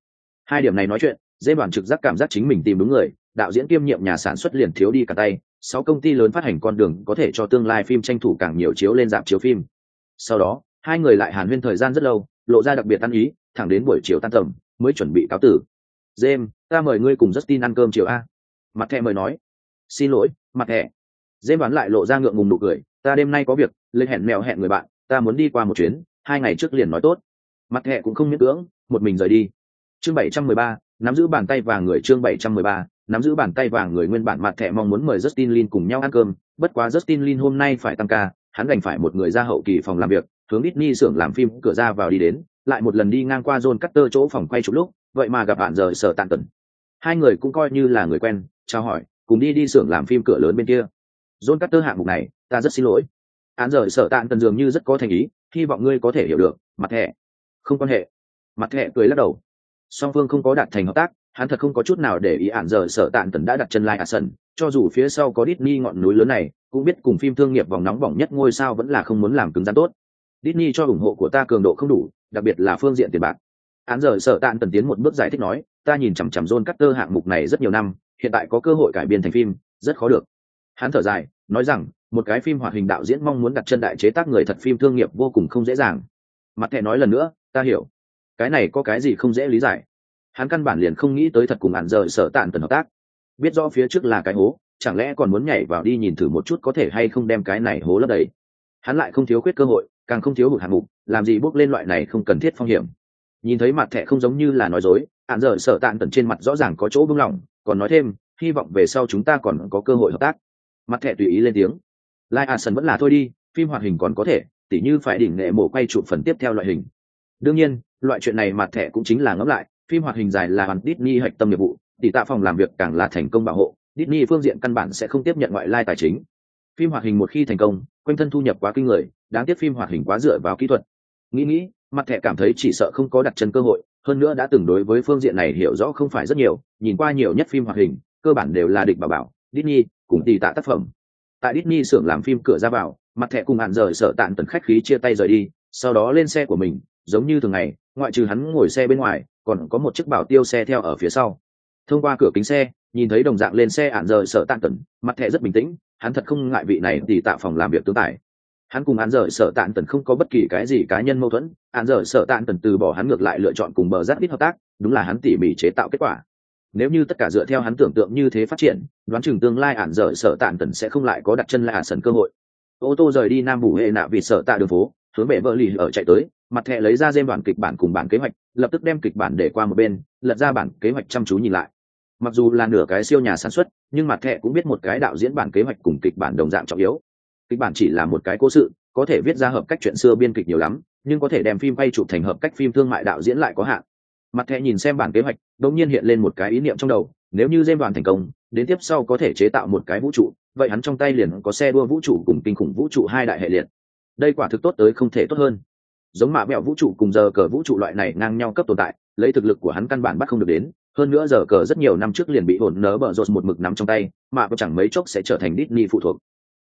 hai điểm này nói chuyện dễ bản trực giác cảm giác chính mình tìm đúng người đạo diễn kiêm nhiệm nhà sản xuất liền thiếu đi cả tay sáu công ty lớn phát hành con đường có thể cho tương lai phim tranh thủ càng nhiều chiếu lên dạp chiếu phim. Sau đó hai người lại hàn huyên thời gian rất lâu lộ ra đặc biệt ăn ý thẳng đến buổi chiều tan tầm mới chuẩn bị cáo tử. James, ta mời ngươi cùng Justin ăn cơm chiều a. Mặt thẹ mời nói. Xin lỗi mặt thẹ James bán lại lộ ra ngượng ngùng nụ cười. Ta đêm nay có việc lên hẹn mèo hẹn người bạn ta muốn đi qua một chuyến hai ngày trước liền nói tốt. Mặt thẹ cũng không miễn cưỡng một mình rời đi. Chương bảy trăm mười ba nắm giữ bàn tay vàng người chương bảy trăm mười ba nắm giữ bàn tay vàng người nguyên bản mặt thẻ mong muốn mời Justin Lin cùng nhau ăn cơm, bất quá Justin Lin hôm nay phải tăng ca, hắn đành phải một người ra hậu kỳ phòng làm việc, hướng Disney xưởng làm phim cửa ra vào đi đến, lại một lần đi ngang qua John Carter chỗ phòng quay chụp lúc, vậy mà gặp bạn giờ sở tàn tần. Hai người cũng coi như là người quen, chào hỏi, cùng đi đi xưởng làm phim cửa lớn bên kia. John Carter hạng mục này, ta rất xin lỗi. Án rời sở tàn tần dường như rất có thành ý, hy vọng ngươi có thể hiểu được mặt thẻ không quan hệ mặt thẻ cười lắc đầu song phương không có đạt thành hợp tác, hắn thật không có chút nào để ý ạn giờ sở tạn tần đã đặt chân lai à sân cho dù phía sau có Disney ngọn núi lớn này, cũng biết cùng phim thương nghiệp vòng nóng bỏng nhất ngôi sao vẫn là không muốn làm cứng rắn tốt. Disney cho ủng hộ của ta cường độ không đủ, đặc biệt là phương diện tiền bạc. Án giờ sở tạn tần tiến một bước giải thích nói, ta nhìn chằm chằm John cutter hạng mục này rất nhiều năm, hiện tại có cơ hội cải biên thành phim, rất khó được. Hắn thở dài, nói rằng, một cái phim hoạt hình đạo diễn mong muốn đặt chân đại chế tác người thật phim thương nghiệp vô cùng không dễ dàng. Mặt thẻ nói lần nữa, ta hiểu cái này có cái gì không dễ lý giải. Hắn căn bản liền không nghĩ tới thật cùng ạn rời sở tạn tần hợp tác. Biết rõ phía trước là cái hố, chẳng lẽ còn muốn nhảy vào đi nhìn thử một chút có thể hay không đem cái này hố lấp đầy. Hắn lại không thiếu khuyết cơ hội, càng không thiếu hụt hạng mục, làm gì bước lên loại này không cần thiết phong hiểm. Nhìn thấy mặt thẻ không giống như là nói dối ạn rời sở tạn tần trên mặt rõ ràng có chỗ vững lòng còn nói thêm, hy vọng về sau chúng ta còn có cơ hội hợp tác. Mặt thẻ tùy ý lên tiếng. Lai a sần vẫn là thôi đi, phim hoạt hình còn có thể, tỉ như phải đỉnh nghệ mổ quay chụp phần tiếp theo loại hình đương nhiên, loại chuyện này mặt thẻ cũng chính là ngẫm lại, phim hoạt hình dài là hoàn Disney hạch tâm nghiệp vụ tỷ tạ phòng làm việc càng là thành công bảo hộ, Disney phương diện căn bản sẽ không tiếp nhận ngoại lai tài chính. Phim hoạt hình một khi thành công, quanh thân thu nhập quá kinh người, đáng tiếc phim hoạt hình quá dựa vào kỹ thuật. Nghĩ nghĩ, mặt thẻ cảm thấy chỉ sợ không có đặt chân cơ hội, hơn nữa đã từng đối với phương diện này hiểu rõ không phải rất nhiều, nhìn qua nhiều nhất phim hoạt hình, cơ bản đều là địch bảo bảo, Disney cùng tỷ tạ tác phẩm. Tại Disney xưởng làm phim cửa ra vào, mặt thẻ cùng hạn rời sợ tạn tần khách khí chia tay rời đi, sau đó lên xe của mình giống như thường ngày, ngoại trừ hắn ngồi xe bên ngoài, còn có một chiếc bảo tiêu xe theo ở phía sau. Thông qua cửa kính xe, nhìn thấy đồng dạng lên xe ạn rời sợ tạn tần, mặt thẹ rất bình tĩnh, hắn thật không ngại vị này thì tạo phòng làm việc tương tài. Hắn cùng ạn rời sợ tạn tần không có bất kỳ cái gì cá nhân mâu thuẫn ạn rời sợ tạn tần từ bỏ hắn ngược lại lựa chọn cùng bờ giáp ít hợp tác, đúng là hắn tỉ mỉ chế tạo kết quả. Nếu như tất cả dựa theo hắn tưởng tượng như thế phát triển, đoán chừng tương lai ản rời sở tạn tần sẽ không lại có đặt chân lại ạn sần cơ hội. Ô tô rời đi nam bù hệ nạ vì sở tạ đường phố, hướng bệ vợ lì ở chạy tới mặt thẹ lấy ra dêm bản kịch bản cùng bản kế hoạch, lập tức đem kịch bản để qua một bên, lật ra bản kế hoạch chăm chú nhìn lại. Mặc dù là nửa cái siêu nhà sản xuất, nhưng mặt thẻ cũng biết một cái đạo diễn bản kế hoạch cùng kịch bản đồng dạng trọng yếu. Kịch bản chỉ là một cái cố sự, có thể viết ra hợp cách chuyện xưa biên kịch nhiều lắm, nhưng có thể đem phim quay chụp thành hợp cách phim thương mại đạo diễn lại có hạn. Mặt thẻ nhìn xem bản kế hoạch, đột nhiên hiện lên một cái ý niệm trong đầu, nếu như dêm đoàn thành công, đến tiếp sau có thể chế tạo một cái vũ trụ, vậy hắn trong tay liền có xe đua vũ trụ cùng kinh khủng vũ trụ hai đại hệ liệt. Đây quả thực tốt tới không thể tốt hơn giống mạ mẹo vũ trụ cùng giờ cờ vũ trụ loại này ngang nhau cấp tồn tại, lấy thực lực của hắn căn bản bắt không được đến, hơn nữa giờ cờ rất nhiều năm trước liền bị hồn nớ bở rột một mực nắm trong tay, mà chẳng mấy chốc sẽ trở thành Disney phụ thuộc.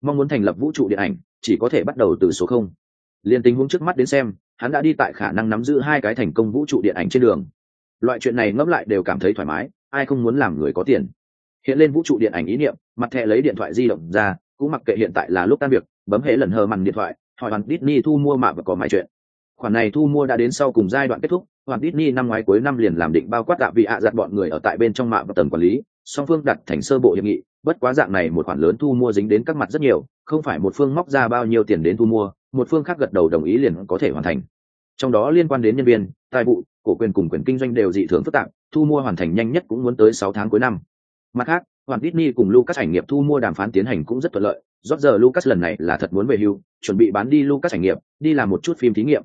Mong muốn thành lập vũ trụ điện ảnh, chỉ có thể bắt đầu từ số không. Liền tình huống trước mắt đến xem, hắn đã đi tại khả năng nắm giữ hai cái thành công vũ trụ điện ảnh trên đường. Loại chuyện này ngẫm lại đều cảm thấy thoải mái, ai không muốn làm người có tiền. Hiện lên vũ trụ điện ảnh ý niệm, mặt thẻ lấy điện thoại di động ra, cũng mặc kệ hiện tại là lúc tan việc, bấm hệ lần hờ mằn điện thoại, hỏi hoàn Disney thu mua mạ và có máy chuyện khoản này thu mua đã đến sau cùng giai đoạn kết thúc, hoàng Disney năm ngoái cuối năm liền làm định bao quát tạ vị ạ giặt bọn người ở tại bên trong mạng và tầng quản lý, song phương đặt thành sơ bộ hiệp nghị, bất quá dạng này một khoản lớn thu mua dính đến các mặt rất nhiều, không phải một phương móc ra bao nhiêu tiền đến thu mua, một phương khác gật đầu đồng ý liền có thể hoàn thành. Trong đó liên quan đến nhân viên, tài vụ, cổ quyền cùng quyền kinh doanh đều dị thường phức tạp, thu mua hoàn thành nhanh nhất cũng muốn tới sáu tháng cuối năm. Mặt khác, hoàng Disney cùng Lucas ảnh nghiệp thu mua đàm phán tiến hành cũng rất thuận lợi rót giờ Lucas lần này là thật muốn về hưu, chuẩn bị bán đi Lucas ảnh nghiệp đi làm một chút phim thí nghiệm.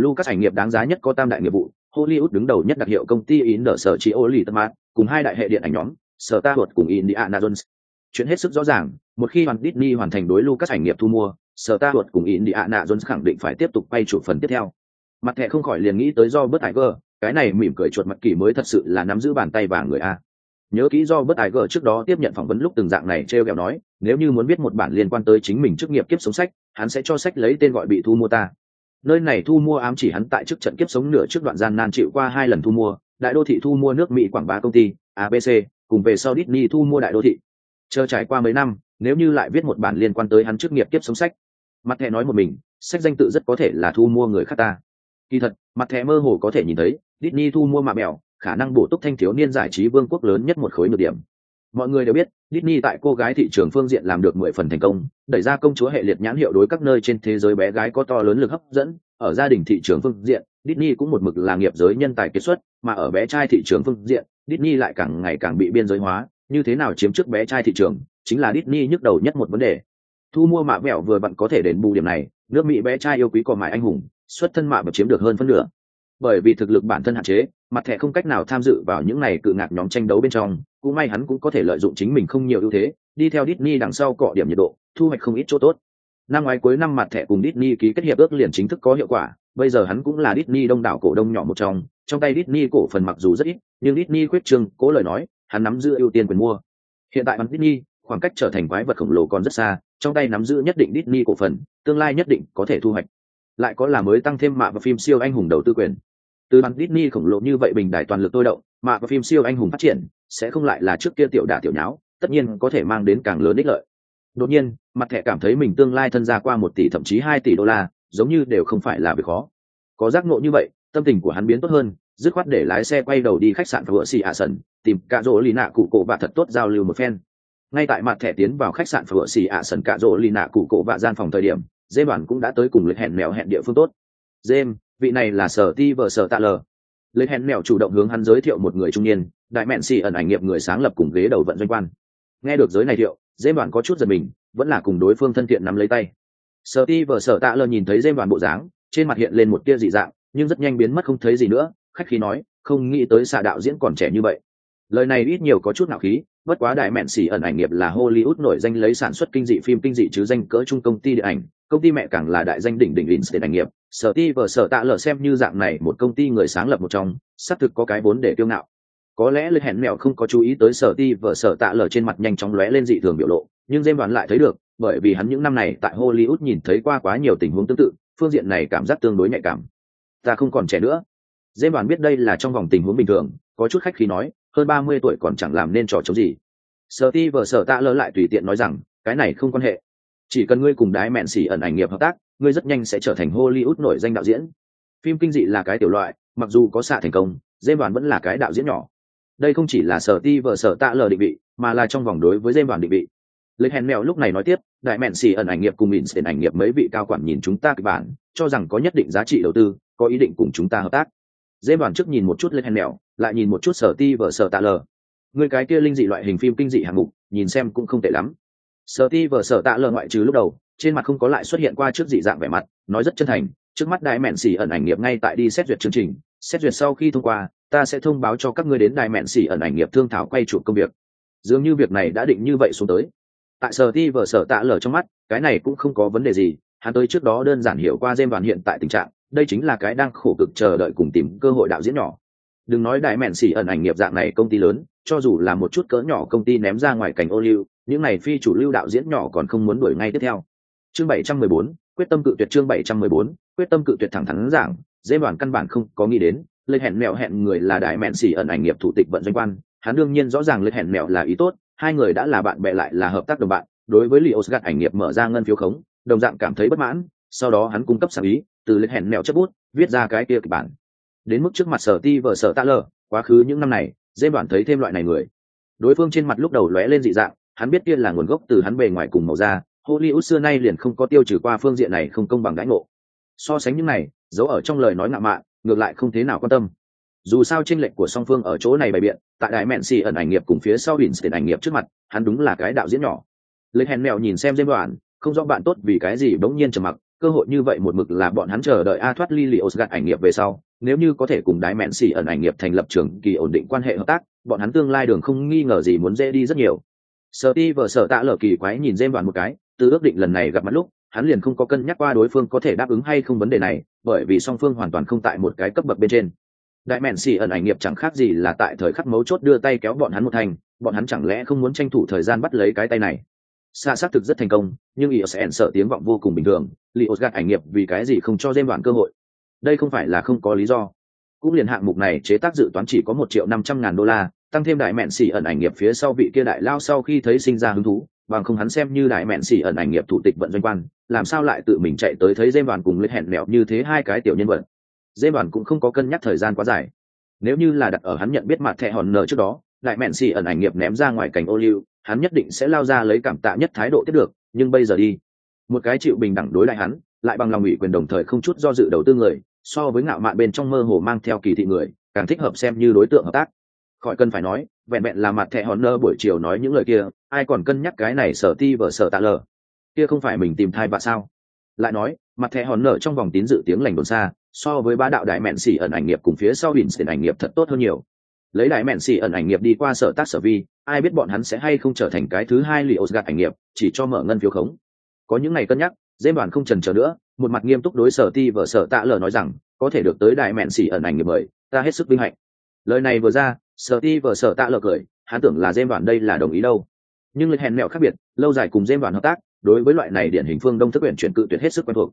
Lucas ảnh nghiệp đáng giá nhất có tam đại nghiệp vụ, Hollywood đứng đầu nhất đặc hiệu công ty in the sở chỉ Oli Tâm cùng hai đại hệ điện ảnh nhóm sở ta cùng Indiana Jones. Chuyện hết sức rõ ràng, một khi hoàn Disney hoàn thành đối Lucas ảnh nghiệp thu mua sở ta cùng Indiana Jones khẳng định phải tiếp tục quay chủ phần tiếp theo. Mặt thẻ không khỏi liền nghĩ tới do bớt Tiger, cái này mỉm cười chuột mặt kỳ mới thật sự là nắm giữ bàn tay vàng người a. Nhớ kỹ do bớt Tiger trước đó tiếp nhận phỏng vấn lúc từng dạng này treo kẹo nói, nếu như muốn biết một bản liên quan tới chính mình chức nghiệp kiếp sống sách, hắn sẽ cho sách lấy tên gọi bị thu mua ta nơi này thu mua ám chỉ hắn tại trước trận kiếp sống nửa trước đoạn gian nan chịu qua hai lần thu mua, đại đô thị thu mua nước mỹ quảng bá công ty abc cùng về sau Disney thu mua đại đô thị. Chờ trải qua mấy năm, nếu như lại viết một bản liên quan tới hắn trước nghiệp kiếp sống sách, mặt thẻ nói một mình, sách danh tự rất có thể là thu mua người khác ta. Kỳ thật, mặt thẻ mơ hồ có thể nhìn thấy, Disney thu mua mạ mèo, khả năng bổ túc thanh thiếu niên giải trí vương quốc lớn nhất một khối nhược điểm mọi người đều biết, Disney tại cô gái thị trường phương diện làm được mười phần thành công, đẩy ra công chúa hệ liệt nhãn hiệu đối các nơi trên thế giới bé gái có to lớn lực hấp dẫn. Ở gia đình thị trường phương diện, Disney cũng một mực là nghiệp giới nhân tài kết xuất, mà ở bé trai thị trường phương diện, Disney lại càng ngày càng bị biên giới hóa. Như thế nào chiếm trước bé trai thị trường, chính là Disney nhức đầu nhất một vấn đề. Thu mua mạ mẹo vừa vặn có thể đền bù điểm này, nước mỹ bé trai yêu quý còn mãi anh hùng, xuất thân mạ và chiếm được hơn phân nửa. Bởi vì thực lực bản thân hạn chế mặt thẻ không cách nào tham dự vào những này cự ngạc nhóm tranh đấu bên trong, cũng may hắn cũng có thể lợi dụng chính mình không nhiều ưu thế, đi theo Disney đằng sau cọ điểm nhiệt độ, thu hoạch không ít chỗ tốt. Năm ngoái cuối năm mặt thẻ cùng Disney ký kết hiệp ước liền chính thức có hiệu quả, bây giờ hắn cũng là Disney đông đảo cổ đông nhỏ một trong trong tay Disney cổ phần mặc dù rất ít, nhưng Disney quyết trương, cố lời nói, hắn nắm giữ ưu tiên quyền mua. Hiện tại hắn Disney, khoảng cách trở thành quái vật khổng lồ còn rất xa, trong tay nắm giữ nhất định Disney cổ phần, tương lai nhất định có thể thu hoạch. Lại có là mới tăng thêm mạ và phim siêu anh hùng đầu tư quyền từ bằng Disney khổng lồ như vậy bình đại toàn lực tôi động mà và phim siêu anh hùng phát triển sẽ không lại là trước kia tiểu đả tiểu nháo tất nhiên có thể mang đến càng lớn ích lợi. Đột nhiên mặt thẻ cảm thấy mình tương lai thân ra qua một tỷ thậm chí hai tỷ đô la giống như đều không phải là việc khó. Có giác ngộ như vậy tâm tình của hắn biến tốt hơn dứt khoát để lái xe quay đầu đi khách sạn Phượng xì ả sần tìm cạ rỗ lì nạ cụ cổ và thật tốt giao lưu một phen. Ngay tại mặt thẻ tiến vào khách sạn Phượng xì ả sần cạ rỗ lì nạ cụ cổ và gian phòng thời điểm dê bản cũng đã tới cùng lịch hẹn mèo hẹn địa phương tốt. James, vị này là sở ti vợ sở tạ lờ. Lấy hẹn mèo chủ động hướng hắn giới thiệu một người trung niên, đại mẹn xì ẩn ảnh nghiệp người sáng lập cùng ghế đầu vận doanh quan. Nghe được giới này thiệu, James đoàn có chút giật mình, vẫn là cùng đối phương thân thiện nắm lấy tay. Sở ti vợ sở tạ lờ nhìn thấy James đoàn bộ dáng, trên mặt hiện lên một tia dị dạng, nhưng rất nhanh biến mất không thấy gì nữa, khách khí nói, không nghĩ tới xạ đạo diễn còn trẻ như vậy. Lời này ít nhiều có chút nạo khí, bất quá đại mẹn xì ẩn ảnh nghiệp là Hollywood nổi danh lấy sản xuất kinh dị phim kinh dị chứ danh cỡ trung công ty điện ảnh, công ty mẹ càng là đại danh đỉnh đỉnh in ảnh nghiệp, sở ti vờ sở tạ lờ xem như dạng này một công ty người sáng lập một trong, xác thực có cái vốn để tiêu ngạo. Có lẽ lời hẹn mèo không có chú ý tới sở ti vờ sở tạ lờ trên mặt nhanh chóng lóe lên dị thường biểu lộ, nhưng dêm đoán lại thấy được, bởi vì hắn những năm này tại Hollywood nhìn thấy qua quá nhiều tình huống tương tự, phương diện này cảm giác tương đối nhạy cảm. Ta không còn trẻ nữa. dêm đoán biết đây là trong vòng tình huống bình thường, có chút khách khí nói, hơn ba mươi tuổi còn chẳng làm nên trò chống gì. Sở ti vờ sở tạ lờ lại tùy tiện nói rằng, cái này không quan hệ chỉ cần ngươi cùng đái mẹn xỉ ẩn ảnh nghiệp hợp tác ngươi rất nhanh sẽ trở thành hollywood nổi danh đạo diễn. Phim kinh dị là cái tiểu loại, mặc dù có xạ thành công dêm đoàn vẫn là cái đạo diễn nhỏ. Đây không chỉ là sở ti vợ sở tạ lờ định vị, mà là trong vòng đối với dêm đoàn định vị. Lịch hèn mèo lúc này nói tiếp, đại mẹn xì ẩn ảnh nghiệp cùng mìn tiền ảnh nghiệp mấy vị cao quản nhìn chúng ta kịch bản, cho rằng có nhất định giá trị đầu tư, có ý định cùng chúng ta hợp tác. Dêm đoàn trước nhìn một chút lịch hèn mèo, lại nhìn một chút sở ti vợ sở tạ lờ. Người cái kia linh dị loại hình phim kinh dị hạng mục, nhìn xem cũng không tệ lắm. Sở ti vợ sở tạ lờ ngoại trừ lúc đầu trên mặt không có lại xuất hiện qua trước dị dạng vẻ mặt, nói rất chân thành, trước mắt đại mẹn xỉ ẩn ảnh nghiệp ngay tại đi xét duyệt chương trình, xét duyệt sau khi thông qua, ta sẽ thông báo cho các ngươi đến đại mẹn xỉ ẩn ảnh nghiệp thương thảo quay chụp công việc. Dường như việc này đã định như vậy xuống tới. Tại sở ti vở sở tạ lờ trong mắt, cái này cũng không có vấn đề gì, hắn tới trước đó đơn giản hiểu qua dêm đoàn hiện tại tình trạng, đây chính là cái đang khổ cực chờ đợi cùng tìm cơ hội đạo diễn nhỏ. Đừng nói đại mẹn xỉ ẩn ảnh nghiệp dạng này công ty lớn, cho dù là một chút cỡ nhỏ công ty ném ra ngoài cảnh ô liu, những này phi chủ lưu đạo diễn nhỏ còn không muốn đuổi ngay tiếp theo chương 714, quyết tâm cự tuyệt chương 714, quyết tâm cự tuyệt thẳng thắn giảng. Dễ đoàn căn bản không có nghĩ đến lên hẹn mẹo hẹn người là đại mẹn xỉ ẩn ảnh nghiệp thủ tịch vận doanh quan. Hắn đương nhiên rõ ràng lên hẹn mẹo là ý tốt hai người đã là bạn bè lại là hợp tác đồng bạn. Đối với li osgat ảnh nghiệp mở ra ngân phiếu khống đồng dạng cảm thấy bất mãn sau đó hắn cung cấp sáng ý từ lên hẹn mẹo chấp bút viết ra cái kia kịch bản. Đến mức trước mặt sở ti vợ sở tạ lờ quá khứ những năm này dễ đoàn thấy thêm loại này người. Đối phương trên mặt lúc đầu lóe lên dị dạng hắn biết kia là nguồn gốc từ hắn bề ngoài cùng màu da hollywood xưa nay liền không có tiêu trừ qua phương diện này không công bằng đãi ngộ. So sánh những này, giấu ở trong lời nói ngạo mạn, ngược lại không thế nào quan tâm. Dù sao tranh lệch của song phương ở chỗ này bày biện, tại đại mẹn xì ẩn ảnh nghiệp cùng phía sau hình tiền ảnh nghiệp trước mặt, hắn đúng là cái đạo diễn nhỏ. Lịch hèn mèo nhìn xem dêm đoạn không rõ bạn tốt vì cái gì bỗng nhiên trầm mặc, cơ hội như vậy một mực là bọn hắn chờ đợi a thoát ly li gạt ảnh nghiệp về sau, nếu như có thể cùng đái mẹn xì ẩn ảnh nghiệp thành lập trường kỳ ổn định quan hệ hợp tác, bọn hắn tương lai đường không nghi ngờ gì muốn dễ đi rất nhiều. Sợ ti vợ sợ tạ lở kỳ quái nhìn dêm đoàn một cái từ ước định lần này gặp mặt lúc, hắn liền không có cân nhắc qua đối phương có thể đáp ứng hay không vấn đề này, bởi vì song phương hoàn toàn không tại một cái cấp bậc bên trên. Đại mẹn xì ẩn ảnh nghiệp chẳng khác gì là tại thời khắc mấu chốt đưa tay kéo bọn hắn một thành, bọn hắn chẳng lẽ không muốn tranh thủ thời gian bắt lấy cái tay này? Xa xác thực rất thành công, nhưng ý sẽ sợ tiếng vọng vô cùng bình thường li ô gạt ảnh nghiệp vì cái gì không cho dêm đoạn cơ hội? Đây không phải là không có lý do. Cũng liền hạng mục này chế tác dự toán chỉ có một triệu năm trăm ngàn đô la, tăng thêm đại mẹn xì ẩn ảnh nghiệp phía sau vị kia đại lao sau khi thấy sinh ra hứng thú bằng không hắn xem như đại mẹn xỉ ẩn ảnh nghiệp thủ tịch vận doanh quan, làm sao lại tự mình chạy tới thấy dê đoàn cùng lết hẹn mẹo như thế hai cái tiểu nhân vật? Dê đoàn cũng không có cân nhắc thời gian quá dài. Nếu như là đặt ở hắn nhận biết mặt thẹ hòn nở trước đó, đại mẹn xỉ ẩn ảnh nghiệp ném ra ngoài cảnh ô liu, hắn nhất định sẽ lao ra lấy cảm tạ nhất thái độ tiếp được, nhưng bây giờ đi. Một cái chịu bình đẳng đối lại hắn, lại bằng lòng ủy quyền đồng thời không chút do dự đầu tư người, so với ngạo mạn bên trong mơ hồ mang theo kỳ thị người, càng thích hợp xem như đối tượng hợp tác. Khỏi cần phải nói vẹn vẹn là mặt thẻ hòn nơ buổi chiều nói những lời kia, ai còn cân nhắc cái này sở ti vở sở tạ lờ? Kia không phải mình tìm thai vạ sao? Lại nói, mặt thẻ hòn nở trong vòng tín dự tiếng lành đồn xa, so với ba đạo đại mẹn xỉ ẩn ảnh nghiệp cùng phía sau hình xỉn ảnh nghiệp thật tốt hơn nhiều. Lấy đại mẹn xỉ ẩn ảnh nghiệp đi qua sở tác sở vi, ai biết bọn hắn sẽ hay không trở thành cái thứ hai li gạt ảnh nghiệp, chỉ cho mở ngân phiếu khống. Có những ngày cân nhắc dễ đoàn không trần chờ nữa, một mặt nghiêm túc đối sở ti vở sở tạ lờ nói rằng, có thể được tới đại mẹn xỉ ẩn ảnh nghiệp mời, ta hết sức vinh hạnh. Lời này vừa ra sở ti vợ sở tạ lờ cười, hắn tưởng là dêm đoàn đây là đồng ý đâu. Nhưng lịch hẹn mẹo khác biệt, lâu dài cùng dêm đoàn hợp tác, đối với loại này điển hình phương đông thức quyển chuyển cự tuyệt hết sức quen thuộc.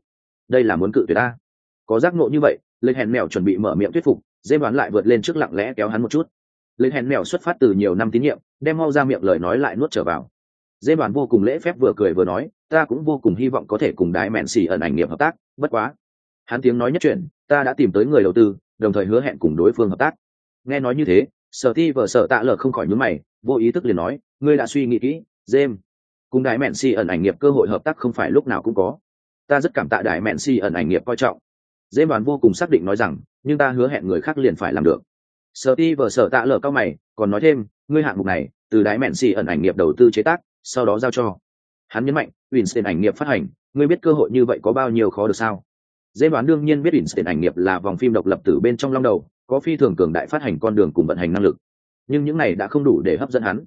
Đây là muốn cự tuyệt ta có giác ngộ như vậy, lịch hẹn mẹo chuẩn bị mở miệng thuyết phục dêm đoàn lại vượt lên trước lặng lẽ kéo hắn một chút. Lịch hẹn mẹo xuất phát từ nhiều năm tín nhiệm, đem mau ra miệng lời nói lại nuốt trở vào. Dêm đoàn vô cùng lễ phép vừa cười vừa nói, ta cũng vô cùng hy vọng có thể cùng đại mẹn xỉ ẩn ảnh nghiệp hợp tác, bất quá. Hắn tiếng nói nhất chuyện ta đã tìm tới người đầu tư, đồng thời hứa hẹn cùng đối phương hợp tác. Nghe nói như thế sở ti vợ sở tạ lờ không khỏi nhướng mày, vô ý thức liền nói, ngươi đã suy nghĩ kỹ jem cùng đại mẹn Si ẩn ảnh nghiệp cơ hội hợp tác không phải lúc nào cũng có. Ta rất cảm tạ đại mẹn Si ẩn ảnh nghiệp coi trọng. Jem đoàn vô cùng xác định nói rằng, nhưng ta hứa hẹn người khác liền phải làm được. Sở ti vợ sở tạ lờ cao mày, còn nói thêm, ngươi hạng mục này, từ đại mẹn Si ẩn ảnh nghiệp đầu tư chế tác, sau đó giao cho. Hắn nhấn mạnh, Winston ảnh nghiệp phát hành, ngươi biết cơ hội như vậy có bao nhiêu khó được sao? Dễ đoán đương nhiên biết Winston ảnh nghiệp là vòng phim độc lập từ bên trong long đầu có phi thường cường đại phát hành con đường cùng vận hành năng lực. Nhưng những này đã không đủ để hấp dẫn hắn.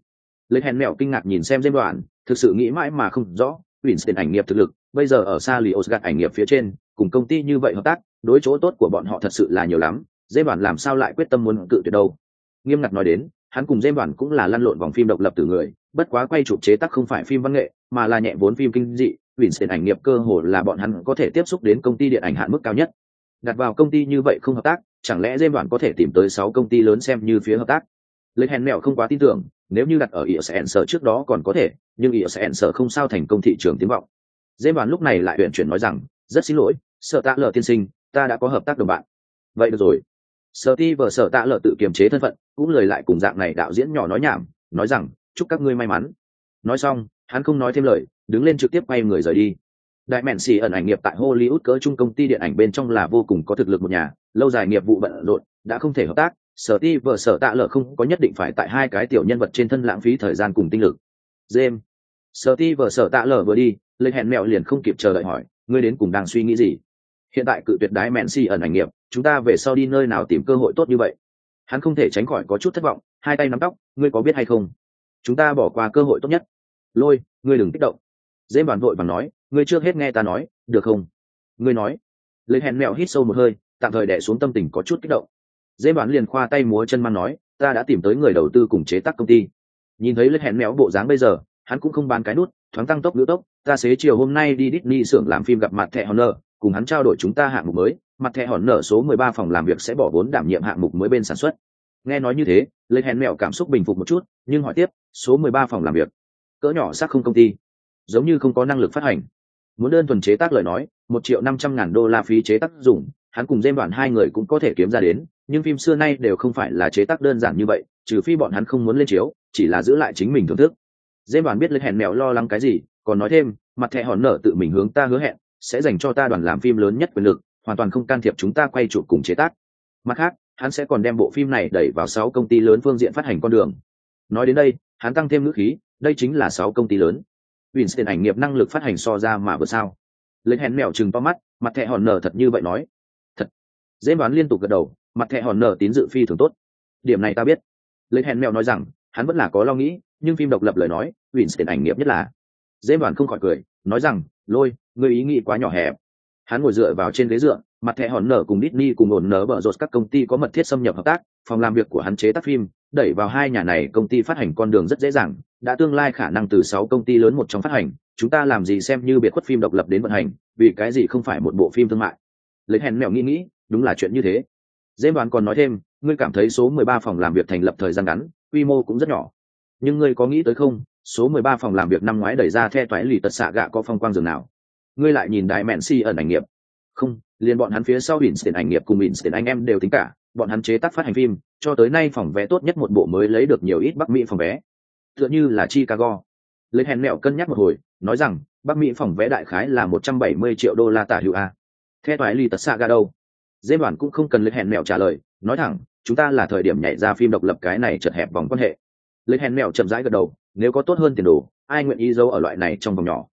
Lấy hèn mẹo kinh ngạc nhìn xem dễ đoạn thực sự nghĩ mãi mà không rõ, Winston ảnh nghiệp thực lực, bây giờ ở xa lì osgat ảnh nghiệp phía trên, cùng công ty như vậy hợp tác, đối chỗ tốt của bọn họ thật sự là nhiều lắm dễ đoạn làm sao lại quyết tâm muốn cự tuyệt đâu? Nghiêm ngặt nói đến, hắn cùng dêm đoạn cũng là lăn lộn vòng phim độc lập từ người, bất quá quay chụp chế tác không phải phim văn nghệ, mà là nhẹ vốn phim kinh dị, winston ảnh nghiệp cơ hồ là bọn hắn có thể tiếp xúc đến công ty điện ảnh hạn mức cao nhất. Đặt vào công ty như vậy không hợp tác chẳng lẽ dêm đoàn có thể tìm tới sáu công ty lớn xem như phía hợp tác? Lấy hèn mẹo không quá tin tưởng, nếu như đặt ở ỉa sẽ sở trước đó còn có thể, nhưng ỉa sẽ sở không sao thành công thị trường tiếng vọng. Dêm đoàn lúc này lại huyện chuyển nói rằng, rất xin lỗi sợ tạ lờ tiên sinh, ta đã có hợp tác đồng bạn. Vậy được rồi. Sở ti vờ sở tạ lờ tự kiềm chế thân phận, cũng lời lại cùng dạng này đạo diễn nhỏ nói nhảm, nói rằng, chúc các ngươi may mắn. Nói xong, hắn không nói thêm lời, đứng lên trực tiếp quay người rời đi đại mẹn xì ẩn ảnh nghiệp tại hollywood cỡ chung công ty điện ảnh bên trong là vô cùng có thực lực một nhà, lâu dài nghiệp vụ bận rộn, đã không thể hợp tác, sở ti vợ sở tạ lợ không có nhất định phải tại hai cái tiểu nhân vật trên thân lãng phí thời gian cùng tinh lực. James, sở ti vợ sở tạ lợ vừa đi lên hẹn mẹo liền không kịp chờ đợi hỏi, ngươi đến cùng đang suy nghĩ gì? Hiện tại cự tuyệt đái mẹn si ẩn ảnh nghiệp, chúng ta về sau đi nơi nào tìm cơ hội tốt như vậy? Hắn không thể tránh khỏi có chút thất vọng, hai tay nắm tóc, ngươi có biết hay không? Chúng ta bỏ qua cơ hội tốt nhất. Lôi, ngươi đừng kích động. Dễ bàn vội và nói ngươi trước hết nghe ta nói được không ngươi nói lê hẹn mẹo hít sâu một hơi tạm thời đẻ xuống tâm tình có chút kích động dễ bán liền khoa tay múa chân man nói ta đã tìm tới người đầu tư cùng chế tác công ty nhìn thấy lê hẹn mẹo bộ dáng bây giờ hắn cũng không bán cái nút thoáng tăng tốc ngữ tốc ta xế chiều hôm nay đi Disney xưởng làm phim gặp mặt thẻ nợ cùng hắn trao đổi chúng ta hạng mục mới, mặt thẻ nợ số 13 phòng làm việc sẽ bỏ vốn đảm nhiệm hạng mục mới bên sản xuất. Nghe nói như thế, Lê Hèn mèo cảm xúc bình phục một chút, nhưng hỏi tiếp, số 13 phòng làm việc, cỡ nhỏ xác không công ty, giống như không có năng lực phát hành. Muốn đơn thuần chế tác lời nói, một triệu năm trăm ngàn đô la phí chế tác dùng, hắn cùng Dêm Đoạn hai người cũng có thể kiếm ra đến, nhưng phim xưa nay đều không phải là chế tác đơn giản như vậy, trừ phi bọn hắn không muốn lên chiếu, chỉ là giữ lại chính mình thưởng thức. Dêm Đoạn biết lịch hẹn mèo lo lắng cái gì, còn nói thêm mặt thẻ hòn nở tự mình hướng ta hứa hẹn sẽ dành cho ta đoàn làm phim lớn nhất quyền lực hoàn toàn không can thiệp chúng ta quay chụp cùng chế tác. Mặt khác hắn sẽ còn đem bộ phim này đẩy vào sáu công ty lớn phương diện phát hành con đường. Nói đến đây hắn tăng thêm ngữ khí đây chính là sáu công ty lớn winston ảnh nghiệp năng lực phát hành so ra mà vừa sao. Lấy hèn mèo chừng to mắt, mặt thẻ hòn nở thật như vậy nói. Thật. Dễ đoán liên tục gật đầu, mặt thẻ hòn nở tín dự phi thường tốt. Điểm này ta biết. Lấy hèn mèo nói rằng, hắn vẫn là có lo nghĩ, nhưng phim độc lập lời nói, winston ảnh nghiệp nhất là. Dễ đoán không khỏi cười, nói rằng, lôi người ý nghĩ quá nhỏ hẹp. Hắn ngồi dựa vào trên ghế dựa, mặt thẻ hòn nở cùng Disney cùng ổn nở bở rột các công ty có mật thiết xâm nhập hợp tác, phòng làm việc của hắn chế tác phim, đẩy vào hai nhà này công ty phát hành con đường rất dễ dàng đã tương lai khả năng từ sáu công ty lớn một trong phát hành, chúng ta làm gì xem như biệt khuất phim độc lập đến vận hành, vì cái gì không phải một bộ phim thương mại? Lấy hèn mèo nghĩ nghĩ, đúng là chuyện như thế. Dễ đoán còn nói thêm, ngươi cảm thấy số mười ba phòng làm việc thành lập thời gian ngắn, quy mô cũng rất nhỏ. Nhưng ngươi có nghĩ tới không, số mười ba phòng làm việc năm ngoái đẩy ra the toái lì tật xạ gạ có phong quang dường nào? Ngươi lại nhìn đại mẹn si ẩn ảnh nghiệp. Không, liền bọn hắn phía sau bỉn tiền ảnh nghiệp cùng bỉn tiền anh em đều tính cả, bọn hắn chế tác phát hành phim, cho tới nay phòng vé tốt nhất một bộ mới lấy được nhiều ít bắc mỹ phòng vé tựa như là chicago. Lên hèn mẹo cân nhắc một hồi, nói rằng, bắc mỹ phòng vé đại khái là một trăm bảy mươi triệu đô la tả hữu a. The toái lì tật xa ga đâu? Dễ đoàn cũng không cần lên hèn mẹo trả lời, nói thẳng, chúng ta là thời điểm nhảy ra phim độc lập cái này chật hẹp vòng quan hệ. Lên hèn mẹo chậm rãi gật đầu, nếu có tốt hơn tiền đồ, ai nguyện ý giấu ở loại này trong vòng nhỏ?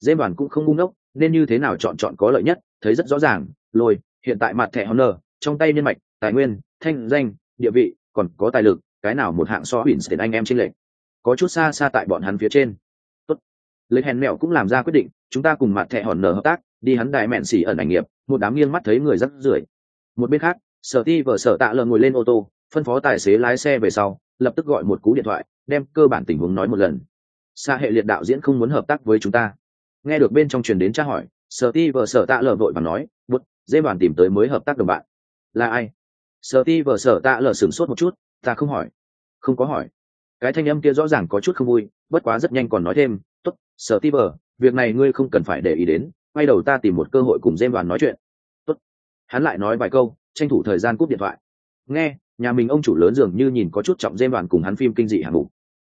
Dễ đoàn cũng không ngu ngốc, nên như thế nào chọn chọn có lợi nhất, thấy rất rõ ràng, lôi, hiện tại mặt thẻ honor, trong tay nhân mạch, tài nguyên, thanh danh, địa vị, còn có tài lực, cái nào một hạng so bỉn tiền anh em trên lệnh có chút xa xa tại bọn hắn phía trên. Tốt. Lấy hèn mẹo cũng làm ra quyết định, chúng ta cùng mặt thẹ hòn nở hợp tác, đi hắn đại mẹn xỉ ẩn ảnh nghiệp, một đám nghiêng mắt thấy người rất rưởi. Một bên khác, sở ti vợ sở tạ lờ ngồi lên ô tô, phân phó tài xế lái xe về sau, lập tức gọi một cú điện thoại, đem cơ bản tình huống nói một lần. Xa hệ liệt đạo diễn không muốn hợp tác với chúng ta. Nghe được bên trong truyền đến tra hỏi, sở ti vợ sở tạ lờ vội và nói bút dễ bàn tìm tới mới hợp tác đồng bạn. Là ai? Sở ti vợ sở tạ lờ sửng sốt một chút, ta không hỏi. Không có hỏi cái thanh âm kia rõ ràng có chút không vui, bất quá rất nhanh còn nói thêm, tốt, sở ti bờ, việc này ngươi không cần phải để ý đến, quay đầu ta tìm một cơ hội cùng dêm đoàn nói chuyện. Tốt. Hắn lại nói vài câu, tranh thủ thời gian cúp điện thoại. Nghe, nhà mình ông chủ lớn dường như nhìn có chút trọng dêm đoàn cùng hắn phim kinh dị hạng mục.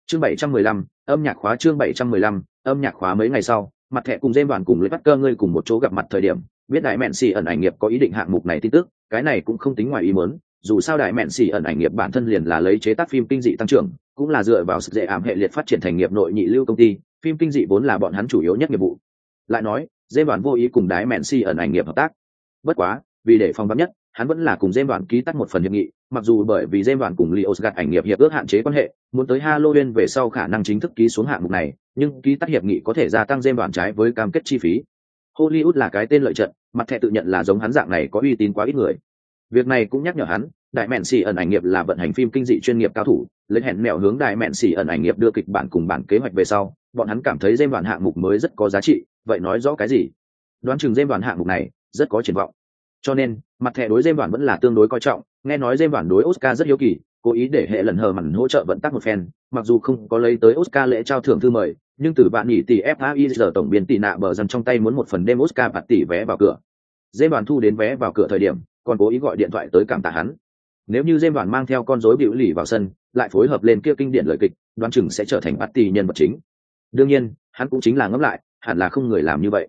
Chương bảy trăm mười lăm, âm nhạc khóa chương bảy trăm mười lăm, âm nhạc khóa mấy ngày sau, mặt thẻ cùng dêm đoàn cùng lấy bắt cơ ngươi cùng một chỗ gặp mặt thời điểm, biết đại mẹn xì ẩn ảnh nghiệp có ý định hạng mục này tin tức, cái này cũng không tính ngoài ý muốn dù sao đại mẹn xỉ ẩn ảnh nghiệp bản thân liền là lấy chế tác phim kinh dị tăng trưởng cũng là dựa vào sự dễ ảm hệ liệt phát triển thành nghiệp nội nhị lưu công ty phim kinh dị vốn là bọn hắn chủ yếu nhất nghiệp vụ lại nói dêm đoàn vô ý cùng đái mẹn xỉ ẩn ảnh nghiệp hợp tác bất quá vì để phòng bắn nhất hắn vẫn là cùng dêm đoàn ký tắt một phần hiệp nghị mặc dù bởi vì dêm đoàn cùng Leo gạt ảnh nghiệp hiệp ước hạn chế quan hệ, muốn tới Halloween về sau khả năng chính thức ký xuống hạng mục này, nhưng ký tắt hiệp nghị có thể gia tăng dêm đoàn trái với cam kết chi phí. Hollywood là cái tên lợi trận, mặt thẻ tự nhận là giống hắn dạng này có uy tín quá ít người. Việc này cũng nhắc nhở hắn, đại mẹn xì ẩn ảnh nghiệp là vận hành phim kinh dị chuyên nghiệp cao thủ, lấy hẹn mẹo hướng đại mẹn xì ẩn ảnh nghiệp đưa kịch bản cùng bản kế hoạch về sau, bọn hắn cảm thấy dêm đoàn hạng mục mới rất có giá trị, vậy nói rõ cái gì? Đoán chừng dêm đoàn hạng mục này rất có triển vọng. Cho nên, mặt thẻ đối dêm đoàn vẫn là tương đối coi trọng, nghe nói dêm đoàn đối oscar rất hiếu kỳ cố ý để hệ lần hờ mặn hỗ trợ vận tắc một phen mặc dù không có lấy tới oscar lễ trao thưởng thư mời nhưng từ bạn nghỉ tỷ fai giờ tổng biên tỷ nạ bờ dần trong tay muốn một phần đêm oscar bạt tỷ vé vào cửa dêm đoàn thu đến vé vào cửa thời điểm còn cố ý gọi điện thoại tới cảm tạ hắn. Nếu như dêm bản mang theo con rối biểu lì vào sân, lại phối hợp lên kia kinh điển lời kịch, đoán chừng sẽ trở thành bắt tỷ nhân vật chính. Đương nhiên, hắn cũng chính là ngẫm lại, hẳn là không người làm như vậy.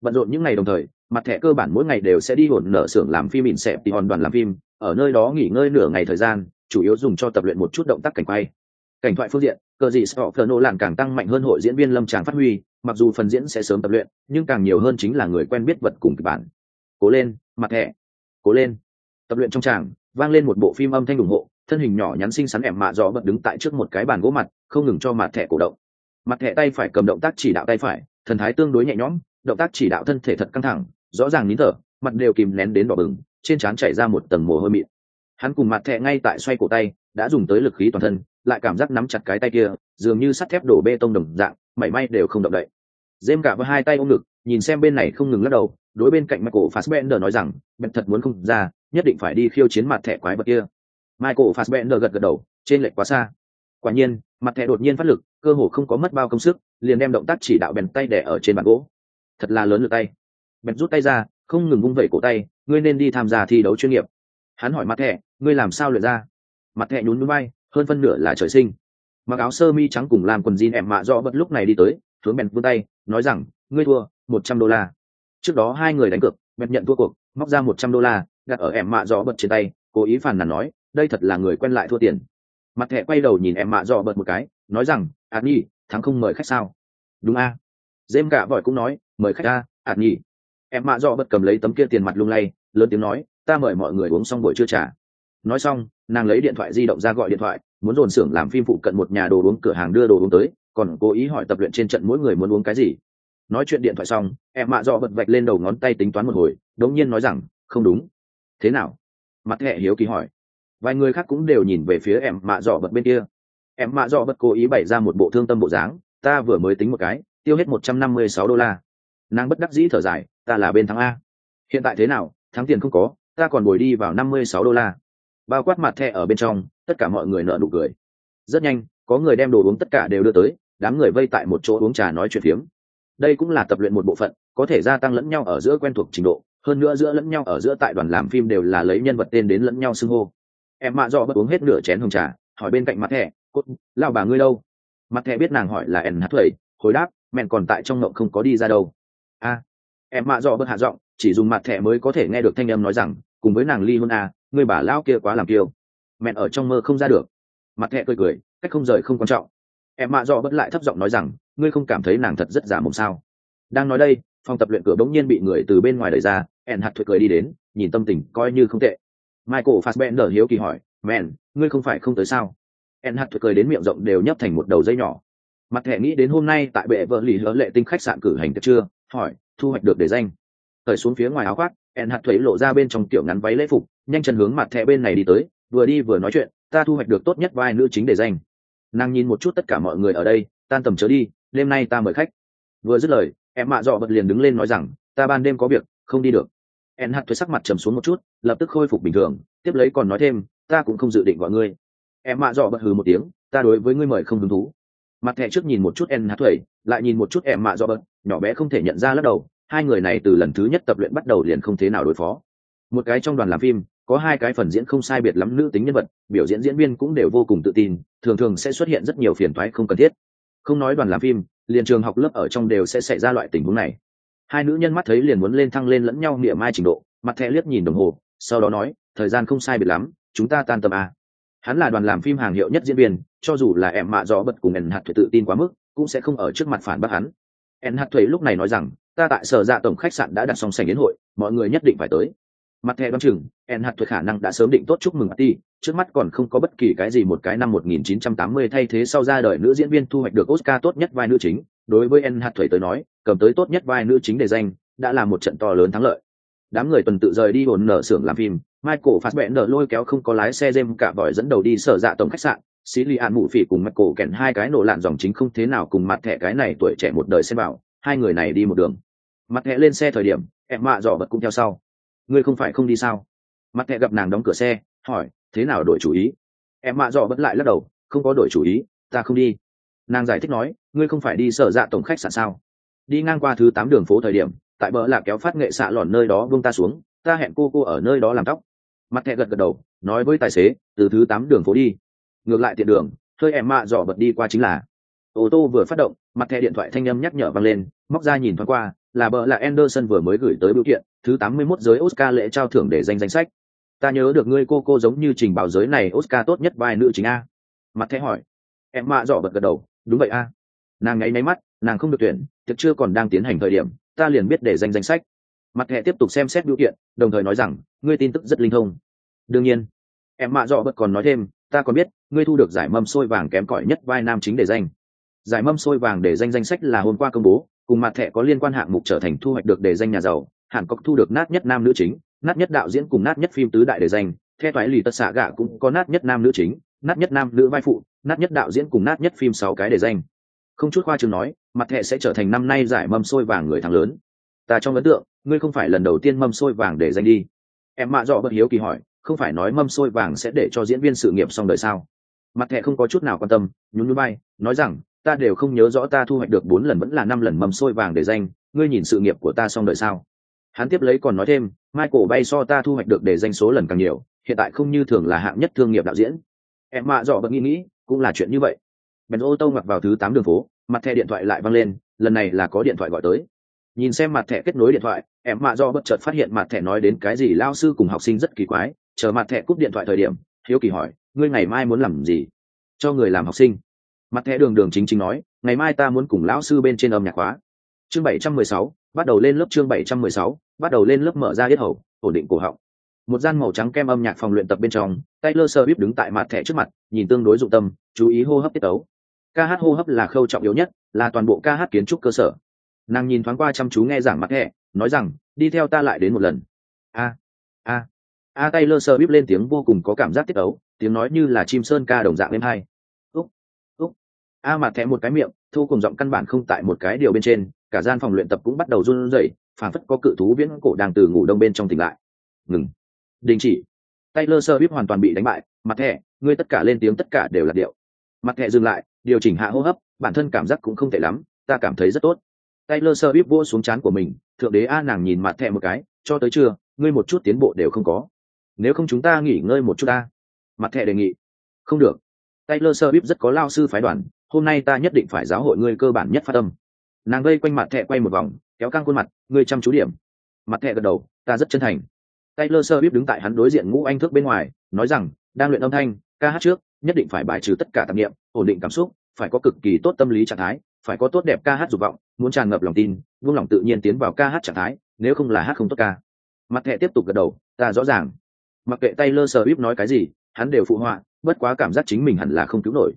Bận rộn những ngày đồng thời, mặt thẻ cơ bản mỗi ngày đều sẽ đi hồn nở xưởng làm phim mịn xẹp thì hòn đoàn làm phim, ở nơi đó nghỉ ngơi nửa ngày thời gian, chủ yếu dùng cho tập luyện một chút động tác cảnh quay. Cảnh thoại phương diện cờ gì sợ phờ nô làng càng tăng mạnh hơn hội diễn viên lâm tràng phát huy, mặc dù phần diễn sẽ sớm tập luyện, nhưng càng nhiều hơn chính là người quen biết vật cùng kịch bản. Cố lên, mặt thẻ cố lên. Tập luyện trong tràng, vang lên một bộ phim âm thanh ủng hộ, thân hình nhỏ nhắn xinh xắn ẻm mạ dọ bật đứng tại trước một cái bàn gỗ mặt, không ngừng cho mặt thẻ cổ động. Mặt thẻ tay phải cầm động tác chỉ đạo tay phải, thần thái tương đối nhẹ nhõm, động tác chỉ đạo thân thể thật căng thẳng, rõ ràng nín thở, mặt đều kìm nén đến đỏ bừng, trên trán chảy ra một tầng mồ hôi mịn. Hắn cùng mặt thẻ ngay tại xoay cổ tay, đã dùng tới lực khí toàn thân, lại cảm giác nắm chặt cái tay kia, dường như sắt thép đổ bê tông đồng dạng, mảy may đều không động đậy. Dêm cả với hai tay ôm ngực, nhìn xem bên này không ngừng lắc đầu đối bên cạnh michael fassbender nói rằng bèn thật muốn không ra, nhất định phải đi khiêu chiến mặt thẻ quái vật kia. Michael fassbender gật gật đầu, trên lệch quá xa. Quả nhiên, mặt thẻ đột nhiên phát lực, cơ hồ không có mất bao công sức, liền đem động tác chỉ đạo bèn tay đè ở trên bàn gỗ. Thật là lớn lực tay. Bèn rút tay ra, không ngừng vung vẩy cổ tay, ngươi nên đi tham gia thi đấu chuyên nghiệp. Hắn hỏi mặt thẻ, ngươi làm sao luyện ra? Mặt thẻ nhún nhún bay hơn phân nửa là trời sinh. Mặc áo sơ mi trắng cùng làm quần jean em mạ rõ bất lúc này đi tới, hướng bèn vươn tay, nói rằng, ngươi thua, một trăm đô la trước đó hai người đánh cược mẹt nhận thua cuộc, móc ra một trăm đô la, đặt ở em mạ dò bật trên tay, cố ý phàn nàn nói, đây thật là người quen lại thua tiền. Mặt thẹ quay đầu nhìn em mạ dò bật một cái, nói rằng ạt nhi thắng không mời khách sao? Đúng a. À? dêm cả vội cũng nói, mời khách a ạt nhi em mạ dò bật cầm lấy tấm kia tiền mặt lung lay, lớn tiếng nói, ta mời mọi người uống xong buổi trưa trả nói xong, nàng lấy điện thoại di động ra gọi điện thoại, muốn dồn xưởng làm phim phụ cận một nhà đồ uống cửa hàng đưa đồ uống tới, còn cố ý hỏi tập luyện trên trận mỗi người muốn uống cái gì nói chuyện điện thoại xong, em mạ dọ bật vạch lên đầu ngón tay tính toán một hồi đống nhiên nói rằng, không đúng. Thế nào? Mặt hệ hiếu kỳ hỏi. Vài người khác cũng đều nhìn về phía em mạ dọ bật bên kia. Em mạ dọ bật cố ý bày ra một bộ thương tâm bộ dáng, ta vừa mới tính một cái, tiêu hết một trăm năm mươi sáu đô la. Nàng bất đắc dĩ thở dài, ta là bên thắng a. Hiện tại thế nào? Thắng tiền không có, ta còn bồi đi vào năm mươi sáu đô la. Bao quát mặt thẻ ở bên trong, tất cả mọi người nợ nụ cười. Rất nhanh, có người đem đồ uống tất cả đều đưa tới, đám người vây tại một chỗ uống trà nói chuyện phiếm đây cũng là tập luyện một bộ phận, có thể gia tăng lẫn nhau ở giữa quen thuộc trình độ, hơn nữa giữa lẫn nhau ở giữa tại đoàn làm phim đều là lấy nhân vật tên đến lẫn nhau xưng hô. Em mạ dọ bất uống hết nửa chén hồng trà, hỏi bên cạnh mặt thẻ, cốt, lao bà ngươi đâu? Mặt thẻ biết nàng hỏi là ẻn hát thuầy hồi đáp, mẹn còn tại trong ngộng không có đi ra đâu. A. Em mạ dọ bất hạ giọng, chỉ dùng mặt thẻ mới có thể nghe được thanh âm nói rằng, cùng với nàng ly hôn à, a người bà lao kia quá làm kiêu. Mẹn ở trong mơ không ra được. Mặt thẻ cười cười, cách không rời không quan trọng em mạ dọ bất lại thấp giọng nói rằng, ngươi không cảm thấy nàng thật rất giả mồm sao? Đang nói đây, phòng tập luyện cửa bỗng nhiên bị người từ bên ngoài đẩy ra ẹn hạt thuật cười đi đến, nhìn tâm tình coi như không tệ. Michael fassbender hiếu kỳ hỏi mẹn ngươi không phải không tới sao? Ẹn hạt thuật cười đến miệng rộng đều nhấp thành một đầu dây nhỏ. Mặt thẻ nghĩ đến hôm nay tại bệ vợ lì hớ lệ tinh khách sạn cử hành tiệc chưa hỏi, thu hoạch được để danh? Thời xuống phía ngoài áo khoác ẹn hạt thuế lộ ra bên trong tiểu ngắn váy lễ phục, nhanh chân hướng mặt thẻ bên này đi tới, vừa đi vừa nói chuyện, ta thu hoạch được tốt nhất vai nữ chính để danh nàng nhìn một chút tất cả mọi người ở đây, tan tầm chớ đi, đêm nay ta mời khách. Vừa dứt lời, em mạ dọ bật liền đứng lên nói rằng, ta ban đêm có việc, không đi được. En hạt thuế sắc mặt trầm xuống một chút, lập tức khôi phục bình thường, tiếp lấy còn nói thêm, ta cũng không dự định gọi ngươi. Em mạ dọ bật hừ một tiếng, ta đối với ngươi mời không hứng thú. Mặt thẻ trước nhìn một chút en hạt thuế, lại nhìn một chút em mạ dọ bật, nhỏ bé không thể nhận ra lắc đầu, hai người này từ lần thứ nhất tập luyện bắt đầu liền không thế nào đối phó. Một cái trong đoàn làm phim có hai cái phần diễn không sai biệt lắm nữ tính nhân vật, biểu diễn diễn viên cũng đều vô cùng tự tin, thường thường sẽ xuất hiện rất nhiều phiền toái không cần thiết. Không nói đoàn làm phim, liền trường học lớp ở trong đều sẽ xảy ra loại tình huống này. Hai nữ nhân mắt thấy liền muốn lên thăng lên lẫn nhau nghĩa mai trình độ, mặt thẹ liếc nhìn đồng hồ, sau đó nói, thời gian không sai biệt lắm, chúng ta tan tầm à. hắn là đoàn làm phim hàng hiệu nhất diễn viên, cho dù là em mạ rõ bật cùng ẩn hạt thuế tự tin quá mức, cũng sẽ không ở trước mặt phản bác hắn. Ẩn hạt thuế lúc này nói rằng, ta tại sở dạ tổng khách sạn đã đặt xong sảnh đến hội, mọi người nhất định phải tới mặt thẻ đoán chừng en hạt thuật khả năng đã sớm định tốt chúc mừng Marty, trước mắt còn không có bất kỳ cái gì một cái năm 1980 thay thế sau ra đời nữ diễn viên thu hoạch được Oscar tốt nhất vai nữ chính, đối với en hạt thuẩy tới nói, cầm tới tốt nhất vai nữ chính để danh, đã là một trận to lớn thắng lợi. Đám người tuần tự rời đi hồn nở xưởng làm phim, Michael nở lôi kéo không có lái xe James cả vội dẫn đầu đi sở dạ tổng khách sạn, Sĩ li an mụ phỉ cùng Michael kèn hai cái nổ lạn dòng chính không thế nào cùng mặt thẻ cái này tuổi trẻ một đời xem bảo, hai người này đi một đường. Mặt thẻ lên xe thời điểm em mạ dò bật cũng theo sau ngươi không phải không đi sao? Mặt thẹ gặp nàng đóng cửa xe hỏi thế nào đổi chủ ý? Em mạ dọ vẫn lại lắc đầu không có đổi chủ ý ta không đi. Nàng giải thích nói ngươi không phải đi sở dạ tổng khách sạn sao? Đi ngang qua thứ tám đường phố thời điểm tại bờ là kéo phát nghệ xạ lòn nơi đó buông ta xuống ta hẹn cô cô ở nơi đó làm tóc. Mặt thẹ gật gật đầu nói với tài xế từ thứ tám đường phố đi. Ngược lại tiện đường hơi em mạ dò bật đi qua chính là ô tô vừa phát động mặt thẻ điện thoại thanh âm nhắc nhở vang lên móc ra nhìn thoáng qua là bờ là Anderson vừa mới gửi tới biểu kiện, thứ 81 giới Oscar lễ trao thưởng để danh danh sách. Ta nhớ được ngươi cô cô giống như trình báo giới này Oscar tốt nhất vai nữ chính a. Mặt thẻ hỏi. Em mạ dọ bật gật đầu, đúng vậy a. Nàng ngáy ngáy mắt, nàng không được tuyển, thực chưa còn đang tiến hành thời điểm, ta liền biết để danh danh sách. Mặt thẻ tiếp tục xem xét biểu kiện, đồng thời nói rằng, ngươi tin tức rất linh thông. Đương nhiên, em mạ dọ bật còn nói thêm, ta còn biết, ngươi thu được giải mâm xôi vàng kém cỏi nhất vai nam chính để danh. Giải mâm xôi vàng để danh danh sách là hôm qua công bố, cùng mặt thẻ có liên quan hạng mục trở thành thu hoạch được để danh nhà giàu hàn cốc thu được nát nhất nam nữ chính, nát nhất đạo diễn cùng nát nhất phim tứ đại đề danh theo thoái lì tất xạ gạ cũng có nát nhất nam nữ chính, nát nhất nam nữ vai phụ, nát nhất đạo diễn cùng nát nhất phim sáu cái đề danh không chút khoa chừng nói, mặt hệ sẽ trở thành năm nay giải mâm xôi vàng người thắng lớn. Ta trong ấn tượng, ngươi không phải lần đầu tiên mâm xôi vàng để danh đi. Em mạ dọ bất hiếu kỳ hỏi, không phải nói mâm xôi vàng sẽ để cho diễn viên sự nghiệp xong đời sao? Mặt hệ không có chút nào quan tâm, nhún núi bay nói rằng, ta đều không nhớ rõ ta thu hoạch được bốn lần vẫn là năm lần mâm xôi vàng để danh ngươi nhìn sự nghiệp của ta xong đời sao? Hắn tiếp lấy còn nói thêm, michael bay so ta thu hoạch được để danh số lần càng nhiều, hiện tại không như thường là hạng nhất thương nghiệp đạo diễn. Em mạ dọ bận nghĩ nghĩ, cũng là chuyện như vậy. Bèn ô tô mặc vào thứ tám đường phố, mặt thẻ điện thoại lại văng lên, lần này là có điện thoại gọi tới. Nhìn xem mặt thẻ kết nối điện thoại, em mạ do bất chợt phát hiện mặt thẻ nói đến cái gì lao sư cùng học sinh rất kỳ quái, chờ mặt thẻ cúp điện thoại thời điểm, hiếu kỳ hỏi, ngươi ngày mai muốn làm gì? Cho người làm học sinh. Mặt thẻ đường đường chính chính nói, ngày mai ta muốn cùng lão sư bên trên âm nhạc khóa. Chương bảy trăm mười sáu, bắt đầu lên lớp chương bảy trăm mười sáu bắt đầu lên lớp mở ra yết hầu, ổn định cổ họng. Một gian màu trắng kem âm nhạc phòng luyện tập bên trong, taylor swift đứng tại mặt thẻ trước mặt, nhìn tương đối dụng tâm, chú ý hô hấp tiết tấu. Ca hát hô hấp là khâu trọng yếu nhất, là toàn bộ ca hát kiến trúc cơ sở. Nàng nhìn thoáng qua chăm chú nghe giảng mặt thẻ, nói rằng, đi theo ta lại đến một lần. A a a. Taylor swift lên tiếng vô cùng có cảm giác tiết tấu, tiếng nói như là chim sơn ca đồng dạng lên hai a mặt thẻ một cái miệng, thu cùng giọng căn bản không tại một cái điều bên trên, cả gian phòng luyện tập cũng bắt đầu run rẩy phản phất có cự thú viễn cổ đang từ ngủ đông bên trong tỉnh lại. Ngừng. Đình chỉ. Taylor sơ hoàn toàn bị đánh bại. Mặt thẻ, ngươi tất cả lên tiếng tất cả đều là điệu. Mặt thẻ dừng lại, điều chỉnh hạ hô hấp, bản thân cảm giác cũng không tệ lắm, ta cảm thấy rất tốt. Taylor sơ bíp vỗ xuống chán của mình, thượng đế a nàng nhìn mặt thẻ một cái, cho tới trưa, ngươi một chút tiến bộ đều không có. Nếu không chúng ta nghỉ ngơi một chút ta. Mặt thẻ đề nghị. Không được. Taylor sơ rất có lao sư phái đoàn, hôm nay ta nhất định phải giáo hội ngươi cơ bản nhất phát âm. nàng gây quanh mặt thẹ quay một vòng, kéo căng khuôn mặt ngươi chăm chú điểm. Mặt thẹ gật đầu, ta rất chân thành. Taylor sơ biết đứng tại hắn đối diện ngũ anh thước bên ngoài, nói rằng, đang luyện âm thanh, ca hát trước, nhất định phải bài trừ tất cả tạp nghiệm ổn định cảm xúc, phải có cực kỳ tốt tâm lý trạng thái, phải có tốt đẹp ca hát dục vọng, muốn tràn ngập lòng tin vung lòng tự nhiên tiến vào ca hát trạng thái, nếu không là hát không tốt ca. Mặt thẹ tiếp tục gật đầu, ta rõ ràng. Mặc kệ taylor sơ biết nói cái gì, hắn đều phụ họa, bất quá cảm giác chính mình hẳn là không cứu nổi.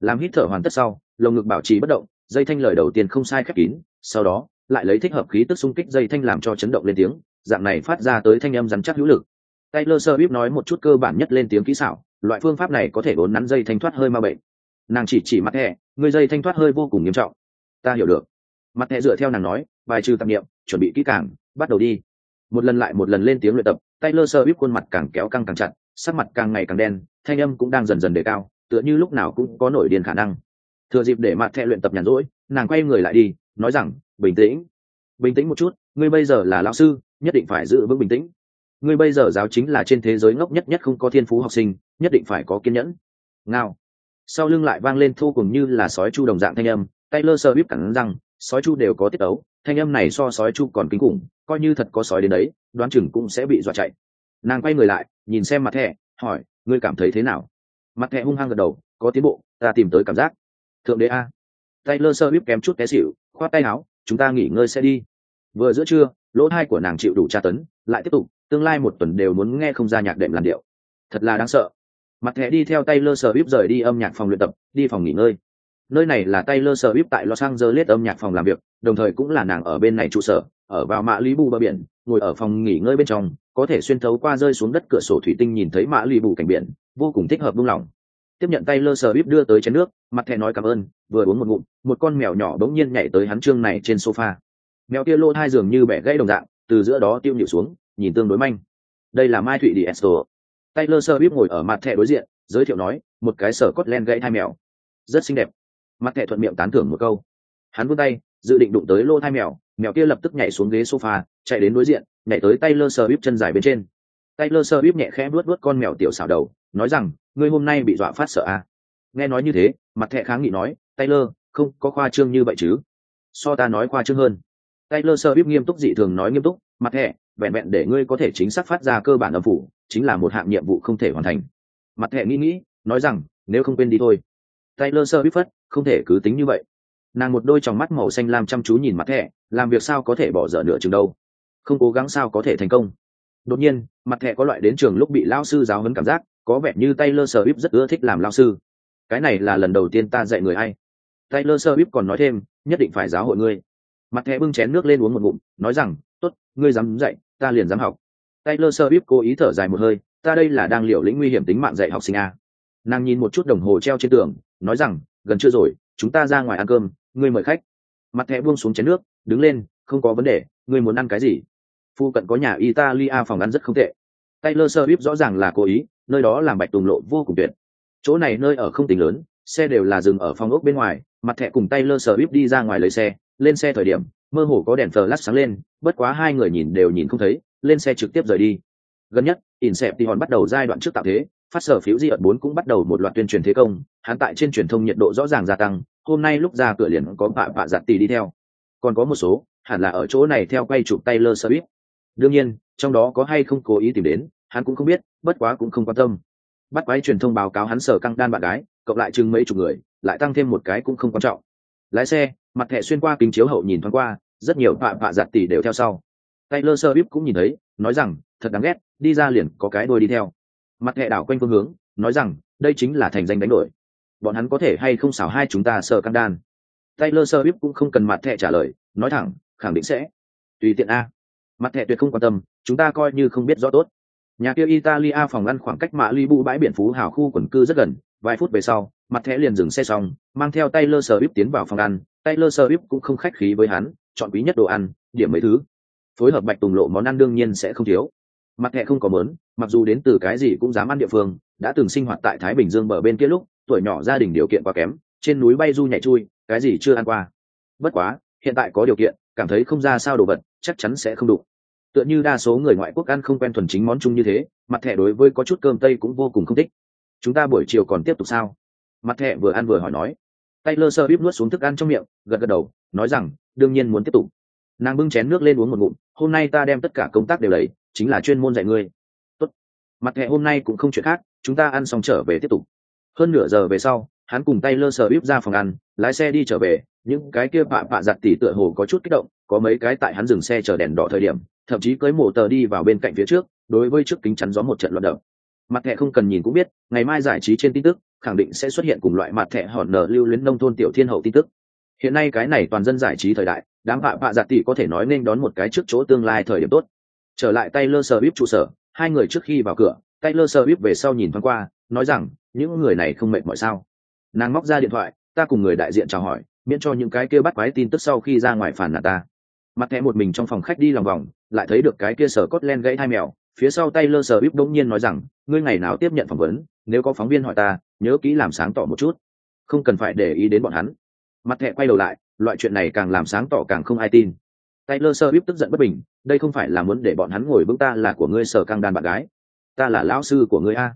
Làm hít thở hoàn tất sau, lồng ngực bảo trì bất động, dây thanh lời đầu tiên không sai khép kín, sau đó lại lấy thích hợp khí tức xung kích dây thanh làm cho chấn động lên tiếng dạng này phát ra tới thanh âm rắn chắc hữu lực Taylor Swift nói một chút cơ bản nhất lên tiếng kỹ xảo, loại phương pháp này có thể bốn nắn dây thanh thoát hơi ma bệnh. Nàng chỉ chỉ mặt hệ người dây thanh thoát hơi vô cùng nghiêm trọng. Ta hiểu được. Mặt hệ dựa theo nàng nói, bài trừ tạp niệm, chuẩn bị kỹ càng, bắt đầu đi. Một lần lại một lần lên tiếng luyện tập, Taylor Swift khuôn mặt càng kéo căng càng chặt, sắc mặt càng ngày càng đen, thanh âm cũng đang dần dần đề cao, tựa như lúc nào cũng có nổi điên khả năng thừa dịp để mặt thẹ luyện tập nhàn rỗi nàng quay người lại đi nói rằng, bình tĩnh. Bình tĩnh một chút, ngươi bây giờ là lão sư, nhất định phải giữ vững bình tĩnh. Ngươi bây giờ giáo chính là trên thế giới ngốc nhất nhất không có thiên phú học sinh, nhất định phải có kiên nhẫn. Ngao. Sau lưng lại vang lên thu cùng như là sói chu đồng dạng thanh âm, taylor sơ bíp cẳng rằng sói chu đều có tiết ấu thanh âm này so sói chu còn kinh khủng, coi như thật có sói đến đấy, đoán chừng cũng sẽ bị dọa chạy. Nàng quay người lại, nhìn xem mặt thẻ, hỏi, ngươi cảm thấy thế nào? Mặt thẻ hung hăng gật đầu, có tiến bộ, ta tìm tới cảm giác. Thượng đế a. Taylor sơ bíp kém chút té xỉu khoát tay áo, chúng ta nghỉ ngơi sẽ đi. Vừa giữa trưa, lỗ thai của nàng chịu đủ tra tấn, lại tiếp tục, tương lai một tuần đều muốn nghe không ra nhạc đệm làn điệu. Thật là đáng sợ. Mặt thẻ đi theo taylor Swift bíp rời đi âm nhạc phòng luyện tập, đi phòng nghỉ ngơi. Nơi này là taylor sơ bíp tại los angeles âm nhạc phòng làm việc, đồng thời cũng là nàng ở bên này trụ sở, ở vào mạ lý bù bờ biển, ngồi ở phòng nghỉ ngơi bên trong, có thể xuyên thấu qua rơi xuống đất cửa sổ thủy tinh nhìn thấy mã lý bù cảnh biển, vô cùng thích hợp buông lỏng. Tiếp nhận tay lơ sờ bíp đưa tới chén nước, mặt thẻ nói cảm ơn vừa uống một ngụm, một con mèo nhỏ bỗng nhiên nhảy tới hắn trương này trên sofa. Mèo kia lô hai giường như bẻ gãy đồng dạng, từ giữa đó tiêu nhịu xuống, nhìn tương đối manh. Đây là mai thụy đi esto. Taylor sơ bíp ngồi ở mặt thẻ đối diện, giới thiệu nói, một cái sở cốt len gãy thai mèo. Rất xinh đẹp. Mặt thẻ thuận miệng tán thưởng một câu. Hắn vươn tay, dự định đụng tới lô thai mèo mèo kia lập tức nhảy xuống ghế sofa, chạy đến đối diện, nhảy tới taylor sơ bíp chân dài bên trên. Taylor sơ bíp nhẹ khẽ vuốt vuốt con mèo tiểu xảo đầu, nói rằng, ngươi hôm nay bị dọa phát sợ à? nghe nói như thế, mặt thẻ kháng nghị nói taylor không có khoa trương như vậy chứ so ta nói khoa trương hơn Taylor Swift nghiêm túc dị thường nói nghiêm túc, mặt thẻ, vẹn vẹn để ngươi có thể chính xác phát ra cơ bản âm phủ, chính là một hạng nhiệm vụ không thể hoàn thành. Mặt thẻ nghĩ nghĩ, nói rằng, nếu không quên đi thôi. Taylor Swift phất, không thể cứ tính như vậy. Nàng một đôi tròng mắt màu xanh lam chăm chú nhìn mặt thẻ, làm việc sao có thể bỏ dở nửa chừng đâu. Không cố gắng sao có thể thành công. Đột nhiên, mặt thẻ có loại đến trường lúc bị lao sư giáo huấn cảm giác, có vẻ như Taylor Swift rất ưa thích làm lao sư. Cái này là lần đầu tiên ta dạy người ai. Taylor Swift còn nói thêm, nhất định phải giáo hội ngươi. Mặt thẻ bưng chén nước lên uống một ngụm nói rằng tốt ngươi dám dạy ta liền dám học. Taylor Swift cố ý thở dài một hơi ta đây là đang liều lĩnh nguy hiểm tính mạng dạy học sinh a. Nàng nhìn một chút đồng hồ treo trên tường nói rằng gần chưa rồi chúng ta ra ngoài ăn cơm ngươi mời khách. Mặt thẻ buông xuống chén nước đứng lên không có vấn đề ngươi muốn ăn cái gì? Phu cận có nhà italia phòng ăn rất không tệ. Taylor Swift rõ ràng là cố ý nơi đó làm bạch tùng lộ vô cùng tuyệt. Chỗ này nơi ở không tính lớn xe đều là dừng ở phòng ốc bên ngoài, mặt thẻ cùng tay lơ sờ bíp đi ra ngoài lấy xe. Lên xe thời điểm, mơ hồ có đèn flash sáng lên, bất quá hai người nhìn đều nhìn không thấy, lên xe trực tiếp rời đi. Gần nhất Inception bắt đầu giai đoạn trước tạo thế, phát sở phiếu di ợt bốn cũng bắt đầu một loạt tuyên truyền thế công, hắn tại trên truyền thông nhiệt độ rõ ràng gia tăng, hôm nay lúc ra cửa liền có bạ bạ giặt tì đi theo. Còn có một số, hẳn là ở chỗ này theo quay chụp Taylor Swift đương nhiên, trong đó có hay không cố ý tìm đến, hắn cũng không biết, bất quá cũng không quan tâm. Bắt quái truyền thông báo cáo hắn sở căng đan bạn gái cộng lại chừng mấy chục người, lại tăng thêm một cái cũng không quan trọng. Lái xe, mặt thẻ xuyên qua kính chiếu hậu nhìn thoáng qua, rất nhiều vạ vạ giặt tỷ đều theo sau. Taylor sơ bíp cũng nhìn thấy, nói rằng, thật đáng ghét, đi ra liền có cái đôi đi theo. Mặt thẻ đảo quanh phương hướng, nói rằng, đây chính là thành danh đánh đổi. Bọn hắn có thể hay không xảo hai chúng ta sợ căng đan? Taylor sơ bíp cũng không cần mặt thẻ trả lời, nói thẳng, khẳng định sẽ. Tùy tiện a. Mặt thẻ tuyệt không quan tâm, chúng ta coi như không biết rõ tốt. Nhà kia italia phòng ăn khoảng cách mạ li bu bãi biển phú hào khu quần cư rất gần vài phút về sau mặt thẻ liền dừng xe xong mang theo taylor sơ bíp tiến vào phòng ăn Taylor Swift cũng không khách khí với hắn, chọn quý nhất đồ ăn, điểm mấy thứ. Phối hợp bạch tùng lộ món ăn đương nhiên sẽ không thiếu. Mặt thẻ không có mớn, mặc dù đến từ cái gì cũng dám ăn địa phương, đã từng sinh hoạt tại Thái Bình Dương bờ bên kia lúc, tuổi nhỏ gia đình điều kiện quá kém, trên núi bay du nhảy chui, cái gì chưa ăn qua. Bất quá, hiện tại có điều kiện, cảm thấy không ra sao đồ vật, chắc chắn sẽ không đủ. Tựa như đa số người ngoại quốc ăn không quen thuần chính món chung như thế, mặt thẻ đối với có chút cơm tây cũng vô cùng không thích. Chúng ta buổi chiều còn tiếp tục sao? Mặt thẹ vừa ăn vừa hỏi nói. Taylor Swift nuốt xuống thức ăn trong miệng, gật gật đầu, nói rằng, đương nhiên muốn tiếp tục. Nàng bưng chén nước lên uống một ngụm, hôm nay ta đem tất cả công tác đều lấy, chính là chuyên môn dạy ngươi. Tốt. Mặt hệ hôm nay cũng không chuyện khác, chúng ta ăn xong trở về tiếp tục. Hơn nửa giờ về sau, hắn cùng Taylor bíp ra phòng ăn, lái xe đi trở về, những cái kia bạ bạ giặt tỉ tựa hồ có chút kích động, có mấy cái tại hắn dừng xe chờ đèn đỏ thời điểm, thậm chí cưới mổ tờ đi vào bên cạnh phía trước, đối với trước kính chắn gió một trận loạn động. Mặt thẻ không cần nhìn cũng biết, ngày mai giải trí trên tin tức, khẳng định sẽ xuất hiện cùng loại mặt thẻ hòn nở lưu luyến nông thôn tiểu thiên hậu tin tức. Hiện nay cái này toàn dân giải trí thời đại đám bạ bạ giặt tỷ có thể nói nên đón một cái trước chỗ tương lai thời điểm tốt. Trở lại tay lơ sờ bíp trụ sở hai người trước khi vào cửa tay lơ sờ bíp về sau nhìn thoáng qua nói rằng những người này không mệt mỏi sao? Nàng móc ra điện thoại ta cùng người đại diện chào hỏi miễn cho những cái kia bắt quái tin tức sau khi ra ngoài phản nạt ta. Mặt thẻ một mình trong phòng khách đi lòng vòng lại thấy được cái kia sở cốt len gãy hai mèo phía sau taylor swift đống nhiên nói rằng, ngươi ngày nào tiếp nhận phỏng vấn, nếu có phóng viên hỏi ta, nhớ kỹ làm sáng tỏ một chút. Không cần phải để ý đến bọn hắn. Mặt thẹ quay đầu lại, loại chuyện này càng làm sáng tỏ càng không ai tin. Taylor sơ bíp tức giận bất bình, đây không phải là muốn để bọn hắn ngồi vững ta là của ngươi sở căng đàn bạn gái. Ta là lão sư của ngươi a.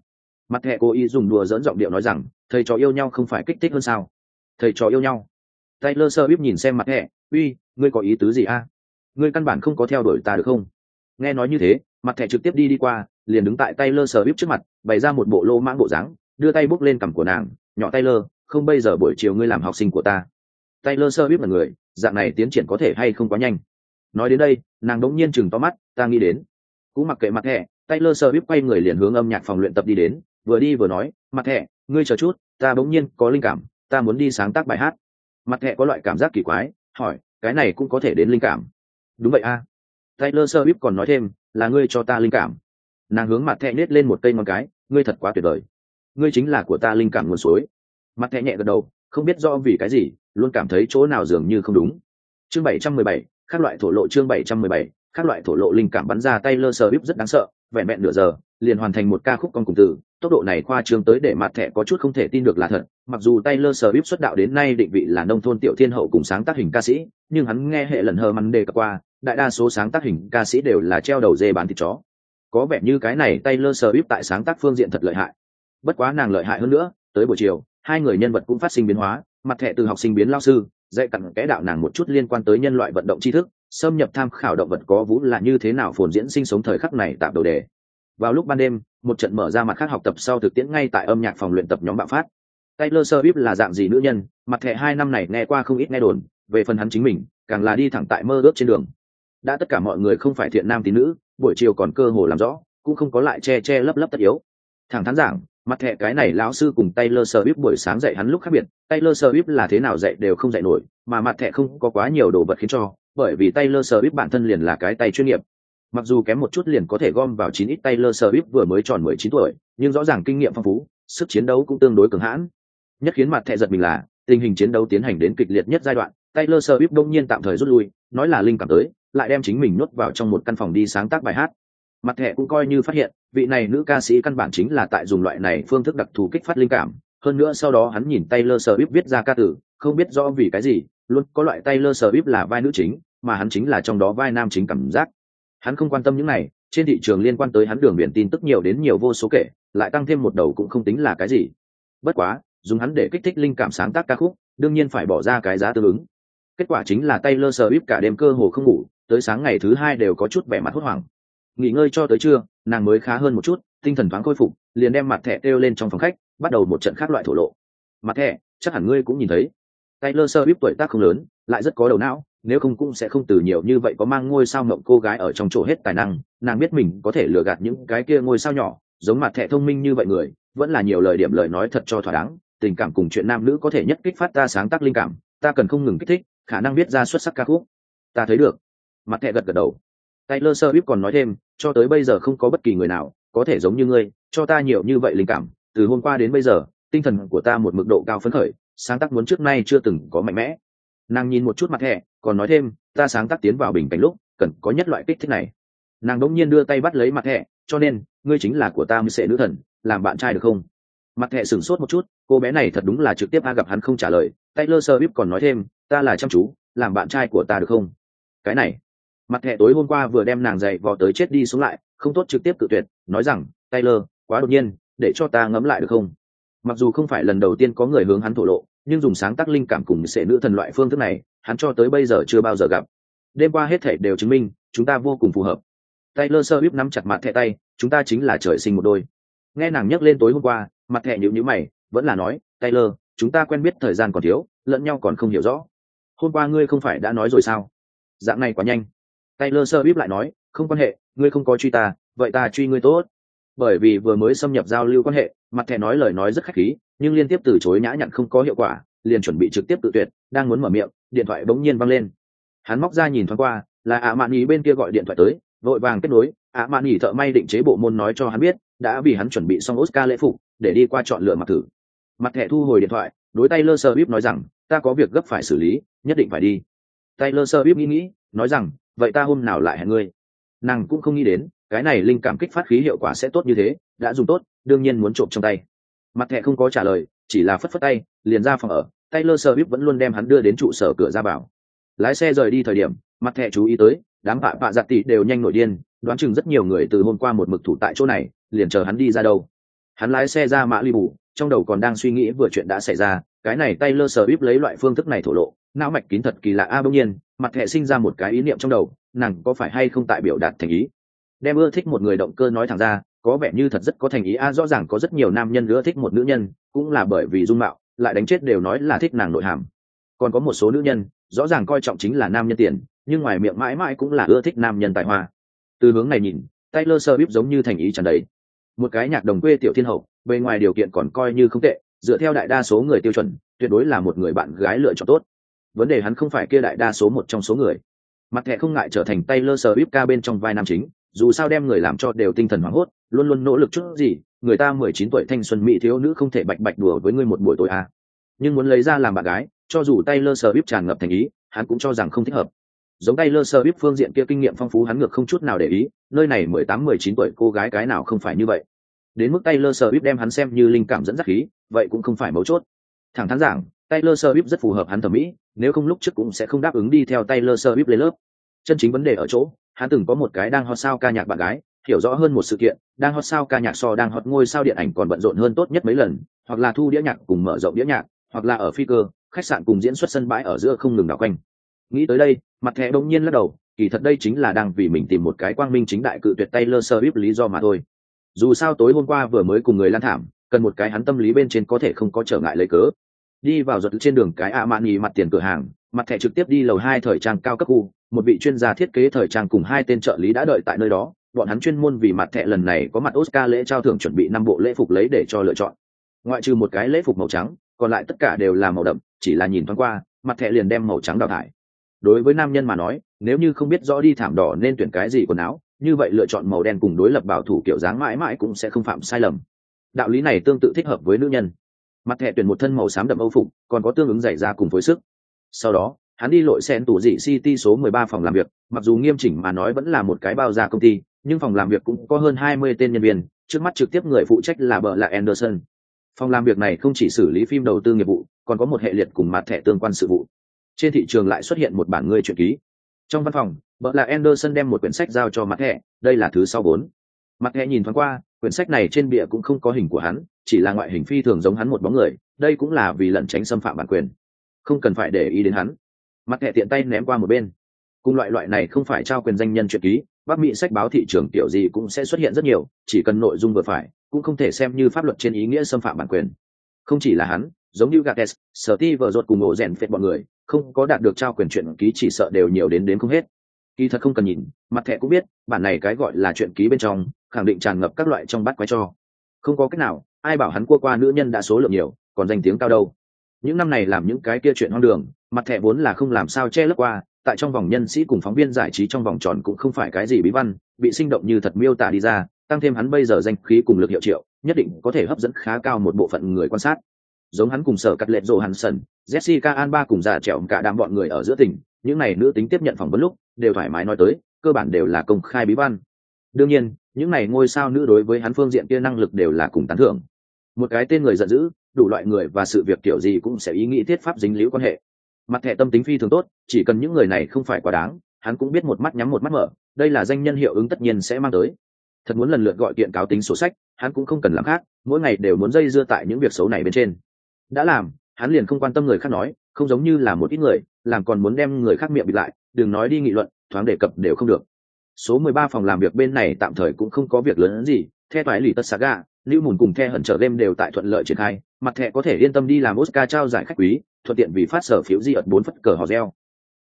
Mặt thẹ cố ý dùng đùa dẫn giọng điệu nói rằng, thầy trò yêu nhau không phải kích thích hơn sao? Thầy trò yêu nhau. Taylor sơ bíp nhìn xem mặt thẹ uy, ngươi có ý tứ gì a? Ngươi căn bản không có theo đuổi ta được không? Nghe nói như thế mặt thẻ trực tiếp đi đi qua, liền đứng tại taylor sờ bíp trước mặt, bày ra một bộ lô mãng bộ dáng, đưa tay bốc lên cằm của nàng, nhỏ taylor, không bây giờ buổi chiều ngươi làm học sinh của ta. Taylor sơ bíp là người, dạng này tiến triển có thể hay không quá nhanh. Nói đến đây, nàng đống nhiên chừng to mắt, ta nghĩ đến. Cũng mặc kệ mặt thẻ, taylor sơ bíp quay người liền hướng âm nhạc phòng luyện tập đi đến, vừa đi vừa nói, mặt thẻ, ngươi chờ chút, ta bỗng nhiên có linh cảm, ta muốn đi sáng tác bài hát. Mặt thẻ có loại cảm giác kỳ quái, hỏi, cái này cũng có thể đến linh cảm. Đúng vậy a. À. taylor sơ bíp còn nói thêm là ngươi cho ta linh cảm. Nàng hướng mặt thẹ nết lên một cây ngon cái, ngươi thật quá tuyệt vời. Ngươi chính là của ta linh cảm nguồn suối. Mặt thẹ nhẹ gật đầu, không biết do vì cái gì, luôn cảm thấy chỗ nào dường như không đúng. Chương bảy trăm mười bảy các loại thổ lộ chương bảy trăm mười bảy các loại thổ lộ linh cảm bắn ra tay lơ sờ bíp rất đáng sợ, vẹn vẹn nửa giờ, liền hoàn thành một ca khúc con cùng từ. Tốc độ này khoa trương tới để mặt thẻ có chút không thể tin được là thật. Mặc dù Taylor Swift xuất đạo đến nay định vị là nông thôn tiểu thiên hậu cùng sáng tác hình ca sĩ, nhưng hắn nghe hệ lần hờ mắn đề cập qua đại đa số sáng tác hình ca sĩ đều là treo đầu dê bán thịt chó. Có vẻ như cái này Taylor Swift tại sáng tác phương diện thật lợi hại. Bất quá nàng lợi hại hơn nữa tới buổi chiều hai người nhân vật cũng phát sinh biến hóa mặt thẻ từ học sinh biến lao sư dạy cặn kẽ đạo nàng một chút liên quan tới nhân loại vận động tri thức xâm nhập tham khảo động vật có vú là như thế nào phồn diễn sinh sống thời khắc này tạm đầu đề. Vào lúc ban đêm một trận mở ra mặt khác học tập sau thực tiễn ngay tại âm nhạc phòng luyện tập nhóm bạo phát. Taylor Swift là dạng gì nữ nhân, mặt thẻ hai năm này nghe qua không ít nghe đồn, về phần hắn chính mình, càng là đi thẳng tại mơ ước trên đường. Đã tất cả mọi người không phải thiện nam tín nữ, buổi chiều còn cơ hồ làm rõ, cũng không có lại che che lấp lấp tất yếu. Thẳng thắn giảng, mặt thẹ cái này lão sư cùng Taylor Swift buổi sáng dạy hắn lúc khác biệt, Taylor Swift là thế nào dạy đều không dạy nổi, mà mặt thẹ không có quá nhiều đồ vật khiến cho, bởi vì Taylor Swift bản thân liền là cái tay chuyên nghiệp. Mặc dù kém một chút liền có thể gom vào chín ít Taylor Swift vừa mới tròn mười chín tuổi, nhưng rõ ràng kinh nghiệm phong phú, sức chiến đấu cũng tương đối cường hãn. Nhất khiến mặt thẹ giật mình là, tình hình chiến đấu tiến hành đến kịch liệt nhất giai đoạn, Taylor Swift đông nhiên tạm thời rút lui, nói là linh cảm tới, lại đem chính mình nuốt vào trong một căn phòng đi sáng tác bài hát. Mặt thẻ cũng coi như phát hiện, vị này nữ ca sĩ căn bản chính là tại dùng loại này phương thức đặc thù kích phát linh cảm, hơn nữa sau đó hắn nhìn Taylor Swift viết ra ca từ, không biết rõ vì cái gì, luôn có loại Taylor Swift là vai nữ chính, mà hắn chính là trong đó vai nam chính cảm giác. Hắn không quan tâm những này, trên thị trường liên quan tới hắn đường biển tin tức nhiều đến nhiều vô số kể, lại tăng thêm một đầu cũng không tính là cái gì. Bất quá, dùng hắn để kích thích linh cảm sáng tác ca khúc, đương nhiên phải bỏ ra cái giá tương ứng. Kết quả chính là Taylor Swift cả đêm cơ hồ không ngủ, tới sáng ngày thứ hai đều có chút vẻ mặt hốt hoảng. Nghỉ ngơi cho tới trưa, nàng mới khá hơn một chút, tinh thần thoáng khôi phục, liền đem mặt thẻ kêu lên trong phòng khách, bắt đầu một trận khác loại thổ lộ. Mặt thẻ, chắc hẳn ngươi cũng nhìn thấy. Taylor Swift tuổi tác không lớn, lại rất có đầu não, nếu không cũng sẽ không từ nhiều như vậy có mang ngôi sao ngậm cô gái ở trong chỗ hết tài năng, nàng biết mình có thể lừa gạt những cái kia ngôi sao nhỏ, giống mặt thẻ thông minh như vậy người, vẫn là nhiều lời điểm lời nói thật cho thỏa đáng, tình cảm cùng chuyện nam nữ có thể nhất kích phát ta sáng tác linh cảm, ta cần không ngừng kích thích, khả năng viết ra xuất sắc ca khúc. Ta thấy được. Mặt thẻ gật gật đầu. Taylor Swift còn nói thêm, cho tới bây giờ không có bất kỳ người nào có thể giống như ngươi, cho ta nhiều như vậy linh cảm, từ hôm qua đến bây giờ, tinh thần của ta một mức độ cao phấn khởi, sáng tác muốn trước nay chưa từng có mạnh mẽ. Nàng nhìn một chút mặt thẻ, còn nói thêm, ta sáng tác tiến vào bình cảnh lúc, cần có nhất loại kích thích này. Nàng đống nhiên đưa tay bắt lấy mặt thẻ, cho nên, ngươi chính là của ta mới sẽ nữ thần, làm bạn trai được không? Mặt thẻ sửng sốt một chút, cô bé này thật đúng là trực tiếp a gặp hắn không trả lời. Taylor Swift còn nói thêm, ta là chăm chú, làm bạn trai của ta được không? Cái này, mặt thẻ tối hôm qua vừa đem nàng dậy vò tới chết đi xuống lại không tốt trực tiếp cự tuyệt nói rằng taylor quá đột nhiên để cho ta ngẫm lại được không? Mặc dù không phải lần đầu tiên có người hướng hắn thổ lộ nhưng dùng sáng tác linh cảm cùng sệ nữ thần loại phương thức này hắn cho tới bây giờ chưa bao giờ gặp. Đêm qua hết thể đều chứng minh chúng ta vô cùng phù hợp. Taylor sơ bíp nắm chặt mặt thẻ tay chúng ta chính là trời sinh một đôi. Nghe nàng nhắc lên tối hôm qua mặt thẻ nhịu nhữ mày vẫn là nói taylor chúng ta quen biết thời gian còn thiếu lẫn nhau còn không hiểu rõ hôm qua ngươi không phải đã nói rồi sao dạng này quá nhanh Taylor Swift lại nói, không quan hệ, ngươi không có truy ta, vậy ta truy ngươi tốt. Bởi vì vừa mới xâm nhập giao lưu quan hệ, mặt thẻ nói lời nói rất khách khí, nhưng liên tiếp từ chối nhã nhặn không có hiệu quả, liền chuẩn bị trực tiếp tự tuyệt, đang muốn mở miệng, điện thoại bỗng nhiên vang lên. Hắn móc ra nhìn thoáng qua, là ạ mạn ý bên kia gọi điện thoại tới, vội vàng kết nối, ạ mạn ý thợ may định chế bộ môn nói cho hắn biết, đã vì hắn chuẩn bị xong Oscar lễ phục, để đi qua chọn lựa mặt thử. Mặt thẻ thu hồi điện thoại, đối tay lơ sơ bíp nói rằng, ta có việc gấp phải xử lý, nhất định phải đi. Taylor Swift nghĩ nghĩ, nói rằng, vậy ta hôm nào lại hẹn ngươi nàng cũng không nghĩ đến cái này linh cảm kích phát khí hiệu quả sẽ tốt như thế đã dùng tốt đương nhiên muốn trộm trong tay mặt thẹ không có trả lời chỉ là phất phất tay liền ra phòng ở taylor sơ vẫn luôn đem hắn đưa đến trụ sở cửa ra bảo. lái xe rời đi thời điểm mặt thẹ chú ý tới đám bạ bạ giặt tị đều nhanh nổi điên đoán chừng rất nhiều người từ hôm qua một mực thủ tại chỗ này liền chờ hắn đi ra đâu hắn lái xe ra mã li bù, trong đầu còn đang suy nghĩ vừa chuyện đã xảy ra, cái này taylor bíp lấy loại phương thức này thổ lộ, não mạch kín thật kỳ lạ a, bỗng nhiên, mặt hệ sinh ra một cái ý niệm trong đầu, nàng có phải hay không tại biểu đạt thành ý? Đem ưa thích một người động cơ nói thẳng ra, có vẻ như thật rất có thành ý a, rõ ràng có rất nhiều nam nhân ưa thích một nữ nhân, cũng là bởi vì dung mạo, lại đánh chết đều nói là thích nàng nội hàm. Còn có một số nữ nhân, rõ ràng coi trọng chính là nam nhân tiền, nhưng ngoài miệng mãi mãi cũng là ưa thích nam nhân tài hoa. Từ hướng này nhìn Taylor Swift giống như thành ý tràn đầy một cái nhạc đồng quê tiểu thiên hậu, bề ngoài điều kiện còn coi như không tệ, dựa theo đại đa số người tiêu chuẩn, tuyệt đối là một người bạn gái lựa chọn tốt. Vấn đề hắn không phải kia đại đa số một trong số người. Mặt thẻ không ngại trở thành tay lơ sờ ca bên trong vai nam chính, dù sao đem người làm cho đều tinh thần hoảng hốt, luôn luôn nỗ lực chút gì, người ta mười chín tuổi thanh xuân mỹ thiếu nữ không thể bạch bạch đùa với ngươi một buổi tối à. nhưng muốn lấy ra làm bạn gái, cho dù tay lơ sờ tràn ngập thành ý, hắn cũng cho rằng không thích hợp. Giống tay lơ sờ phương diện kia kinh nghiệm phong phú hắn ngược không chút nào để ý, nơi này mười tám, mười chín tuổi cô gái cái nào không phải như vậy đến mức Taylor Swift đem hắn xem như linh cảm dẫn dắt khí vậy cũng không phải mấu chốt thẳng thắn giảng Taylor Swift rất phù hợp hắn thẩm mỹ, nếu không lúc trước cũng sẽ không đáp ứng đi theo Taylor Swift lên lớp. Chân chính vấn đề ở chỗ, hắn từng có một cái đang hot sao ca nhạc bạn gái, hiểu rõ hơn một sự kiện, đang hot sao ca nhạc so đang hot ngôi sao điện ảnh còn bận rộn hơn tốt nhất mấy lần, hoặc là thu đĩa nhạc cùng mở rộng đĩa nhạc, hoặc là ở phi cơ, khách sạn cùng diễn xuất sân bãi ở giữa không ngừng đảo quanh. Nghĩ tới đây, mặt thẻ đông nhiên lắc đầu kỳ thật đây chính là đang vì mình tìm một cái quang minh chính đại cự tuyệt Taylor Swift lý do mà thôi dù sao tối hôm qua vừa mới cùng người lan thảm, cần một cái hắn tâm lý bên trên có thể không có trở ngại lấy cớ. Đi vào giật trên đường cái ạ mạn nghỉ mặt tiền cửa hàng, mặt thẻ trực tiếp đi lầu hai thời trang cao cấp khu, một vị chuyên gia thiết kế thời trang cùng hai tên trợ lý đã đợi tại nơi đó, bọn hắn chuyên môn vì mặt thẻ lần này có mặt oscar lễ trao thưởng chuẩn bị năm bộ lễ phục lấy để cho lựa chọn. Ngoại trừ một cái lễ phục màu trắng, còn lại tất cả đều là màu đậm, chỉ là nhìn thoáng qua, mặt thẻ liền đem màu trắng đào thải. Đối với nam nhân mà nói, nếu như không biết rõ đi thảm đỏ nên tuyển cái gì quần áo như vậy lựa chọn màu đen cùng đối lập bảo thủ kiểu dáng mãi mãi cũng sẽ không phạm sai lầm. Đạo lý này tương tự thích hợp với nữ nhân. Mặt thẻ tuyển một thân màu xám đậm âu phục, còn có tương ứng giày ra cùng phối sức. Sau đó, hắn đi lội sen tủ dị city số 13 phòng làm việc, mặc dù nghiêm chỉnh mà nói vẫn là một cái bao gia công ty, nhưng phòng làm việc cũng có hơn 20 tên nhân viên, trước mắt trực tiếp người phụ trách là bợ là anderson. Phòng làm việc này không chỉ xử lý phim đầu tư nghiệp vụ, còn có một hệ liệt cùng mặt thẻ tương quan sự vụ. Trên thị trường lại xuất hiện một bản ngươi truyện ký. Trong văn phòng vợ là anderson đem một quyển sách giao cho mặt hệ, đây là thứ sau bốn mặt hệ nhìn thoáng qua quyển sách này trên bìa cũng không có hình của hắn chỉ là ngoại hình phi thường giống hắn một bóng người đây cũng là vì lẩn tránh xâm phạm bản quyền. Không cần phải để ý đến hắn. Mặt hệ tiện tay ném qua một bên. Cùng loại loại này không phải trao quyền danh nhân truyện ký bắc mỹ sách báo thị trường tiểu gì cũng sẽ xuất hiện rất nhiều chỉ cần nội dung vừa phải cũng không thể xem như pháp luật trên ý nghĩa xâm phạm bản quyền. Không chỉ là hắn giống như gates sở ti vợ ruột cùng ổ rèn phệt bọn người không có đạt được trao quyền chuyện ký chỉ sợ đều nhiều đến đến không hết kỳ thật không cần nhìn, mặt thẻ cũng biết, bản này cái gọi là chuyện ký bên trong, khẳng định tràn ngập các loại trong bát quái cho. Không có cách nào, ai bảo hắn cua qua nữ nhân đã số lượng nhiều, còn danh tiếng cao đâu. Những năm này làm những cái kia chuyện hoang đường, mặt thẻ vốn là không làm sao che lấp qua, tại trong vòng nhân sĩ cùng phóng viên giải trí trong vòng tròn cũng không phải cái gì bí văn, bị sinh động như thật miêu tả đi ra, tăng thêm hắn bây giờ danh khí cùng lực hiệu triệu, nhất định có thể hấp dẫn khá cao một bộ phận người quan sát. Giống hắn cùng sở cắt lệ rồ hắn sần jessica alba cùng già trẻo cả đám bọn người ở giữa tỉnh những này nữ tính tiếp nhận phỏng vấn lúc, đều thoải mái nói tới, cơ bản đều là công khai bí văn. Đương nhiên, những này ngôi sao nữ đối với hắn phương diện kia năng lực đều là cùng tán thưởng. Một cái tên người giận dữ, đủ loại người và sự việc kiểu gì cũng sẽ ý nghĩ thiết pháp dính liễu quan hệ. Mặt thẻ tâm tính phi thường tốt, chỉ cần những người này không phải quá đáng, hắn cũng biết một mắt nhắm một mắt mở, đây là danh nhân hiệu ứng tất nhiên sẽ mang tới. Thật muốn lần lượt gọi kiện cáo tính sổ sách, hắn cũng không cần làm khác, mỗi ngày đều muốn dây dưa tại những việc xấu này bên trên. Đã làm hắn liền không quan tâm người khác nói, không giống như là một ít người, làm còn muốn đem người khác miệng bịt lại, đừng nói đi nghị luận, thoáng đề cập đều không được. Số mười ba phòng làm việc bên này tạm thời cũng không có việc lớn hơn gì theo toái lì tất saga, lưu mùn cùng the hận trở đêm đều tại thuận lợi triển khai, mặt thẻ có thể yên tâm đi làm oscar trao giải khách quý, thuận tiện vì phát sở phiếu di ẩn bốn phất cờ hò reo.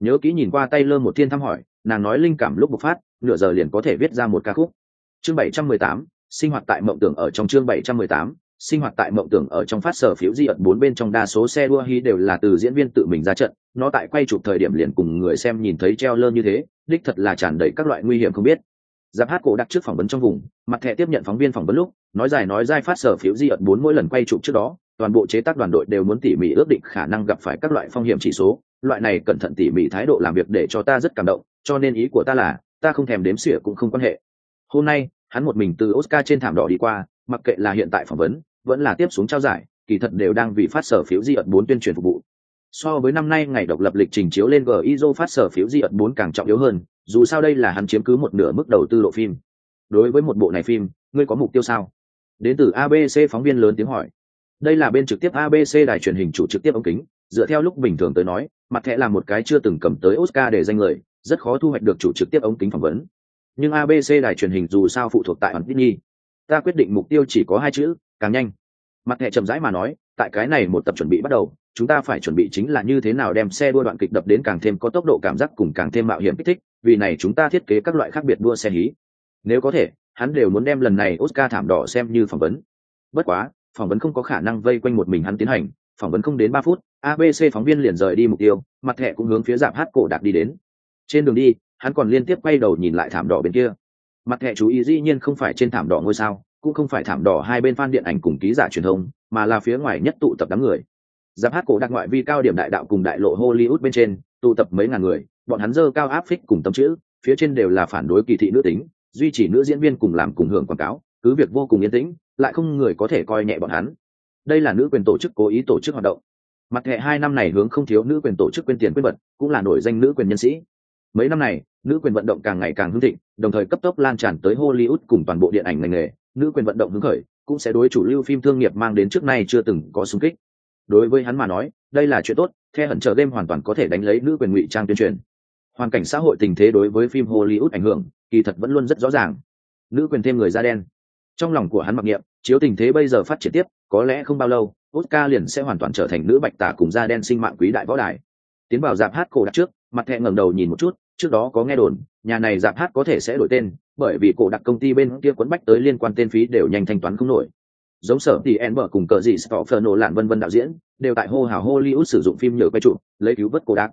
Nhớ kỹ nhìn qua tay lơ một thiên thăm hỏi, nàng nói linh cảm lúc bộc phát, nửa giờ liền có thể viết ra một ca khúc. Chương bảy trăm mười tám, sinh hoạt tại mộng tưởng ở trong chương bảy trăm mười tám sinh hoạt tại mộng tưởng ở trong phát sở phiếu di ẩn bốn bên trong đa số xe đua hí đều là từ diễn viên tự mình ra trận, nó tại quay chụp thời điểm liền cùng người xem nhìn thấy treo lơ như thế, đích thật là tràn đầy các loại nguy hiểm không biết. Giáp hát cổ đặt trước phỏng vấn trong vùng, mặt thẻ tiếp nhận phóng viên phỏng vấn lúc, nói dài nói dai phát sở phiếu di ẩn bốn mỗi lần quay chụp trước đó, toàn bộ chế tác đoàn đội đều muốn tỉ mỉ ước định khả năng gặp phải các loại phong hiểm chỉ số, loại này cẩn thận tỉ mỉ thái độ làm việc để cho ta rất cảm động, cho nên ý của ta là, ta không thèm đếm xỉa cũng không quan hệ. Hôm nay, hắn một mình từ oscar trên thảm đỏ đi qua, mặc kệ là hiện tại phỏng vấn vẫn là tiếp xuống trao giải, kỳ thật đều đang vì phát sở phiếu di ẩn bốn tuyên truyền phục vụ. So với năm nay ngày độc lập lịch trình chiếu lên gizo phát sở phiếu di ẩn bốn càng trọng yếu hơn, dù sao đây là hắn chiếm cứ một nửa mức đầu tư lộ phim. Đối với một bộ này phim, ngươi có mục tiêu sao? Đến từ abc phóng viên lớn tiếng hỏi. Đây là bên trực tiếp abc đài truyền hình chủ trực tiếp ống kính, dựa theo lúc bình thường tới nói, mặt thẻ là một cái chưa từng cầm tới oscar để danh người, rất khó thu hoạch được chủ trực tiếp ống kính phỏng vấn. Nhưng abc đài truyền hình dù sao phụ thuộc tại hoàn Disney. ta quyết định mục tiêu chỉ có hai chữ, càng nhanh mặt thẻ chậm rãi mà nói, tại cái này một tập chuẩn bị bắt đầu, chúng ta phải chuẩn bị chính là như thế nào đem xe đua đoạn kịch đập đến càng thêm có tốc độ cảm giác cùng càng thêm mạo hiểm kích thích, vì này chúng ta thiết kế các loại khác biệt đua xe hí. Nếu có thể, hắn đều muốn đem lần này oscar thảm đỏ xem như phỏng vấn. Bất quá, phỏng vấn không có khả năng vây quanh một mình hắn tiến hành, phỏng vấn không đến ba phút abc phóng viên liền rời đi mục tiêu, mặt thẻ cũng hướng phía dạp hát cổ đạp đi đến. Trên đường đi, hắn còn liên tiếp quay đầu nhìn lại thảm đỏ bên kia. Mặt thẻ chú ý dĩ nhiên không phải trên thảm đỏ ngôi sao cũng không phải thảm đỏ hai bên fan điện ảnh cùng ký giả truyền thông, mà là phía ngoài nhất tụ tập đám người. Giáp hát cổ đặc ngoại vi cao điểm đại đạo cùng đại lộ hollywood bên trên, tụ tập mấy ngàn người, bọn hắn dơ cao áp phích cùng tấm chữ, phía trên đều là phản đối kỳ thị nữ tính, duy trì nữ diễn viên cùng làm cùng hưởng quảng cáo, cứ việc vô cùng yên tĩnh, lại không người có thể coi nhẹ bọn hắn. Đây là nữ quyền tổ chức cố ý tổ chức hoạt động. Mặt hệ hai năm này hướng không thiếu nữ quyền tổ chức quyên tiền quyên vật, cũng là nổi danh nữ quyền nhân sĩ. Mấy năm này, nữ quyền vận động càng ngày càng hưng thịnh, đồng thời cấp tốc lan tràn tới hollywood cùng toàn bộ điện ảnh ngành nghề nữ quyền vận động hứng khởi, cũng sẽ đối chủ lưu phim thương nghiệp mang đến trước nay chưa từng có xung kích. Đối với hắn mà nói, đây là chuyện tốt, the hận chờ game hoàn toàn có thể đánh lấy nữ quyền ngụy trang tuyên truyền. Hoàn cảnh xã hội tình thế đối với phim hollywood ảnh hưởng, kỳ thật vẫn luôn rất rõ ràng. Nữ quyền thêm người da đen. Trong lòng của hắn mặc niệm, chiếu tình thế bây giờ phát triển tiếp, có lẽ không bao lâu, oscar liền sẽ hoàn toàn trở thành nữ bạch tả cùng da đen sinh mạng quý đại võ đài. Tiến vào dạp hát cổ đặt trước, mặt thẹ ngẩng đầu nhìn một chút trước đó có nghe đồn, nhà này dạp hát có thể sẽ đổi tên, bởi vì cổ đặc công ty bên kia quấn bách tới liên quan tên phí đều nhanh thanh toán không nổi. Giống sở thì en cùng cờ gì stoffer nổ lạn vân vân đạo diễn, đều tại hô hào hollywood sử dụng phim nhờ quay trụ, lấy cứu vớt cổ đặc.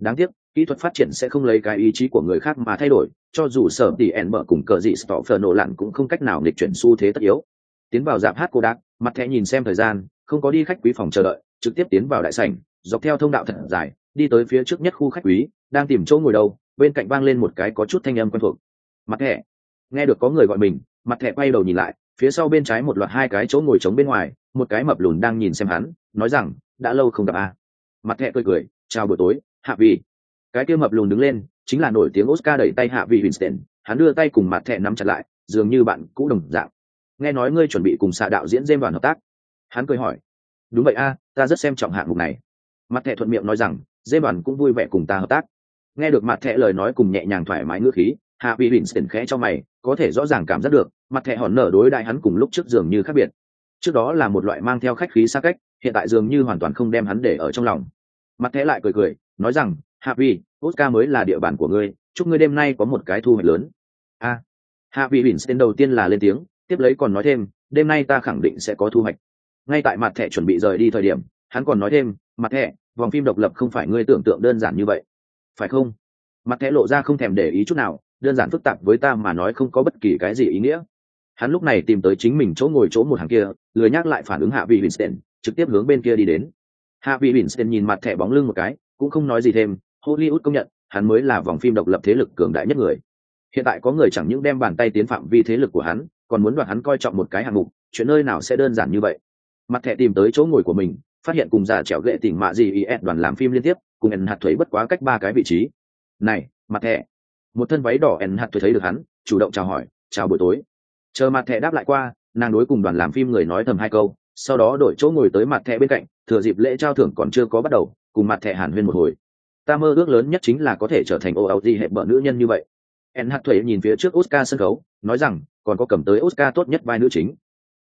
Đáng tiếc, kỹ thuật phát triển sẽ không lấy cái ý chí của người khác mà thay đổi, cho dù sở tỷ ẻn mở cùng cờ dị phờ nổ lặn cũng không cách nào nghịch chuyển xu thế tất yếu. Tiến vào dạp hát cô đác mặt thẻ nhìn xem thời gian, không có đi khách quý phòng chờ đợi, trực tiếp tiến vào đại sảnh, dọc theo thông đạo thật dài, đi tới phía trước nhất khu khách quý, đang tìm chỗ ngồi đâu bên cạnh vang lên một cái có chút thanh âm quen thuộc. Mặt thẻ. Nghe được có người gọi mình, mặt thẻ quay đầu nhìn lại, phía sau bên trái một loạt hai cái chỗ ngồi trống bên ngoài, một cái mập lùn đang nhìn xem hắn, nói rằng, đã lâu không gặp a. Mặt thẻ cười cười, chào buổi tối, hạ vị cái kia mập lùn đứng lên, chính là nổi tiếng oscar đẩy tay hạ vị winston hắn đưa tay cùng mặt thẻ nắm chặt lại, dường như bạn cũ đồng dạng. Nghe nói ngươi chuẩn bị cùng xạ đạo diễn dêm đoàn hợp tác. Hắn cười hỏi, đúng vậy a, ta rất xem trọng hạng mục này. Mặt thẻ thuận miệng nói rằng dêm đoàn cũng vui vẻ cùng ta hợp tác nghe được mặt thẻ lời nói cùng nhẹ nhàng thoải mái ngữ khí hạ vị winston khẽ cho mày có thể rõ ràng cảm giác được mặt thẻ hòn nở đối đại hắn cùng lúc trước dường như khác biệt. Trước đó là một loại mang theo khách khí xa cách hiện tại dường như hoàn toàn không đem hắn để ở trong lòng. Mặt thẻ lại cười cười nói rằng hạ vi oscar mới là địa bàn của ngươi chúc ngươi đêm nay có một cái thu hoạch lớn. A. À, hạ vi bỉnh tên đầu tiên là lên tiếng tiếp lấy còn nói thêm đêm nay ta khẳng định sẽ có thu hoạch. Ngay tại mặt thẻ chuẩn bị rời đi thời điểm hắn còn nói thêm mặt thẻ vòng phim độc lập không phải ngươi tưởng tượng đơn giản như vậy phải không? Mặt thẻ lộ ra không thèm để ý chút nào, đơn giản phức tạp với ta mà nói không có bất kỳ cái gì ý nghĩa. Hắn lúc này tìm tới chính mình chỗ ngồi chỗ một hàng kia, lười nhắc lại phản ứng hạ vị winston trực tiếp hướng bên kia đi đến. Hạ vị winston nhìn mặt thẻ bóng lưng một cái, cũng không nói gì thêm, hollywood công nhận, hắn mới là vòng phim độc lập thế lực cường đại nhất người. Hiện tại có người chẳng những đem bàn tay tiến phạm vi thế lực của hắn, còn muốn đoạt hắn coi trọng một cái hạng mục, chuyện nơi nào sẽ đơn giản như vậy? Mặt thẻ tìm tới chỗ ngồi của mình, phát hiện cùng già trèo gệ tỉnh mạ gì is đoàn làm phim liên tiếp cùng ẩn hạt thuế bất quá cách ba cái vị trí. Này, mặt thẻ. Một thân váy đỏ ẩn hạt thuế thấy được hắn, chủ động chào hỏi, chào buổi tối. Chờ mặt thẻ đáp lại qua, nàng đối cùng đoàn làm phim người nói thầm hai câu, sau đó đổi chỗ ngồi tới mặt thẻ bên cạnh, thừa dịp lễ trao thưởng còn chưa có bắt đầu, cùng mặt thẻ hàn huyên một hồi. Ta mơ ước lớn nhất chính là có thể trở thành ô áo gì hệ bợ nữ nhân như vậy. En hát thuế nhìn phía trước oscar sân khấu, nói rằng, còn có cầm tới oscar tốt nhất vai nữ chính.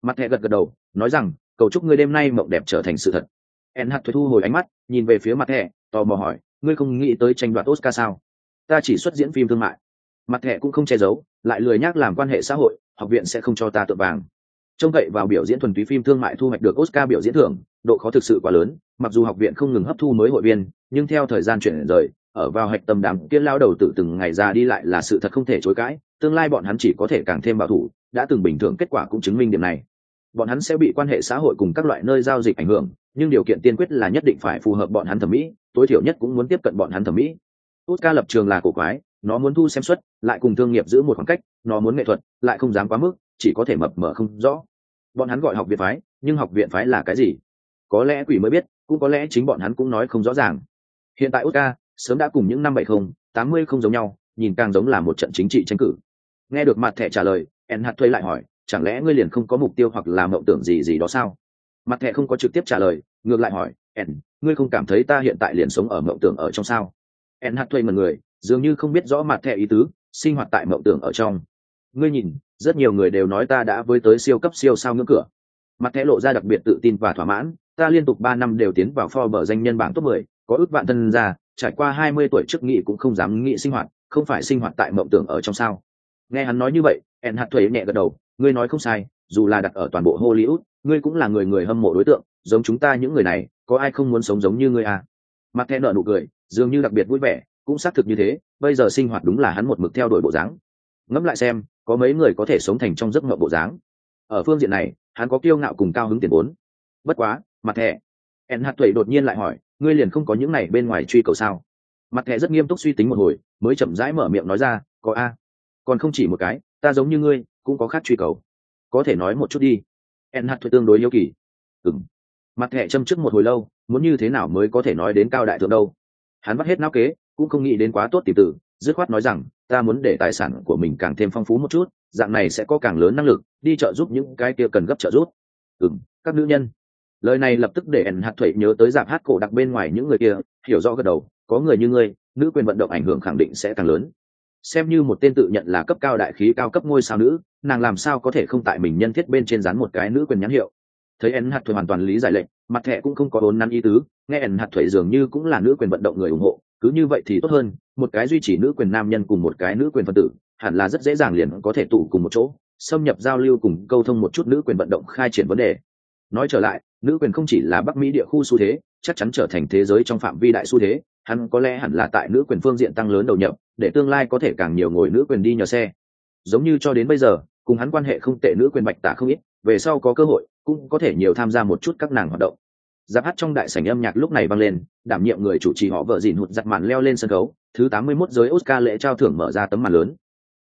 Mặt thẹ gật gật đầu, nói rằng, cầu chúc ngươi đêm nay mộng đẹp trở thành sự thật. En hát thuế thu hồi ánh mắt, nhìn về phía mặt thẹ tò mò hỏi, ngươi không nghĩ tới tranh đoạt oscar sao? Ta chỉ xuất diễn phim thương mại. Mặt thẹ cũng không che giấu, lại lười nhắc làm quan hệ xã hội, học viện sẽ không cho ta tự vàng. Trông cậy vào biểu diễn thuần túy phim thương mại thu hoạch được oscar biểu diễn thưởng, độ khó thực sự quá lớn, mặc dù học viện không ngừng hấp thu mới hội viên, nhưng theo thời gian chuyển rời, ở vào hạch tầm đàm kiên lao đầu tự từng ngày ra đi lại là sự thật không thể chối cãi, tương lai bọn hắn chỉ có thể càng thêm bảo thủ, đã từng bình thường kết quả cũng chứng minh điểm này. Bọn hắn sẽ bị quan hệ xã hội cùng các loại nơi giao dịch ảnh hưởng, nhưng điều kiện tiên quyết là nhất định phải phù hợp bọn hắn thẩm mỹ tối thiểu nhất cũng muốn tiếp cận bọn hắn thẩm mỹ. Tốt ca lập trường là cổ quái, nó muốn thu xem suất, lại cùng thương nghiệp giữ một khoảng cách, nó muốn nghệ thuật, lại không dám quá mức, chỉ có thể mập mờ không rõ. Bọn hắn gọi học viện phái, nhưng học viện phái là cái gì? Có lẽ quỷ mới biết, cũng có lẽ chính bọn hắn cũng nói không rõ ràng. Hiện tại oscar, sớm đã cùng những năm bảy không, tám mươi không giống nhau, nhìn càng giống là một trận chính trị tranh cử. Nghe được mặt thẻ trả lời en hạt thuê lại hỏi, chẳng lẽ ngươi liền không có mục tiêu hoặc là mộng tưởng gì gì đó sao? Mặt thẻ không có trực tiếp trả lời, ngược lại hỏi en ngươi không cảm thấy ta hiện tại liền sống ở mộng tưởng ở trong sao? En hạt thuê mật người dường như không biết rõ mặt thẻ ý tứ sinh hoạt tại mộng tưởng ở trong. Ngươi nhìn rất nhiều người đều nói ta đã với tới siêu cấp siêu sao ngưỡng cửa. Mặt thẻ lộ ra đặc biệt tự tin và thỏa mãn ta liên tục ba năm đều tiến vào Forbes danh nhân bảng top 10, có ước vạn thân ra, trải qua 20 tuổi trước nghị cũng không dám nghĩ sinh hoạt, không phải sinh hoạt tại mộng tưởng ở trong sao? Nghe hắn nói như vậy, En hạt thuế nhẹ gật đầu, ngươi nói không sai, dù là đặt ở toàn bộ Hollywood, ngươi cũng là người người hâm mộ đối tượng, giống chúng ta những người này, có ai không muốn sống giống như ngươi à? Mặt thẹn nợ nụ cười, dường như đặc biệt vui vẻ, cũng xác thực như thế, bây giờ sinh hoạt đúng là hắn một mực theo đuổi bộ dáng. Ngẫm lại xem, có mấy người có thể sống thành trong giấc mộng bộ dáng. Ở phương diện này, hắn có kiêu ngạo cùng cao hứng tiền vốn. Bất quá, mặt thẻ en hạt tuệ đột nhiên lại hỏi ngươi liền không có những này bên ngoài truy cầu sao mặt thẻ rất nghiêm túc suy tính một hồi mới chậm rãi mở miệng nói ra có a còn không chỉ một cái ta giống như ngươi cũng có khác truy cầu có thể nói một chút đi en hạt tuệ tương đối yêu kỳ ừng mặt thẻ châm trước một hồi lâu, muốn như thế nào mới có thể nói đến cao đại thượng đâu? Hắn bắt hết não kế, cũng không nghĩ đến quá tốt tìm tử dứt khoát nói rằng, ta muốn để tài sản của mình càng thêm phong phú một chút, dạng này sẽ có càng lớn năng lực, đi trợ giúp những cái kia cần gấp trợ giúp. Ừng các nữ nhân. Lời này lập tức để ẩn hạt thủy nhớ tới giảm hát cổ đặc bên ngoài những người kia, hiểu rõ gật đầu, có người như ngươi, nữ quyền vận động ảnh hưởng khẳng định sẽ càng lớn. Xem như một tên tự nhận là cấp cao đại khí, cao cấp ngôi sao nữ, nàng làm sao có thể không tại mình nhân thiết bên trên dán một cái nữ quyền nhãn hiệu? Thấy ẩn hạt thủy hoàn toàn lý giải lệnh, mặt thẻ cũng không có vốn năn ý tứ, nghe ẩn hạt thủy dường như cũng là nữ quyền vận động người ủng hộ, cứ như vậy thì tốt hơn, một cái duy trì nữ quyền nam nhân cùng một cái nữ quyền phân tử, hẳn là rất dễ dàng liền có thể tụ cùng một chỗ, xâm nhập giao lưu cùng câu thông một chút nữ quyền vận động khai triển vấn đề. Nói trở lại, nữ quyền không chỉ là bắc mỹ địa khu xu thế, chắc chắn trở thành thế giới trong phạm vi đại xu thế, hắn có lẽ hẳn là tại nữ quyền phương diện tăng lớn đầu nhập, để tương lai có thể càng nhiều ngồi nữ quyền đi nhờ xe. Giống như cho đến bây giờ, cùng hắn quan hệ không tệ nữ quyền bạch tả không ít, về sau có cơ hội cũng có thể nhiều tham gia một chút các nàng hoạt động. Giáp hát trong đại sảnh âm nhạc lúc này vang lên, đảm nhiệm người chủ trì họ vợ dìn hụt giặt màn leo lên sân khấu, thứ tám mươi 81 giới oscar lễ trao thưởng mở ra tấm màn lớn.